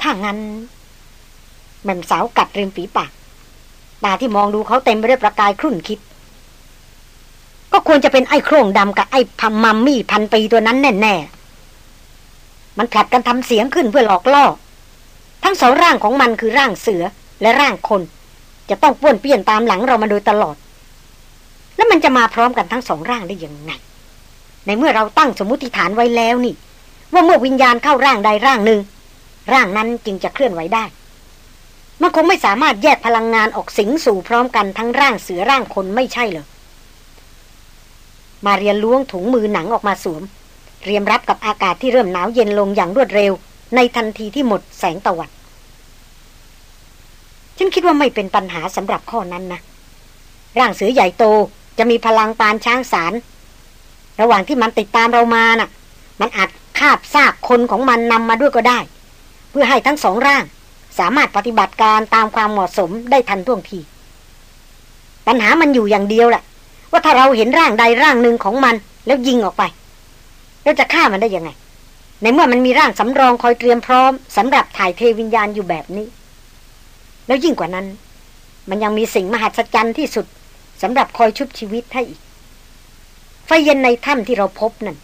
ถ้างั้นแม่มสาวกัดริมฝีปากตาที่มองดูเขาเต็มไปด้วยประกายครุ่นคิด ก็ควรจะเป็นไอ้โครงดำกับไอ้พัมมัมมี่พันปีตัวนั้นแน่ๆ มันผลัดกันทำเสียงขึ้นเพื่อหลอกล่อ ทั้งสองร่างของมันคือร่างเสือและร่างคน จะต้องป้วนเปี้ยนตามหลังเรามาโดยตลอด แล้วมันจะมาพร้อมกันทั้งสองร่างได้ยังไง ในเมื่อเราตั้งสมมติฐานไว้แล้วนี่ ว่าเมื่อวิญญาณเข้าร่างใดร่างหนึ่ง ร่างนั้นจึงจะเคลื่อนไหวได้ มันคงไม่สามารถแยกพลังงานออกสิงสู่พร้อมกันทั้งร่างเสือร่างคนไม่ใช่เหรอมาเรียนล้วงถุงมือหนังออกมาสวม เรียมรับกับอากาศที่เริ่มหนาวเย็นลงอย่างรวดเร็ว ในทันทีที่หมดแสงตะวันฉันคิดว่าไม่เป็นปัญหาสำหรับข้อนั้นนะ ร่างเสือใหญ่โต จะมีพลังปานช้างสาร ระหว่างที่มันติดตามเรามาน่ะ มันอาจคาบซากคนของมันนำมาด้วยก็ได้ เพื่อให้ทั้งสองร่าง สามารถปฏิบัติการตามความเหมาะสมได้ทันท่วงที ปัญหามันอยู่อย่างเดียวแหละว่าถ้าเราเห็นร่างใดร่างหนึ่งของมัน แล้วยิงออกไปเราจะฆ่ามันได้ยังไง ในเมื่อมันมีร่างสำรองคอยเตรียมพร้อมสำหรับถ่ายเทวิญญาณอยู่แบบนี้ แล้วยิ่งกว่านั้น มันยังมีสิ่งมหัศจรรย์ที่สุด สำหรับคอยชุบชีวิตให้อีก ไฟเย็นในถ้ำที่เราพบนั่น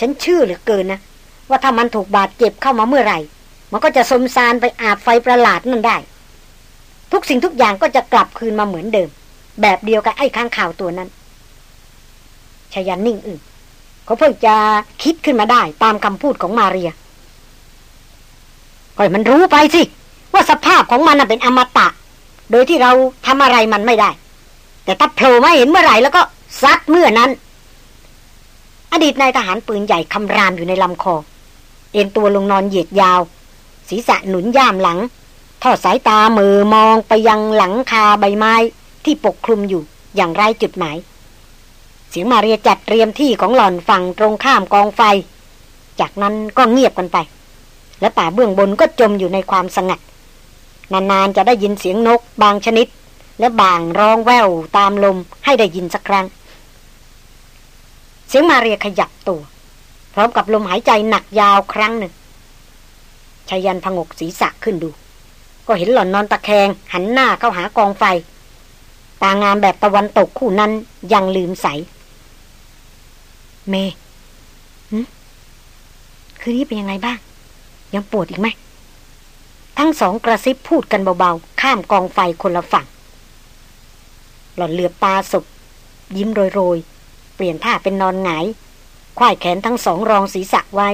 ฉันเชื่อเหลือเกินนะ ว่าถ้ามันถูกบาดเจ็บเข้ามาเมื่อไหร่ มันก็จะสมซานไปอาบไฟประหลาดนั่นได้ ทุกสิ่งทุกอย่างก็จะกลับคืนมาเหมือนเดิม แบบเดียวกับไอ้ข้างข่าวตัวนั้นชายันนิ่งอึงเขาเพิ่งจะคิดขึ้นมาได้ตามคำพูดของมาเรียก็มันรู้ไปสิ ว่าสภาพของมันเป็นอมตะ โดยที่เราทำอะไรมันไม่ได้ แต่ถ้าโผล่มาเห็นเมื่อไหร่แล้วก็ซัดเมื่อนั้น อดีตนายทหารปืนใหญ่คำรามอยู่ในลำคอ เอ็นตัวลงนอนเหยียดยาว ศีรษะหนุนย่ามหลัง ทอดสายตามือมองไปยังหลังคาใบไม้ที่ปกคลุมอยู่อย่างไรจุดหมาย เสียงมาเรียจัดเตรียมที่ของหล่อนฝั่งตรงข้ามกองไฟ จากนั้นก็เงียบกันไป และป่าเบื้องบนก็จมอยู่ในความสงัด นานๆจะได้ยินเสียงนกบางชนิด และบางร้องแววตามลมให้ได้ยินสักครั้ง เสียงมาเรียขยับตัว พร้อมกับลมหายใจหนักยาวครั้งหนึ่งชายันพงกศีรษะขึ้นดู ก็เห็นหล่อนนอนตะแคงหันหน้าเข้าหากองไฟ ตางามแบบตะวันตกคู่นั้นยังลืมใส เมคืนนี้เป็นยังไงบ้าง ยังปวดอีกไหม ทั้งสองกระซิบพูดกันเบาๆ ข้ามกองไฟคนละฝั่ง หล่อนเหลือบตาศพยิ้มโรยๆ เปลี่ยนท่าเป็นนอนหงายควายแขนทั้งสองรองศีรษะไว้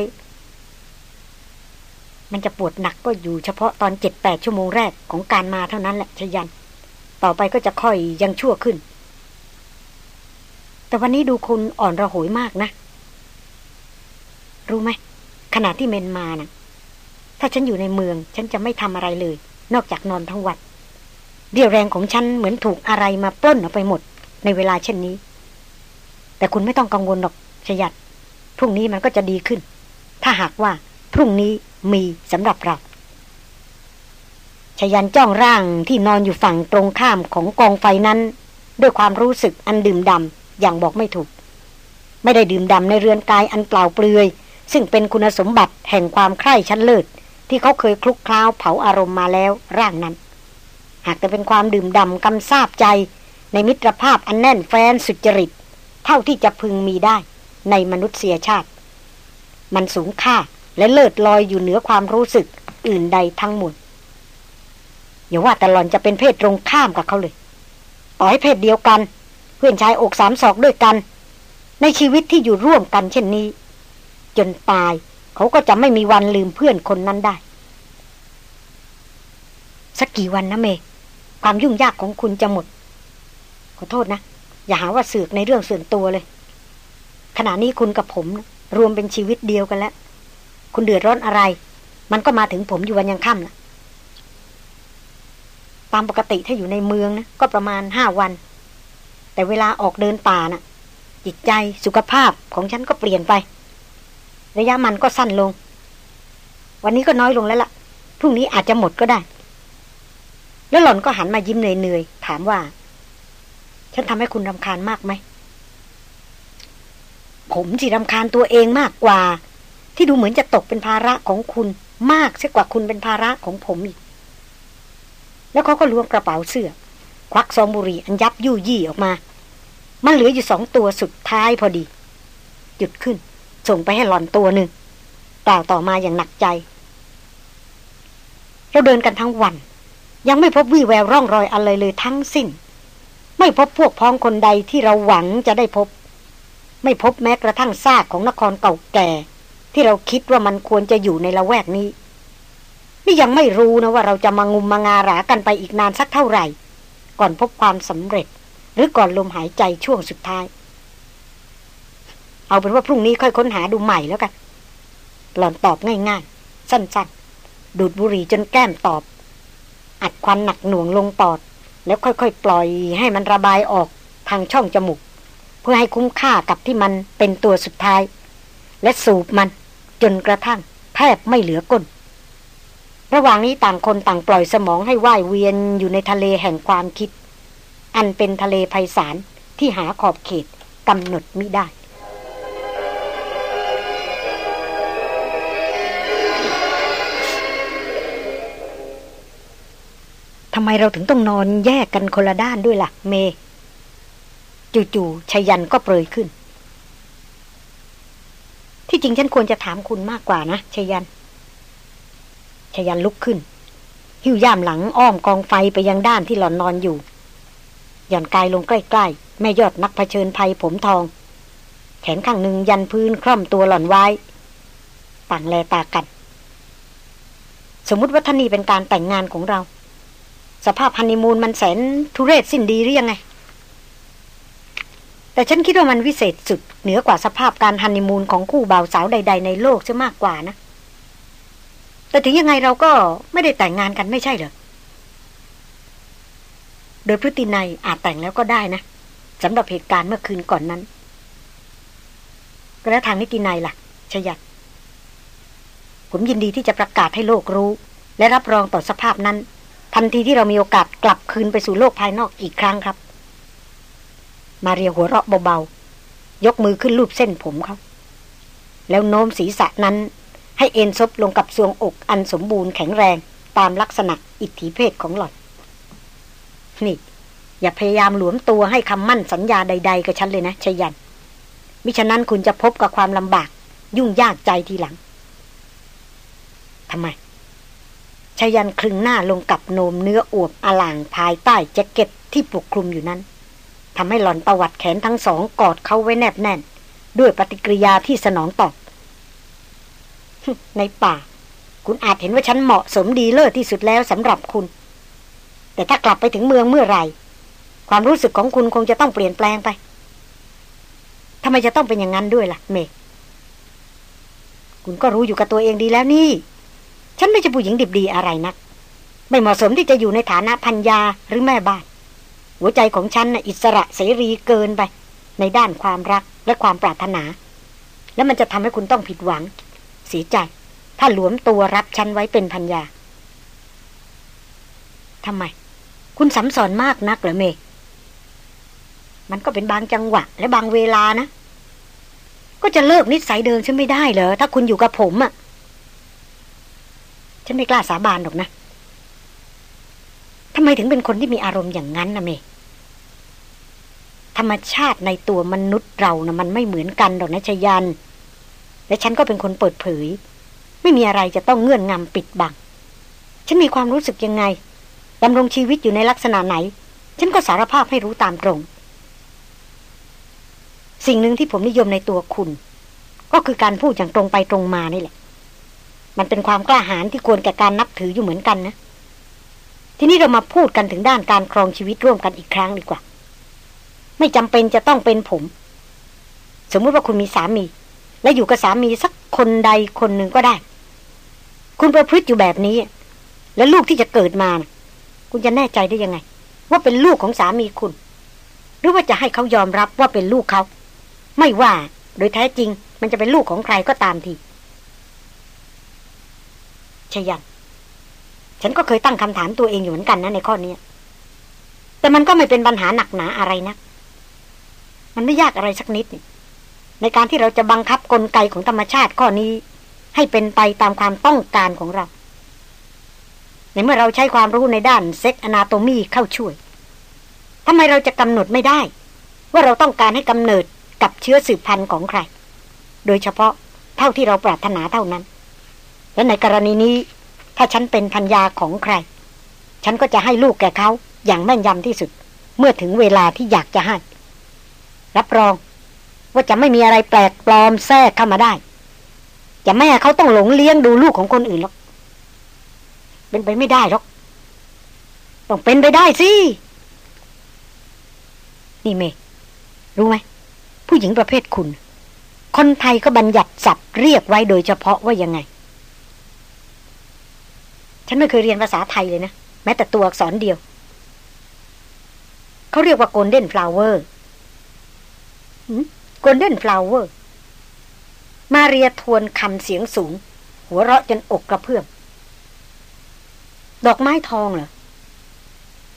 มันจะปวดหนักก็อยู่เฉพาะตอนเจ็ดแปดชั่วโมงแรกของการมาเท่านั้นแหละชยัน ต่อไปก็จะค่อยยังชั่วขึ้น แต่วันนี้ดูคุณอ่อนระหยมากนะ รู้ไหมขณะที่เมนมานะ่ะ ถ้าฉันอยู่ในเมือง ฉันจะไม่ทำอะไรเลย นอกจากนอนทั้งวัน เรี่ยวแรงของฉันเหมือนถูกอะไรมาปล้นออกไปหมด ในเวลาเช่นนี้ แต่คุณไม่ต้องกังวลหรอกชยัดพรุ่งนี้มันก็จะดีขึ้น ถ้าหากว่าพรุ่งนี้มีสำหรับเราชยันจ้องร่างที่นอนอยู่ฝั่งตรงข้ามของกองไฟนั้น ด้วยความรู้สึกอันดื่มดำอย่างบอกไม่ถูก ไม่ได้ดื่มดำในเรือนกายอันเปล่าเปลือย ซึ่งเป็นคุณสมบัติแห่งความใคร่ชั้นเลิศที่เขาเคยคลุกคล้าวเผาอารมณ์มาแล้วร่างนั้น หากแต่เป็นความดื่มดำกำซาบใจ ในมิตรภาพอันแน่นแฟนสุจริต เท่าที่จะพึงมีได้ในมนุษยชาติ มันสูงค่าและเลิศลอยอยู่เหนือความรู้สึกอื่นใดทั้งหมดอย่าว่าแต่หล่อนจะเป็นเพศตรงข้ามกับเขาเลย ต่อให้เพศเดียวกัน เพื่อนชายอกสามศอกด้วยกัน ในชีวิตที่อยู่ร่วมกันเช่นนี้ จนตายเขาก็จะไม่มีวันลืมเพื่อนคนนั้นได้ สักกี่วันนะเม ความยุ่งยากของคุณจะหมด ขอโทษนะ อย่าหาว่าเสือกในเรื่องส่วนตัวเลย ขณะนี้คุณกับผมนะรวมเป็นชีวิตเดียวกันแล้ว คุณเดือดร้อนอะไร มันก็มาถึงผมอยู่วันยังค่ำนะตามปกติถ้าอยู่ในเมืองนะก็ประมาณห้าวัน แต่เวลาออกเดินป่านะ่ะ จิตใจสุขภาพของฉันก็เปลี่ยนไป ระยะมันก็สั้นลง วันนี้ก็น้อยลงแล้วละ่ะ พรุ่งนี้อาจจะหมดก็ได้ แล้วหล่อนก็หันมายิ้มเหนื่อยๆ ถามว่า ฉันทำให้คุณรำคาญมากไหม ผมสิรำคาญตัวเองมากกว่า ที่ดูเหมือนจะตกเป็นภาระของคุณมากเสียกว่าคุณเป็นภาระของผมอีก แล้วเขาก็ล้วงกระเป๋าเสื้อ ควักซองบุหรี่อันยับยู่ยี่ออกมา มันเหลืออยู่สองตัวสุดท้ายพอดี หยุดขึ้น ส่งไปให้หล่อนตัวหนึ่งกล่าวต่อมาอย่างหนักใจ เราเดินกันทั้งวัน ยังไม่พบวี่แววร่องรอยอะไรเลยทั้งสิ้น ไม่พบพวกพ้องคนใดที่เราหวังจะได้พบ ไม่พบแม้กระทั่งซากของนครเก่าแก่ ที่เราคิดว่ามันควรจะอยู่ในละแวกนี้ นี่ยังไม่รู้นะว่าเราจะมางุมมางารากันไปอีกนานสักเท่าไหร่ ก่อนพบความสำเร็จ หรือก่อนลมหายใจช่วงสุดท้าย เอาเป็นว่าพรุ่งนี้ค่อยค้นหาดูใหม่แล้วกันหล่อนตอบง่ายๆ สั้นๆ ดูดบุหรี่จนแก้มตอบ อัดควันหนักหน่วงลงปอด แล้วค่อยๆ ปล่อยให้มันระบายออกทางช่องจมูก เพื่อให้คุ้มค่ากับที่มันเป็นตัวสุดท้าย และสูบมันจนกระทั่งแทบไม่เหลือก้น ระหว่างนี้ต่างคนต่างปล่อยสมองให้ว่ายเวียนอยู่ในทะเลแห่งความคิด อันเป็นทะเลไพศาลที่หาขอบเขตกำหนดมิได้ ทำไมเราถึงต้องนอนแยกกันคนละด้านด้วยละ่ะ เม จู่ๆชยันก็เปรยขึ้น ที่จริงฉันควรจะถามคุณมากกว่านะชยันชยันลุกขึ้น หิ้วย่ามหลังอ้อมกองไฟไปยังด้านที่หล่อนนอนอยู่ หย่อนกายลงใกล้ๆ แม่ยอดนักเผชิญภัยผมทอง แขนข้างหนึ่งยันพื้นคล่อมตัวหล่อนไว้ ต่างแลตากัน สมมติว่าท่านี่เป็นการแต่งงานของเรา สภาพฮันนีมูนมันแสนทุเรศสิ้นดีหรือยังไง แต่ฉันคิดว่ามันวิเศษสุด เหนือกว่าสภาพการฮันนีมูนของคู่บ่าวสาวใด ๆ ในโลกจะมากกว่านะ แต่ถึงยังไงเราก็ไม่ได้แต่งงานกันไม่ใช่เหรอ โดยพฤตินัยอาจแต่งแล้วก็ได้นะสำหรับเหตุการณ์เมื่อคืนก่อนนั้นแล้วทางนิตินัยล่ะ ชยัดผมยินดีที่จะประกาศให้โลกรู้ และรับรองต่อสภาพนั้น ทันทีที่เรามีโอกาสกลับคืนไปสู่โลกภายนอกอีกครั้งครับ มาเรียหัวเราะเบาๆ ยกมือขึ้นรูปเส้นผมเขาแล้วโน้มศีรษะนั้น ให้เอ็นซบลงกับสวงอกอันสมบูรณ์แข็งแรงตามลักษณะอิทธิเพศของหล่อน นี่ อย่าพยายามหลวมตัวให้คำมั่นสัญญาใด ๆ กับฉันเลยนะชยัน มิฉะนั้นคุณจะพบกับความลำบาก ยุ่งยากใจทีหลังทำไม ชยันคลึงหน้าลงกับโนมเนื้ออวบอลางภายใต้แจ็คเก็ตที่ปกคลุมอยู่นั้นทำให้หล่อนประวัติแขนทั้งสองกอดเขาไว้แนบแน่น ด้วยปฏิกิริยาที่สนองตอบ ในป่า คุณอาจเห็นว่าฉันเหมาะสมดีเลิศที่สุดแล้วสำหรับคุณ แต่ถ้ากลับไปถึงเมืองเมื่อไหร่ ความรู้สึกของคุณคงจะต้องเปลี่ยนแปลงไปทำไมจะต้องเป็นอย่างนั้นด้วยล่ะ เมกคุณก็รู้อยู่กับตัวเองดีแล้วนี่ ฉันไม่ใช่ผู้หญิงดิบดีอะไรนัก ไม่เหมาะสมที่จะอยู่ในฐานะพัญญาหรือแม่บ้าน หัวใจของฉันน่ะอิสระเสรีเกินไป ในด้านความรักและความปรารถนา แล้วมันจะทำให้คุณต้องผิดหวัง เสียใจ ถ้าหลวมตัวรับฉันไว้เป็นพัญญาทำไม คุณสำสอนมากนักเหรอเมมันก็เป็นบางจังหวะ และบางเวลานะ ก็จะเลิกนิสัยเดิมฉันไม่ได้เหรอ ถ้าคุณอยู่กับผมอะ่ะ ฉันไม่กล้าสาบานหรอกนะทำไมถึงเป็นคนที่มีอารมณ์อย่างนั้นนะเม ธรรมชาติในตัวมนุษย์เรานะมันไม่เหมือนกันหรอกนะชยัน และฉันก็เป็นคนเปิดเผย ไม่มีอะไรจะต้องเงื่อนงำปิดบัง ฉันมีความรู้สึกยังไงดำรงชีวิตอยู่ในลักษณะไหน ฉันก็สารภาพให้รู้ตามตรง สิ่งหนึ่งที่ผมนิยมในตัวคุณ ก็คือการพูดอย่างตรงไปตรงมานี่แหละ มันเป็นความกล้าหาญที่ควรแก่การนับถืออยู่เหมือนกันนะ ทีนี้เรามาพูดกันถึงด้านการครองชีวิตร่วมกันอีกครั้งดีกว่า ไม่จำเป็นจะต้องเป็นผม สมมติว่าคุณมีสามี และอยู่กับสามีสักคนใดคนหนึ่งก็ได้ คุณประพฤติอยู่แบบนี้ และลูกที่จะเกิดมานะคุณจะแน่ใจได้ยังไง ว่าเป็นลูกของสามีคุณ หรือว่าจะให้เขายอมรับว่าเป็นลูกเขา ไม่ว่าโดยแท้จริง มันจะเป็นลูกของใครก็ตามที ชยัน ฉันก็เคยตั้งคำถามตัวเองอยู่เหมือนกันนะในข้อนี้ แต่มันก็ไม่เป็นปัญหาหนักหนาอะไรนะมันไม่ยากอะไรสักนิด ในการที่เราจะบังคับกลไกของธรรมชาติข้อนี้ ให้เป็นไปตามความต้องการของเรา ในเมื่อเราใช้ความรู้ในด้านเซ็กอนาโตมีเข้าช่วยทำไมเราจะกำหนดไม่ได้ ว่าเราต้องการให้กำเนิดกับเชื้อสืบพันธุ์ของใคร โดยเฉพาะเท่าที่เราปรารถนาเท่านั้น และในกรณีนี้ ถ้าฉันเป็นพัญญาของใคร ฉันก็จะให้ลูกแก่เขาอย่างแม่นยำที่สุด เมื่อถึงเวลาที่อยากจะให้ รับรอง ว่าจะไม่มีอะไรแปลกปลอมแทรกเข้ามาได้ จะไม่ให้เขาต้องหลงเลี้ยงดูลูกของคนอื่นหรอก เป็นไปไม่ได้หรอก ต้องเป็นไปได้สินี่เมรู้ไหม ผู้หญิงประเภทคุณ คนไทยก็บัญญัติศัพท์เรียกไว้โดยเฉพาะว่ายังไง ฉันไม่เคยเรียนภาษาไทยเลยนะ แม้แต่ตัวอักษรเดียว เขาเรียกว่า golden flower golden flower มาเรียทวนคำเสียงสูง หัวเราะจนอกกระเพื่อมดอกไม้ทองเหรอ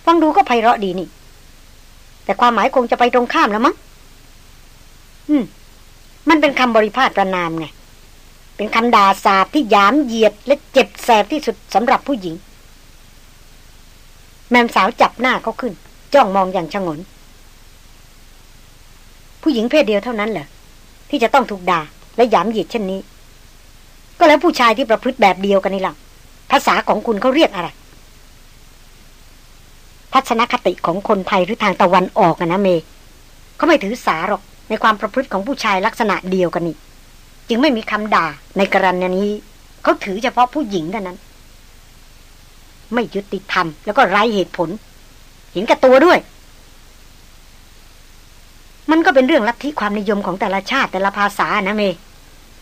ฟังดูก็ไพเราะดีนี่ แต่ความหมายคงจะไปตรงข้ามแล้วมั้ง อืม มันเป็นคำบริพาทประนามไง เป็นคำด่าสาบที่ยามเหยียดและเจ็บแสบที่สุดสำหรับผู้หญิง แม่สาวจับหน้าเขาขึ้น จ้องมองอย่างชงน ผู้หญิงเพศเดียวเท่านั้นเหรอที่จะต้องถูกด่าและหยามเหยียดเช่นนี้ ก็แล้วผู้ชายที่ประพฤติแบบเดียวกันนี่ล่ะภาษาของคุณเขาเรียกอะไร ทัศนคติของคนไทยหรือทางตะวันออกนะเมเขาไม่ถือสาหรอกในความประพฤติของผู้ชายลักษณะเดียวกันนี่ จึงไม่มีคำด่าในกรณีนี้ เขาถือเฉพาะผู้หญิงเท่านั้น ไม่ยุติธรรมแล้วก็ไร้เหตุผล เห็นกับตัวด้วย มันก็เป็นเรื่องลัทธิความนิยมของแต่ละชาติแต่ละภาษานะเม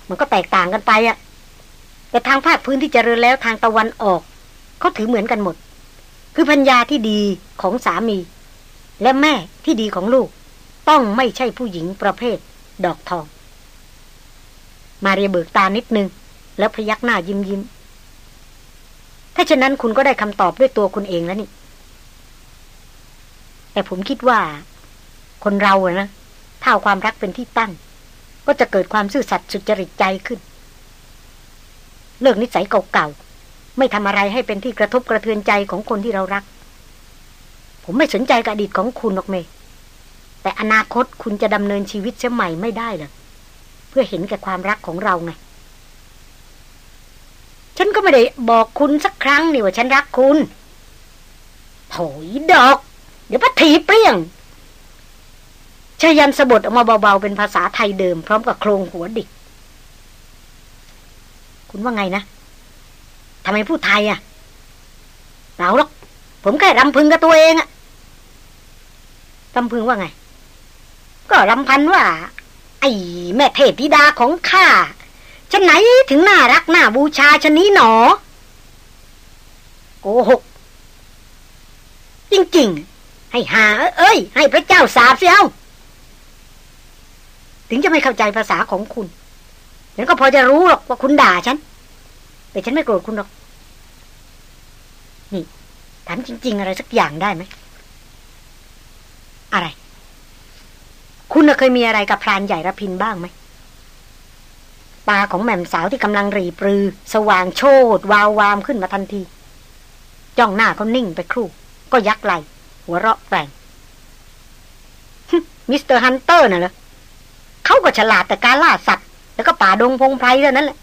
มันก็แตกต่างกันไปอะแต่ทางภาคพื้นที่เจริญแล้วทางตะวันออกเขาถือเหมือนกันหมด คือพัญญาที่ดีของสามี และแม่ที่ดีของลูก ต้องไม่ใช่ผู้หญิงประเภท ดอกทอง มาเรียเบิกตานิดนึง แล้วพยักหน้ายิ้มยิ้ม ถ้าฉะนั้นคุณก็ได้คำตอบด้วยตัวคุณเองแล้วนี่ แต่ผมคิดว่า คนเราอะนะถ้าความรักเป็นที่ตั้ง ก็จะเกิดความซื่อสัตย์สุจริตใจขึ้น เลิกนิสัยเก่าๆ ไม่ทำอะไรให้เป็นที่กระทบกระเทือนใจของคนที่เรารัก ผมไม่สนใจกับอดีตของคุณหรอกเม แต่อนาคตคุณจะดำเนินชีวิตเสียใหม่ไม่ได้หรอ เพื่อเห็นแก่ความรักของเราไง ฉันก็ไม่ได้บอกคุณสักครั้งนี่ว่าฉันรักคุณโถยดอก เดี๋ยวพัถีเปรี้ยงชายันสะบดออกมาเบาๆ เป็นภาษาไทยเดิม พร้อมกับโครงหัวดิก คุณว่าไงนะทำไมพูดไทยอะเราหรอก ผมแค่รำพึงกับตัวเองอะรำพึงว่าไง ก็รำพันว่า ไอ้แม่เทพธิดาของข้าฉันไหนถึงน่ารักน่าบูชาชนี้หนอ โกหก จริงๆ ให้หา เอ้ย ให้พระเจ้าสาบเสียวถึงจะไม่เข้าใจภาษาของคุณฉันก็พอจะรู้หรอกว่าคุณด่าฉัน แต่ฉันไม่โกรธคุณหรอก นี่ถามจริง ๆ อะไรสักอย่างได้ไหม อะไร คุณเคยมีอะไรกับพรานใหญ่รพินทร์บ้างไหมตาของแหม่มสาวที่กำลังหรี่ปรือ สว่างโชติวาววามขึ้นมาทันที จ้องหน้าเขานิ่งไปครู่ ก็ยักไหล่หัวเราะแฝง Mister Hunter น่ะเหรอเขาก็ฉลาดแต่การล่าสัตว์ แล้วก็ป่าดงพงไพรเท่านั้นแหละ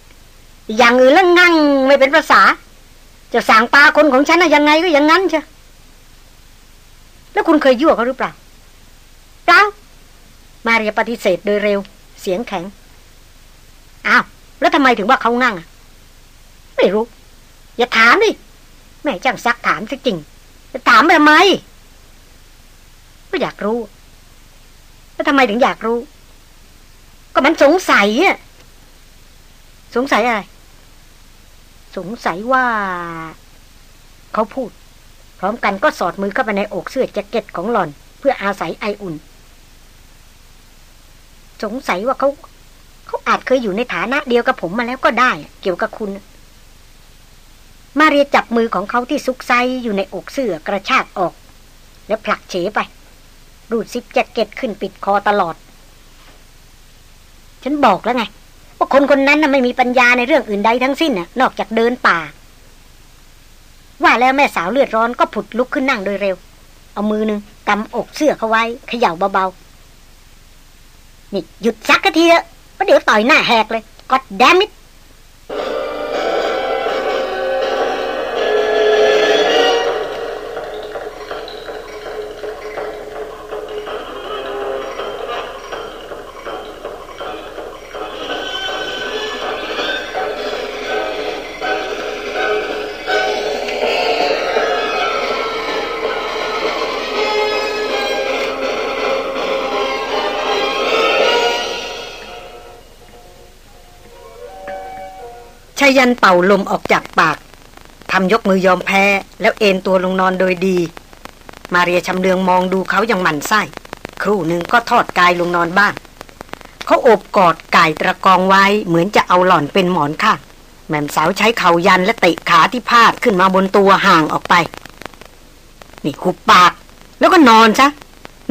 อย่างอื่นแล้วงั่งไม่เป็นภาษา จะสั่งปลาคนของฉันอะยังไงก็อย่างนั้นเชียวแล้วคุณเคยยั่วเขาหรือเปล่าเปล่า มาเรียปฏิเสธโดยเร็ว เสียงแข็ง อ้าว แล้วทำไมถึงว่าเขางั่ง ไม่รู้ อย่าถามดิ แม่จ้างซักถามสิจริง จะถามทำไม ก็อยากรู้ แล้วทำไมถึงอยากรู้ ก็มันสงสัยอะสงสัยอะไร สงสัยว่า เขาพูด พร้อมกันก็สอดมือเข้าไปในอกเสื้อแจ็คเก็ตของหล่อน เพื่ออาศัยไออุ่น สงสัยว่าเขาเขาอาจเคยอยู่ในฐานะเดียวกับผมมาแล้วก็ได้ เกี่ยวกับคุณ มาเรียจับมือของเขาที่ซุกไซอยู่ในอกเสื้อกระชากออก แล้วผลักเฉไป รูดซิปแจ็คเก็ตขึ้นปิดคอตลอด ฉันบอกแล้วไงว่าคนคนนั้นน่ะไม่มีปัญญาในเรื่องอื่นใดทั้งสิ้นน่ะ นอกจากเดินป่า ว่าแล้วแม่สาวเลือดร้อนก็ผุดลุกขึ้นนั่งโดยเร็ว เอามือหนึ่งกำอกเสื้อเขาไว้เขย่าเบาๆ นี่หยุดซักกะทีเถอะประเดี๋ยวต่อยหน้าแหกเลยกดแดมิดายันเป่าลมออกจากปากทำยกมือยอมแพ้ แล้วเอนตัวลงนอนโดยดี มาเรียชำเลืองมองดูเขาอย่างหมันไส้ ครู่หนึ่งก็ทอดกายลงนอนบ้าง เขาโอบกอดไก่ตะกองไว้เหมือนจะเอาหล่อนเป็นหมอนข้างแม่มสาวใช้เข่ายันและเตะขาที่พาดขึ้นมาบนตัวห่างออกไป นี่หุบปาก แล้วก็นอนซะ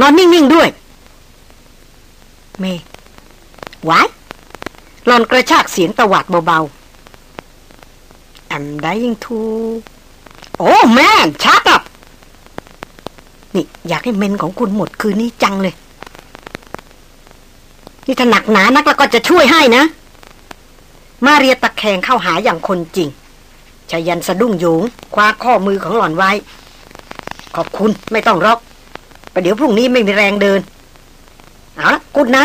นอนนิ่งๆด้วย เมวายหลอนกระชากเสียงตวัดเบาๆ I'm dying to โอ้แม่ชักอะนี่อยากให้เมนของคุณหมดคืนนี้จังเลย นี่ถ้าหนักหนานักแล้วก็จะช่วยให้นะ มาเรียตะแคงเข้าหาอย่างคนจริงชายันสะดุ้งโยงคว้าข้อมือของหล่อนไว้ ขอบคุณไม่ต้องรอกประเดี๋ยวพรุ่งนี้ไม่มีแรงเดิน เอาละกุดไน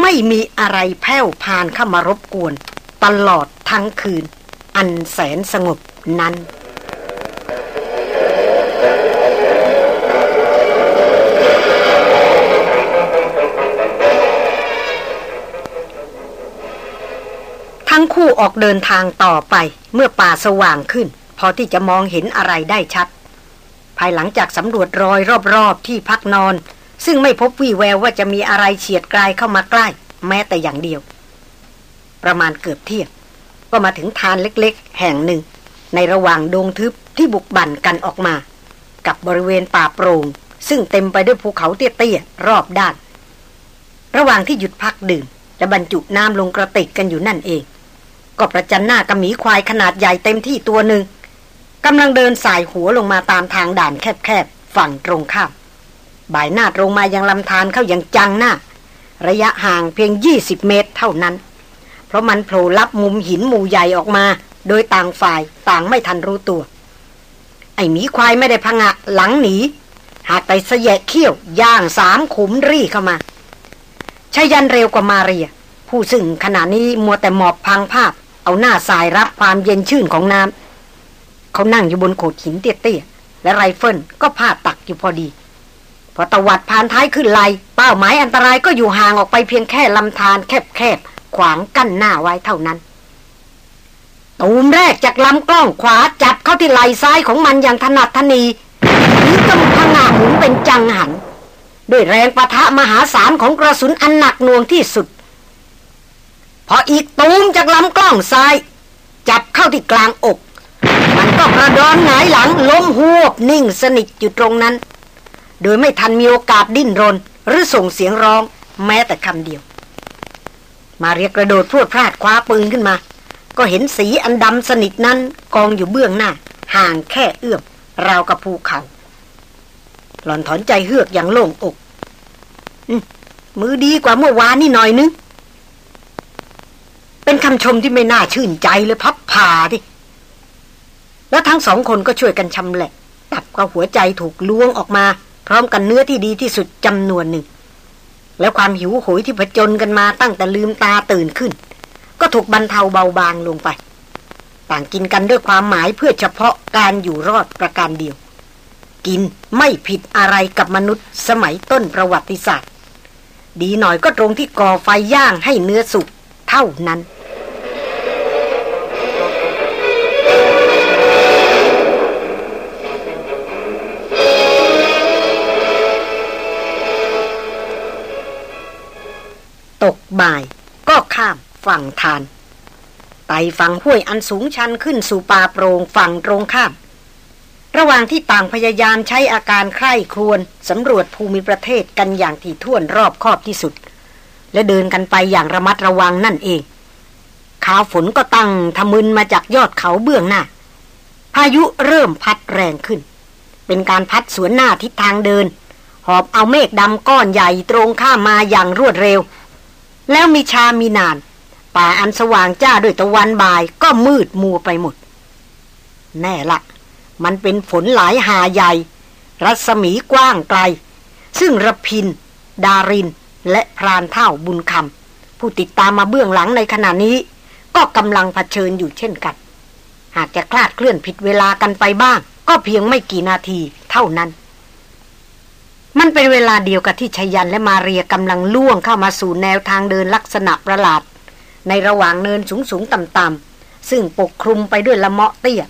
ไม่มีอะไรแผ่วพานเข้ามารบกวน ตลอดทั้งคืน อันแสนสงบนั้น ทั้งคู่ออกเดินทางต่อไปเมื่อป่าสว่างขึ้น พอที่จะมองเห็นอะไรได้ชัด ภายหลังจากสำรวจรอยรอบๆที่พักนอน ซึ่งไม่พบวี่แววว่าจะมีอะไรเฉียดกลายเข้ามาใกล้ แม้แต่อย่างเดียว ประมาณเกือบเที่ยง ก็มาถึงทานเล็กๆ แห่งหนึ่ง ในระหว่างดงทึบที่บุกบั่นกันออกมา กับบริเวณป่าโปรง่งซึ่งเต็มไปด้วยภูเขาเตี้ยๆรอบด้าน ระหว่างที่หยุดพักดื่มและบรรจุน้ำลงกระติกกันอยู่นั่นเอง ก็ประจันหน้ากับหมีควายขนาดใหญ่เต็มที่ตัวหนึ่งกำลังเดินสายหัวลงมาตามทางด่านแคบๆฝั่งตรงข้ามบ่ายหน้าตรงมายังลำธารเข้าอย่างจังหน้า ระยะห่างเพียง 20 เมตรเท่านั้น เพราะมันโผล่ลับมุมหินหมู่ใหญ่ออกมา โดยต่างฝ่ายต่างไม่ทันรู้ตัว ไอหมีควายไม่ได้พังะหลังหนี หากแต่เสยะเขี้ยว ย่างสามขุมรี่เข้ามาชายันเร็วกว่ามาเรีย ผู้ซึ่งขณะนี้มัวแต่หมอบพังภาพ เอาหน้าสายรับความเย็นชื่นของน้ำเขานั่งอยู่บนโขดหินเตี้ยๆและไรเฟิลก็พาดตักอยู่พอดีพอตวัดผ่านท้ายขึ้นไหลเป้าหมายอันตรายก็อยู่ห่างออกไปเพียงแค่ลำธารแคบๆ ขวางกั้นหน้าไว้เท่านั้น ตูมแรกจากลำกล้องขวาจับเข้าที่ไหล่ซ้ายของมันอย่างถนัดทนีหรือกำพังงาหมุนเป็นจังหัน ด้วยแรงประทะมหาศาลของกระสุนอันหนักหน่วงที่สุด พออีกตูมจากลำกล้องซ้าย จับเข้าที่กลางอก มันก็กระดอนหงายหลังล้มหวบนิ่งสนิทอยู่ตรงนั้น โดยไม่ทันมีโอกาสดิ้นรนหรือส่งเสียงร้องแม้แต่คำเดียว มาเรียกกระโดดพรวดพลาดคว้าปืนขึ้นมา ก็เห็นสีอันดำสนิทนั้นกองอยู่เบื้องหน้า ห่างแค่เอื้อมราวกับภูเขา หล่อนถอนใจเฮือกอย่างโล่งอกอมือดีกว่าเมื่อวานนี่หน่อยนึง เป็นคำชมที่ไม่น่าชื่นใจเลยพับผ่าดิแล้วทั้งสองคนก็ช่วยกันชำแหละตับกับหัวใจถูกล้วงออกมา พร้อมกันเนื้อที่ดีที่สุดจำนวนหนึ่ง แล้วความหิวโหยที่ผจญกันมาตั้งแต่ลืมตาตื่นขึ้น ก็ถูกบรรเทาเบาบางลงไป ต่างกินกันด้วยความหมายเพื่อเฉพาะการอยู่รอดประการเดียว กินไม่ผิดอะไรกับมนุษย์สมัยต้นประวัติศาสตร์ ดีหน่อยก็ตรงที่ก่อไฟย่างให้เนื้อสุกเท่านั้น ตกบ่าย ก็ข้ามฝั่งทานไต่ฝั่งห้วยอันสูงชันขึ้นสู่ป่าโปร่งฝั่งตรงข้าม ระหว่างที่ต่างพยายามใช้อาการใคร่ครวญสำรวจภูมิประเทศกันอย่างถี่ถ้วนรอบคอบที่สุด และเดินกันไปอย่างระมัดระวังนั่นเองขาวฝนก็ตั้งทะมึนมาจากยอดเขาเบื้องหน้า พายุเริ่มพัดแรงขึ้น เป็นการพัดสวนหน้าทิศทางเดิน หอบเอาเมฆดำก้อนใหญ่ตรงข้ามมาอย่างรวดเร็ว แล้วมีชามีนาน ป่าอันสว่างจ้าด้วยตะวันบ่ายก็มืดมัวไปหมด แน่ละ มันเป็นฝนหลายหาใหญ่ รัศมีกว้างไกล ซึ่งระพิน ดาริน และพรานเท่าบุญคำผู้ติดตามมาเบื้องหลังในขณะนี้ ก็กำลังเผชิญอยู่เช่นกัน หากจะคลาดเคลื่อนผิดเวลากันไปบ้าง ก็เพียงไม่กี่นาทีเท่านั้น มันเป็นเวลาเดียวกับที่ชยันและมาเรียกำลังล่วงเข้ามาสู่แนวทางเดินลักษณะประหลาด ในระหว่างเนินสูงสูงต่ำต่ำซึ่งปกคลุมไปด้วยละเมาะเตี้ย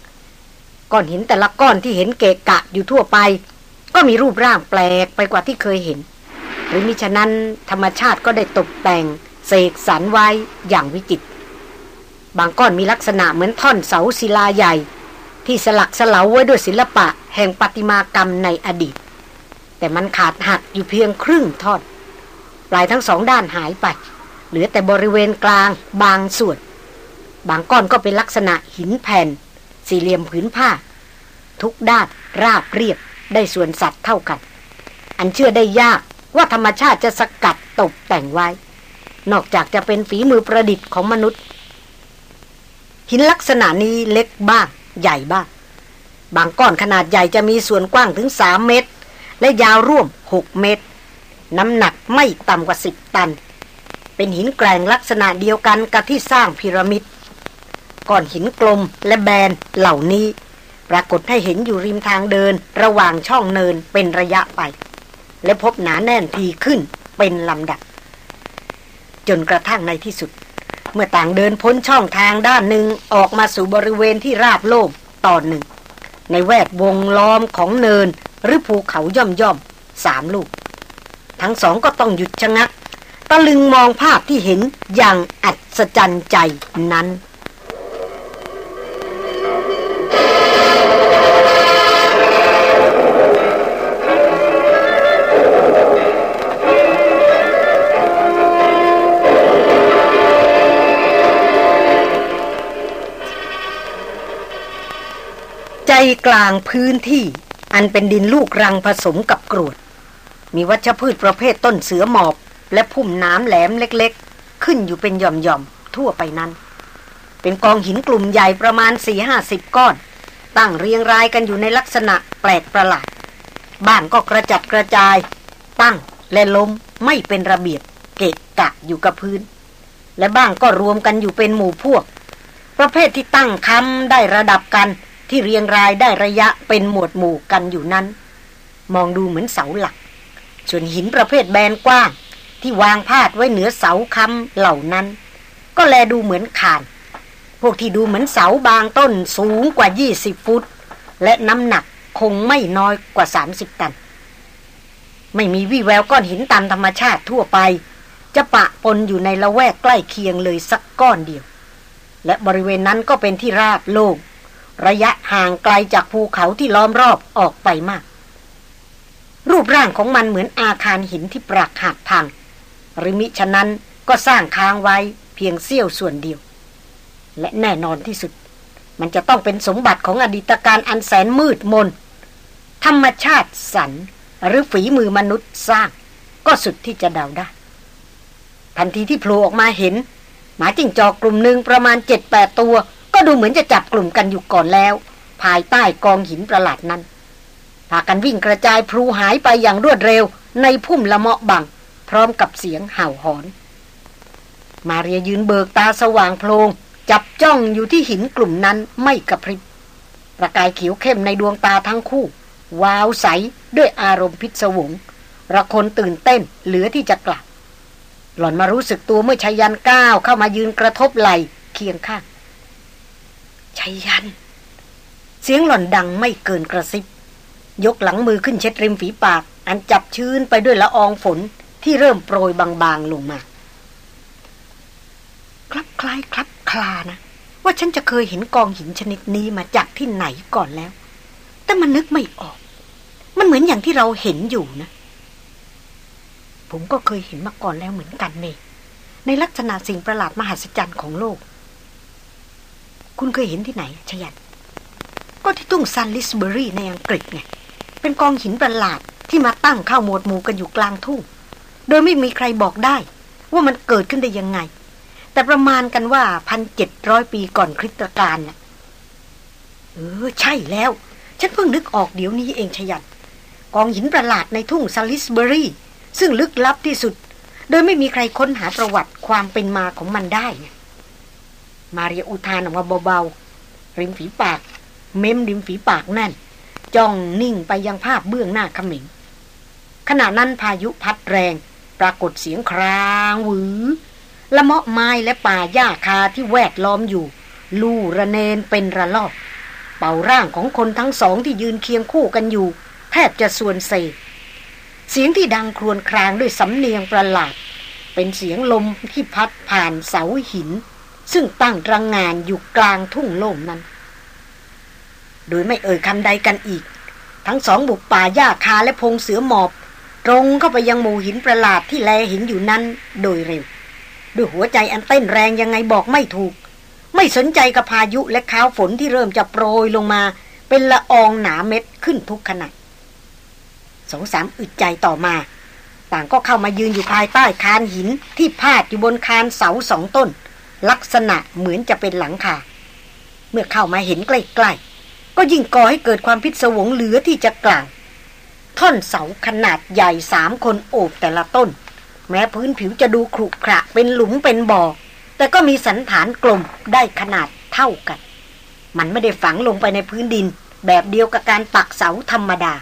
ก้อนหินแต่ละก้อนที่เห็นเกะกะอยู่ทั่วไป ก็มีรูปร่างแปลกไปกว่าที่เคยเห็น หรือมิฉะนั้นธรรมชาติก็ได้ตกแต่งเสกสรรไว้อย่างวิจิตรบางก้อนมีลักษณะเหมือนท่อนเสาศิลาใหญ่ ที่สลักสลาไว้ด้วยศิลปะแห่งปฏิมากรรมในอดีต แต่มันขาดหักอยู่เพียงครึ่งท่อนปลายทั้งสองด้านหายไป เหลือแต่บริเวณกลางบางส่วน บางก้อนก็เป็นลักษณะหินแผ่น สี่เหลี่ยมผืนผ้า ทุกด้านราบเรียบได้ส่วนสัตว์เท่ากัน อันเชื่อได้ยากว่าธรรมชาติจะสกัดตกแต่งไว้ นอกจากจะเป็นฝีมือประดิษฐ์ของมนุษย์ หินลักษณะนี้เล็กบ้าง ใหญ่บ้าง บางก้อนขนาดใหญ่จะมีส่วนกว้างถึงสามเมตร และยาวร่วมหกเมตร น้ำหนักไม่ต่ำกว่าสิบตัน เป็นหินแกร่งลักษณะเดียวกันกับที่สร้างพีระมิดก้อนหินกลมและแบนเหล่านี้ ปรากฏให้เห็นอยู่ริมทางเดินระหว่างช่องเนินเป็นระยะไป และพบหนาแน่นทีขึ้นเป็นลำดับ จนกระทั่งในที่สุด เมื่อต่างเดินพ้นช่องทางด้านหนึ่งออกมาสู่บริเวณที่ราบโล่งตอนหนึ่ง ในแวดวงล้อมของเนิน หรือภูเขาย่อมย่อมสามลูก ทั้งสองก็ต้องหยุดชะงัก ตะลึงมองภาพที่เห็นอย่างอัศจรรย์ใจนั้นใจกลางพื้นที่ อันเป็นดินลูกรังผสมกับกรวด มีวัชพืชประเภทต้นเสือหมอบ และพุ่มน้ำแหลมเล็กๆ ขึ้นอยู่เป็นหย่อมๆ ทั่วไปนั้น เป็นกองหินกลุ่มใหญ่ประมาณสี่ห้าสิบก้อน ตั้งเรียงรายกันอยู่ในลักษณะแปลกประหลาด บ้านก็กระจัดกระจาย ตั้งและล้มไม่เป็นระเบียบเกะกะอยู่กับพื้น และบ้างก็รวมกันอยู่เป็นหมู่พวก ประเภทที่ตั้งคำได้ระดับกัน ที่เรียงรายได้ระยะเป็นหมวดหมู่กันอยู่นั้น มองดูเหมือนเสาหลัก ส่วนหินประเภทแบนกว้าง ที่วางพาดไว้เหนือเสาค้ำเหล่านั้น ก็แลดูเหมือนขาน พวกที่ดูเหมือนเสาบางต้นสูงกว่า 20 ฟุต และน้ำหนักคงไม่น้อยกว่า 30 ตัน ไม่มีวี่แววก้อนหินตามธรรมชาติทั่วไป จะปะปนอยู่ในละแวกใกล้เคียงเลยสักก้อนเดียว และบริเวณนั้นก็เป็นที่ราบโล่ง ระยะห่างไกลจากภูเขาที่ล้อมรอบออกไปมาก รูปร่างของมันเหมือนอาคารหินที่ปรักหักพัง หรือมิฉะนั้นก็สร้างค้างไว้เพียงเสี้ยวส่วนเดียว และแน่นอนที่สุด มันจะต้องเป็นสมบัติของอดีตการอันแสนมืดมน ธรรมชาติสรรหรือฝีมือมนุษย์สร้าง ก็สุดที่จะเดาได้ ทันทีที่โผล่ออกมาเห็น หมาจิ้งจอกกลุ่มหนึ่งประมาณเจ็ดแปดตัว ก็ดูเหมือนจะจับกลุ่มกันอยู่ก่อนแล้ว ภายใต้กองหินประหลาดนั้นพากันวิ่งกระจายพลูหายไปอย่างรวดเร็ว ในพุ่มละเมาะบัง พร้อมกับเสียงเห่าหอน มาเรียยืนเบิกตาสว่างโพลงจับจ้องอยู่ที่หินกลุ่มนั้นไม่กระพริบประกายเขียวเข้มในดวงตาทั้งคู่ วาวใสด้วยอารมณ์พิศวงระคนตื่นเต้นเหลือที่จะกลับ หล่อนมารู้สึกตัวเมื่อชายันก้าวเข้ามายืนกระทบไหลเคียงข้าง ชายัน เสียงหล่อนดังไม่เกินกระซิบ ยกหลังมือขึ้นเช็ดริมฝีปาก อันจับชื้นไปด้วยละอองฝนที่เริ่มโปรยบางๆลงมา คลับคล้ายคลับคลานะ ว่าฉันจะเคยเห็นกองหินชนิดนี้มาจากที่ไหนก่อนแล้ว แต่มันนึกไม่ออก มันเหมือนอย่างที่เราเห็นอยู่นะ ผมก็เคยเห็นมาก่อนแล้วเหมือนกันเมในลักษณะสิ่งประหลาดมหัศจรรย์ของโลก คุณเคยเห็นที่ไหน ชยันก็ที่ทุ่งซอลิสเบอรี่ในอังกฤษไงเป็นกองหินประหลาดที่มาตั้งเข้าหมวดหมู่กันอยู่กลางทุ่ง โดยไม่มีใครบอกได้ ว่ามันเกิดขึ้นได้ยังไง แต่ประมาณกันว่าพันเจ็ดร้อยปีก่อนคริสตกาลน่ะเออ ใช่แล้ว ฉันเพิ่งนึกออกเดี๋ยวนี้เองชยันกองหินประหลาดในทุ่งซันลิสเบอรี่ ซึ่งลึกลับที่สุด โดยไม่มีใครค้นหาประวัติความเป็นมาของมันได้ มาเรียอุทานออกมาเบาๆริมฝีปาก เม้มริมฝีปากแน่น จ้องนิ่งไปยังภาพเบื้องหน้าขมิงขณะนั้นพายุพัดแรง ปรากฏเสียงครางหวือละเมาะไม้และป่าหญ้าคาที่แวดล้อมอยู่ ลู่ระเนนเป็นระลอกเป่าร่างของคนทั้งสองที่ยืนเคียงคู่กันอยู่ แทบจะส่วนเศษเสียงที่ดังครวญครางด้วยสำเนียงประหลาด เป็นเสียงลมที่พัดผ่านเสาหิน ซึ่งตั้งรังงานอยู่กลางทุ่งโล่งนั้น โดยไม่เอ่ยคำใดกันอีก ทั้งสองบุกป่าหญ้าคาและพงเสือหมอบ ตรงเข้าไปยังหมู่หินประหลาดที่แลหินอยู่นั้นโดยเร็ว ด้วยหัวใจอันเต้นแรงยังไงบอกไม่ถูก ไม่สนใจกับพายุและข้าวฝนที่เริ่มจะโปรยลงมา เป็นละอองหนาเม็ดขึ้นทุกขณะสองสามอึดใจต่อมา ต่างก็เข้ามายืนอยู่ภายใต้คานหินที่พาดอยู่บนคานเสาสองต้น ลักษณะเหมือนจะเป็นหลังคาเมื่อเข้ามาเห็นใกล้ๆ ก็ยิ่งก่อให้เกิดความพิศวงเหลือที่จะกล่าว ท่อนเสาขนาดใหญ่สามคนโอบแต่ละต้น แม้พื้นผิวจะดูขรุขระเป็นหลุมเป็นบ่อ แต่ก็มีสันฐานกลมได้ขนาดเท่ากัน มันไม่ได้ฝังลงไปในพื้นดิน แบบเดียวกับการปักเสาธรรมดา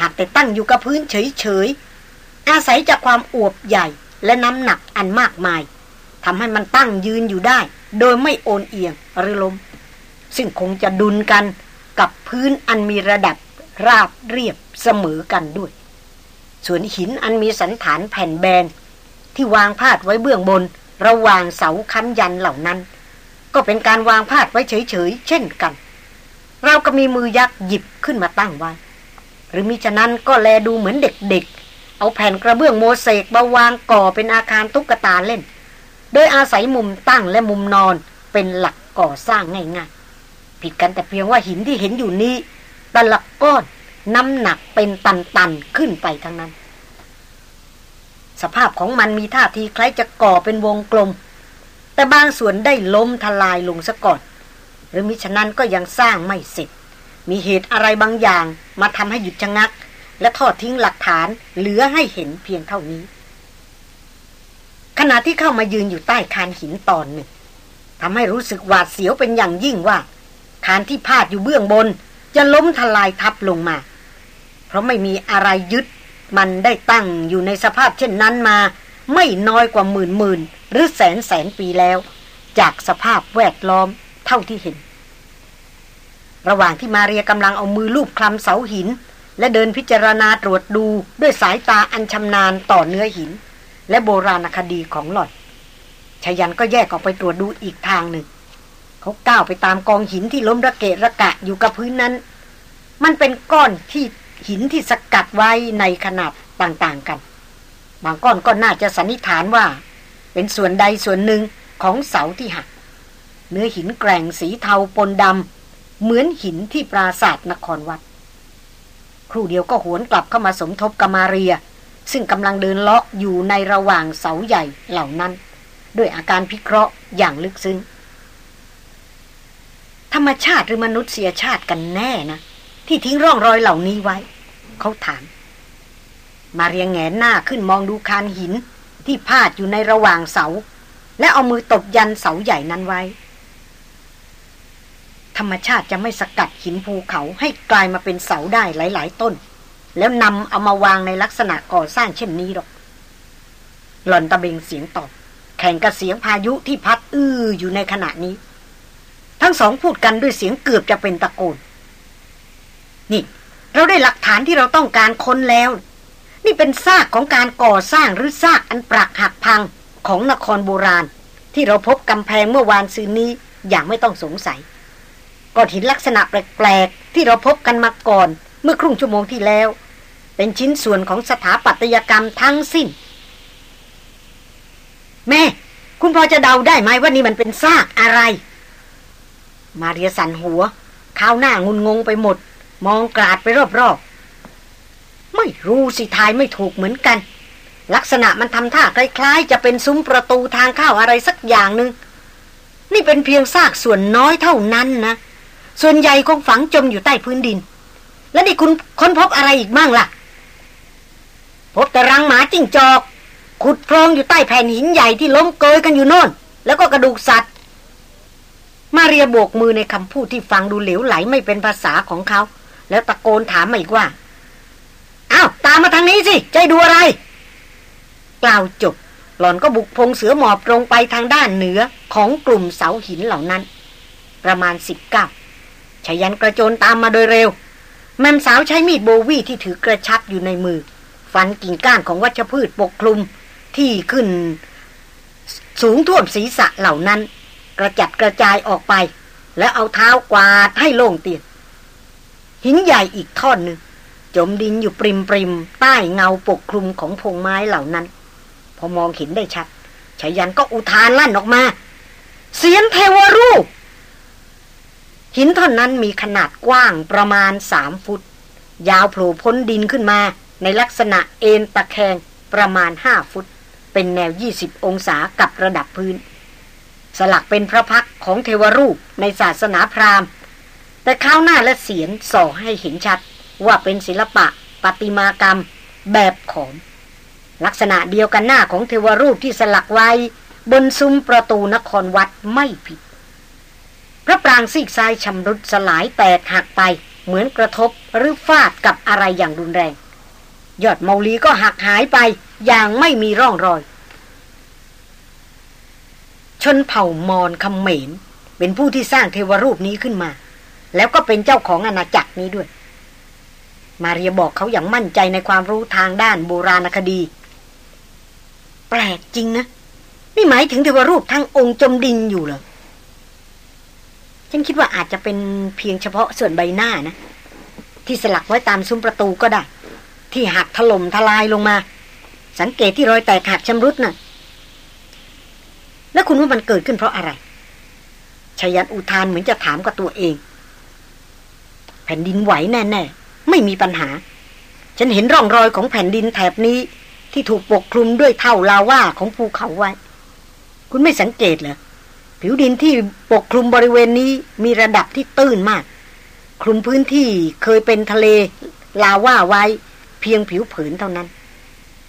หากแต่ตั้งอยู่กับพื้นเฉยๆ อาศัยจากความอวบใหญ่และน้ำหนักอันมากมาย ทำให้มันตั้งยืนอยู่ได้ โดยไม่โอนเอียงหรือล้มซึ่งคงจะดุลกันกับพื้นอันมีระดับราบเรียบเสมอกันด้วย ส่วนหินอันมีสันฐานแผ่นแบน ที่วางพาดไว้เบื้องบน ระหว่างเสาค้ำยันเหล่านั้น ก็เป็นการวางพาดไว้เฉยๆเช่นกัน เราก็มีมือยักษ์หยิบขึ้นมาตั้งไว้ หรือมิฉะนั้นก็แลดูเหมือนเด็กๆ เอาแผ่นกระเบื้องโมเสกมาวางก่อเป็นอาคารตุ๊กตาเล่น โดยอาศัยมุมตั้งและมุมนอนเป็นหลักก่อสร้างง่ายๆ ผิดกันแต่เพียงว่าหินที่เห็นอยู่นี้แต่ละก้อนน้ำหนักเป็นตันๆขึ้นไปทั้งนั้น สภาพของมันมีท่าทีคล้ายจะก่อเป็นวงกลม แต่บางส่วนได้ล้มทลายลงซะก่อน หรือมิฉะนั้นก็ยังสร้างไม่เสร็จ มีเหตุอะไรบางอย่างมาทำให้หยุดชะงัก และทอดทิ้งหลักฐานเหลือให้เห็นเพียงเท่านี้ ขณะที่เข้ามายืนอยู่ใต้คานหินตอนหนึ่งทำให้รู้สึกหวาดเสียวเป็นอย่างยิ่งว่า คานที่พาดอยู่เบื้องบน จะล้มทลายทับลงมา เพราะไม่มีอะไรยึด มันได้ตั้งอยู่ในสภาพเช่นนั้นมา ไม่น้อยกว่าหมื่นหมื่นหรือแสนแสนปีแล้ว จากสภาพแวดล้อมเท่าที่เห็น ระหว่างที่มาเรียกำลังเอามือลูบคลำเสาหิน และเดินพิจารณาตรวจดูด้วยสายตาอันชำนาญต่อเนื้อหิน และโบราณคดีของหล่อนชายันก็แยกออกไปตรวจดูอีกทางหนึ่ง เขาก้าวไปตามกองหินที่ล้มระเกะระกะอยู่กับพื้นนั้น มันเป็นก้อนที่หินที่สกัดไว้ในขนาดต่างๆกัน บางก้อนก็น่าจะสันนิษฐานว่า เป็นส่วนใดส่วนหนึ่งของเสาที่หัก เนื้อหินแกร่งสีเทาปนดำเหมือนหินที่ปราศาสตร์นครวัด ครู่เดียวก็หวนกลับเข้ามาสมทบกามาเรีย ซึ่งกำลังเดินเลาะอยู่ในระหว่างเสาใหญ่เหล่านั้น ด้วยอาการพิเคราะห์อย่างลึกซึ้ง ธรรมชาติหรือมนุษยชาติกันแน่นะ ที่ทิ้งร่องรอยเหล่านี้ไว้ เขาถาม มาเรียงแงนหน้าขึ้นมองดูคานหินที่พาดอยู่ในระหว่างเสา และเอามือตบยันเสาใหญ่นั้นไว้ ธรรมชาติจะไม่สกัดหินภูเขาให้กลายมาเป็นเสาได้หลาย ๆ ต้น แล้วนำเอามาวางในลักษณะก่อสร้างเช่นนี้หรอก หล่อนตะเบงเสียงตอบ แข่งกับเสียงพายุที่พัดอื้ออยู่ในขณะนี้ ทั้งสองพูดกันด้วยเสียงเกือบจะเป็นตะโกน นี่ เราได้หลักฐานที่เราต้องการค้นแล้ว นี่เป็นซากของการก่อสร้างหรือซากอันปรักหักพังของนครโบราณ ที่เราพบกำแพงเมื่อวานซืนนี้อย่างไม่ต้องสงสัยก้อนหินลักษณะแปลกๆที่เราพบกันมาก่อน เมื่อครึ่งชั่วโมงที่แล้ว เป็นชิ้นส่วนของสถาปัตยกรรมทั้งสิ้น แม่ คุณพอจะเดาได้ไหมว่านี่มันเป็นซากอะไร มาเรียสันหัวข้าวหน้างุนงงไปหมด มองกราดไปรอบๆ ไม่รู้สิทายไม่ถูกเหมือนกัน ลักษณะมันทำท่าคล้ายๆ จะเป็นซุ้มประตูทางเข้าอะไรสักอย่างหนึ่งนี่เป็นเพียงซากส่วนน้อยเท่านั้นนะ ส่วนใหญ่คงฝังจมอยู่ใต้พื้นดิน แล้วนี่คุณค้นพบอะไรอีกบ้างล่ะ พบแต่รังหมาจิ้งจอก ขุดโพรงอยู่ใต้แผ่นหินใหญ่ที่ล้มเกยกันอยู่โน่น แล้วก็กระดูกสัตว์ มาเรียโบกมือในคำพูดที่ฟังดูเหลวไหลไม่เป็นภาษาของเขา แล้วตะโกนถามมาอีกว่าอ้าวตามมาทางนี้สิใจดูอะไร กล่าวจบ หล่อนก็บุกพงเสือหมอบตรงไปทางด้านเหนือของกลุ่มเสาหินเหล่านั้น ประมาณสิบเก้าชายันกระโจนตามมาโดยเร็วแม่สาวใช้มีดโบวีที่ถือกระชับอยู่ในมือ ฟันกิ่งก้านของวัชพืชปกคลุมที่ขึ้นสูงท่วมศีรษะเหล่านั้น กระจัดกระจายออกไป แล้วเอาเท้ากวาดให้โล่งเตียนหินใหญ่อีกท่อนหนึ่งจมดินอยู่ปริมปริมใต้เงาปกคลุมของพงไม้เหล่านั้น พอมองเห็นได้ชัดชายันก็อุทานลั่นออกมา เสียงเทวรูป หินท่อนนั้นมีขนาดกว้างประมาณสามฟุต ยาวโผล่พ้นดินขึ้นมา ในลักษณะเอ็นตะแคงประมาณห้าฟุต เป็นแนวยี่สิบองศากับระดับพื้น สลักเป็นพระพักของเทวรูปในศาสนาพราหมณ์ แต่ข้าวหน้าและเสียงส่อให้เห็นชัด ว่าเป็นศิลปะปฏิมากรรมแบบขอม ลักษณะเดียวกันหน้าของเทวรูปที่สลักไว้ บนซุ้มประตูนครวัดไม่ผิด พระปรางซีกซ้ายชำรุดสลายแตกหักไป เหมือนกระทบหรือฟาดกับอะไรอย่างรุนแรง ยอดเมาลีก็หักหายไปอย่างไม่มีร่องรอย ชนเผ่ามอนคำเหมน เป็นผู้ที่สร้างเทวรูปนี้ขึ้นมา แล้วก็เป็นเจ้าของอาณาจักรนี้ด้วย มาเรียบอกเขาอย่างมั่นใจในความรู้ทางด้านโบราณคดี แปลกจริงนะ นี่หมายถึงเทวรูปทั้งองค์จมดินอยู่เหรอฉันคิดว่าอาจจะเป็นเพียงเฉพาะส่วนใบหน้านะ ที่สลักไว้ตามซุ้มประตูก็ได้ ที่หักถล่มทลายลงมา สังเกตที่รอยแตกหักชำรุดนะ่ะ แล้วคุณว่ามันเกิดขึ้นเพราะอะไรชยันอุทานเหมือนจะถามกับตัวเอง แผ่นดินไหวแน่ๆ ไม่มีปัญหา ฉันเห็นร่องรอยของแผ่นดินแถบนี้ ที่ถูกปกคลุมด้วยเท่าลาว่าของภูเขาไว้ คุณไม่สังเกตเหรอผิวดินที่ปกคลุมบริเวณนี้มีระดับที่ตื้นมาก คลุมพื้นที่เคยเป็นทะเลลาว่าไว้ เพียงผิวผินเท่านั้น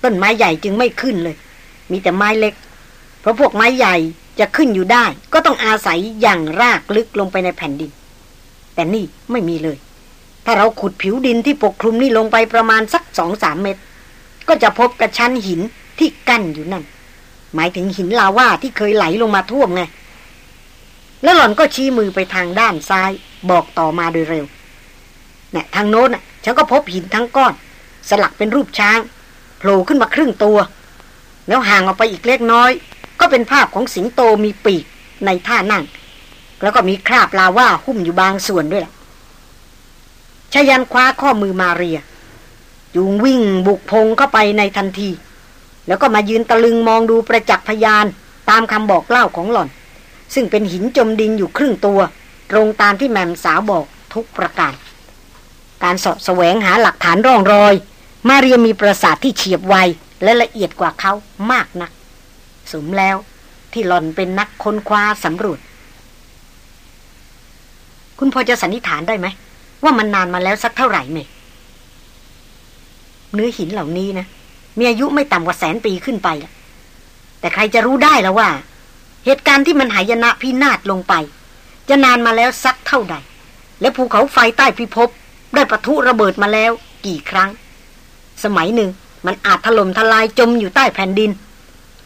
ต้นไม้ใหญ่จึงไม่ขึ้นเลย มีแต่ไม้เล็ก เพราะพวกไม้ใหญ่จะขึ้นอยู่ได้ ก็ต้องอาศัยอย่างรากลึกลงไปในแผ่นดิน แต่นี่ไม่มีเลย ถ้าเราขุดผิวดินที่ปกคลุมนี่ลงไปประมาณสักสองสามเมตร ก็จะพบกระชั้นหินที่กั้นอยู่นั่น หมายถึงหินลาว่าที่เคยไหลลงมาท่วมไงแล้วหล่อนก็ชี้มือไปทางด้านซ้าย บอกต่อมาโดยเร็วเนี่ยทางโน้นฉันก็พบหินทั้งก้อน สลักเป็นรูปช้างโผล่ขึ้นมาครึ่งตัว แล้วห่างออกไปอีกเล็กน้อย ก็เป็นภาพของสิงโตมีปีกในท่านั่ง แล้วก็มีคราบลาว่าหุ้มอยู่บางส่วนด้วยแหละชายันคว้าข้อมือมาเรียจูงวิ่งบุกพงเข้าไปในทันที แล้วก็มายืนตะลึงมองดูประจักษ์พยานตามคำบอกเล่าของหล่อน ซึ่งเป็นหินจมดินอยู่ครึ่งตัว ตรงตามที่แมมสาวบอกทุกประการ การสอบแสวงหาหลักฐานร่องรอย มาเรียมีประสาทที่เฉียบไวและละเอียดกว่าเขามากนัก สมแล้วที่หล่อนเป็นนักค้นคว้าสำรวจ คุณพอจะสันนิษฐานได้ไหม ว่ามันนานมาแล้วสักเท่าไหร่ไหมเนื้อหินเหล่านี้นะมีอายุไม่ต่ำกว่าแสนปีขึ้นไป แต่ใครจะรู้ได้แล้วว่า เหตุการณ์ที่มันหายนะพินาศลงไป จะนานมาแล้วสักเท่าใด และภูเขาไฟใต้พิภพได้ปะทุระเบิดมาแล้วกี่ครั้ง สมัยหนึ่ง มันอาจถล่มทลายจมอยู่ใต้แผ่นดิน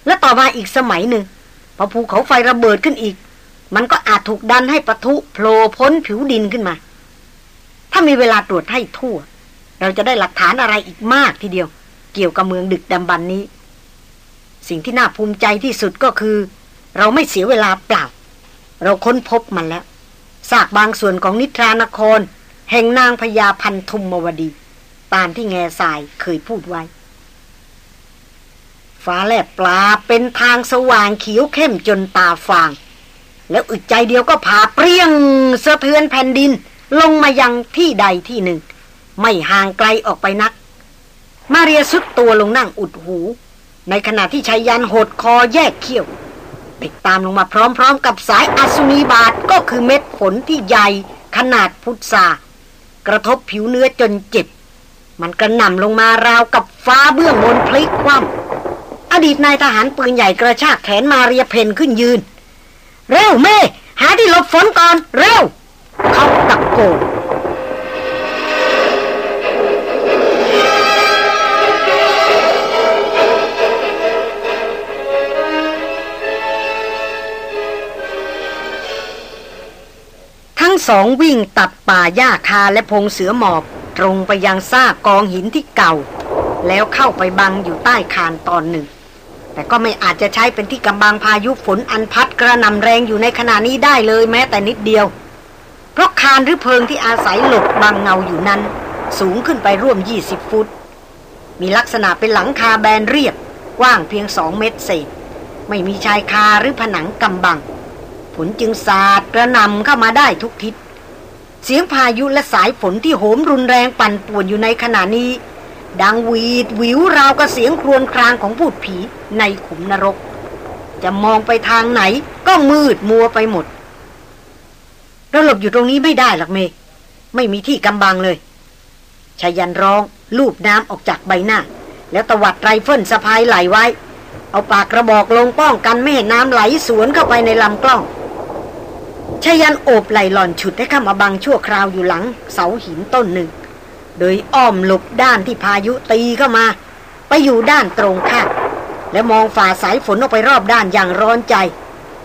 และต่อมาอีกสมัยหนึ่งพอภูเขาไฟระเบิดขึ้นอีก มันก็อาจถูกดันให้ปะทุโผล่พ้นผิวดินขึ้นมา ถ้ามีเวลาตรวจให้ทั่ว เราจะได้หลักฐานอะไรอีกมากทีเดียว เกี่ยวกับเมืองดึกดำบรนนี้ สิ่งที่น่าภูมิใจที่สุดก็คือ เราไม่เสียเวลาเปล่า เราค้นพบมันแล้วซากบางส่วนของนิทรานคร แห่งนางพญาพันธุมมวดี ตามที่แง่ทรายเคยพูดไว้ ฟ้าแลบปลาเป็นทางสว่างเขียวเข้มจนตาฟาง แล้วอึดใจเดียวก็ผ่าเปรี้ยงสะเทือนแผ่นดิน ลงมายังที่ใดที่หนึ่ง ไม่ห่างไกลออกไปนัก มาเรียสุดตัวลงนั่งอุดหู ในขณะที่ชายยันหดคอแยกเขี้ยวติดตามลงมาพร้อมๆ กับสายอสุนีบาทก็คือเม็ดฝนที่ใหญ่ขนาดพุทรา กระทบผิวเนื้อจนเจ็บ มันกระหน่ำลงมาราวกับฟ้าเบื้องบนพลิกคว่ำอดีตนายทหารปืนใหญ่กระชากแขนมาเรียเพนขึ้นยืน เร็วเม่ หาที่หลบฝนก่อน เร็ว เขาตะโกนทั้งสองวิ่งตัดป่าหญ้าคาและพงเสือหมอบ ตรงไปยังซากกองหินที่เก่า แล้วเข้าไปบังอยู่ใต้คานตอนหนึ่ง แต่ก็ไม่อาจจะใช้เป็นที่กำบังพายุฝนอันพัดกระนำแรงอยู่ในขณะนี้ได้เลยแม้แต่นิดเดียว เพราะคานหรือเพิงที่อาศัยหลบบังเงาอยู่นั้น สูงขึ้นไปร่วม 20 ฟุต มีลักษณะเป็นหลังคาแบนเรียบกว้างเพียงสองเมตรเศษ ไม่มีชายคาหรือผนังกำบังฝนจึงสาดกระนำเข้ามาได้ทุกทิศ เสียงพายุและสายฝนที่โหมรุนแรงปั่นป่วนอยู่ในขณะนี้ ดังวีดวิวราวกับเสียงครวญครางของพูดผีในขุมนรก จะมองไปทางไหนก็มืดมัวไปหมด เราหลบอยู่ตรงนี้ไม่ได้หรอกเม ไม่มีที่กำบังเลยชายันร้อง ลูบน้ำออกจากใบหน้า แล้วตวัดไรเฟิลสะพายไหลไว้ เอาปากกระบอกลงป้องกันไม่ให้น้ำไหลสวนเข้าไปในลำกล้อง ชายันโอบไหลหล่อนฉุดให้ข้ามาบังชั่วคราวอยู่หลัง เสาหินต้นหนึ่ง โดยอ้อมหลบด้านที่พายุตีเข้ามา ไปอยู่ด้านตรงข้ามและมองฝ่าสายฝนออกไปรอบด้านอย่างร้อนใจ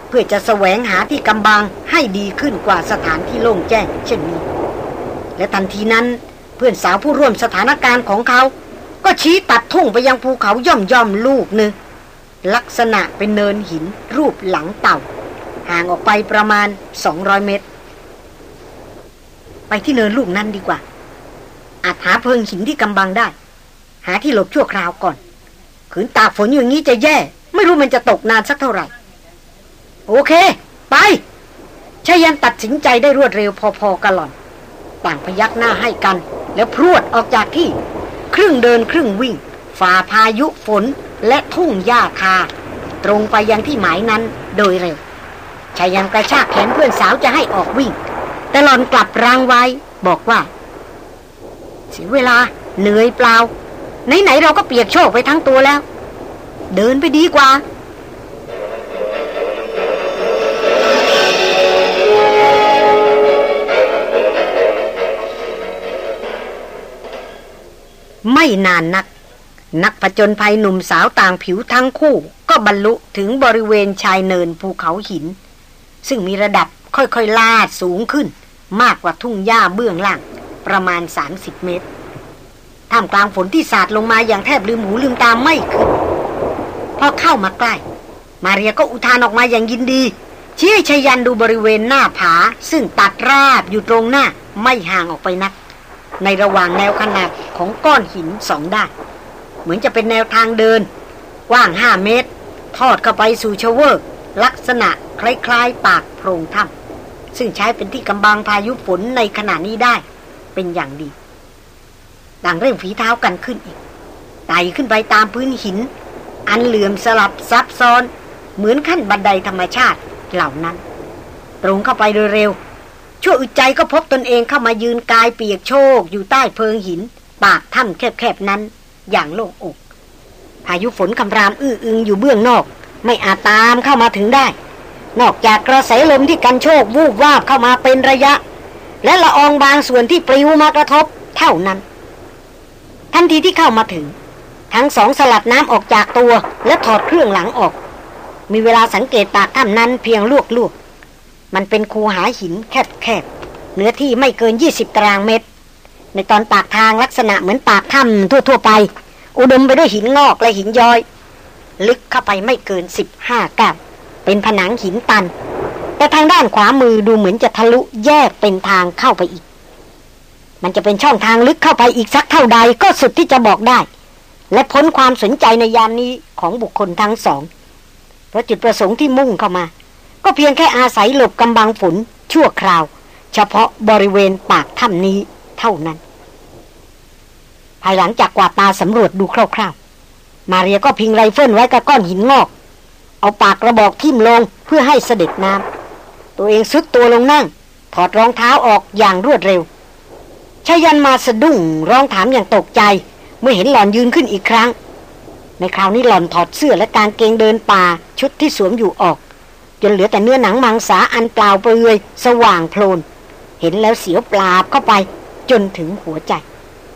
เพื่อจะแสวงหาที่กำบังให้ดีขึ้นกว่าสถานที่โล่งแจ้งเช่นนี้ และทันทีนั้นเพื่อนสาวผู้ร่วมสถานการณ์ของเขา ก็ชี้ตัดทุ่งไปยังภูเขาย่อมย่อมลูกหนึ่งลักษณะเป็นเนินหินรูปหลังเต่า ห่างออกไปประมาณ 200 เมตร ไปที่เนินลูกนั้นดีกว่า อาจหาเพิงหินที่กำบังได้ หาที่หลบชั่วคราวก่อนขืนตากฝนอย่างนี้จะแย่ ไม่รู้มันจะตกนานสักเท่าไหร่ โอเค ไปชายันตัดสินใจได้รวดเร็วพอๆกันหล่อน ต่างพยักหน้าให้กัน แล้วพรวดออกจากที่ ครึ่งเดินครึ่งวิ่ง ฝ่าพายุฝนและทุ่งหญ้าคา ตรงไปยังที่หมายนั้นโดยเร็ว ชายันกระชากแขนเพื่อนสาวจะให้ออกวิ่ง แต่หลอนกลับรางไว้ บอกว่า เสียเวลาเหนื่อยเปล่า ไหน ๆ เราก็เปียกโชกไปทั้งตัวแล้ว เดินไปดีกว่าไม่นานนัก นักผจญภัยหนุ่มสาวต่างผิวทั้งคู่ ก็บรรลุถึงบริเวณชายเนินภูเขาหิน ซึ่งมีระดับค่อยๆลาดสูงขึ้น มากกว่าทุ่งหญ้าเบื้องล่าง ประมาณ 30 เมตร ท่ามกลางฝนที่สาดลงมาอย่างแทบลืมหูลืมตาไม่ขึ้น พอเข้ามาใกล้ มาเรียก็อุทานออกมาอย่างยินดีชี้ให้ชยันดูบริเวณหน้าผา ซึ่งตัดราบอยู่ตรงหน้าไม่ห่างออกไปนัก ในระหว่างแนวขนาดของก้อนหินสองด้าน เหมือนจะเป็นแนวทางเดินกว้างห้าเมตร ทอดเข้าไปสู่ชเวอร์ ลักษณะคล้ายๆ ปากโพรงถ้ำซึ่งใช้เป็นที่กำบังพายุฝนในขณะนี้ได้ เป็นอย่างดีต่างเร่งฝีเท้ากันขึ้นอีกไต่ขึ้นไปตามพื้นหิน อันเหลื่อมสลับซับซ้อน เหมือนขั้นบันไดธรรมชาติเหล่านั้น ตรงเข้าไปโดยเร็ว ชั่วอึดใจก็พบตนเองเข้ามายืนกายเปียกโชก อยู่ใต้เพิงหิน ปากถ้ำแคบๆนั้น อย่างโล่งอกพายุฝนคำรามอื้ออึงอยู่เบื้องนอก ไม่อาจตามเข้ามาถึงได้ นอกจากกระแสลมที่กันโชกวูบวาบเข้ามาเป็นระยะ และละอองบางส่วนที่ปลิวมากระทบเท่านั้น ทันทีที่เข้ามาถึง ทั้งสองสลัดน้ำออกจากตัวและถอดเครื่องหลังออก มีเวลาสังเกตปากถ้ำนั้นเพียงลวกลวกมันเป็นคูหาหินแคบๆเนื้อที่ไม่เกิน 20 ตารางเมตร ในตอนปากทางลักษณะเหมือนปากถ้ำทั่วๆไป อุดมไปด้วยหินงอกและหินย้อย ลึกเข้าไปไม่เกิน15ก้าวเป็นผนังหินตัน แต่ทางด้านขวามือดูเหมือนจะทะลุแยกเป็นทางเข้าไปอีก มันจะเป็นช่องทางลึกเข้าไปอีกสักเท่าใดก็สุดที่จะบอกได้ และพ้นความสนใจในยามนี้ของบุคคลทั้งสอง เพราะจุดประสงค์ที่มุ่งเข้ามา ก็เพียงแค่อาศัยหลบกำบังฝนชั่วคราว เฉพาะบริเวณปากถ้ำนี้เท่านั้น ภายหลังจากกวาดตาสำรวจดูคร่าวๆ มาเรียก็พิงไรเฟิลไว้กับก้อนหินงอก เอาปากกระบอกทิ่มลงเพื่อให้เสด็จน้ำตัวเองซุดตัวลงนั่ง ถอดรองเท้าออกอย่างรวดเร็วชายันมาสะดุ้งร้องถามอย่างตกใจ เมื่อเห็นหล่อนยืนขึ้นอีกครั้ง ในคราวนี้หล่อนถอดเสื้อและกางเกงเดินป่าชุดที่สวมอยู่ออก จนเหลือแต่เนื้อหนังมังสาอันเปล่าเปลือย สว่างโพลน เห็นแล้วเสียวปลาบเข้าไปจนถึงหัวใจ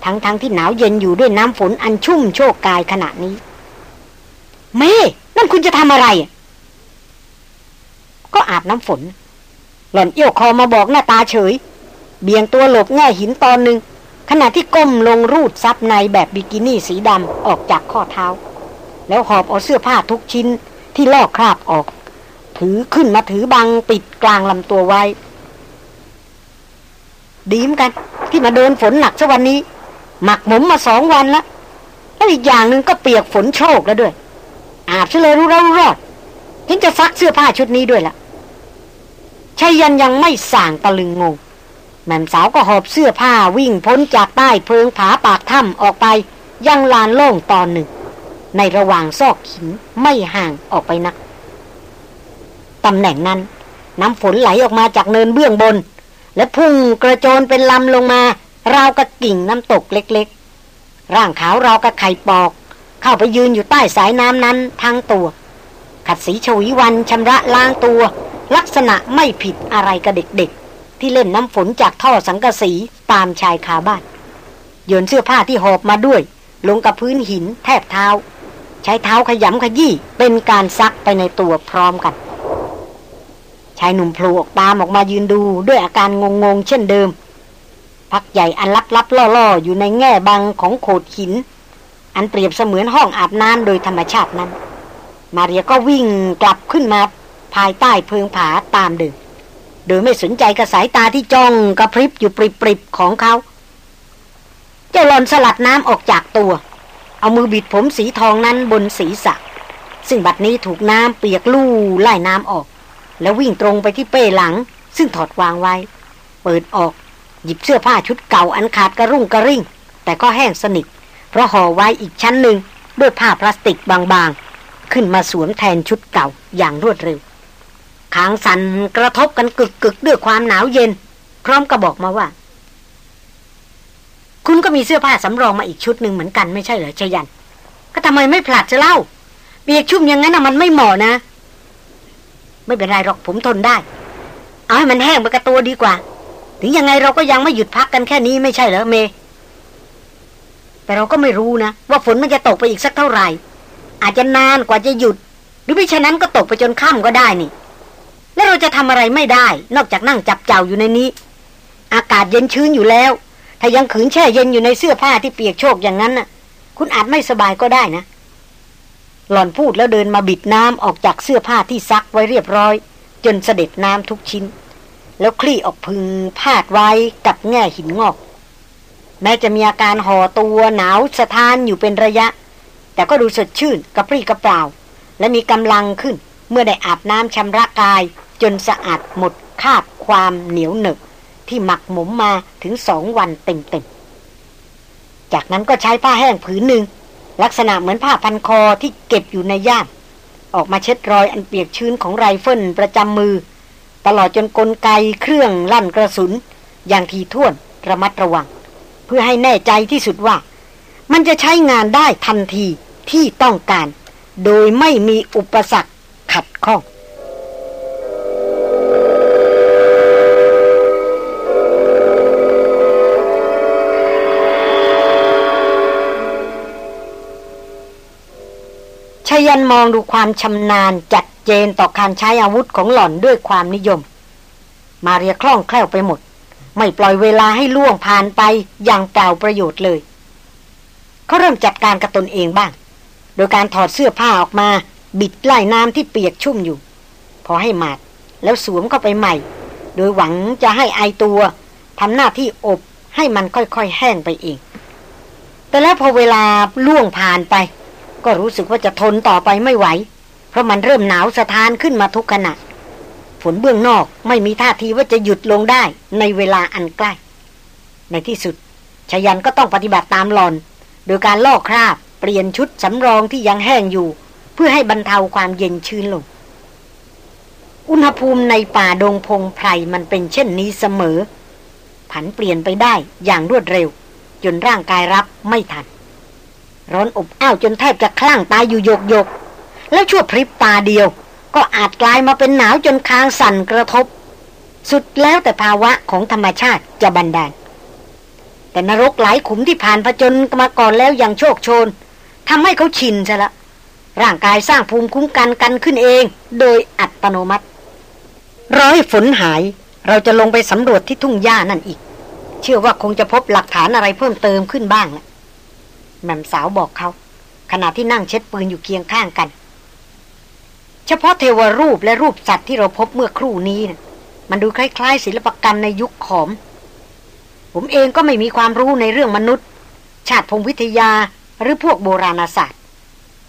ทั้งๆทที่หนาวเย็นอยู่ด้วยน้ำฝนอันชุ่มโชกกายขณะนี้ เม่นั่นคุณจะทำอะไร ก็อาบน้ำฝน หล่อนเอี้ยวคอมาบอกหน้าตาเฉย เบี่ยงตัวหลบแง่หินตอนหนึ่งขณะที่ก้มลงรูดซับในแบบบิกินี่สีดำออกจากข้อเท้า แล้วหอบเอาเสื้อผ้าทุกชิ้นที่ลอกคราบออก ถือขึ้นมาถือบังปิดกลางลำตัวไว้ ดีมกัน ที่มาเดินฝนหนักสัวันนี้ หมักหมมมาสองวันแล้วแล้วอีกอย่างหนึ่งก็เปียกฝนโชกแล้วด้วย อาบซะเลยรู้แล้วรอดเห็นจะซักเสื้อผ้าชุดนี้ด้วยละ่ะชายันยังไม่ส่างตะลึงงงแม่สาวก็หอบเสื้อผ้าวิ่งพ้นจากใต้เพิงผาปากถ้ำออกไปยังลานโล่งตอนหนึ่ง ในระหว่างซอกหินไม่ห่างออกไปนักตำแหน่งนั้น น้ำฝนไหลออกมาจากเนินเบื้องบน และพุ่งกระโจนเป็นลำลงมา ราวกับกิ่งน้ำตกเล็กๆ ร่างขาวราวกับไข่ปอก เข้าไปยืนอยู่ใต้สายน้ำนั้นทั้งตัว ขัดสีชวีวันชำระล้างตัว ลักษณะไม่ผิดอะไรกับเด็กๆ ที่เล่นน้ำฝนจากท่อสังกะสีตามชายคาบ้านโยนเสื้อผ้าที่หอบมาด้วย ลงกับพื้นหินแทบเท้า ใช้เท้าขยำขยี้เป็นการซักไปในตัวพร้อมกันชายหนุ่มโผล่ออกตามออกมายืนดูด้วยอาการงงๆเช่นเดิม พักใหญ่อันลับๆล่อๆ อยู่ในแง่บังของโขดหิน อันเปรียบเสมือนห้องอาบน้ำโดยธรรมชาตินั้น มาเรียก็วิ่งกลับขึ้นมาภายใต้เพิงผาตามเดิมโดยไม่สนใจกระสายตาที่จ้องกระพริบอยู่ปริบๆของเขา เจ้าหลอนสลัดน้ำออกจากตัว เอามือบิดผมสีทองนั้นบนศีรษะ ซึ่งบัดนี้ถูกน้ำเปียกลู่ไล่น้ำออก แล้ววิ่งตรงไปที่เป้หลัง ซึ่งถอดวางไว้ เปิดออก หยิบเสื้อผ้าชุดเก่าอันขาดกระรุ่งกระริ่ง แต่ก็แห้งสนิท เพราะห่อไว้อีกชั้นหนึ่งด้วยผ้าพลาสติกบางๆ ขึ้นมาสวมแทนชุดเก่าอย่างรวดเร็วขางสันกระทบกันกึกๆด้วยความหนาวเย็น พร้อมกับบอกมาว่า คุณก็มีเสื้อผ้าสำรองมาอีกชุดหนึ่งเหมือนกันไม่ใช่เหรอชยัน ก็ทำไมไม่ผลัดจะเล่าเปียกชุ่มอย่างนั้นมันไม่เหมาะนะ ไม่เป็นไรหรอกผมทนได้ เอาให้มันแห้งไปกับตัวดีกว่า ถึงยังไงเราก็ยังไม่หยุดพักกันแค่นี้ไม่ใช่เหรอเม แต่เราก็ไม่รู้นะ ว่าฝนมันจะตกไปอีกสักเท่าไหร่ อาจจะนานกว่าจะหยุด หรือไม่ฉะนั้นก็ตกไปจนค่ำก็ได้นี่ แล้วเราจะทำอะไรไม่ได้ นอกจากนั่งจับเจ้าอยู่ในนี้ อากาศเย็นชื้นอยู่แล้ว ถ้ายังขืนแช่เย็นอยู่ในเสื้อผ้าที่เปียกโชกอย่างนั้นน่ะ คุณอาจไม่สบายก็ได้นะหล่อนพูดแล้วเดินมาบิดน้ำออกจากเสื้อผ้าที่ซักไว้เรียบร้อย จนเสด็จน้ำทุกชิ้น แล้วคลี่ออกพึงพาดไว้กับแง่หินงอก แม้จะมีอาการห่อตัวหนาวสะท้านอยู่เป็นระยะ แต่ก็ดูสดชื่นกระปรี้กระเปร่า และมีกำลังขึ้นเมื่อได้อาบน้ำชำระกายจนสะอาดหมดคราบความเหนียวเหนอะที่หมักหมมมาถึงสองวันเต็มๆ จากนั้นก็ใช้ผ้าแห้งผืนหนึ่ง ลักษณะเหมือนผ้าพันคอที่เก็บอยู่ในย่าม ออกมาเช็ดรอยอันเปียกชื้นของไรเฟิลประจำมือ ตลอดจนกลไกเครื่องลั่นกระสุน อย่างถี่ถ้วนระมัดระวัง เพื่อให้แน่ใจที่สุดว่า มันจะใช้งานได้ทันทีที่ต้องการ โดยไม่มีอุปสรรคขัดข้องชยันมองดูความชำนาญจัด เจนต่อการใช้อาวุธของหล่อนด้วยความนิยม มาเรียคล่องแคล่วไปหมด ไม่ปล่อยเวลาให้ล่วงผ่านไปอย่างเปล่าประโยชน์เลย เขาเริ่มจัดการกับตนเองบ้าง โดยการถอดเสื้อผ้าออกมา บิดไล่น้ำที่เปียกชุ่มอยู่ พอให้หมาดแล้วสวมเข้าไปใหม่ โดยหวังจะให้ไอตัวทำหน้าที่อบให้มันค่อยๆแห้งไปเอง แต่แล้วพอเวลาล่วงผ่านไป ก็รู้สึกว่าจะทนต่อไปไม่ไหว เพราะมันเริ่มหนาวสะท้านขึ้นมาทุกขณะ ฝนเบื้องนอกไม่มีท่าทีว่าจะหยุดลงได้ในเวลาอันใกล้ ในที่สุดชยันก็ต้องปฏิบัติตามหลอน โดยการลอกคราบ เปลี่ยนชุดสำรองที่ยังแห้งอยู่ เพื่อให้บรรเทาความเย็นชื้นลง อุณหภูมิในป่าดงพงไพรมันเป็นเช่นนี้เสมอ ผันเปลี่ยนไปได้อย่างรวดเร็ว จนร่างกายรับไม่ทัน ร้อนอบอ้าวจนแทบจะคลั่งตายอยู่โยกโยก แล้วชั่วพริบตาเดียว ก็อาจกลายมาเป็นหนาวจนคางสั่นกระทบ สุดแล้วแต่ภาวะของธรรมชาติจะบันดาล แต่นรกหลายขุมที่ผ่านผจญมาก่อนแล้วอย่างโชคโชนทำให้เขาชินซะละ ร่างกายสร้างภูมิคุ้มกันกันขึ้นเอง โดยอัตโนมัติ ร้อยฝนหาย เราจะลงไปสำรวจที่ทุ่งหญ้านั่นอีก เชื่อว่าคงจะพบหลักฐานอะไรเพิ่มเติมขึ้นบ้างแหละแม่มสาวบอกเขาขณะที่นั่งเช็ดปืนอยู่เคียงข้างกัน เฉพาะเทวรูปและรูปสัตว์ที่เราพบเมื่อครู่นี้นะมันดูคล้าย ๆ ศิลปกรรมในยุคขอม ผมเองก็ไม่มีความรู้ในเรื่องมนุษย์ ชาติพงวิทยาหรือพวกโบราณศาสตร์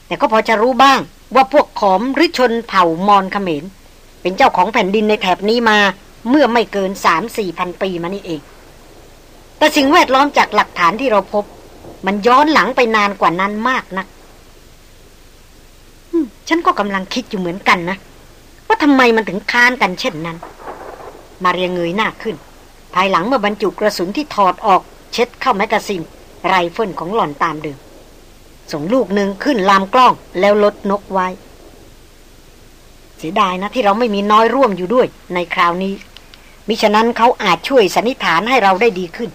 แต่ก็พอจะรู้บ้างว่าพวกขอมหรือชนเผ่ามอนเขมร เป็นเจ้าของแผ่นดินในแถบนี้มาเมื่อไม่เกินสามสี่พันปีมานี่เอง แต่สิ่งแวดล้อมจากหลักฐานที่เราพบ มันย้อนหลังไปนานกว่านั้นมากนัก ฉันก็กำลังคิดอยู่เหมือนกันนะ ว่าทำไมมันถึงค้านกันเช่นนั้น มาเรียเงยหน้าขึ้น ภายหลังเมื่อบรรจุกระสุนที่ถอดออกเช็ดเข้าแมกกาซีนไรเฟิลของหล่อนตามเดิม ส่งลูกหนึ่งขึ้นลำกล้องแล้วลดนกไว้ เสียดายนะที่เราไม่มีน้อยร่วมอยู่ด้วยในคราวนี้ มิฉะนั้นเขาอาจช่วยสันนิษฐานให้เราได้ดีขึ้น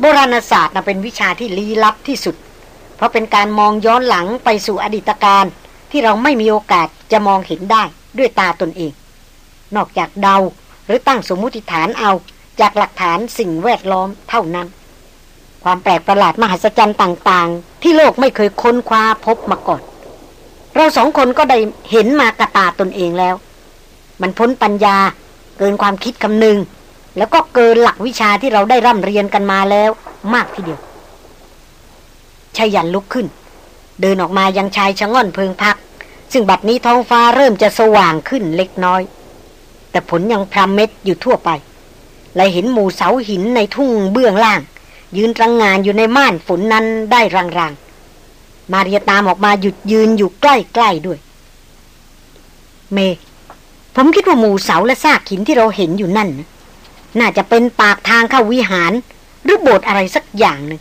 โบราณศาสตร์นะเป็นวิชาที่ลี้ลับที่สุด เพราะเป็นการมองย้อนหลังไปสู่อดีตการที่เราไม่มีโอกาสจะมองเห็นได้ด้วยตาตนเอง นอกจากเดาหรือตั้งสมมุติฐานเอาจากหลักฐานสิ่งแวดล้อมเท่านั้น ความแปลกประหลาดมหัศจรรย์ต่างๆ ที่โลกไม่เคยค้นคว้าพบมาก่อน เราสองคนก็ได้เห็นมากระตาตนเองแล้ว มันพ้นปัญญาเกินความคิดคำนึง แล้วก็เกินหลักวิชาที่เราได้ร่ำเรียนกันมาแล้วมากทีเดียว ชายันลุกขึ้น เดินออกมายังชายชะง่อนเพิงพัก ซึ่งบัดนี้ท้องฟ้าเริ่มจะสว่างขึ้นเล็กน้อย แต่ผลยังพรำเม็ดอยู่ทั่วไป และเห็นหมู่เสาหินในทุ่งเบื้องล่าง ยืนรังงานอยู่ในม่านฝนนั้นได้รางๆ มาเรียตามออกมาหยุดยืนอยู่ใกล้ๆด้วย เม ผมคิดว่าหมู่เสาและซากหินที่เราเห็นอยู่นั่น น่าจะเป็นปากทางเข้าวิหาร หรือโบสถ์อะไรสักอย่างหนึ่ง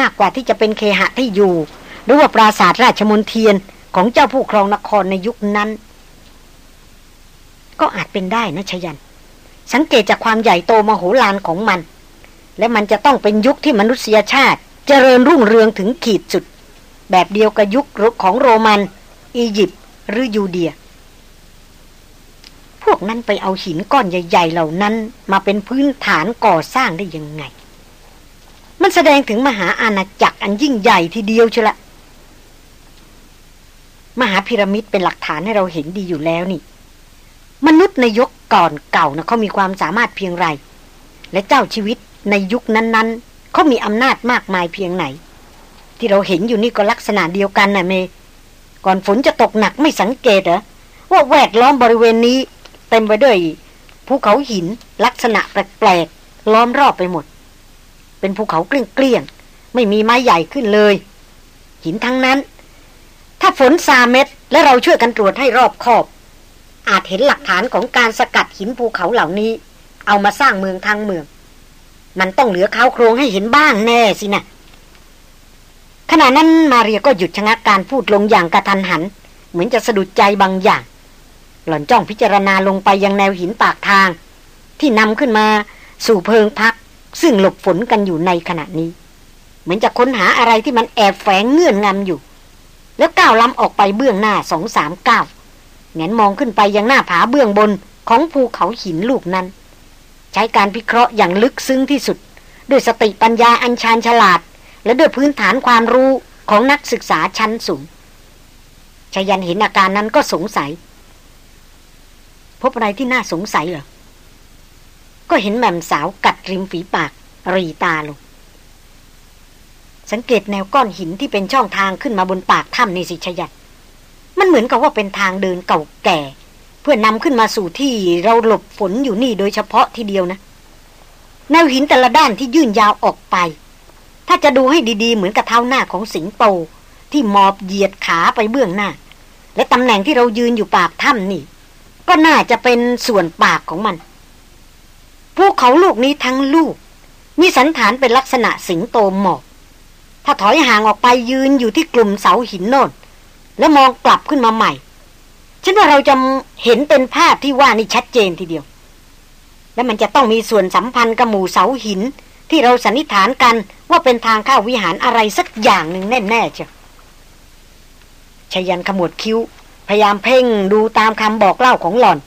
มากกว่าที่จะเป็นเคหะที่อยู่ หรือว่าปราสาทราชมนเทียนของเจ้าผู้ครองนครในยุคนั้น ก็อาจเป็นได้นะชยัน สังเกตจากความใหญ่โตมโหฬารของมัน และมันจะต้องเป็นยุคที่มนุษยชาติเจริญรุ่งเรืองถึงขีดสุด แบบเดียวกับยุคของโรมัน อียิปต์หรือยูเดีย พวกนั้นไปเอาหินก้อนใหญ่ ๆ เหล่านั้น มาเป็นพื้นฐานก่อสร้างได้ยังไง มันแสดงถึงมหาอาณาจักรอันยิ่งใหญ่ทีเดียวเชละมหาพีระมิดเป็นหลักฐานให้เราเห็นดีอยู่แล้วนี่ มนุษย์ในยุคก่อนเก่านะเขามีความสามารถเพียงไร และเจ้าชีวิตในยุคนั้นๆเขามีอำนาจมากมายเพียงไหน ที่เราเห็นอยู่นี่ก็ลักษณะเดียวกันนะเม ก่อนฝนจะตกหนักไม่สังเกตเหรอว่าแวดล้อมบริเวณนี้ เต็มไปด้วยภูเขาหินลักษณะแปลกๆล้อมรอบไปหมด เป็นภูเขาเกลี้ยงๆ ไม่มีไม้ใหญ่ขึ้นเลย หินทั้งนั้น ถ้าฝนซาเม็ด และเราช่วยกันตรวจให้รอบคอบ อาจเห็นหลักฐานของการสกัดหินภูเขาเหล่านี้ เอามาสร้างเมืองทางเมือง มันต้องเหลือเขาโครงให้เห็นบ้างแน่สินะขณะนั้นมาเรียก็หยุดชะงักการพูดลงอย่างกระทันหัน เหมือนจะสะดุดใจบางอย่าง หล่อนจ้องพิจารณาลงไปยังแนวหินปากทาง ที่นำขึ้นมาสู่เพิงพัก ซึ่งหลบฝนกันอยู่ในขณะนี้ เหมือนจะค้นหาอะไรที่มันแอบแฝงเงื่อนงำอยู่ แล้วก้าวล้ำออกไปเบื้องหน้าสองสามก้าวแงนมองขึ้นไปยังหน้าผาเบื้องบนของภูเขาหินลูกนั้น ใช้การพิเคราะห์อย่างลึกซึ้งที่สุด ด้วยสติปัญญาอัญชานฉลาด และด้วยพื้นฐานความรู้ของนักศึกษาชั้นสูงชายันเห็นอาการนั้นก็สงสัย พบอะไรที่น่าสงสัยเหรอ ก็เห็นแม่มสาวกัดริมฝีปาก รีตาลง สังเกตแนวก้อนหินที่เป็นช่องทางขึ้นมาบนปากถ้ำในสิชยันมันเหมือนกับว่าเป็นทางเดินเก่าแก่ เพื่อนำขึ้นมาสู่ที่เราหลบฝนอยู่นี่โดยเฉพาะทีเดียวนะ แนวหินแต่ละด้านที่ยื่นยาวออกไป ถ้าจะดูให้ดีๆ เหมือนกับเท้าหน้าของสิงโตที่มอบเหยียดขาไปเบื้องหน้า และตำแหน่งที่เรายืนอยู่ปากถ้ำนี่ ก็น่าจะเป็นส่วนปากของมัน ภูเขาลูกนี้ทั้งลูก มีสันฐานเป็นลักษณะสิงโตหมอบถ้าถอยห่างออกไปยืนอยู่ที่กลุ่มเสาหินโน่น แล้วมองกลับขึ้นมาใหม่ ฉันว่าเราจะเห็นเป็นภาพที่ว่านี่ชัดเจนทีเดียว และมันจะต้องมีส่วนสัมพันธ์กับหมู่เสาหิน ที่เราสันนิษฐานกันว่าเป็นทางเข้าวิหารอะไรสักอย่างหนึ่งแน่ๆเจ้าชยันขมวดคิ้ว พยายามเพ่งดูตามคำบอกเล่าของหล่อน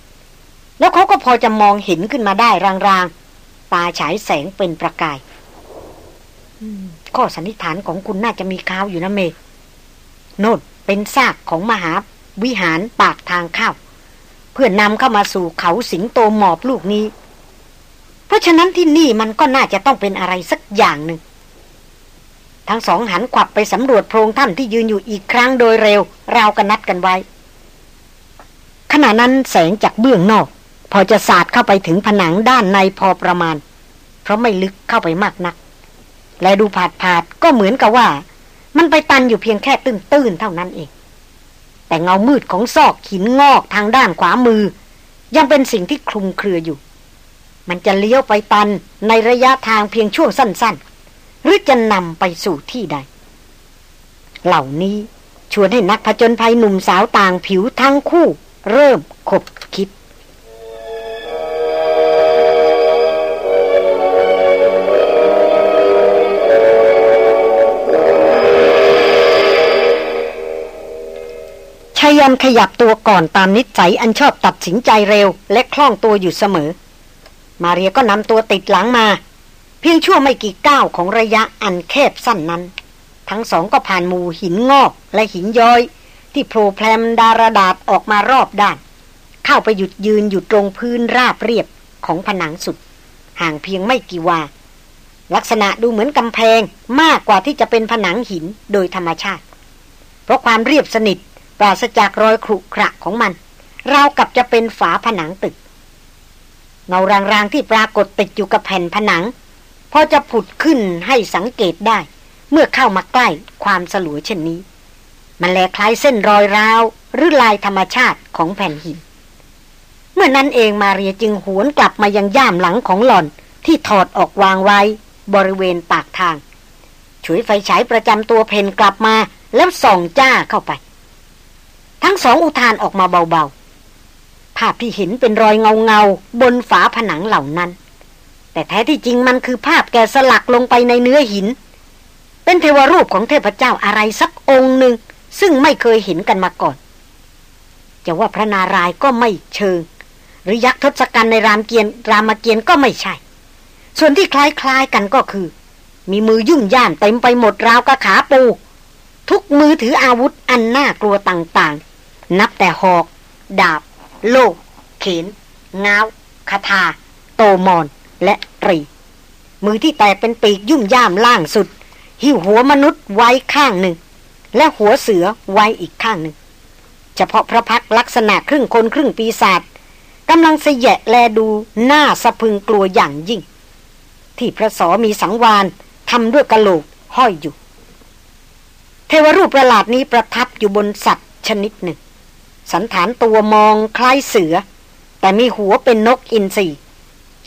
แล้วเขาก็พอจะมองเห็นขึ้นมาได้รางๆ ตาฉายแสงเป็นประกายข้อสันนิษฐานของคุณน่าจะมีข้าวอยู่นะเมโนดเป็นซากของมหาวิหารปากทางเข้าเพื่อนำเข้ามาสู่เขาสิงโตหมอบลูกนี้ เพราะฉะนั้นที่นี่มันก็น่าจะต้องเป็นอะไรสักอย่างหนึ่งทั้งสองหันขวับไปสำรวจโพรงถ้ำที่ยืนอยู่อีกครั้งโดยเร็ว ราวกันนัดกันไว้ขณะนั้นแสงจากเบื้องนอก พอจะสาดเข้าไปถึงผนังด้านในพอประมาณ เพราะไม่ลึกเข้าไปมากนัก และดูผาดผาดก็เหมือนกับว่า มันไปตันอยู่เพียงแค่ตื้นๆเท่านั้นเอง แต่เงามืดของซอกหินงอกทางด้านขวามือ ยังเป็นสิ่งที่คลุมเครืออยู่ มันจะเลี้ยวไปตันในระยะทางเพียงช่วงสั้นๆ หรือจะนำไปสู่ที่ใด เหล่านี้ชวนให้นักผจญภัยหนุ่มสาวต่างผิวทั้งคู่ เริ่มขบ ยันขยับตัวก่อนตามนิสัยอันชอบตัดสินใจเร็ว และคล่องตัวอยู่เสมอ มาเรียก็นำตัวติดหลังมา เพียงชั่วไม่กี่ก้าวของระยะอันแคบสั้นนั้น ทั้งสองก็ผ่านหมู่หินงอกและหินย้อย ที่โผล่แพรมดารดาษออกมารอบด้าน เข้าไปหยุดยืนอยู่ตรงพื้นราบเรียบของผนังสุด ห่างเพียงไม่กี่วา ลักษณะดูเหมือนกำแพงมากกว่าที่จะเป็นผนังหินโดยธรรมชาติ เพราะความเรียบสนิท ปราศจากรอยขรุขระของมันราวกับจะเป็นฝาผนังตึก เงารางๆที่ปรากฏติดอยู่กับแผ่นผนังพอจะผุดขึ้นให้สังเกตได้ เมื่อเข้ามาใกล้ความสลัวเช่นนี้ มันแลคล้ายเส้นรอยราวหรือลายธรรมชาติของแผ่นหิน เมื่อนั้นเองมาเรียจึงหวนกลับมายังย่ามหลังของหล่อนที่ถอดออกวางไว้บริเวณปากทาง ฉวยไฟฉายประจำตัวเพนกลับมาแล้วส่องจ้าเข้าไป ทั้งสองอุทานออกมาเบาๆ ภาพที่เห็นเป็นรอยเงาเงาบนฝาผนังเหล่านั้น แต่แท้ที่จริงมันคือภาพแกสลักลงไปในเนื้อหิน เป็นเทวรูปของเทพเจ้าอะไรสักองค์หนึ่ง ซึ่งไม่เคยเห็นกันมาก่อน จะว่าพระนารายก็ไม่เชิง หรือยักษ์ทศกัณฐ์ในรามเกียรติรามเกียรติก็ไม่ใช่ ส่วนที่คล้ายๆกันก็คือ มีมือยุ่งย่ามเต็มไปหมดราวกระขาปูทุกมือถืออาวุธอันน่ากลัวต่าง นับแต่หอก ดาบ โลกเขนง้าวคาถา โตมอน และตรี มือที่แตกเป็นปีกยุ่มย่ามล่างสุด หิ้วหัวมนุษย์ไว้ข้างหนึ่ง และหัวเสือไว้อีกข้างหนึ่ง เฉพาะพระพักลักษณะครึ่งคนครึ่งปีศาจกำลังเสยะแลดูหน้าสะพึงกลัวอย่างยิ่ง ที่พระสอมีสังวานทำด้วยกะโหลกห้อยอยู่ เทวรูปประหลาดนี้ประทับอยู่บนสัตว์ชนิดหนึ่ง สันฐานตัวมองคล้ายเสือ แต่มีหัวเป็นนกอินทรี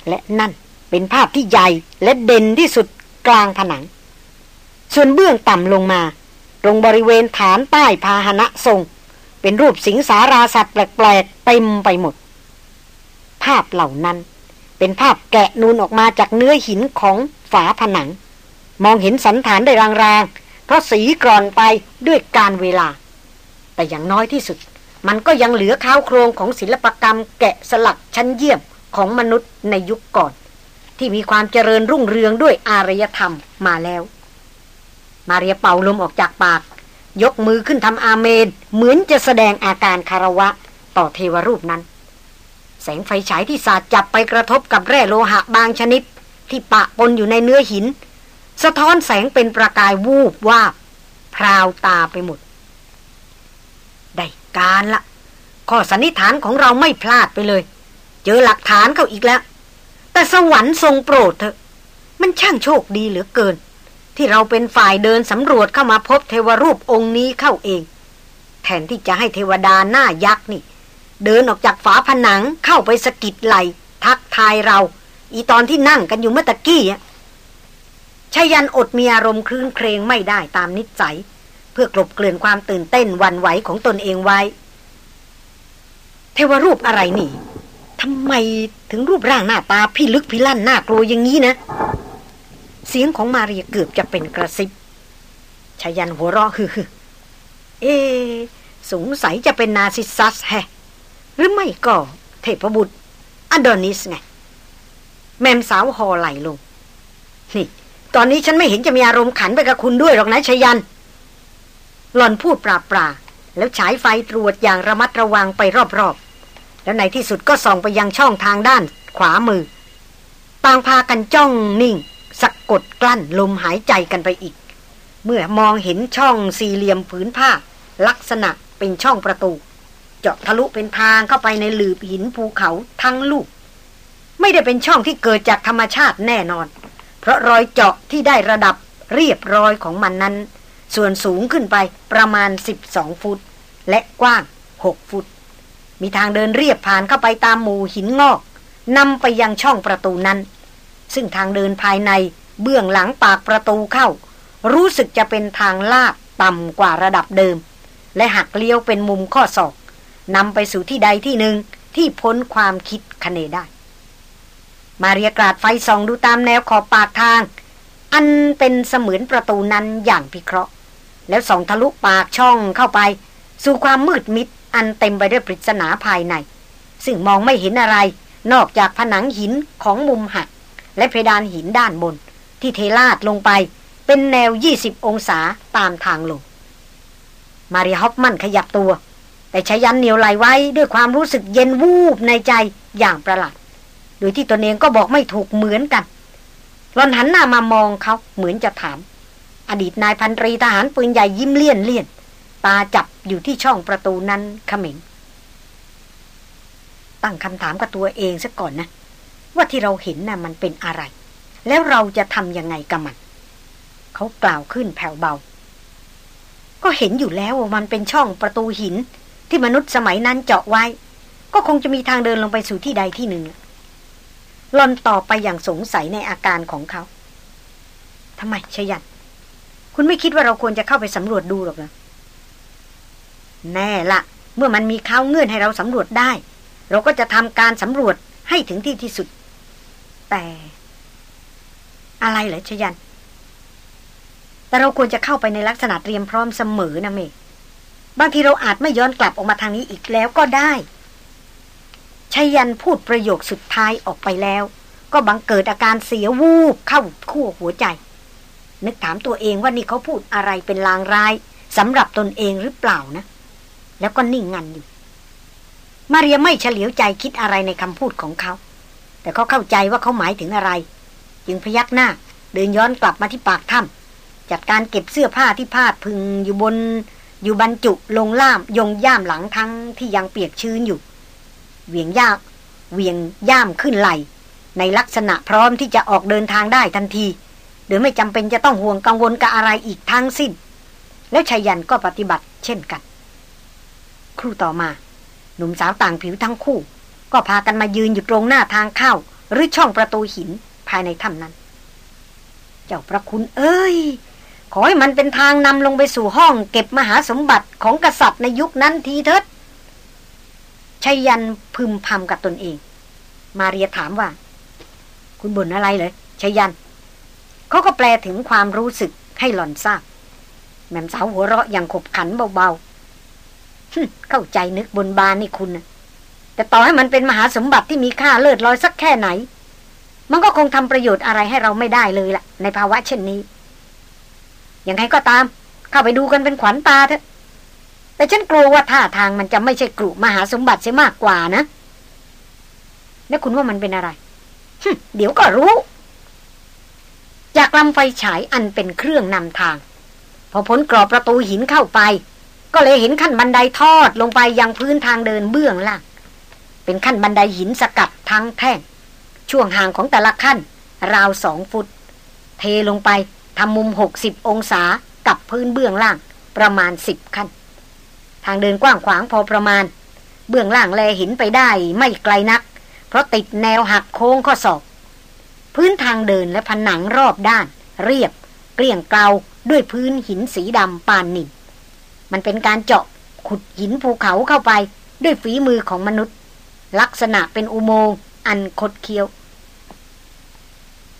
และนั่นเป็นภาพที่ใหญ่และเด่นที่สุดกลางผนัง ส่วนเบื้องต่ำลงมา ตรงบริเวณฐานใต้พาหนะทรง เป็นรูปสิงสาราสัตว์แปลกๆเต็มไปหมด ภาพเหล่านั้น เป็นภาพแกะนูนออกมาจากเนื้อหินของฝาผนัง มองเห็นสันฐานได้รางๆเพราะสีกรอนไปด้วยการเวลา แต่อย่างน้อยที่สุด มันก็ยังเหลือข้าวโครงของศิลปกรรมแกะสลักชั้นเยี่ยมของมนุษย์ในยุคก่อน ที่มีความเจริญรุ่งเรืองด้วยอารยธรรมมาแล้ว มาเรียเป่าลมออกจากปาก ยกมือขึ้นทำอาเมน เหมือนจะแสดงอาการคารวะต่อเทวรูปนั้น แสงไฟฉายที่สาดจับไปกระทบกับแร่โลหะบางชนิด ที่ปะปนอยู่ในเนื้อหิน สะท้อนแสงเป็นประกายวูบวาบพราวตาไปหมด การละข้อสันนิษฐานของเราไม่พลาดไปเลย เจอหลักฐานเขาอีกแล้ว แต่สวรรค์ทรงโปรดเถอะ มันช่างโชคดีเหลือเกิน ที่เราเป็นฝ่ายเดินสำรวจเข้ามาพบเทวรูปองค์นี้เข้าเอง แทนที่จะให้เทวดาหน้ายักษ์นี่ เดินออกจากฝาผนังเข้าไปสกิดไหล ทักทายเรา อีตอนที่นั่งกันอยู่เมื่อตะกี้ชายันอดมีอารมณ์คลื่นเครงไม่ได้ตามนิสัย พื่อกลบเกลื่อนความตื่นเต้นวันไหวของตนเองไว้ เทวรูปอะไรนี่ทำไมถึงรูปร่างหน้าตาพี่ลึกพี่ลั่นน่ากลัวอย่างนี้นะ เสียงของมาเรียเกือบจะเป็นกระซิบชยันหัวเราะหึๆ เอ สงสัยจะเป็นนาซิซัสแฮะหรือไม่ก็เทพบุตรอดอนิสไง แหม่มสาวห่อไหล่ลง นี่ ตอนนี้ฉันไม่เห็นจะมีอารมณ์ขันไปกับคุณด้วยหรอกนะชยัน หล่อนพูดปราบปราแล้วฉายไฟตรวจอย่างระมัดระวังไปรอบๆ แล้วในที่สุดก็ส่องไปยังช่องทางด้านขวามือ ต่างพากันจ้องนิ่งสะกดกลั้นลมหายใจกันไปอีก เมื่อมองเห็นช่องสี่เหลี่ยมผืนผ้า ลักษณะเป็นช่องประตู เจาะทะลุเป็นทางเข้าไปในหลืบหินภูเขาทั้งลูก ไม่ได้เป็นช่องที่เกิดจากธรรมชาติแน่นอน เพราะรอยเจาะที่ได้ระดับเรียบร้อยของมันนั้น ส่วนสูงขึ้นไปประมาณ 12 ฟุต และกว้าง 6 ฟุต มีทางเดินเรียบผ่านเข้าไปตามหมู่หินงอกนำไปยังช่องประตูนั้น ซึ่งทางเดินภายในเบื้องหลังปากประตูเข้า รู้สึกจะเป็นทางลาดต่ำกว่าระดับเดิม และหักเลี้ยวเป็นมุมข้อศอกนำไปสู่ที่ใดที่หนึ่งที่พ้นความคิดคะเนได้ มาเรียกราดไฟส่องดูตามแนวขอบปากทาง อันเป็นเสมือนประตูนั้นอย่างพิเคราะห์ แล้วส่องทะลุปากช่องเข้าไป สู่ความมืดมิดอันเต็มไปด้วยปริศนาภายใน ซึ่งมองไม่เห็นอะไร นอกจากผนังหินของมุมหัก และเพดานหินด้านบน ที่เทลาดลงไป เป็นแนว 20 องศาตามทางลง มาริฮอฟมันขยับตัว แต่ชายันเหนียวไหลไว้ด้วยความรู้สึกเย็นวูบในใจอย่างประหลาดโดยที่ตนเองก็บอกไม่ถูกเหมือนกันหลอนหันหน้ามามองเขาเหมือนจะถาม อดีตนายพันตรีทหารปืนใหญ่ยิ้มเลี่ยนเลี่ยน ตาจับอยู่ที่ช่องประตูนั้นขมิงตั้งคำถามกับตัวเองซะก่อนนะ ว่าที่เราเห็นน่ะมันเป็นอะไร แล้วเราจะทำยังไงกับมัน เขากล่าวขึ้นแผ่วเบา ก็เห็นอยู่แล้วว่ามันเป็นช่องประตูหิน ที่มนุษย์สมัยนั้นเจาะไว้ ก็คงจะมีทางเดินลงไปสู่ที่ใดที่หนึ่งหลอนต่อไปอย่างสงสัยในอาการของเขาทำไมชยัน คุณไม่คิดว่าเราควรจะเข้าไปสำรวจดูหรอกนะแน่ละเมื่อมันมีข้าวเงื่อนให้เราสำรวจได้ เราก็จะทำการสำรวจให้ถึงที่ที่สุด แต่ อะไรเหรอชยัน แต่เราควรจะเข้าไปในลักษณะเตรียมพร้อมเสมอนะเมบางทีเราอาจไม่ย้อนกลับออกมาทางนี้อีกแล้วก็ได้ชยันพูดประโยคสุดท้ายออกไปแล้ว ก็บังเกิดอาการเสียวูบเข้าขั้วหัวใจ นึกถามตัวเองว่านี่เขาพูดอะไรเป็นลางร้ายสำหรับตนเองหรือเปล่านะ แล้วก็นิ่งงันอยู่ มาเรียไม่เฉลียวใจคิดอะไรในคำพูดของเขา แต่เขาเข้าใจว่าเขาหมายถึงอะไร จึงพยักหน้า เดินย้อนกลับมาที่ปากถ้ำจัดการเก็บเสื้อผ้าที่พาดพึงอยู่บน อยู่บรรจุลงล่ามยงย่ามหลังทั้งที่ยังเปียกชื้นอยู่ เวียงยากเวียงย่ามขึ้นไหลในลักษณะพร้อมที่จะออกเดินทางได้ทันที โดยไม่จำเป็นจะต้องห่วงกังวลกับอะไรอีกทั้งสิ้น แล้วชายันก็ปฏิบัติเช่นกัน ครู่ต่อมา หนุ่มสาวต่างผิวทั้งคู่ ก็พากันมายืนอยู่ตรงหน้าทางเข้า หรือช่องประตูหินภายในถ้ำนั้น เจ้าพระคุณเอ้ย ขอให้มันเป็นทางนำลงไปสู่ห้อง เก็บมหาสมบัติของกษัตริย์ในยุคนั้นทีเถิดชายันพึมพำกับตนเอง มาเรียถามว่า คุณบ่นอะไรเลยชายัน เขาก็แปลถึงความรู้สึกให้หล่อนทราบแม่สาวหัวเราะอย่างขบขันเบาๆเข้าใจนึกบนบานนี่คุณแต่ต่อให้มันเป็นมหาสมบัติที่มีค่าเลิศลอยสักแค่ไหน มันก็คงทำประโยชน์อะไรให้เราไม่ได้เลยล่ะ ในภาวะเช่นนี้ยังไงก็ตาม เข้าไปดูกันเป็นขวัญตาเถอะแต่ฉันกลัวว่าท่าทางมันจะไม่ใช่กลุ่มมหาสมบัติเสียมากกว่านะ แล้วคุณว่ามันเป็นอะไรเดี๋ยวก็รู้ จากลำไฟฉายอันเป็นเครื่องนำทาง พอพ้นกรอบประตูหินเข้าไป ก็เลยเห็นขั้นบันไดทอดลงไปยังพื้นทางเดินเบื้องล่าง เป็นขั้นบันไดหินสกัดทั้งแท่ง ช่วงห่างของแต่ละขั้น ราวสองฟุต เทลงไปทำมุมหกสิบองศากับพื้นเบื้องล่างประมาณสิบขั้น ทางเดินกว้างขวางพอประมาณ เบื้องล่างแลหินไปได้ไม่ไกลนัก เพราะติดแนวหักโค้งข้อศอก พื้นทางเดินและผนังรอบด้าน เรียบ เกลี่ยงเกลาด้วยพื้นหินสีดำปานนินมันเป็นการเจาะขุดหินภูเขาเข้าไป ด้วยฝีมือของมนุษย์ ลักษณะเป็นอุโมงค์อันคดเคี้ยว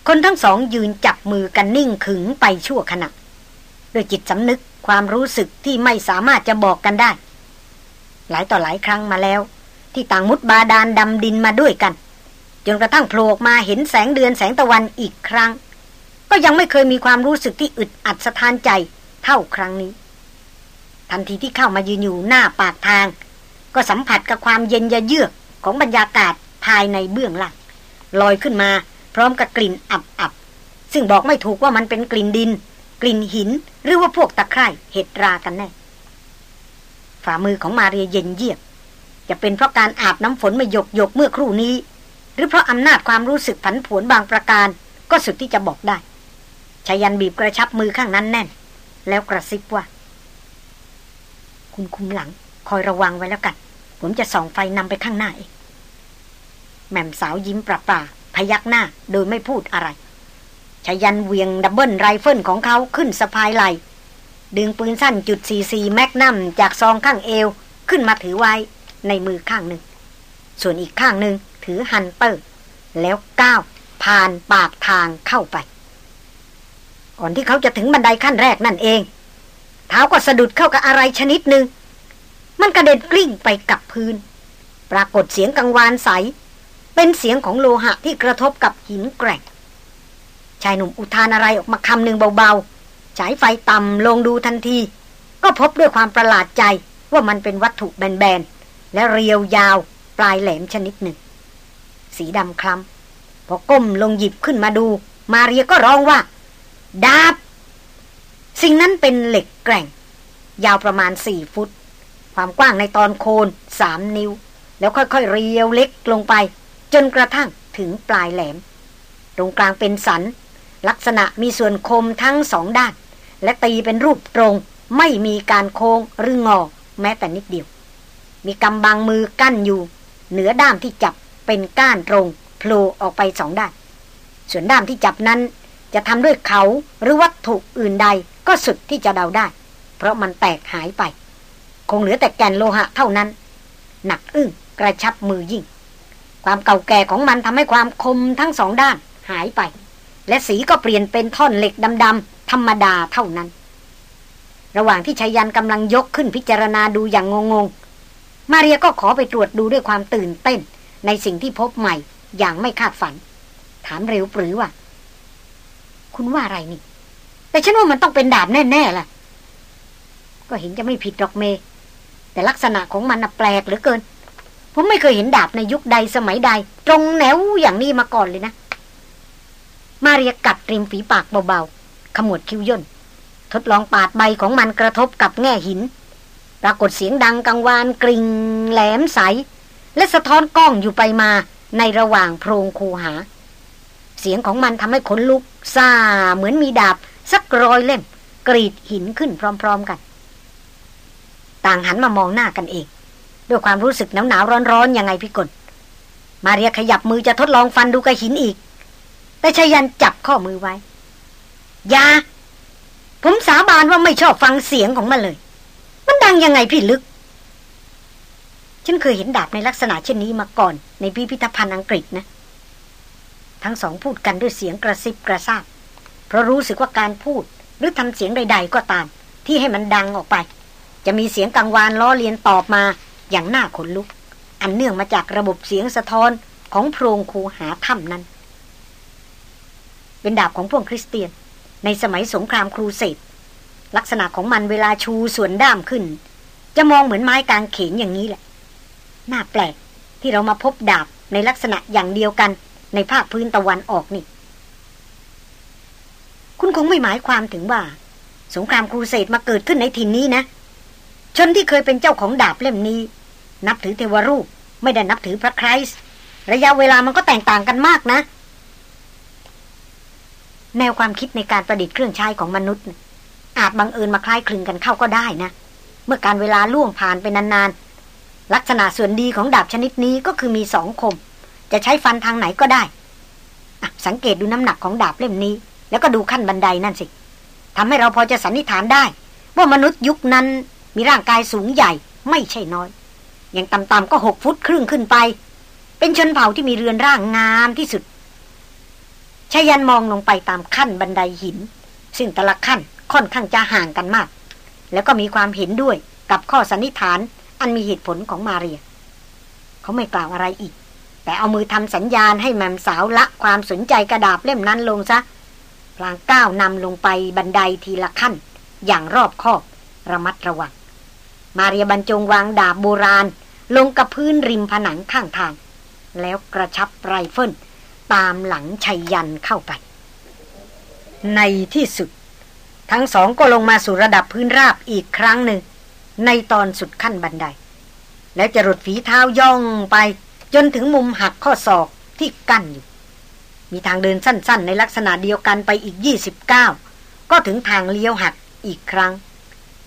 คนทั้งสองยืนจับมือกันนิ่งขึงไปชั่วขณะโดยจิตสำนึกความรู้สึกที่ไม่สามารถจะบอกกันได้ หลายต่อหลายครั้งมาแล้ว ที่ต่างมุดบาดาลดำดินมาด้วยกัน จนกระทั่งโผล่มาเห็นแสงเดือนแสงตะวันอีกครั้ง ก็ยังไม่เคยมีความรู้สึกที่อึดอัดสะท้านใจเท่าครั้งนี้ ทันทีที่เข้ามายืนอยู่หน้าปากทาง ก็สัมผัสกับความเย็นยะเยือกของบรรยากาศภายในเบื้องหลังลอยขึ้นมาพร้อมกับกลิ่นอับๆซึ่งบอกไม่ถูกว่ามันเป็นกลิ่นดิน กลิ่นหิน หรือว่าพวกตะไคร่เห็ดรากันแน่ฝ่ามือของมาเรียเย็นเยียบจะเป็นเพราะการอาบน้ำฝนมาหยกหยกเมื่อครู่นี้ หรือเพราะอำนาจความรู้สึกผันผวนบางประการ ก็สุดที่จะบอกได้ชายันบีบกระชับมือข้างนั้นแน่น แล้วกระซิบว่า คุณคุมหลัง คอยระวังไว้แล้วกัน ผมจะส่องไฟนำไปข้างหน้าเองแม่มสาวยิ้มปราปาพยักหน้าโดยไม่พูดอะไรชยันเหวี่ยง double rifle ของเขาขึ้นสะพายไหล่ดึงปืนสั้นจุดสี่สี่แมกนัมจากซองข้างเอว ขึ้นมาถือไว้ในมือข้างหนึ่ง ส่วนอีกข้างหนึ่ง ถือ hunter แล้วก้าวผ่านปากทางเข้าไป ก่อนที่เขาจะถึงบันไดขั้นแรกนั่นเอง เท้าก็สะดุดเข้ากับอะไรชนิดหนึ่ง มันกระเด็นกลิ้งไปกับพื้น ปรากฏเสียงกังวานใส เป็นเสียงของโลหะที่กระทบกับหินแกร่งชายหนุ่มอุทานอะไรออกมาคำหนึ่งเบาๆ ฉายไฟต่ำลงดูทันที ก็พบด้วยความประหลาดใจว่ามันเป็นวัตถุแบนๆ และเรียวยาวปลายแหลมชนิดหนึ่ง สีดำคล้ำพอก้มลงหยิบขึ้นมาดู มาเรียก็ร้องว่า ดาบ สิ่งนั้นเป็นเหล็กแกร่ง ยาวประมาณสี่ฟุต ความกว้างในตอนโคนสามนิ้ว แล้วค่อยๆเรียวเล็กลงไป จนกระทั่งถึงปลายแหลม ตรงกลางเป็นสัน ลักษณะมีส่วนคมทั้งสองด้าน และตีเป็นรูปตรงไม่มีการโค้งหรืองอ แม้แต่นิดเดียว มีกำบังมือกั้นอยู่ เหนือด้ามที่จับ เป็นก้านตรงโผล่ออกไปสองด้าน ส่วนด้ามที่จับนั้น จะทำด้วยเขาหรือวัตถุอื่นใดก็สุดที่จะเดาได้ เพราะมันแตกหายไป คงเหลือแต่แกนโลหะเท่านั้น หนักอึ้งกระชับมือยิ่ง ความเก่าแก่ของมันทำให้ความคมทั้งสองด้านหายไป และสีก็เปลี่ยนเป็นท่อนเหล็กดำๆธรรมดาเท่านั้น ระหว่างที่ชายันกำลังยกขึ้นพิจารณาดูอย่างงงๆ มาเรียก็ขอไปตรวจดูด้วยความตื่นเต้น ในสิ่งที่พบใหม่อย่างไม่คาดฝัน ถามเร็วปรือว่า คุณว่าอะไรนี่ แต่ฉันว่ามันต้องเป็นดาบแน่ๆล่ะ ก็เห็นจะไม่ผิดดอกเม แต่ลักษณะของมันน่ะแปลกเหลือเกิน ผมไม่เคยเห็นดาบในยุคใดสมัยใด ตรงแนวอย่างนี้มาก่อนเลยนะ มาเรียกัดริมฝีปากเบาๆขมวดคิ้วย่น ทดลองปาดใบของมันกระทบกับแง่หิน ปรากฏเสียงดังกังวานกริ่งแหลมใส และสะท้อนกล้องอยู่ไปมาในระหว่างโพรงคูหา เสียงของมันทำให้ขนลุกซาเหมือนมีดาบ สักรอยเล่ม กรีดหินขึ้นพร้อม ๆกัน ต่างหันมามองหน้ากันเอง ด้วยความรู้สึกหนาวหนาวร้อนร้อนยังไงพี่กลมาเรียขยับมือจะทดลองฟันดูกระหินอีก แต่ชายันจับข้อมือไว้ ยา ผมสาบานว่าไม่ชอบฟังเสียงของมันเลย มันดังยังไงพี่ลึก ฉันเคยเห็นดาบในลักษณะเช่นนี้มาก่อน ในพิพิธภัณฑ์อังกฤษนะ ทั้งสองพูดกันด้วยเสียงกระซิบกระซาบ เพราะรู้สึกว่าการพูด หรือทำเสียงใด ๆ ก็ตาม ที่ให้มันดังออกไป จะมีเสียงกังวานล้อเลียนตอบมาอย่างน่าขนลุก อันเนื่องมาจากระบบเสียงสะท้อนของโพรงคูหาถ้ำนั้น เป็นดาบของพวกคริสเตียน ในสมัยสงครามครูเสดลักษณะของมันเวลาชูส่วนด้ามขึ้น จะมองเหมือนไม้กางเขนอย่างนี้แหละ น่าแปลกที่เรามาพบดาบในลักษณะอย่างเดียวกันในภาคพื้นตะวันออกนี่ คุณคงไม่หมายความถึงว่า สงครามครูเสดมาเกิดขึ้นในถิ่นนี้นะ ชนที่เคยเป็นเจ้าของดาบเล่มนี้ นับถือเทวรูป ไม่ได้นับถือพระคริสต์ระยะเวลามันก็แตกต่างกันมากนะ แนวความคิดในการประดิษฐ์เครื่องใช้ของมนุษย์ อาจบังเอิญมาคล้ายคลึงกันเข้าก็ได้นะ เมื่อการเวลาล่วงผ่านไปนานๆ ลักษณะส่วนดีของดาบชนิดนี้ก็คือมีสองคม จะใช้ฟันทางไหนก็ได้สังเกตดูน้ำหนักของดาบเล่มนี้ แล้วก็ดูขั้นบันไดนั่นสิทำให้เราพอจะสันนิษฐานได้ ว่ามนุษย์ยุคนั้นมีร่างกายสูงใหญ่ไม่ใช่น้อย อย่างต่ำๆก็หกฟุตครึ่งขึ้นไป เป็นชนเผ่าที่มีเรือนร่างงามที่สุดชายันมองลงไปตามขั้นบันไดหิน ซึ่งแต่ละขั้นค่อนข้างจะห่างกันมาก แล้วก็มีความเห็นด้วยกับข้อสันนิษฐาน อันมีเหตุผลของมาเรีย เขาไม่กล่าวอะไรอีก แต่เอามือทำสัญญาณให้แมมสาวละความสนใจกระดาบเล่มนั้นลงซะพลางก้าวนำลงไปบันไดทีละขั้น อย่างรอบคอบ ระมัดระวัง มาเรียบรรจงวางดาบโบราณ ลงกับพื้นริมผนังข้างทาง แล้วกระชับไรเฟิลตามหลังชัยยันเข้าไป ในที่สุด ทั้งสองก็ลงมาสู่ระดับพื้นราบอีกครั้งหนึ่ง ในตอนสุดขั้นบันได แล้วจะรดฝีเท้าย่องไป จนถึงมุมหักข้อศอกที่กั้นอยู่ มีทางเดินสั้น ๆ ในลักษณะเดียวกันไปอีก 29 ก็ถึงทางเลี้ยวหักอีกครั้ง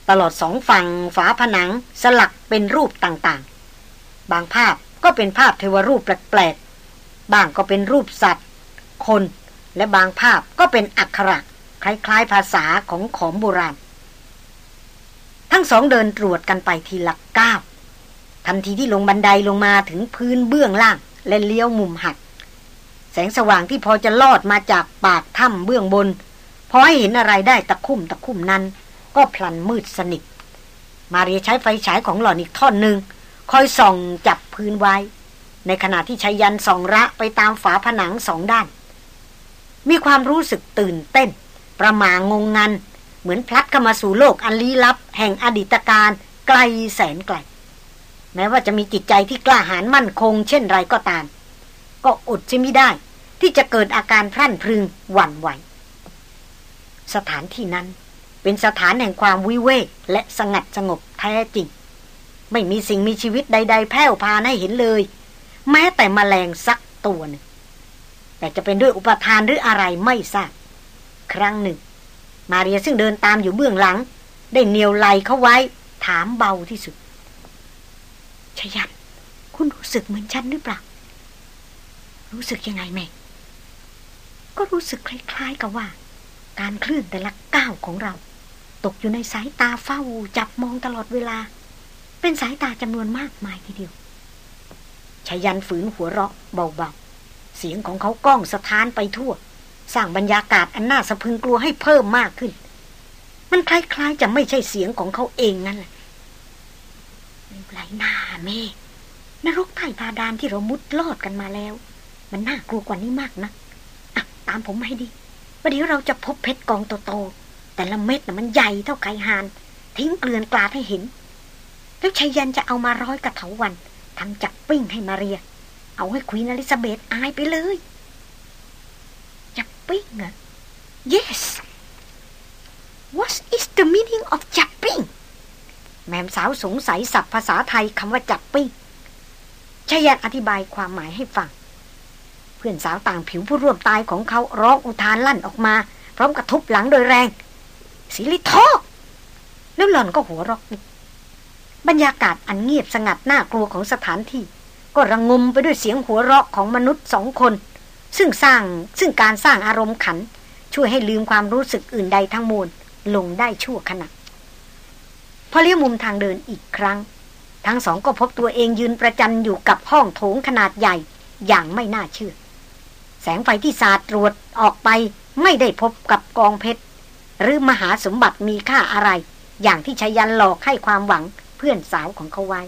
ตลอดสองฝั่งฝาผนังสลักเป็นรูปต่างๆ บางภาพก็เป็นภาพเทวรูปแปลกๆ บางก็เป็นรูปสัตว์ คนและบางภาพก็เป็นอักขระคล้ายๆภาษาของขอมโบราณ ทั้งสองเดินตรวจกันไปทีละก้าวทันทีที่ลงบันไดลงมาถึงพื้นเบื้องล่าง และเลี้ยวมุมหัก แสงสว่างที่พอจะลอดมาจากปากถ้ำเบื้องบน พอให้เห็นอะไรได้ตะคุ่มตะคุ่มนั้น ก็พลันมืดสนิทมาเรียใช้ไฟฉายของหล่อนอีกท่อนหนึ่งคอยส่องจับพื้นไว้ ในขณะที่ชายันส่องระไปตามฝาผนังสองด้าน มีความรู้สึกตื่นเต้น ประมางงงัน เหมือนพลัดเข้ามาสู่โลกอันลี้ลับ แห่งอดีตการไกลแสนไกล แม้ว่าจะมีจิตใจที่กล้าหาญมั่นคง เช่นไรก็ตาม ก็อดจะไม่ได้ ที่จะเกิดอาการพรั่นพรึงหวั่นไหว สถานที่นั้นเป็นสถานแห่งความวิเวกและสงัดสงบแท้จริง ไม่มีสิ่งมีชีวิตใด ๆ แผ่วพานให้เห็นเลย แม้แต่มแมลงสักตัวหนึ่งแต่จะเป็นด้วยอุปทานหรืออะไรไม่ทราบ ครั้งหนึ่ง มาเรียซึ่งเดินตามอยู่เบื้องหลัง ได้เนียวไหลเข้าไว้ ถามเบาที่สุด ชยัน คุณรู้สึกเหมือนฉันหรือเปล่า รู้สึกยังไงแม่ ก็รู้สึกคล้ายๆกับว่า การเคลื่อนแต่ละก้าวของเรา ตกอยู่ในสายตาเฝ้าจับมองตลอดเวลา เป็นสายตาจำนวนมากมายทีเดียวชายันฝืนหัวเราะเบาๆ เสียงของเขาก้องสะท้านไปทั่ว สร้างบรรยากาศอันน่าสะพึงกลัวให้เพิ่มมากขึ้น มันคล้ายๆจะไม่ใช่เสียงของเขาเองนั่นแหละไรหน้าแม่นรกใต้พาดานที่เรามุดลอดกันมาแล้ว มันน่ากลัวกว่านี้มากนะอะตามผมให้ดีประเดี๋ยวเราจะพบเพชรกองโตๆแต่ละเม็ดน่ะมันใหญ่เท่าไก่หาน ทิ้งเกลือนกลาดให้เห็น แล้วชายันจะเอามาร้อยกระเถาวันทำจับปิ้งให้มาเรีย เอาให้ควีนอลิซาเบธอายไปเลย จับปิ้งอ yes what is the meaning of จับปิ้งแม่สาวสงสัยศัพท์ภาษาไทยคำว่าจับปิ้งชายันอธิบายความหมายให้ฟัง เพื่อนสาวต่างผิวผู้ร่วมตายของเขาร้องอุทานลั่นออกมา พร้อมกระทุบหลังโดยแรงสิลิทอแล้วหล่อนก็หัวเราะบรรยากาศอันเงียบสงัดน่ากลัวของสถานที่ ก็ระงงมไปด้วยเสียงหัวเราะของมนุษย์สองคน ซึ่งสร้างซึ่งการสร้างอารมณ์ขัน ช่วยให้ลืมความรู้สึกอื่นใดทั้งมวลลงได้ชั่วขณะพอเลี้ยวมุมทางเดินอีกครั้ง ทั้งสองก็พบตัวเองยืนประจันอยู่กับห้องโถงขนาดใหญ่อย่างไม่น่าเชื่อ แสงไฟที่สาดตรวจออกไปไม่ได้พบกับกองเพชร หรือมหาสมบัติมีค่าอะไร อย่างที่ชายันหลอกให้ความหวังเพื่อนสาวของเขาไว้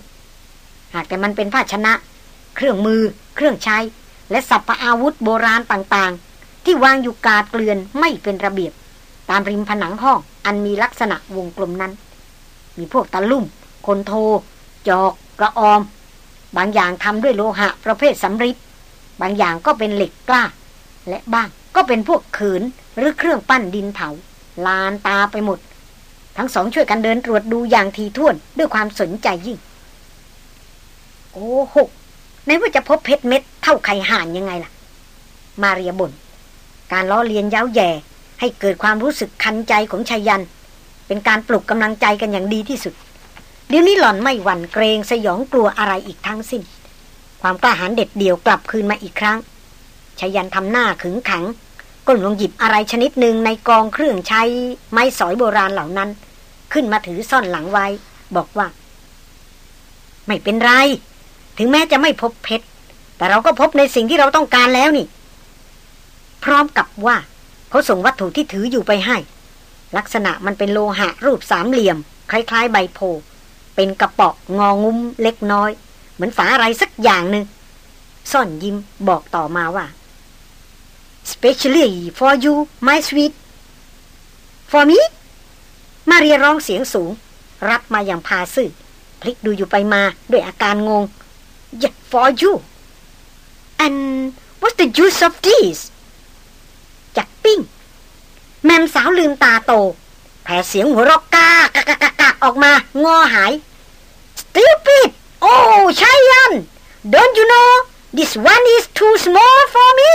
หากแต่มันเป็นภาชนะ เครื่องมือ เครื่องใช้ และสัพพอาวุธโบราณต่างๆ ที่วางอยู่กาดเกลื่อนไม่เป็นระเบียบ ตามริมผนังห้องอันมีลักษณะวงกลมนั้น มีพวกตะลุ่ม คนโท จอก กระออม บางอย่างทำด้วยโลหะประเภทสำริดบางอย่างก็เป็นเหล็กกล้า และบ้างก็เป็นพวกขืนหรือเครื่องปั้นดินเผา ลานตาไปหมด ทั้งสองช่วยกันเดินตรวจดูอย่างทีท่วนด้วยความสนใจยิ่ง โอ้หก ในว่าจะพบเพชรเม็ดเท่าไข่ห่านยังไงล่ะ มาเรียบน่นการล้อเลียนย้าวแย่ให้เกิดความรู้สึกคันใจของชายัน เป็นการปลุกกำลังใจกันอย่างดีที่สุด เดี๋ยวนี้หล่อนไม่หวั่นเกรงสยองกลัวอะไรอีกทั้งสิ้น ความกล้าหาญเด็ดเดี่ยวกลับคืนมาอีกครั้งชายันทำหน้าขึงขังก้มลงหยิบอะไรชนิดหนึ่งในกองเครื่องใช้ไม้สอยโบราณเหล่านั้น ขึ้นมาถือซ่อนหลังไว้ บอกว่า ไม่เป็นไร ถึงแม้จะไม่พบเพชร แต่เราก็พบในสิ่งที่เราต้องการแล้วนี่ พร้อมกับว่าเขาส่งวัตถุที่ถืออยู่ไปให้ ลักษณะมันเป็นโลหะรูปสามเหลี่ยม คล้ายๆ ใบโพ เป็นกระป๋องงองุ้มเล็กน้อย เหมือนฝาอะไรสักอย่างหนึ่งซ่อนยิ้มบอกต่อมาว่า specially for you my sweet for me มาเรียร้องเสียงสูง รับมาอย่างพาซื่อพลิกดูอยู่ไปมาด้วยอาการงง yes for you and what's the use of this จักปิ้ง แมมสาวลืมตาโต แผ่เสียงหัวรอกกากากากาออกมางอหาย stupid oh ชัยยัน don't you know this one is too small for me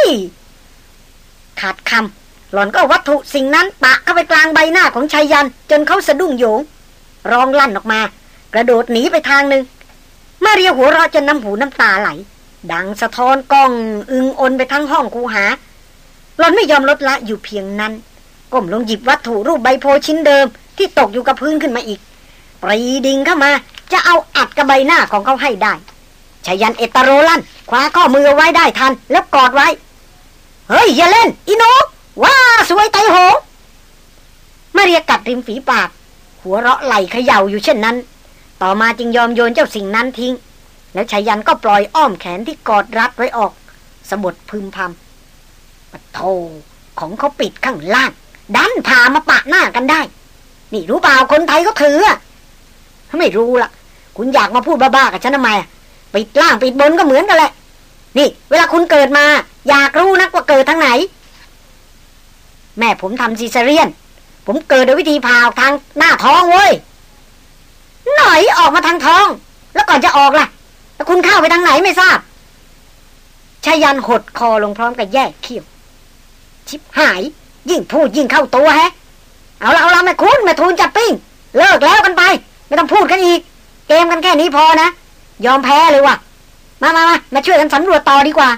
ขาดคำหล่อนก็วัตถุสิ่งนั้นปะเข้าไปกลางใบหน้าของชายยัน จนเขาสะดุ้งโยง ร้องลั่นออกมา กระโดดหนีไปทางหนึ่ง มาเรียหัวเราะจนน้ำหูน้ำตาไหล ดังสะท้อนกล้องอึงอนไปทั้งห้องคูหาหล่อนไม่ยอมลดละอยู่เพียงนั้นก้มลงหยิบวัตถุรูปใบโพชิ้นเดิม ที่ตกอยู่กับพื้นขึ้นมาอีกปรี่ดิ่งเข้ามา จะเอาอัดกับใบหน้าของเขาให้ได้ชยันเอ็ดตะโรลั่นคว้าข้อมือไว้ได้ทัน แล้วกอดไว้ เฮ้ย อย่าเล่นอีโนว้าซวยตายโหงมาเรียกัดริมฝีปาก หัวเราะไหล่เขย่าอยู่เช่นนั้น ต่อมาจึงยอมโยนเจ้าสิ่งนั้นทิ้ง แล้วชยันก็ปล่อยอ้อมแขนที่กอดรัดไว้ออกสะบดพึมพำปะโทของเขาปิดข้างล่าง ดันพามาปะหน้ากันได้ นี่รู้เปล่าคนไทยก็ถือไม่รู้ละคุณอยากมาพูดบ้าๆกับฉันทำไมปิดล่างปิดบนก็เหมือนกันแหละ นี่ เวลาคุณเกิดมา อยากรู้นักว่าเกิดทางไหน แม่ผมทำซีเซเรียน ผมเกิดโดยวิธีผ่าออกทางหน้าท้องเว้ย หน่อยออกมาทางท้อง แล้วก่อนจะออกล่ะ แล้วคุณเข้าไปทางไหนไม่ทราบชายันหดคอลงพร้อมกับแยกเขี้ยว ชิบหาย ยิ่งพูดยิ่งเข้าตัวแฮะ เอาละเอาละแม่คุณแม่ทูลจับปิ้ง เลิกแล้วกันไป ไม่ต้องพูดกันอีก เกมกันแค่นี้พอนะ ยอมแพ้เลยว่ะ มามามามาช่วยกันสำรวจต่อดีกว่า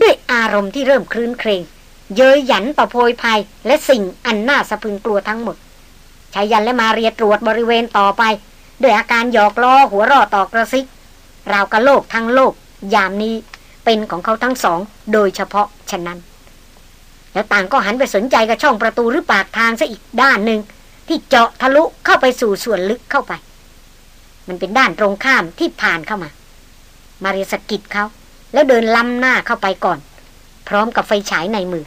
ด้วยอารมณ์ที่เริ่มคลื่นเครงเย้ยหยันต่อโพยภัยและสิ่งอันน่าสะพึงกลัวทั้งหมด ชายันและมาเรียตรวจบริเวณต่อไป ด้วยอาการหยอกล้อหัวรอต่อกระซิก ราวกับโลกทั้งโลก ยามนี้เป็นของเขาทั้งสอง โดยเฉพาะฉะนั้น แล้วต่างก็หันไปสนใจกับช่องประตูหรือปากทางซะอีกด้านหนึ่งที่เจาะทะลุเข้าไปสู่ส่วนลึกเข้าไป มันเป็นด้านตรงข้ามที่ผ่านเข้ามา มาเรียสกิดเขาแล้วเดินล้ำหน้าเข้าไปก่อน พร้อมกับไฟฉายในมือ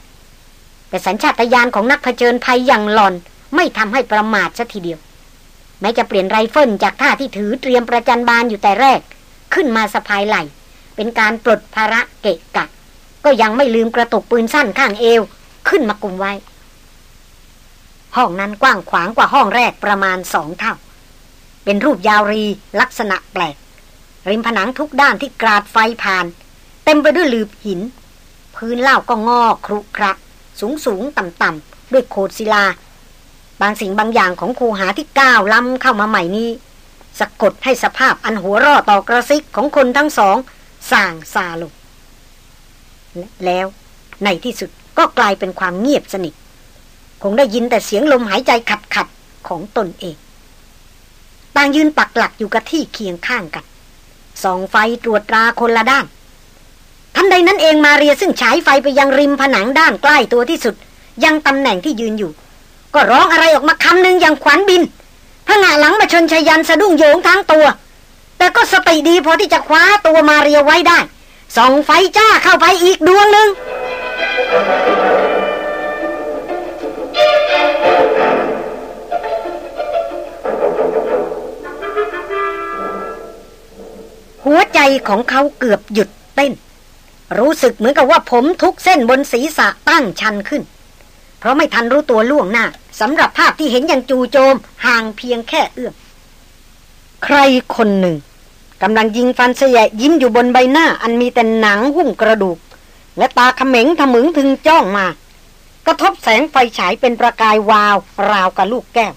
แต่สัญชาตญาณของนักเผชิญภัยอย่างหล่อน ไม่ทำให้ประมาทซะทีเดียว แม้จะเปลี่ยนไรเฟิลจากท่าที่ถือเตรียมประจัญบานอยู่แต่แรก ขึ้นมาสะพายไหล่เป็นการปลดภาระเกะกะ ก็ยังไม่ลืมกระตุกปืนสั้นข้างเอว ขึ้นมากลุ่มไว้ ห้องนั้นกว้างขวางกว่าห้องแรกประมาณสองเท่า เป็นรูปยาวรีลักษณะแปลก ริมผนังทุกด้านที่กราดไฟผ่าน เต็มไปด้วยหลืบหิน พื้นเล่าก็งอครุคระสูงสูงต่ำต่ำด้วยโคดศิลา บางสิ่งบางอย่างของคูหาที่ก้าวล้ำเข้ามาใหม่นี้ สะกดให้สภาพอันหัวรอต่อกระซิกของคนทั้งสองส่างซาลงแล้วในที่สุดก็กลายเป็นความเงียบสนิท คงได้ยินแต่เสียงลมหายใจขัดขัดของตนเอง ต่างยืนปักหลักอยู่กับที่เคียงข้างกันส่องไฟตรวจตราคนละด้าน ทันใดนั้นเองมาเรียซึ่งฉายไฟไปยังริมผนังด้านใกล้ตัวที่สุด ยังตำแหน่งที่ยืนอยู่ ก็ร้องอะไรออกมาคำหนึ่งอย่างขวัญบินพงะหลังมาชนชยันสะดุ้งโยงทั้งตัว แต่ก็สติดีพอที่จะคว้าตัวมาเรียไว้ได้ส่องไฟจ้าเข้าไปอีกดวงหนึ่งหัวใจของเขาเกือบหยุดเต้น รู้สึกเหมือนกับว่าผมทุกเส้นบนศีรษะตั้งชันขึ้น เพราะไม่ทันรู้ตัวล่วงหน้าสำหรับภาพที่เห็นอย่างจูโจม ห่างเพียงแค่เอื้อมใครคนหนึ่งกำลังยิงฟันเสยยิ้มอยู่บนใบหน้า อันมีแต่หนังหุ้มกระดูก และตาเขม็งทะมึงถึงจ้องมา กระทบแสงไฟฉายเป็นประกายวาว ราวกับลูกแก้ว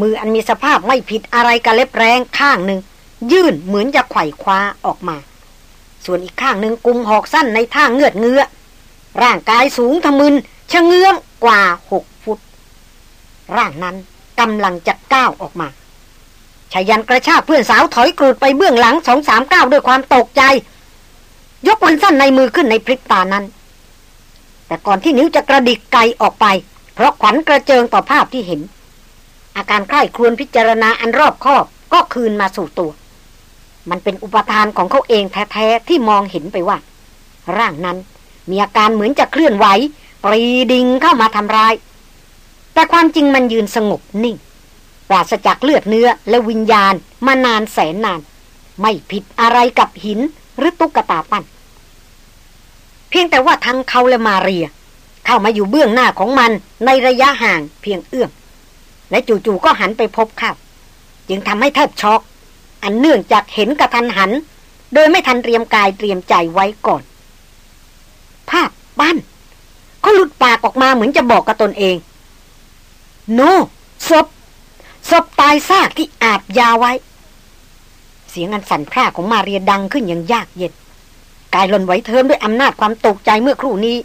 มืออันมีสภาพไม่ผิดอะไรกับเล็บแรงข้างหนึ่ง ยื่นเหมือนจะไขว่คว้าออกมา ส่วนอีกข้างหนึ่งกุมหอกสั้นในท่าเงือดเงื้อร่างกายสูงทะมึน ชะเงื้อมกว่าหกฟุต ร่างนั้นกำลังจะก้าวออกมาชายันกระชากเพื่อนสาวถอยกรูดไปเบื้องหลังสองสามก้าวด้วยความตกใจ ยกวันสั้นในมือขึ้นในพริบตานั้น แต่ก่อนที่นิ้วจะกระดิกไกออกไป เพราะขวัญกระเจิงต่อภาพที่เห็น อาการใกล้ครวนพิจารณาอันรอบคอบก็คืนมาสู่ตัว มันเป็นอุปทานของเขาเองแท้ๆที่มองเห็นไปว่า ร่างนั้นมีอาการเหมือนจะเคลื่อนไหว ปรีดิงเข้ามาทำร้าย แต่ความจริงมันยืนสงบนิ่งปราศจากเลือดเนื้อและวิญญาณมานานแสนนาน ไม่ผิดอะไรกับหินหรือตุ๊กตาปั้น เพียงแต่ว่าทั้งเขาและมาเรีย เข้ามาอยู่เบื้องหน้าของมันในระยะห่างเพียงเอื้อมและจู่ๆก็หันไปพบข้าจึงทำให้แทบช็อก อันเนื่องจากเห็นกระทันหัน โดยไม่ทันเตรียมกายเตรียมใจไว้ก่อน ภาพบ้าน ก็หลุดปากออกมาเหมือนจะบอกกับตนเอง โนศพศพตายซากที่อาบยาไว้ เสียงอันสั่นพร่าของมาเรียดังขึ้นอย่างยากเย็นกายหล่นไหวเทิมด้วยอำนาจความตกใจเมื่อครู่นี้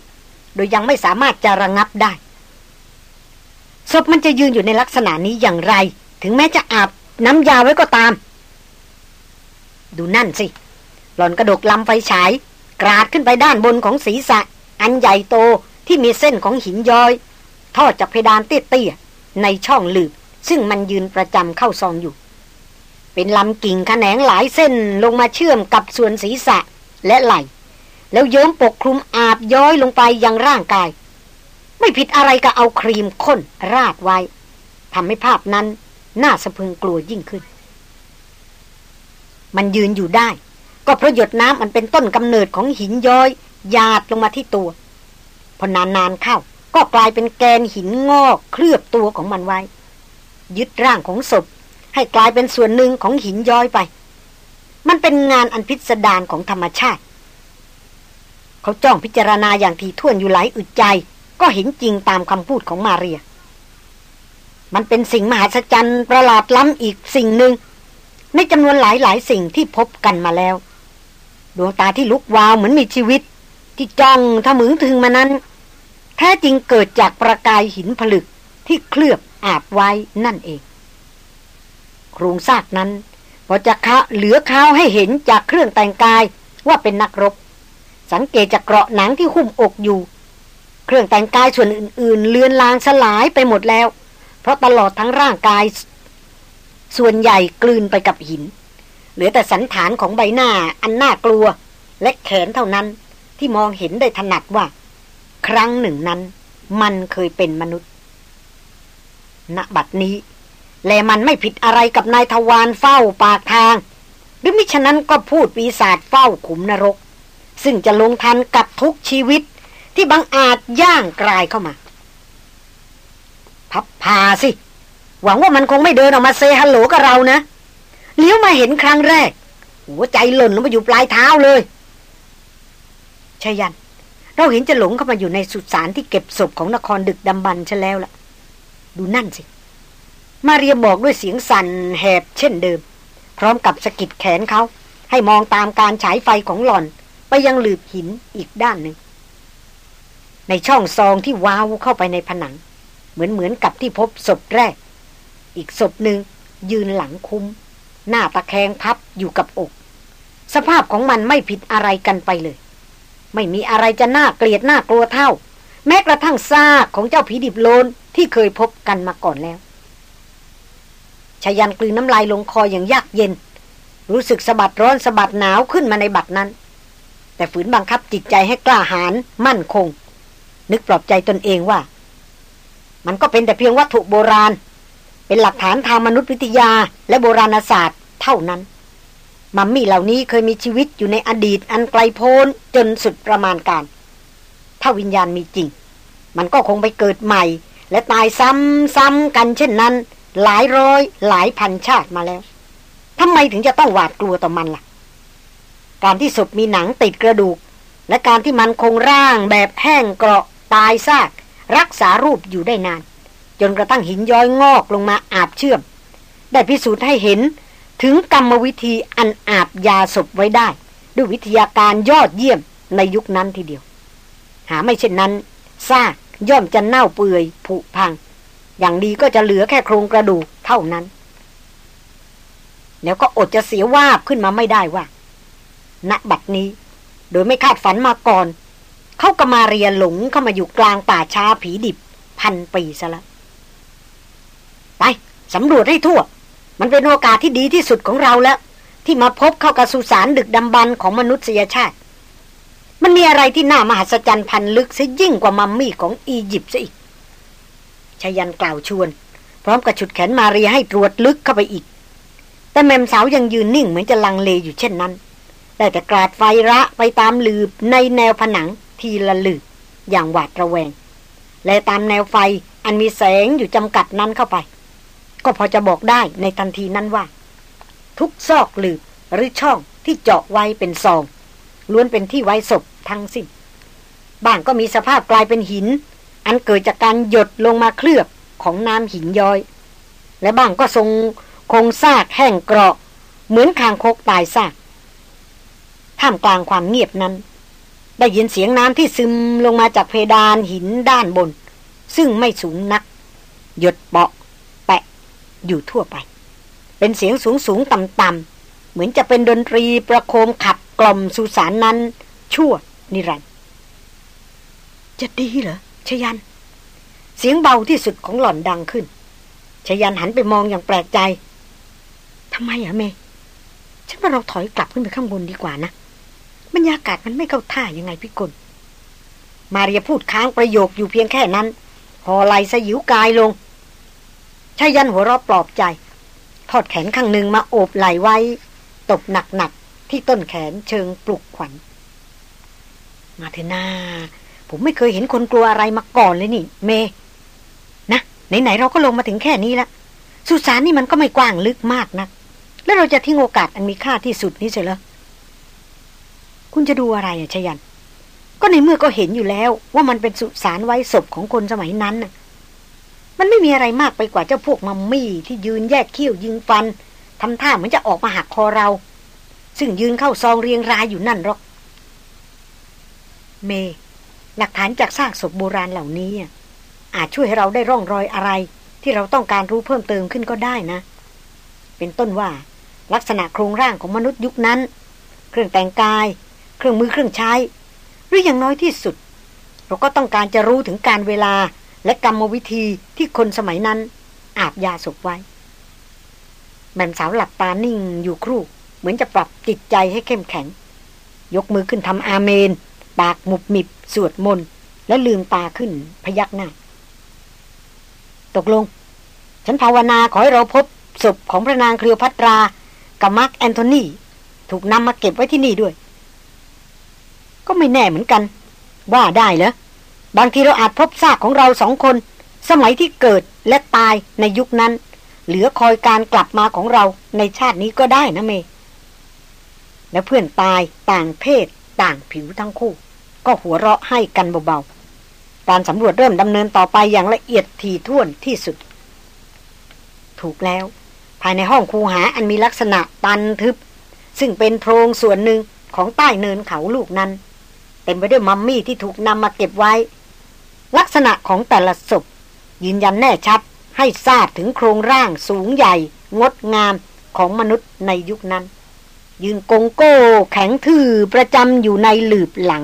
โดยยังไม่สามารถจะระงับได้ศพมันจะยืนอยู่ในลักษณะนี้อย่างไร ถึงแม้จะอาบน้ำยาไว้ก็ตาม ดูนั่นสิ หล่อนกระดกลำไฟฉาย กราดขึ้นไปด้านบนของศีรษะ อันใหญ่โต ที่มีเส้นของหินย้อย ทอดจากเพดานเตี้ยๆในช่องหลืบ ซึ่งมันยืนประจำเข้าซองอยู่ เป็นลำกิ่งแขนงหลายเส้นลงมาเชื่อมกับส่วนศีรษะและไหล่ แล้วเยิ้มปกคลุมอาบย้อยลงไปยังร่างกาย ไม่ผิดอะไรกับเอาครีมข้นราดไว้ทำให้ภาพนั้นน่าสะพึงกลัวยิ่งขึ้น มันยืนอยู่ได้ ก็เพราะหยดน้ำมันเป็นต้นกำเนิดของหินย้อยหยาดลงมาที่ตัว พอนานๆเข้า ก็กลายเป็นแกนหินงอกเคลือบตัวของมันไว้ ยึดร่างของศพ ให้กลายเป็นส่วนหนึ่งของหินย้อยไป มันเป็นงานอันพิสดารของธรรมชาติ เขาจ้องพิจารณาอย่างทีท่วนอยู่หลายอึดใจ ก็เห็นจริงตามคำพูดของมาเรีย มันเป็นสิ่งมหัศจรรย์ประหลาดล้ำอีกสิ่งหนึ่งในจำนวนหลายหลายสิ่งที่พบกันมาแล้ว ดวงตาที่ลุกวาวเหมือนมีชีวิต ที่จ้องทะมึงถึงมานั้น แท้จริงเกิดจากประกายหินผลึกที่เคลือบอาบไว้นั่นเอง โครงซากนั้นพอจะคะเหลือข้าวให้เห็นจากเครื่องแต่งกายว่าเป็นนักรบ สังเกตจากเกราะหนังที่หุ้มอกอยู่ เครื่องแต่งกายส่วนอื่น ๆ เลือนลางสลายไปหมดแล้ว เพราะตลอดทั้งร่างกาย ส่วนใหญ่กลืนไปกับหิน เหลือแต่สันฐานของใบหน้าอันน่ากลัวและแขนเท่านั้น ที่มองเห็นได้ถนัดว่า ครั้งหนึ่งนั้น มันเคยเป็นมนุษย์ ณ บัดนี้ แลมันไม่ผิดอะไรกับนายทวารเฝ้าปากทาง หรือมิฉะนั้นก็พูดปีศาจเฝ้าขุมนรก ซึ่งจะลงทันกับทุกชีวิตที่บังอาจย่างกลายเข้ามา พับพาสิ หวังว่ามันคงไม่เดินออกมาเซฮัลโหลกับเรานะเลี้ยวมาเห็นครั้งแรก หัวใจหล่นลงมาอยู่ปลายเท้าเลย ชยัน เราเห็นจะหลงเข้ามาอยู่ในสุสานที่เก็บศพของนครดึกดำบรรชแล้วล่ะ ดูนั่นสิ มาเรียบอกด้วยเสียงสั่นแหบเช่นเดิม พร้อมกับสกิดแขนเขา ให้มองตามการฉายไฟของหล่อน ไปยังหลืบหินอีกด้านหนึ่ง ในช่องซองที่ว้าวเข้าไปในผนัง เหมือนเหมือนกับที่พบศพแรก อีกศพหนึ่งยืนหลังคุ้ม หน้าตะแคงพับอยู่กับอก สภาพของมันไม่ผิดอะไรกันไปเลย ไม่มีอะไรจะน่าเกลียดน่ากลัวเท่า แม้กระทั่งซากของเจ้าผีดิบโลนที่เคยพบกันมาก่อนแล้วชายันกลืนน้ำลายลงคออย่างยากเย็น รู้สึกสะบัดร้อนสะบัดหนาวขึ้นมาในบัดนั้น แต่ฝืนบังคับจิตใจให้กล้าหาญมั่นคง นึกปลอบใจตนเองว่า มันก็เป็นแต่เพียงวัตถุโบราณ เป็นหลักฐานทางมนุษยวิทยาและโบราณศาสตร์เท่านั้น มัมมี่เหล่านี้เคยมีชีวิตอยู่ในอดีตอันไกลโพ้นจนสุดประมาณการ ถ้าวิญญาณมีจริง มันก็คงไปเกิดใหม่ และตายซ้ำๆกันเช่นนั้น หลายร้อยหลายพันชาติมาแล้วทำไมถึงจะต้องหวาดกลัวต่อมันล่ะ การที่ศพมีหนังติดกระดูก และการที่มันคงร่างแบบแห้งเกราะตายซาก รักษารูปอยู่ได้นาน จนกระทั่งหินย้อยงอกลงมาอาบเชื่อม ได้พิสูจน์ให้เห็น ถึงกรรมวิธีอันอาบยาศพไว้ได้ ด้วยวิทยาการยอดเยี่ยมในยุคนั้นทีเดียว หาไม่เช่นนั้นซากย่อมจะเน่าเปื่อยผุพัง อย่างดีก็จะเหลือแค่โครงกระดูกเท่านั้น แล้วก็อดจะเสียวาบขึ้นมาไม่ได้ว่าณบัดนี้ โดยไม่คาดฝันมาก่อน เขากมาเรียนหลงเข้ามาอยู่กลางป่าช้าผีดิบ พันปีซะละไปสำรวจให้ทั่ว มันเป็นโอกาสที่ดีที่สุดของเราแล้ว ที่มาพบเข้ากับสุสานดึกดำบรรของมนุษยชาติ มันมีอะไรที่น่ามหัศจรรย์พันลึกซะยิ่งกว่ามัมมี่ของอียิปต์ซะอีกชยันกล่าวชวน พร้อมกับฉุดแขนมาเรียให้ตรวจลึกเข้าไปอีก แต่แมมสาวยังยืนนิ่งเหมือนจะลังเลอยู่เช่นนั้นแต่แต่กราดไฟระไปตามลืบในแนวผนังทีละลืบอย่างหวาดระแวง และตามแนวไฟอันมีแสงอยู่จำกัดนั้นเข้าไป ก็พอจะบอกได้ในทันทีนั้นว่า ทุกซอกลืบหรือช่องที่เจาะไว้เป็นซองล้วนเป็นที่ไว้ศพทั้งสิ้นบ้างก็มีสภาพกลายเป็นหิน อันเกิดจากการหยดลงมาเคลือบของน้ำหินย้อย และบ้างก็ทรงคงซากแห้งเกราะเหมือนคางคกตายซากท่ามกลางความเงียบนั้น ได้ยินเสียงน้ำที่ซึมลงมาจากเพดานหินด้านบน ซึ่งไม่สูงนัก หยดเบาะ อยู่ทั่วไป เป็นเสียงสูงสูงต่ำต่ำเหมือนจะเป็นดนตรีประโคมขับกล่อมสุสานนั้น ชั่วนิรันดร์จะดีเหรอชยัน เสียงเบาที่สุดของหล่อนดังขึ้นชยันหันไปมองอย่างแปลกใจทำไมอะเมฉันว่าเราถอยกลับขึ้นไปข้างบนดีกว่านะบรรยากาศมันไม่เข้าท่ายังไงพี่กลมาเรียพูดค้างประโยคอยู่เพียงแค่นั้นหอไหลสยิวกายลง ชายันหัวเราะปลอบใจ ทอดแขนข้างหนึ่งมาโอบไหลไว้ ตบหนักๆ ที่ต้นแขนเชิงปลุกขวัญ มาเถอะนาผมไม่เคยเห็นคนกลัวอะไรมาก่อนเลยนี่ เม นะไหนๆเราก็ลงมาถึงแค่นี้ละสุสานนี่มันก็ไม่กว้างลึกมากนะแล้วเราจะทิ้งโอกาสอันมีค่าที่สุดนี้เสียเหรอคุณจะดูอะไรอะชยัน ก็ในเมื่อก็เห็นอยู่แล้ว ว่ามันเป็นสุสานไว้ศพของคนสมัยนั้นน่ะ มันไม่มีอะไรมากไปกว่าเจ้าพวกมัมมี่ที่ยืนแยกเขี้ยวยิงฟันทำท่าเหมือนจะออกมาหักคอเรา ซึ่งยืนเข้าซองเรียงรายอยู่นั่นหรอก เม หลักฐานจากซากศพโบราณเหล่านี้ อาจช่วยให้เราได้ร่องรอยอะไร ที่เราต้องการรู้เพิ่มเติมขึ้นก็ได้นะ เป็นต้นว่า ลักษณะโครงร่างของมนุษย์ยุคนั้น เครื่องแต่งกาย เครื่องมือเครื่องใช้ หรืออย่างน้อยที่สุด เราก็ต้องการจะรู้ถึงการเวลา และกรรมวิธีที่คนสมัยนั้น อาบยาศพไว้ แม่สาวหลับตานิ่งอยู่ครู่ เหมือนจะปรับจิตใจให้เข้มแข็ง ยกมือขึ้นทำอาเมน ปากหมุบมิบ สวดมนต์ และลืมตาขึ้นพยักหน้า ตกลง ฉันภาวนาขอให้เราพบศพของพระนางเคลียวพัตรากับมาร์กแอนโทนีถูกนำมาเก็บไว้ที่นี่ด้วย ก็ไม่แน่เหมือนกัน ว่าได้เหรอ บางทีเราอาจพบซากของเราสองคน สมัยที่เกิดและตายในยุคนั้น เหลือคอยการกลับมาของเราในชาตินี้ก็ได้นะเม และเพื่อนตายต่างเพศ ต่างผิวทั้งคู่ ก็หัวเราะให้กันเบาๆ การสำรวจเริ่มดำเนินต่อไปอย่างละเอียดถี่ถ้วนที่สุด ถูกแล้ว ภายในห้องคูหาอันมีลักษณะตันทึบ ซึ่งเป็นโพรงส่วนหนึ่งของใต้เนินเขาลูกนั้นเต็มไปด้วยมัมมี่ที่ถูกนำมาเก็บไว้ ลักษณะของแต่ละศพยืนยันแน่ชัด ให้ทราบถึงโครงร่างสูงใหญ่ งดงามของมนุษย์ในยุคนั้น ยืนกงโก้ แข็งทื่อประจำอยู่ในหลืบหลัง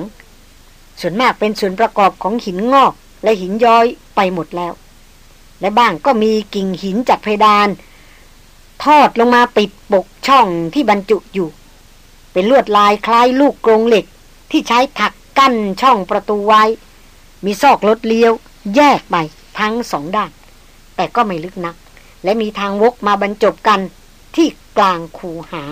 ส่วนมากเป็นส่วนประกอบของหินงอกและหินย้อยไปหมดแล้ว และบ้างก็มีกิ่งหินจากเพดาน ทอดลงมาปิดปกช่องที่บรรจุอยู่ เป็นลวดลายคล้ายลูกกรงเหล็กที่ใช้ถักกั้นช่องประตูไว้ มีซอกรถเลี้ยว แยกไปทั้งสองด้าน แต่ก็ไม่ลึกนัก และมีทางวกมาบรรจบกันที่กลางคูหา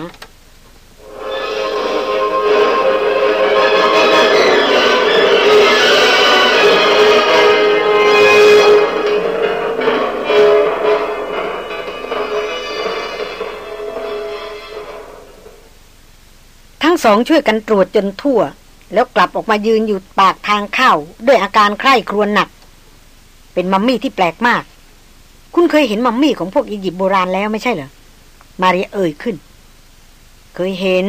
ทั้งสองช่วยกันตรวจจนทั่ว แล้วกลับออกมายืนอยู่ปากทางเข้า ด้วยอาการใคร่ครวญหนัก เป็นมัมมี่ที่แปลกมาก คุณเคยเห็นมัมมี่ของพวกอียิปต์โบราณแล้วไม่ใช่เหรอ มาเรียเอ่ยขึ้น เคยเห็น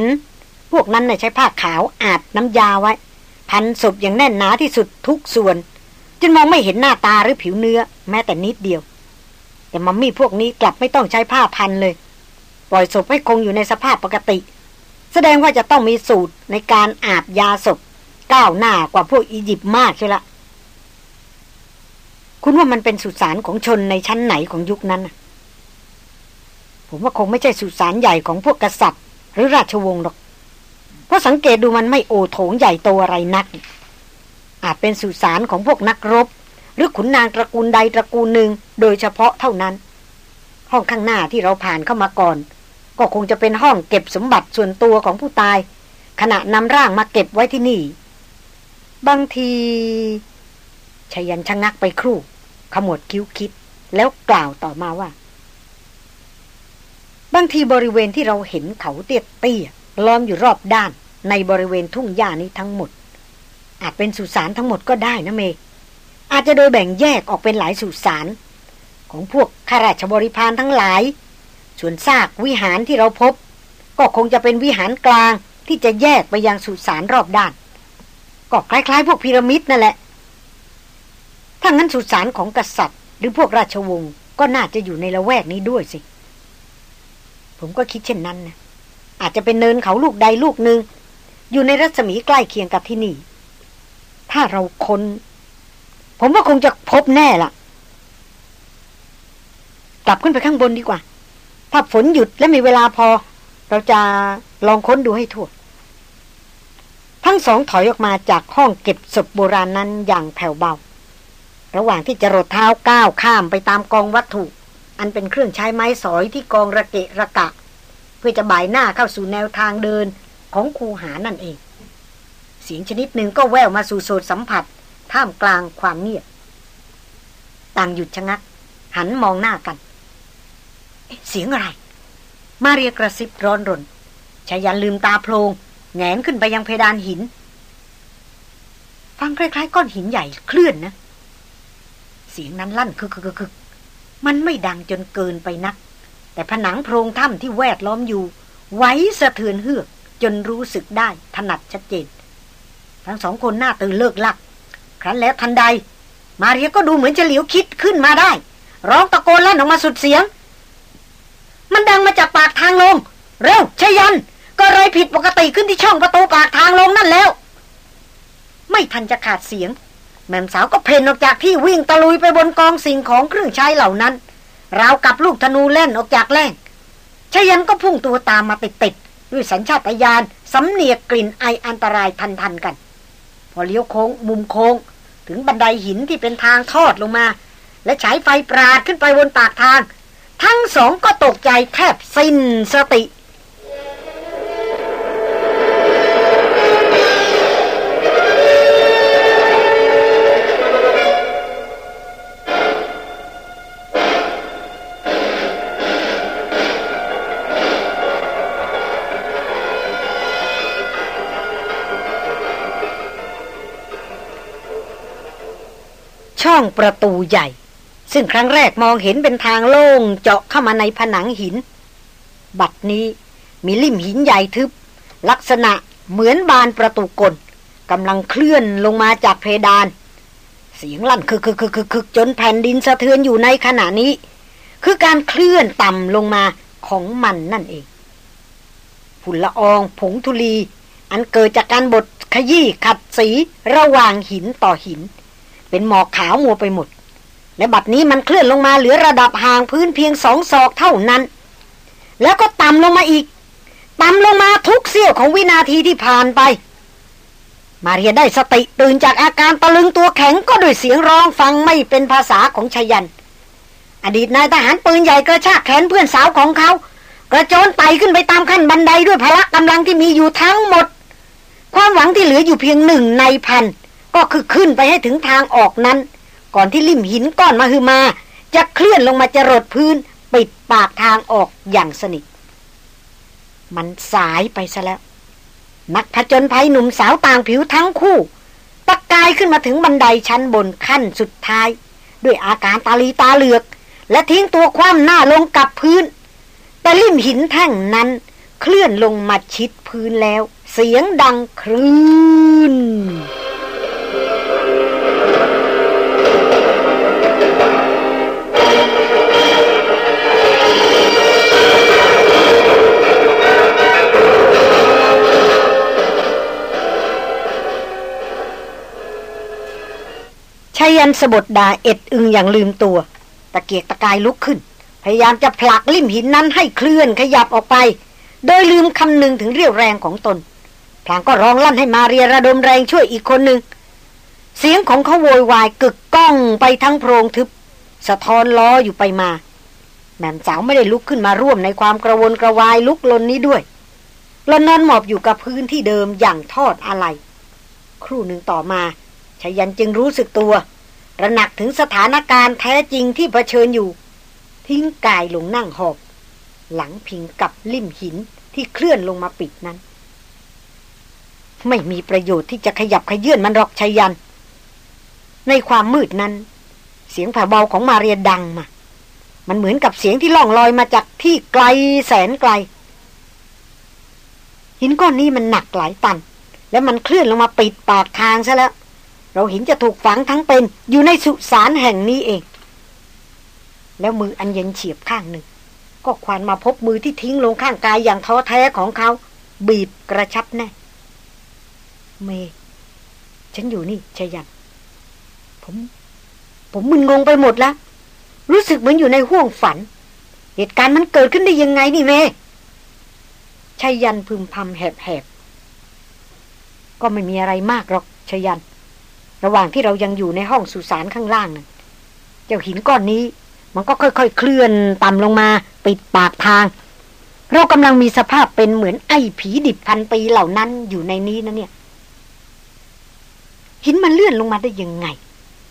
พวกนั้นน่ะใช้ผ้าขาวอาบน้ำยาไว้ พันศพอย่างแน่นหนาที่สุดทุกส่วน จนมองไม่เห็นหน้าตาหรือผิวเนื้อ แม้แต่นิดเดียว แต่มัมมี่พวกนี้กลับไม่ต้องใช้ผ้าพันเลย ปล่อยศพให้คงอยู่ในสภาพปกติ แสดงว่าจะต้องมีสูตรในการอาบยาศพก้าวหน้ากว่าพวกอียิปต์มากใช่ละ คุณว่ามันเป็นสุสานของชนในชั้นไหนของยุคนั้นผมว่าคงไม่ใช่สุสานใหญ่ของพวกกษัตริย์ หรือราชวงศ์หรอก เพราะสังเกตดูมันไม่โอโถงใหญ่โตอะไรนัก อาจเป็นสุสานของพวกนักรบ หรือขุนนางตระกูลใดตระกูลหนึ่ง โดยเฉพาะเท่านั้น ห้องข้างหน้าที่เราผ่านเข้ามาก่อน ก็คงจะเป็นห้องเก็บสมบัติส่วนตัวของผู้ตาย ขณะนำร่างมาเก็บไว้ที่นี่ บางทีชยันชะงักไปครู่ ขมวดคิ้วคิด แล้วกล่าวต่อมาว่า บางทีบริเวณที่เราเห็นเขาเตี้ยเตี้ยล้อมอยู่รอบด้าน ในบริเวณทุ่งหญ้านี้ทั้งหมด อาจเป็นสุสานทั้งหมดก็ได้นะเม อาจจะโดยแบ่งแยกออกเป็นหลายสุสานของพวกข้าราชบริพารทั้งหลาย ส่วนซากวิหารที่เราพบ ก็คงจะเป็นวิหารกลางที่จะแยกไปยังสุสานรอบด้าน ก็คล้ายๆ พวกพีระมิดนั่นแหละ ถ้างั้นสุสานของกษัตริย์ หรือพวกราชวงศ์ก็น่าจะอยู่ในละแวกนี้ด้วยสิ ผมก็คิดเช่นนั้นนะ อาจจะเป็นเนินเขาลูกใดลูกหนึ่งอยู่ในรัศมีใกล้เคียงกับที่นี่ ถ้าเราคน้น ผมว่าคงจะพบแน่ละ่ะ กลับขึ้นไปข้างบนดีกว่า ถ้าฝนหยุดและมีเวลาพอ เราจะลองค้นดูให้ทั่ว ทั้งสองถอยออกมาจากห้องเก็บศพโบราณนั้นอย่างแผ่วเบา ระหว่างที่จะรดเท้าก้าวข้ามไปตามกองวัตถุ อันเป็นเครื่องใช้ไม้สอยที่กองระเกะระกะ เพื่อจะบ่ายหน้าเข้าสู่แนวทางเดินของคูหานั่นเอง เสียงชนิดหนึ่งก็แววมาสู่โสดสัมผัส ท่ามกลางความเงียบ ต่างหยุดชะงัก หันมองหน้ากัน เสียงอะไร มาเรียกระซิบร้อนรนชายันลืมตาโพลงแงนขึ้นไปยังเพดานหิน ฟังคล้ายๆ ก้อนหินใหญ่เคลื่อนนะ เสียงนั้นลั่นคึกคึกคึกมันไม่ดังจนเกินไปนัก แต่ผนังโพรงถ้ำที่แวดล้อมอยู่ ไว้สะเทือนเฮือกจนรู้สึกได้ถนัดชัดเจน ทั้งสองคนหน้าตื่นเลิกลัก ครั้นแล้วทันใด มาเรียก็ดูเหมือนจะเหลียวคิดขึ้นมาได้ ร้องตะโกนลั่นออกมาสุดเสียง มันดังมาจากปากทางลง เร็วชยัน ก็รผิดปกติขึ้นที่ช่องประตูปากทางลงนั่นแล้ว ไม่ทันจะขาดเสียง แม่สาวก็เพนออกจากที่วิ่งตะลุยไปบนกองสิ่งของเครื่องใช้เหล่านั้น ราวกับลูกธนูเล่นออกจากแล่งชยันก็พุ่งตัวตามมาติดๆด้วยสัญชาตญาณสำเนียกกลิ่นไออันตรายทันๆกัน พอเลี้ยวโค้งมุมโค้ง ถึงบันไดหินที่เป็นทางทอดลงมา และฉายไฟปราดขึ้นไปบนปากทาง ทั้งสองก็ตกใจแทบสิ้นสติ ช่องประตูใหญ่ ซึ่งครั้งแรกมองเห็นเป็นทางโล่งเจาะเข้ามาในผนังหิน บัดนี้มีลิ่มหินใหญ่ทึบ ลักษณะเหมือนบานประตูกลกำลังเคลื่อนลงมาจากเพดาน เสียงลั่นคึกคึกคึกคึกจนแผ่นดินสะเทือนอยู่ในขณะนี้ คือการเคลื่อนต่ำลงมาของมันนั่นเองฝุ่นละอองผงธุลี อันเกิดจากการบดขขยี้ขัดสีระหว่างหินต่อหิน เป็นหมอกขาวมัวไปหมด และบัดนี้มันเคลื่อนลงมาเหลือระดับห่างพื้นเพียงสองศอกเท่านั้น แล้วก็ต่ำลงมาอีก ต่ำลงมาทุกเสี้ยวของวินาทีที่ผ่านไป มาเรียได้สติตื่นจากอาการตะลึงตัวแข็งก็ด้วยเสียงร้องฟังไม่เป็นภาษาของชยัน อดีตนายทหารปืนใหญ่กระชากแขนเพื่อนสาวของเขา กระโจนไต่ขึ้นไปตามขั้นบันไดด้วยพละกำลังที่มีอยู่ทั้งหมด ความหวังที่เหลืออยู่เพียงหนึ่งในพันก็คือขึ้นไปให้ถึงทางออกนั้น ก่อนที่ลิ่มหินก้อนมาคือมา จะเคลื่อนลงมาจรดพื้น ปิดปากทางออกอย่างสนิท มันสายไปซะแล้ว นักผจญภัยหนุ่มสาวต่างผิวทั้งคู่ตะกายขึ้นมาถึงบันไดชั้นบนขั้นสุดท้าย ด้วยอาการตาลีตาเหลือก และทิ้งตัวคว่ำหน้าลงกับพื้น แต่ลิ่มหินแท่งนั้น เคลื่อนลงมาชิดพื้นแล้ว เสียงดังครื้น ชายันสบดดาเอ็ดอึงอย่างลืมตัว ตะเกียกตะกายลุกขึ้น พยายามจะผลักลิ่มหินนั้นให้เคลื่อนขยับออกไป โดยลืมคำนึงถึงเรี่ยวแรงของตนพลางก็ร้องลั่นให้มาเรียระดมแรงช่วยอีกคนหนึ่ง เสียงของเขาโวยวายกึกก้องไปทั้งโพรงทึบ สะท้อนล้ออยู่ไปมา แม่สาวไม่ได้ลุกขึ้นมาร่วมในความกระวนกระวายลุกลนนี้ด้วยและนอนหมอบอยู่กับพื้นที่เดิมอย่างทอดอะไร ครู่หนึ่งต่อมา ชายันจึงรู้สึกตัว ระหนักถึงสถานการณ์แท้จริงที่เผชิญอยู่ ทิ้งกายลงนั่งหอบ หลังพิงกับลิ่มหินที่เคลื่อนลงมาปิดนั้น ไม่มีประโยชน์ที่จะขยับขยื่นมันหรอกชัยยัน ในความมืดนั้น เสียงผ่าเบาของมาเรียดังมา มันเหมือนกับเสียงที่ล่องลอยมาจากที่ไกลแสนไกล หินก้อนนี้มันหนักหลายตัน และมันเคลื่อนลงมาปิดปากทางซะแล้ว เราหินจะถูกฝังทั้งเป็นอยู่ในสุสานแห่งนี้เอง แล้วมืออันเย็นเฉียบข้างหนึ่ง ก็ควานมาพบมือที่ทิ้งลงข้างกายอย่างท้อแท้ของเขา บีบกระชับแน่ เม ฉันอยู่นี่ชยันผม ผมมึนงงไปหมดแล้ว รู้สึกเหมือนอยู่ในห้วงฝัน เหตุการณ์มันเกิดขึ้นได้ยังไงนี่เมชยันพึมพำแหบๆก็ไม่มีอะไรมากหรอกชยัน ระหว่างที่เรายังอยู่ในห้องสุสานข้างล่างนะ่ะเจ้าหินก้อนนี้ มันก็ค่อยๆ เคลื่อนต่ำลงมา ปิดปากทาง เรากำลังมีสภาพเป็นเหมือนไอ้ผีดิบพันปีเหล่านั้นอยู่ในนี้นะเนี่ย หินมันเลื่อนลงมาได้ยังไง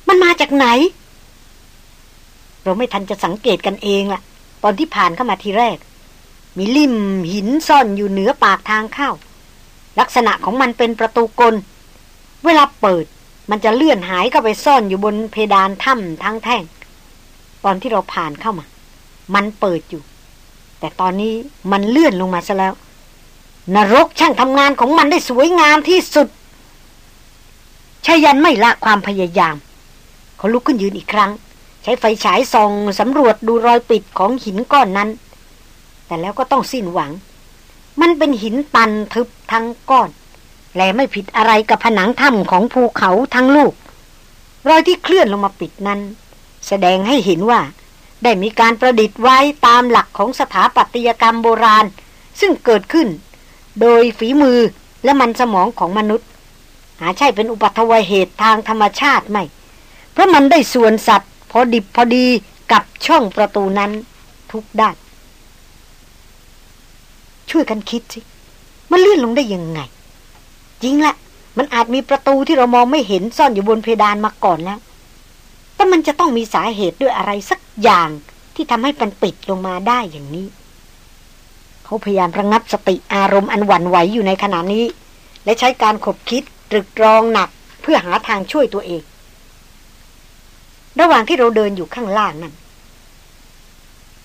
มันมาจากไหน เราไม่ทันจะสังเกตกันเองล่ะ ตอนที่ผ่านเข้ามาทีแรก มีลิ่มหินซ่อนอยู่เหนือปากทางเข้าลักษณะของมันเป็นประตูกล เวลาเปิด มันจะเลื่อนหายเข้าไปซ่อนอยู่บนเพดานถ้ำทั้งแท่ง ตอนที่เราผ่านเข้ามา มันเปิดอยู่ แต่ตอนนี้มันเลื่อนลงมาซะแล้ว นรกช่างทำงานของมันได้สวยงามที่สุดชายันไม่ละความพยายาม เขาลุกขึ้นยืนอีกครั้ง ใช้ไฟฉายส่องสำรวจดูรอยปิดของหินก้อนนั้น แต่แล้วก็ต้องสิ้นหวัง มันเป็นหินตันทึบทั้งก้อน และไม่ผิดอะไรกับผนังถ้ำของภูเขาทั้งลูก รอยที่เคลื่อนลงมาปิดนั้น แสดงให้เห็นว่า ได้มีการประดิษฐ์ไว้ตามหลักของสถาปัตยกรรมโบราณ ซึ่งเกิดขึ้น โดยฝีมือและมันสมองของมนุษย์ หาใช่เป็นอุปัตวเหตุทางธรรมชาติไม่ เพราะมันได้ส่วนสัตว์ พอดิบพอดีกับช่องประตูนั้นทุกด้านช่วยกันคิดสิ มันเลื่อนลงได้ยังไง จริงละ มันอาจมีประตูที่เรามองไม่เห็นซ่อนอยู่บนเพดานมาก่อนแล้ว แต่มันจะต้องมีสาเหตุด้วยอะไรสักอย่างที่ทำให้มันปิดลงมาได้อย่างนี้ เขาพยายามระงับสติอารมณ์อันหวั่นไหวอยู่ในขณะนี้ และใช้การขบคิดตรึกตรองหนักเพื่อหาทางช่วยตัวเอง ระหว่างที่เราเดินอยู่ข้างล่างนั้น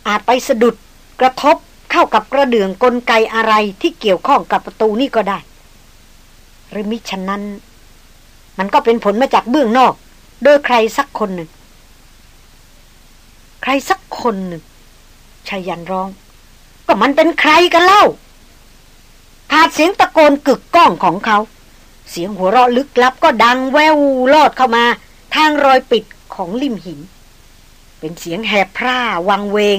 อาจไปสะดุดกระทบเข้ากับกระเดื่องกลไกอะไรที่เกี่ยวข้องกับประตูนี่ก็ได้ หรือมิฉะนั้น มันก็เป็นผลมาจากเบื้องนอก โดยใครสักคนหนึ่ง ใครสักคนหนึ่งชายันร้อง ก็มันเป็นใครกันเล่าขาดเสียงตะโกนกึกก้องของเขา เสียงหัวเราะลึกลับก็ดังแววลอดเข้ามา ทางรอยปิดของริมหิน เป็นเสียงแหบพร่าวังเวง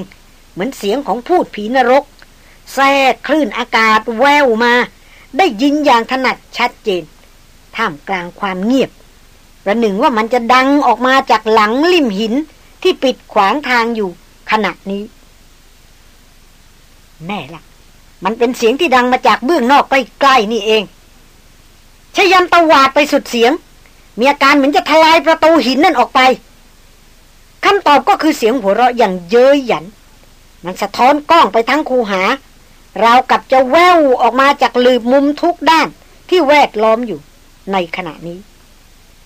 เหมือนเสียงของพูดผีนรก แทรกคลื่นอากาศแววมา ได้ยินอย่างถนัดชัดเจน ท่ามกลางความเงียบ ประหนึ่งว่ามันจะดังออกมาจากหลังริมหินที่ปิดขวางทางอยู่ขณะนี้ แน่ละ มันเป็นเสียงที่ดังมาจากเบื้องนอกใกล้ๆนี่เองชยันตวาดไปสุดเสียง มีอาการเหมือนจะทลายประตูหินนั่นออกไปคำตอบก็คือเสียงหัวเราะอย่างเย้ยหยัน มันสะท้อนกล้องไปทั้งคูหา ราวกับจะแววออกมาจากลืบมุมทุกด้านที่แวดล้อมอยู่ในขณะนี้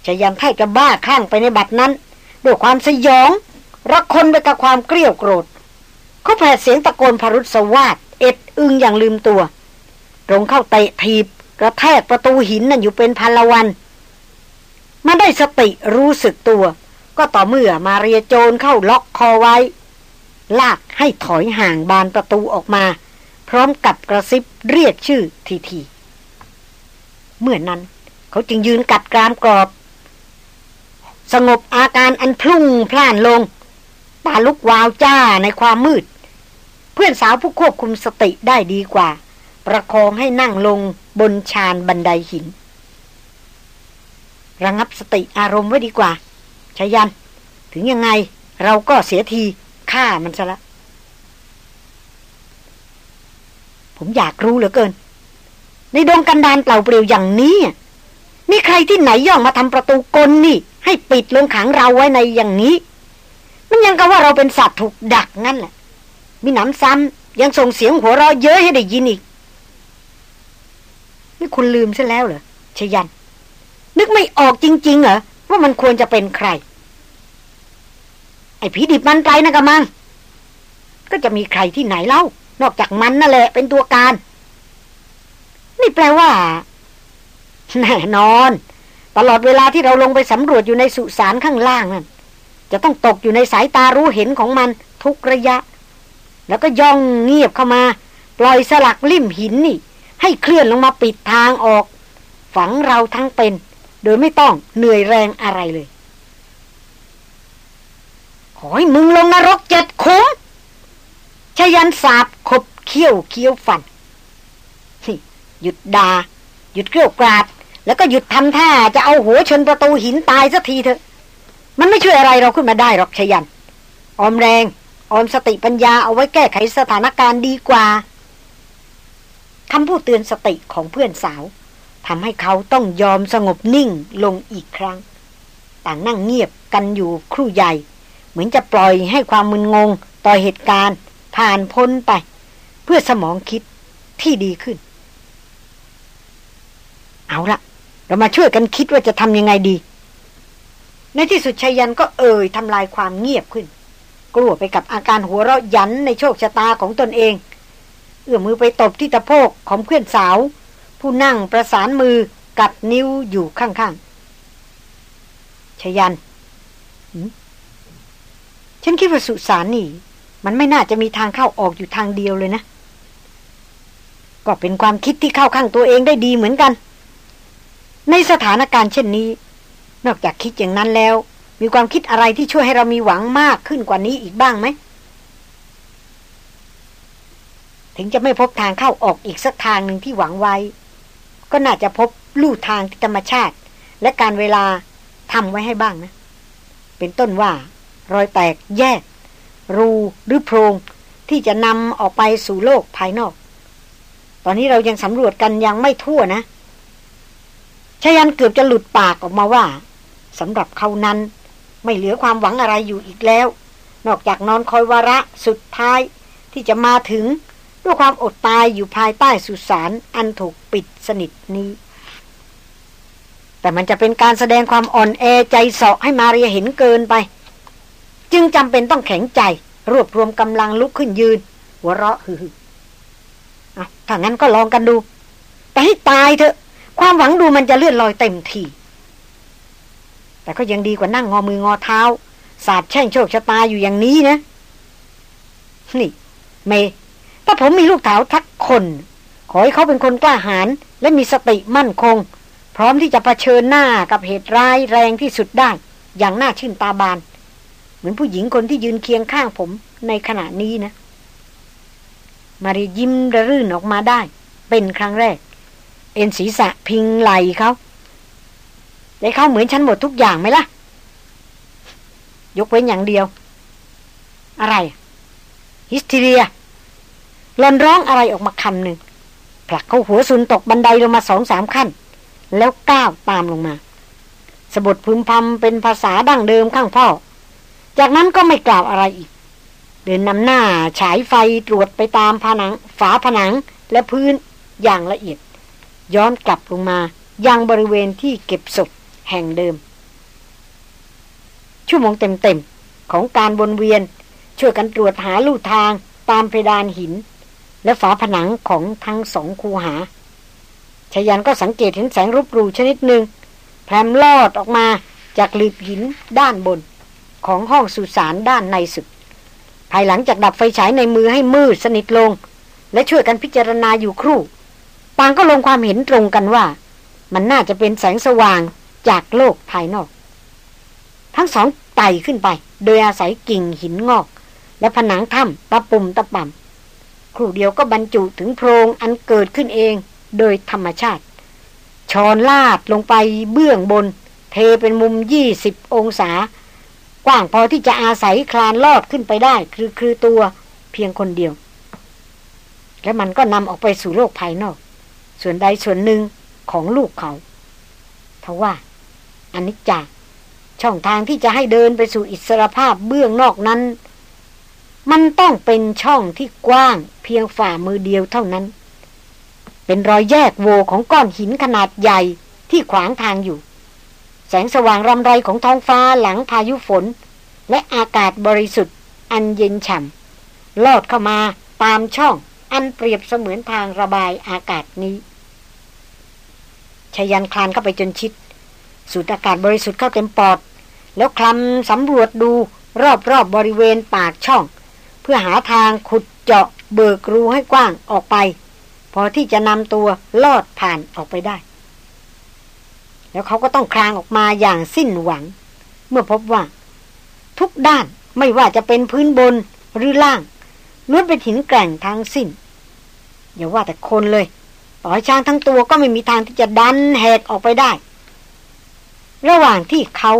ชยันแทบจะบ้าคลั่งไปในบัดนั้น ด้วยความสยองรักคนไปกับความเกลียวโกรธ เขาแผดเสียงตะโกนพรุษสวาดเอ็ดอึงอย่างลืมตัว ตรงเข้าเตะทีบกระแทกประตูหินนั่นอยู่เป็นพันละวันมาได้สติรู้สึกตัว ก็ต่อเมื่อมาเรียโจรเข้าล็อกคอไว้ ลากให้ถอยห่างบานประตูออกมา พร้อมกับกระซิบเรียกชื่อทีที เมื่อนั้น เขาจึงยืนกัดกรามกรอบ สงบอาการอันพลุ่งพล่านลง ตาลุกวาวจ้าในความมืด เพื่อนสาวผู้ควบคุมสติได้ดีกว่า ประคองให้นั่งลงบนชานบันไดหิน ระงับสติอารมณ์ไว้ดีกว่าชายัน ถึงยังไงเราก็เสียทีฆ่ามันซะละ ผมอยากรู้เหลือเกิน ในดวงกันดานเปล่าเปลี่ยวอย่างนี้ มีใครที่ไหนย่องมาทำประตูกลนี่ ให้ปิดลงขังเราไว้ในอย่างนี้ มันยังกับว่าเราเป็นสัตว์ถูกดักงั้นแหละ มีหนำซ้ำยังส่งเสียงหัวเราะเยอะให้ได้ยินอีก นี่คุณลืมซะแล้วเหรอชยัน นึกไม่ออกจริง ๆ เหรอว่ามันควรจะเป็นใคร ไอ้ผีดิบมันไกลนะกะมังก็จะมีใครที่ไหนเล่า นอกจากมันนั่นแหละเป็นตัวการ นี่แปลว่า แน่นอน ตลอดเวลาที่เราลงไปสำรวจอยู่ในสุสานข้างล่างนั่นจะต้องตกอยู่ในสายตารู้เห็นของมันทุกระยะ แล้วก็ย่องเงียบเข้ามา ปล่อยสลักลิ่มหินนี่ ให้เคลื่อนลงมาปิดทางออก ฝังเราทั้งเป็น โดยไม่ต้องเหนื่อยแรงอะไรเลย ขอให้มึงลงนรกเจ็ดคุ้ม ชยันสาบขบเคี้ยวเคี้ยวฟันหยุดดา่าหยุดเกลียวกราด แล้วก็หยุดทำท่าจะเอาหัวชนประตูหินตายสักทีเถอะ มันไม่ช่วยอะไรเราขึ้นมาได้หรอกชยัน ออมแรง ออมสติปัญญาเอาไว้แก้ไขสถานการณ์ดีกว่าคำพูดเตือนสติของเพื่อนสาวทำให้เขาต้องยอมสงบนิ่งลงอีกครั้ง ต่างนั่งเงียบกันอยู่ครู่ใหญ่ เหมือนจะปล่อยให้ความมึนงงต่อเหตุการณ์ ผ่านพ้นไป เพื่อสมองคิดที่ดีขึ้น เอาละเรามาช่วยกันคิดว่าจะทำยังไงดี ในที่สุดชัยยันก็เอ่ยทำลายความเงียบขึ้น กลัวไปกับอาการหัวเราะยันในโชคชะตาของตนเอง เอื้อมมือไปตบที่ตะโพกของเพื่อนสาว ผู้นั่งประสานมือกัดนิ้วอยู่ข้างๆชยัน ฉันคิดว่าสุสานนี่ มันไม่น่าจะมีทางเข้าออกอยู่ทางเดียวเลยนะ ก็เป็นความคิดที่เข้าข้างตัวเองได้ดีเหมือนกัน ในสถานการณ์เช่นนี้ นอกจากคิดอย่างนั้นแล้ว มีความคิดอะไรที่ช่วยให้เรามีหวังมากขึ้นกว่านี้อีกบ้างไหม ถึงจะไม่พบทางเข้าออกอีกสักทางหนึ่งที่หวังไว้ ก็น่าจะพบลู่ทางที่ธรรมชาติ และการเวลาทำไว้ให้บ้างนะ เป็นต้นว่ารอยแตกแยก รูหรือโพรงที่จะนำออกไปสู่โลกภายนอก ตอนนี้เรายังสำรวจกันยังไม่ทั่วนะชายันเกือบจะหลุดปากออกมาว่าสำหรับเขานั้น ไม่เหลือความหวังอะไรอยู่อีกแล้ว นอกจากนอนคอยวาระสุดท้ายที่จะมาถึงด้วยความอดตายอยู่ภายใต้สุสานอันถูกปิดสนิทนี้ แต่มันจะเป็นการแสดงความอ่อนแอใจเสาะให้มาเรียเห็นเกินไป จึงจำเป็นต้องแข็งใจ รวบรวมกำลังลุกขึ้นยืน หัวเราะฮือถ้างั้นก็ลองกันดู แต่ให้ตายเถอะ ความหวังดูมันจะเลื่อนลอยเต็มทีแต่ก็ยังดีกว่านั่งงอมืองอเท้า สาดแช่งโชคชะตาอยู่อย่างนี้นะ นี่ เม ถ้าผมมีลูกสาวทักคน ขอให้เขาเป็นคนกล้าหาญและมีสติมั่นคง พร้อมที่จะะเผชิญหน้ากับเหตุร้ายแรงที่สุดได้ อย่างน่าชื่นตาบานเมือนผู้หญิงคนที่ยืนเคียงข้างผมในขณะนี้นะ มารียิ้มระรื่นออกมาได้ เป็นครั้งแรก เอ็นศีรษะพิงไหลเขาได้เขาเหมือนฉันหมดทุกอย่างไหมล่ะ ยกเว้นอย่างเดียว อะไรฮิสทีเรียหลอนร้องอะไรออกมาคำหนึ่งผลักเขาหัวซุนตกบันไดลงมาสองสามขั้น แล้วก้าวตามลงมาสะบดพึมพำเป็นภาษาดั้งเดิมข้างพ่อ จากนั้นก็ไม่กล่าวอะไรอีก เดินนำหน้าฉายไฟตรวจไปตามผนัง ฝาผนังและพื้นอย่างละเอียด ย้อนกลับลงมายังบริเวณที่เก็บศพแห่งเดิม ชั่วโมงเต็มๆ ของการวนเวียน ช่วยกันตรวจหาลู่ทางตามเพดานหิน และฝาผนังของทั้งสองคูหาชยันก็สังเกตเห็นแสงรูปรูชนิดหนึ่งแพรมลอดออกมาจากหลืบหินด้านบน ของห้องสุสานด้านในสุด ภายหลังจากดับไฟฉายในมือให้มืดสนิทลง และช่วยกันพิจารณาอยู่ครู่ต่างก็ลงความเห็นตรงกันว่า มันน่าจะเป็นแสงสว่างจากโลกภายนอก ทั้งสองไต่ขึ้นไป โดยอาศัยกิ่งหินงอก และผนังถ้ำตะปุ่มตะป่ำครู่เดียวก็บรรจุถึงโพรงอันเกิดขึ้นเองโดยธรรมชาติชอนลาดลงไปเบื้องบน เทเป็นมุมยี่สิบองศา กว้างพอที่จะอาศัยคลานลอดขึ้นไปได้ คือคือตัวเพียงคนเดียว และมันก็นำออกไปสู่โลกภายนอก ส่วนใดส่วนหนึ่งของลูกเขาทว่าอันนี้จาช่องทางที่จะให้เดินไปสู่อิสรภาพเบื้องนอกนั้น มันต้องเป็นช่องที่กว้างเพียงฝ่ามือเดียวเท่านั้น เป็นรอยแยกโวของก้อนหินขนาดใหญ่ที่ขวางทางอยู่ แสงสว่างรำไรของท้องฟ้าหลังพายุฝน และอากาศบริสุทธิ์ อันเย็นฉ่ำลอดเข้ามาตามช่องอันเปรียบเสมือนทางระบายอากาศนี้ชยันคลานเข้าไปจนชิด สูดอากาศบริสุทธิ์เข้าเต็มปอด แล้วคลำสำรวจดูรอบๆบบริเวณปากช่อง เพื่อหาทางขุดเจาะเบิกรูให้กว้างออกไป พอที่จะนำตัวลอดผ่านออกไปได้ แล้วเขาก็ต้องคลางออกมาอย่างสิ้นหวัง เมื่อพบว่า ทุกด้านไม่ว่าจะเป็นพื้นบนหรือล่างล้วนเป็นหินแกร่งทั้งสิ้น อย่าว่าแต่คนเลย ต่อยช้างทั้งตัวก็ไม่มีทางที่จะดันแหกออกไปได้ ระหว่างที่เขา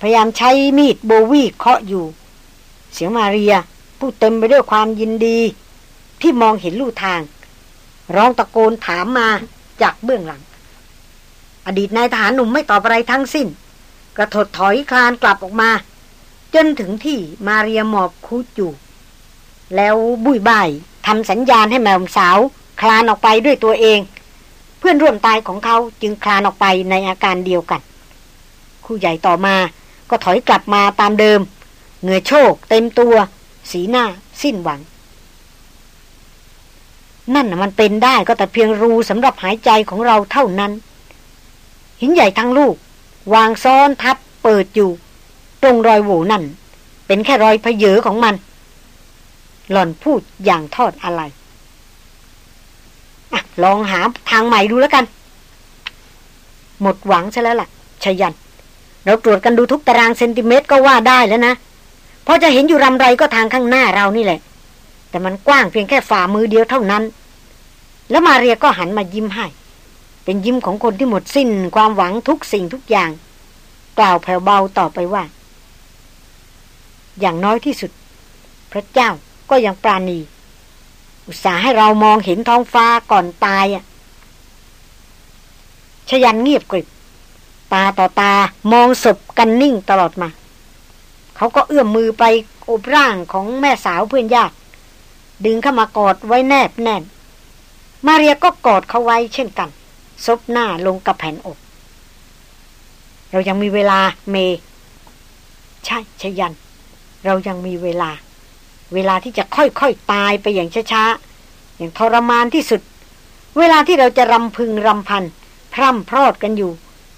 พยายามใช้มีดโบวีเคาะอยู่ เสียงมาเรียผู้เต็มไปด้วยความยินดี ที่มองเห็นลู่ทาง ร้องตะโกนถามมาจากเบื้องหลัง อดีตนายทหารหนุ่มไม่ตอบอะไรทั้งสิ้น กระถดถอยคลานกลับออกมา จนถึงที่มาเรียหมอบคูดอยู่แล้วบุยบายทำสัญญาณให้แมวสาว คลานออกไปด้วยตัวเอง เพื่อนร่วมตายของเขาจึงคลานออกไปในอาการเดียวกันคู่ใหญ่ต่อมาก็ถอยกลับมาตามเดิม เหงื่อโชกเต็มตัว สีหน้า สิ้นหวัง นั่นมันเป็นได้ก็แต่เพียงรูสำหรับหายใจของเราเท่านั้น หินใหญ่ทั้งลูก วางซ้อนทับเปิดอยู่ ตรงรอยโหวนั่น เป็นแค่รอยพเยอของมัน หล่อนพูดอย่างทอดอะไรลองหาทางใหม่ดูแล้วกัน หมดหวังใช่แล้วล่ะชยัน เราตรวจกันดูทุกตารางเซนติเมตรก็ว่าได้แล้วนะพอจะเห็นอยู่รำไรก็ทางข้างหน้าเรานี่แหละ แต่มันกว้างเพียงแค่ฝ่ามือเดียวเท่านั้น แล้วมาเรียก็หันมายิ้มให้ เป็นยิ้มของคนที่หมดสิ้นความหวังทุกสิ่งทุกอย่าง กล่าวแผ่วเบาต่อไปว่า อย่างน้อยที่สุด พระเจ้าก็ยังปราณี อุตส่าห์ให้เรามองเห็นท้องฟ้าก่อนตายอะชยันเงียบกริบ ตาต่อตามองศพกันนิ่งตลอดมา เขาก็เอื้อมมือไปโอบร่างของแม่สาวเพื่อนญาติ ดึงเข้ามากอดไว้แนบแน่น มาเรียก็กอดเขาไว้เช่นกัน ซบหน้าลงกับแผ่นอก เรายังมีเวลาเม ใช่ชยัน เรายังมีเวลา เวลาที่จะค่อยๆตายไปอย่างช้าๆ อย่างทรมานที่สุด เวลาที่เราจะรำพึงรำพัน พร่ำพรอดกันอยู่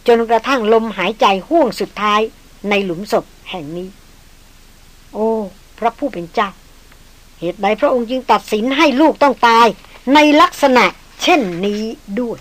จนกระทั่งลมหายใจห่วงสุดท้ายในหลุมศพแห่งนี้ โอ้ พระผู้เป็นเจ้า เหตุใดพระองค์จึงตัดสินให้ลูกต้องตายในลักษณะเช่นนี้ด้วย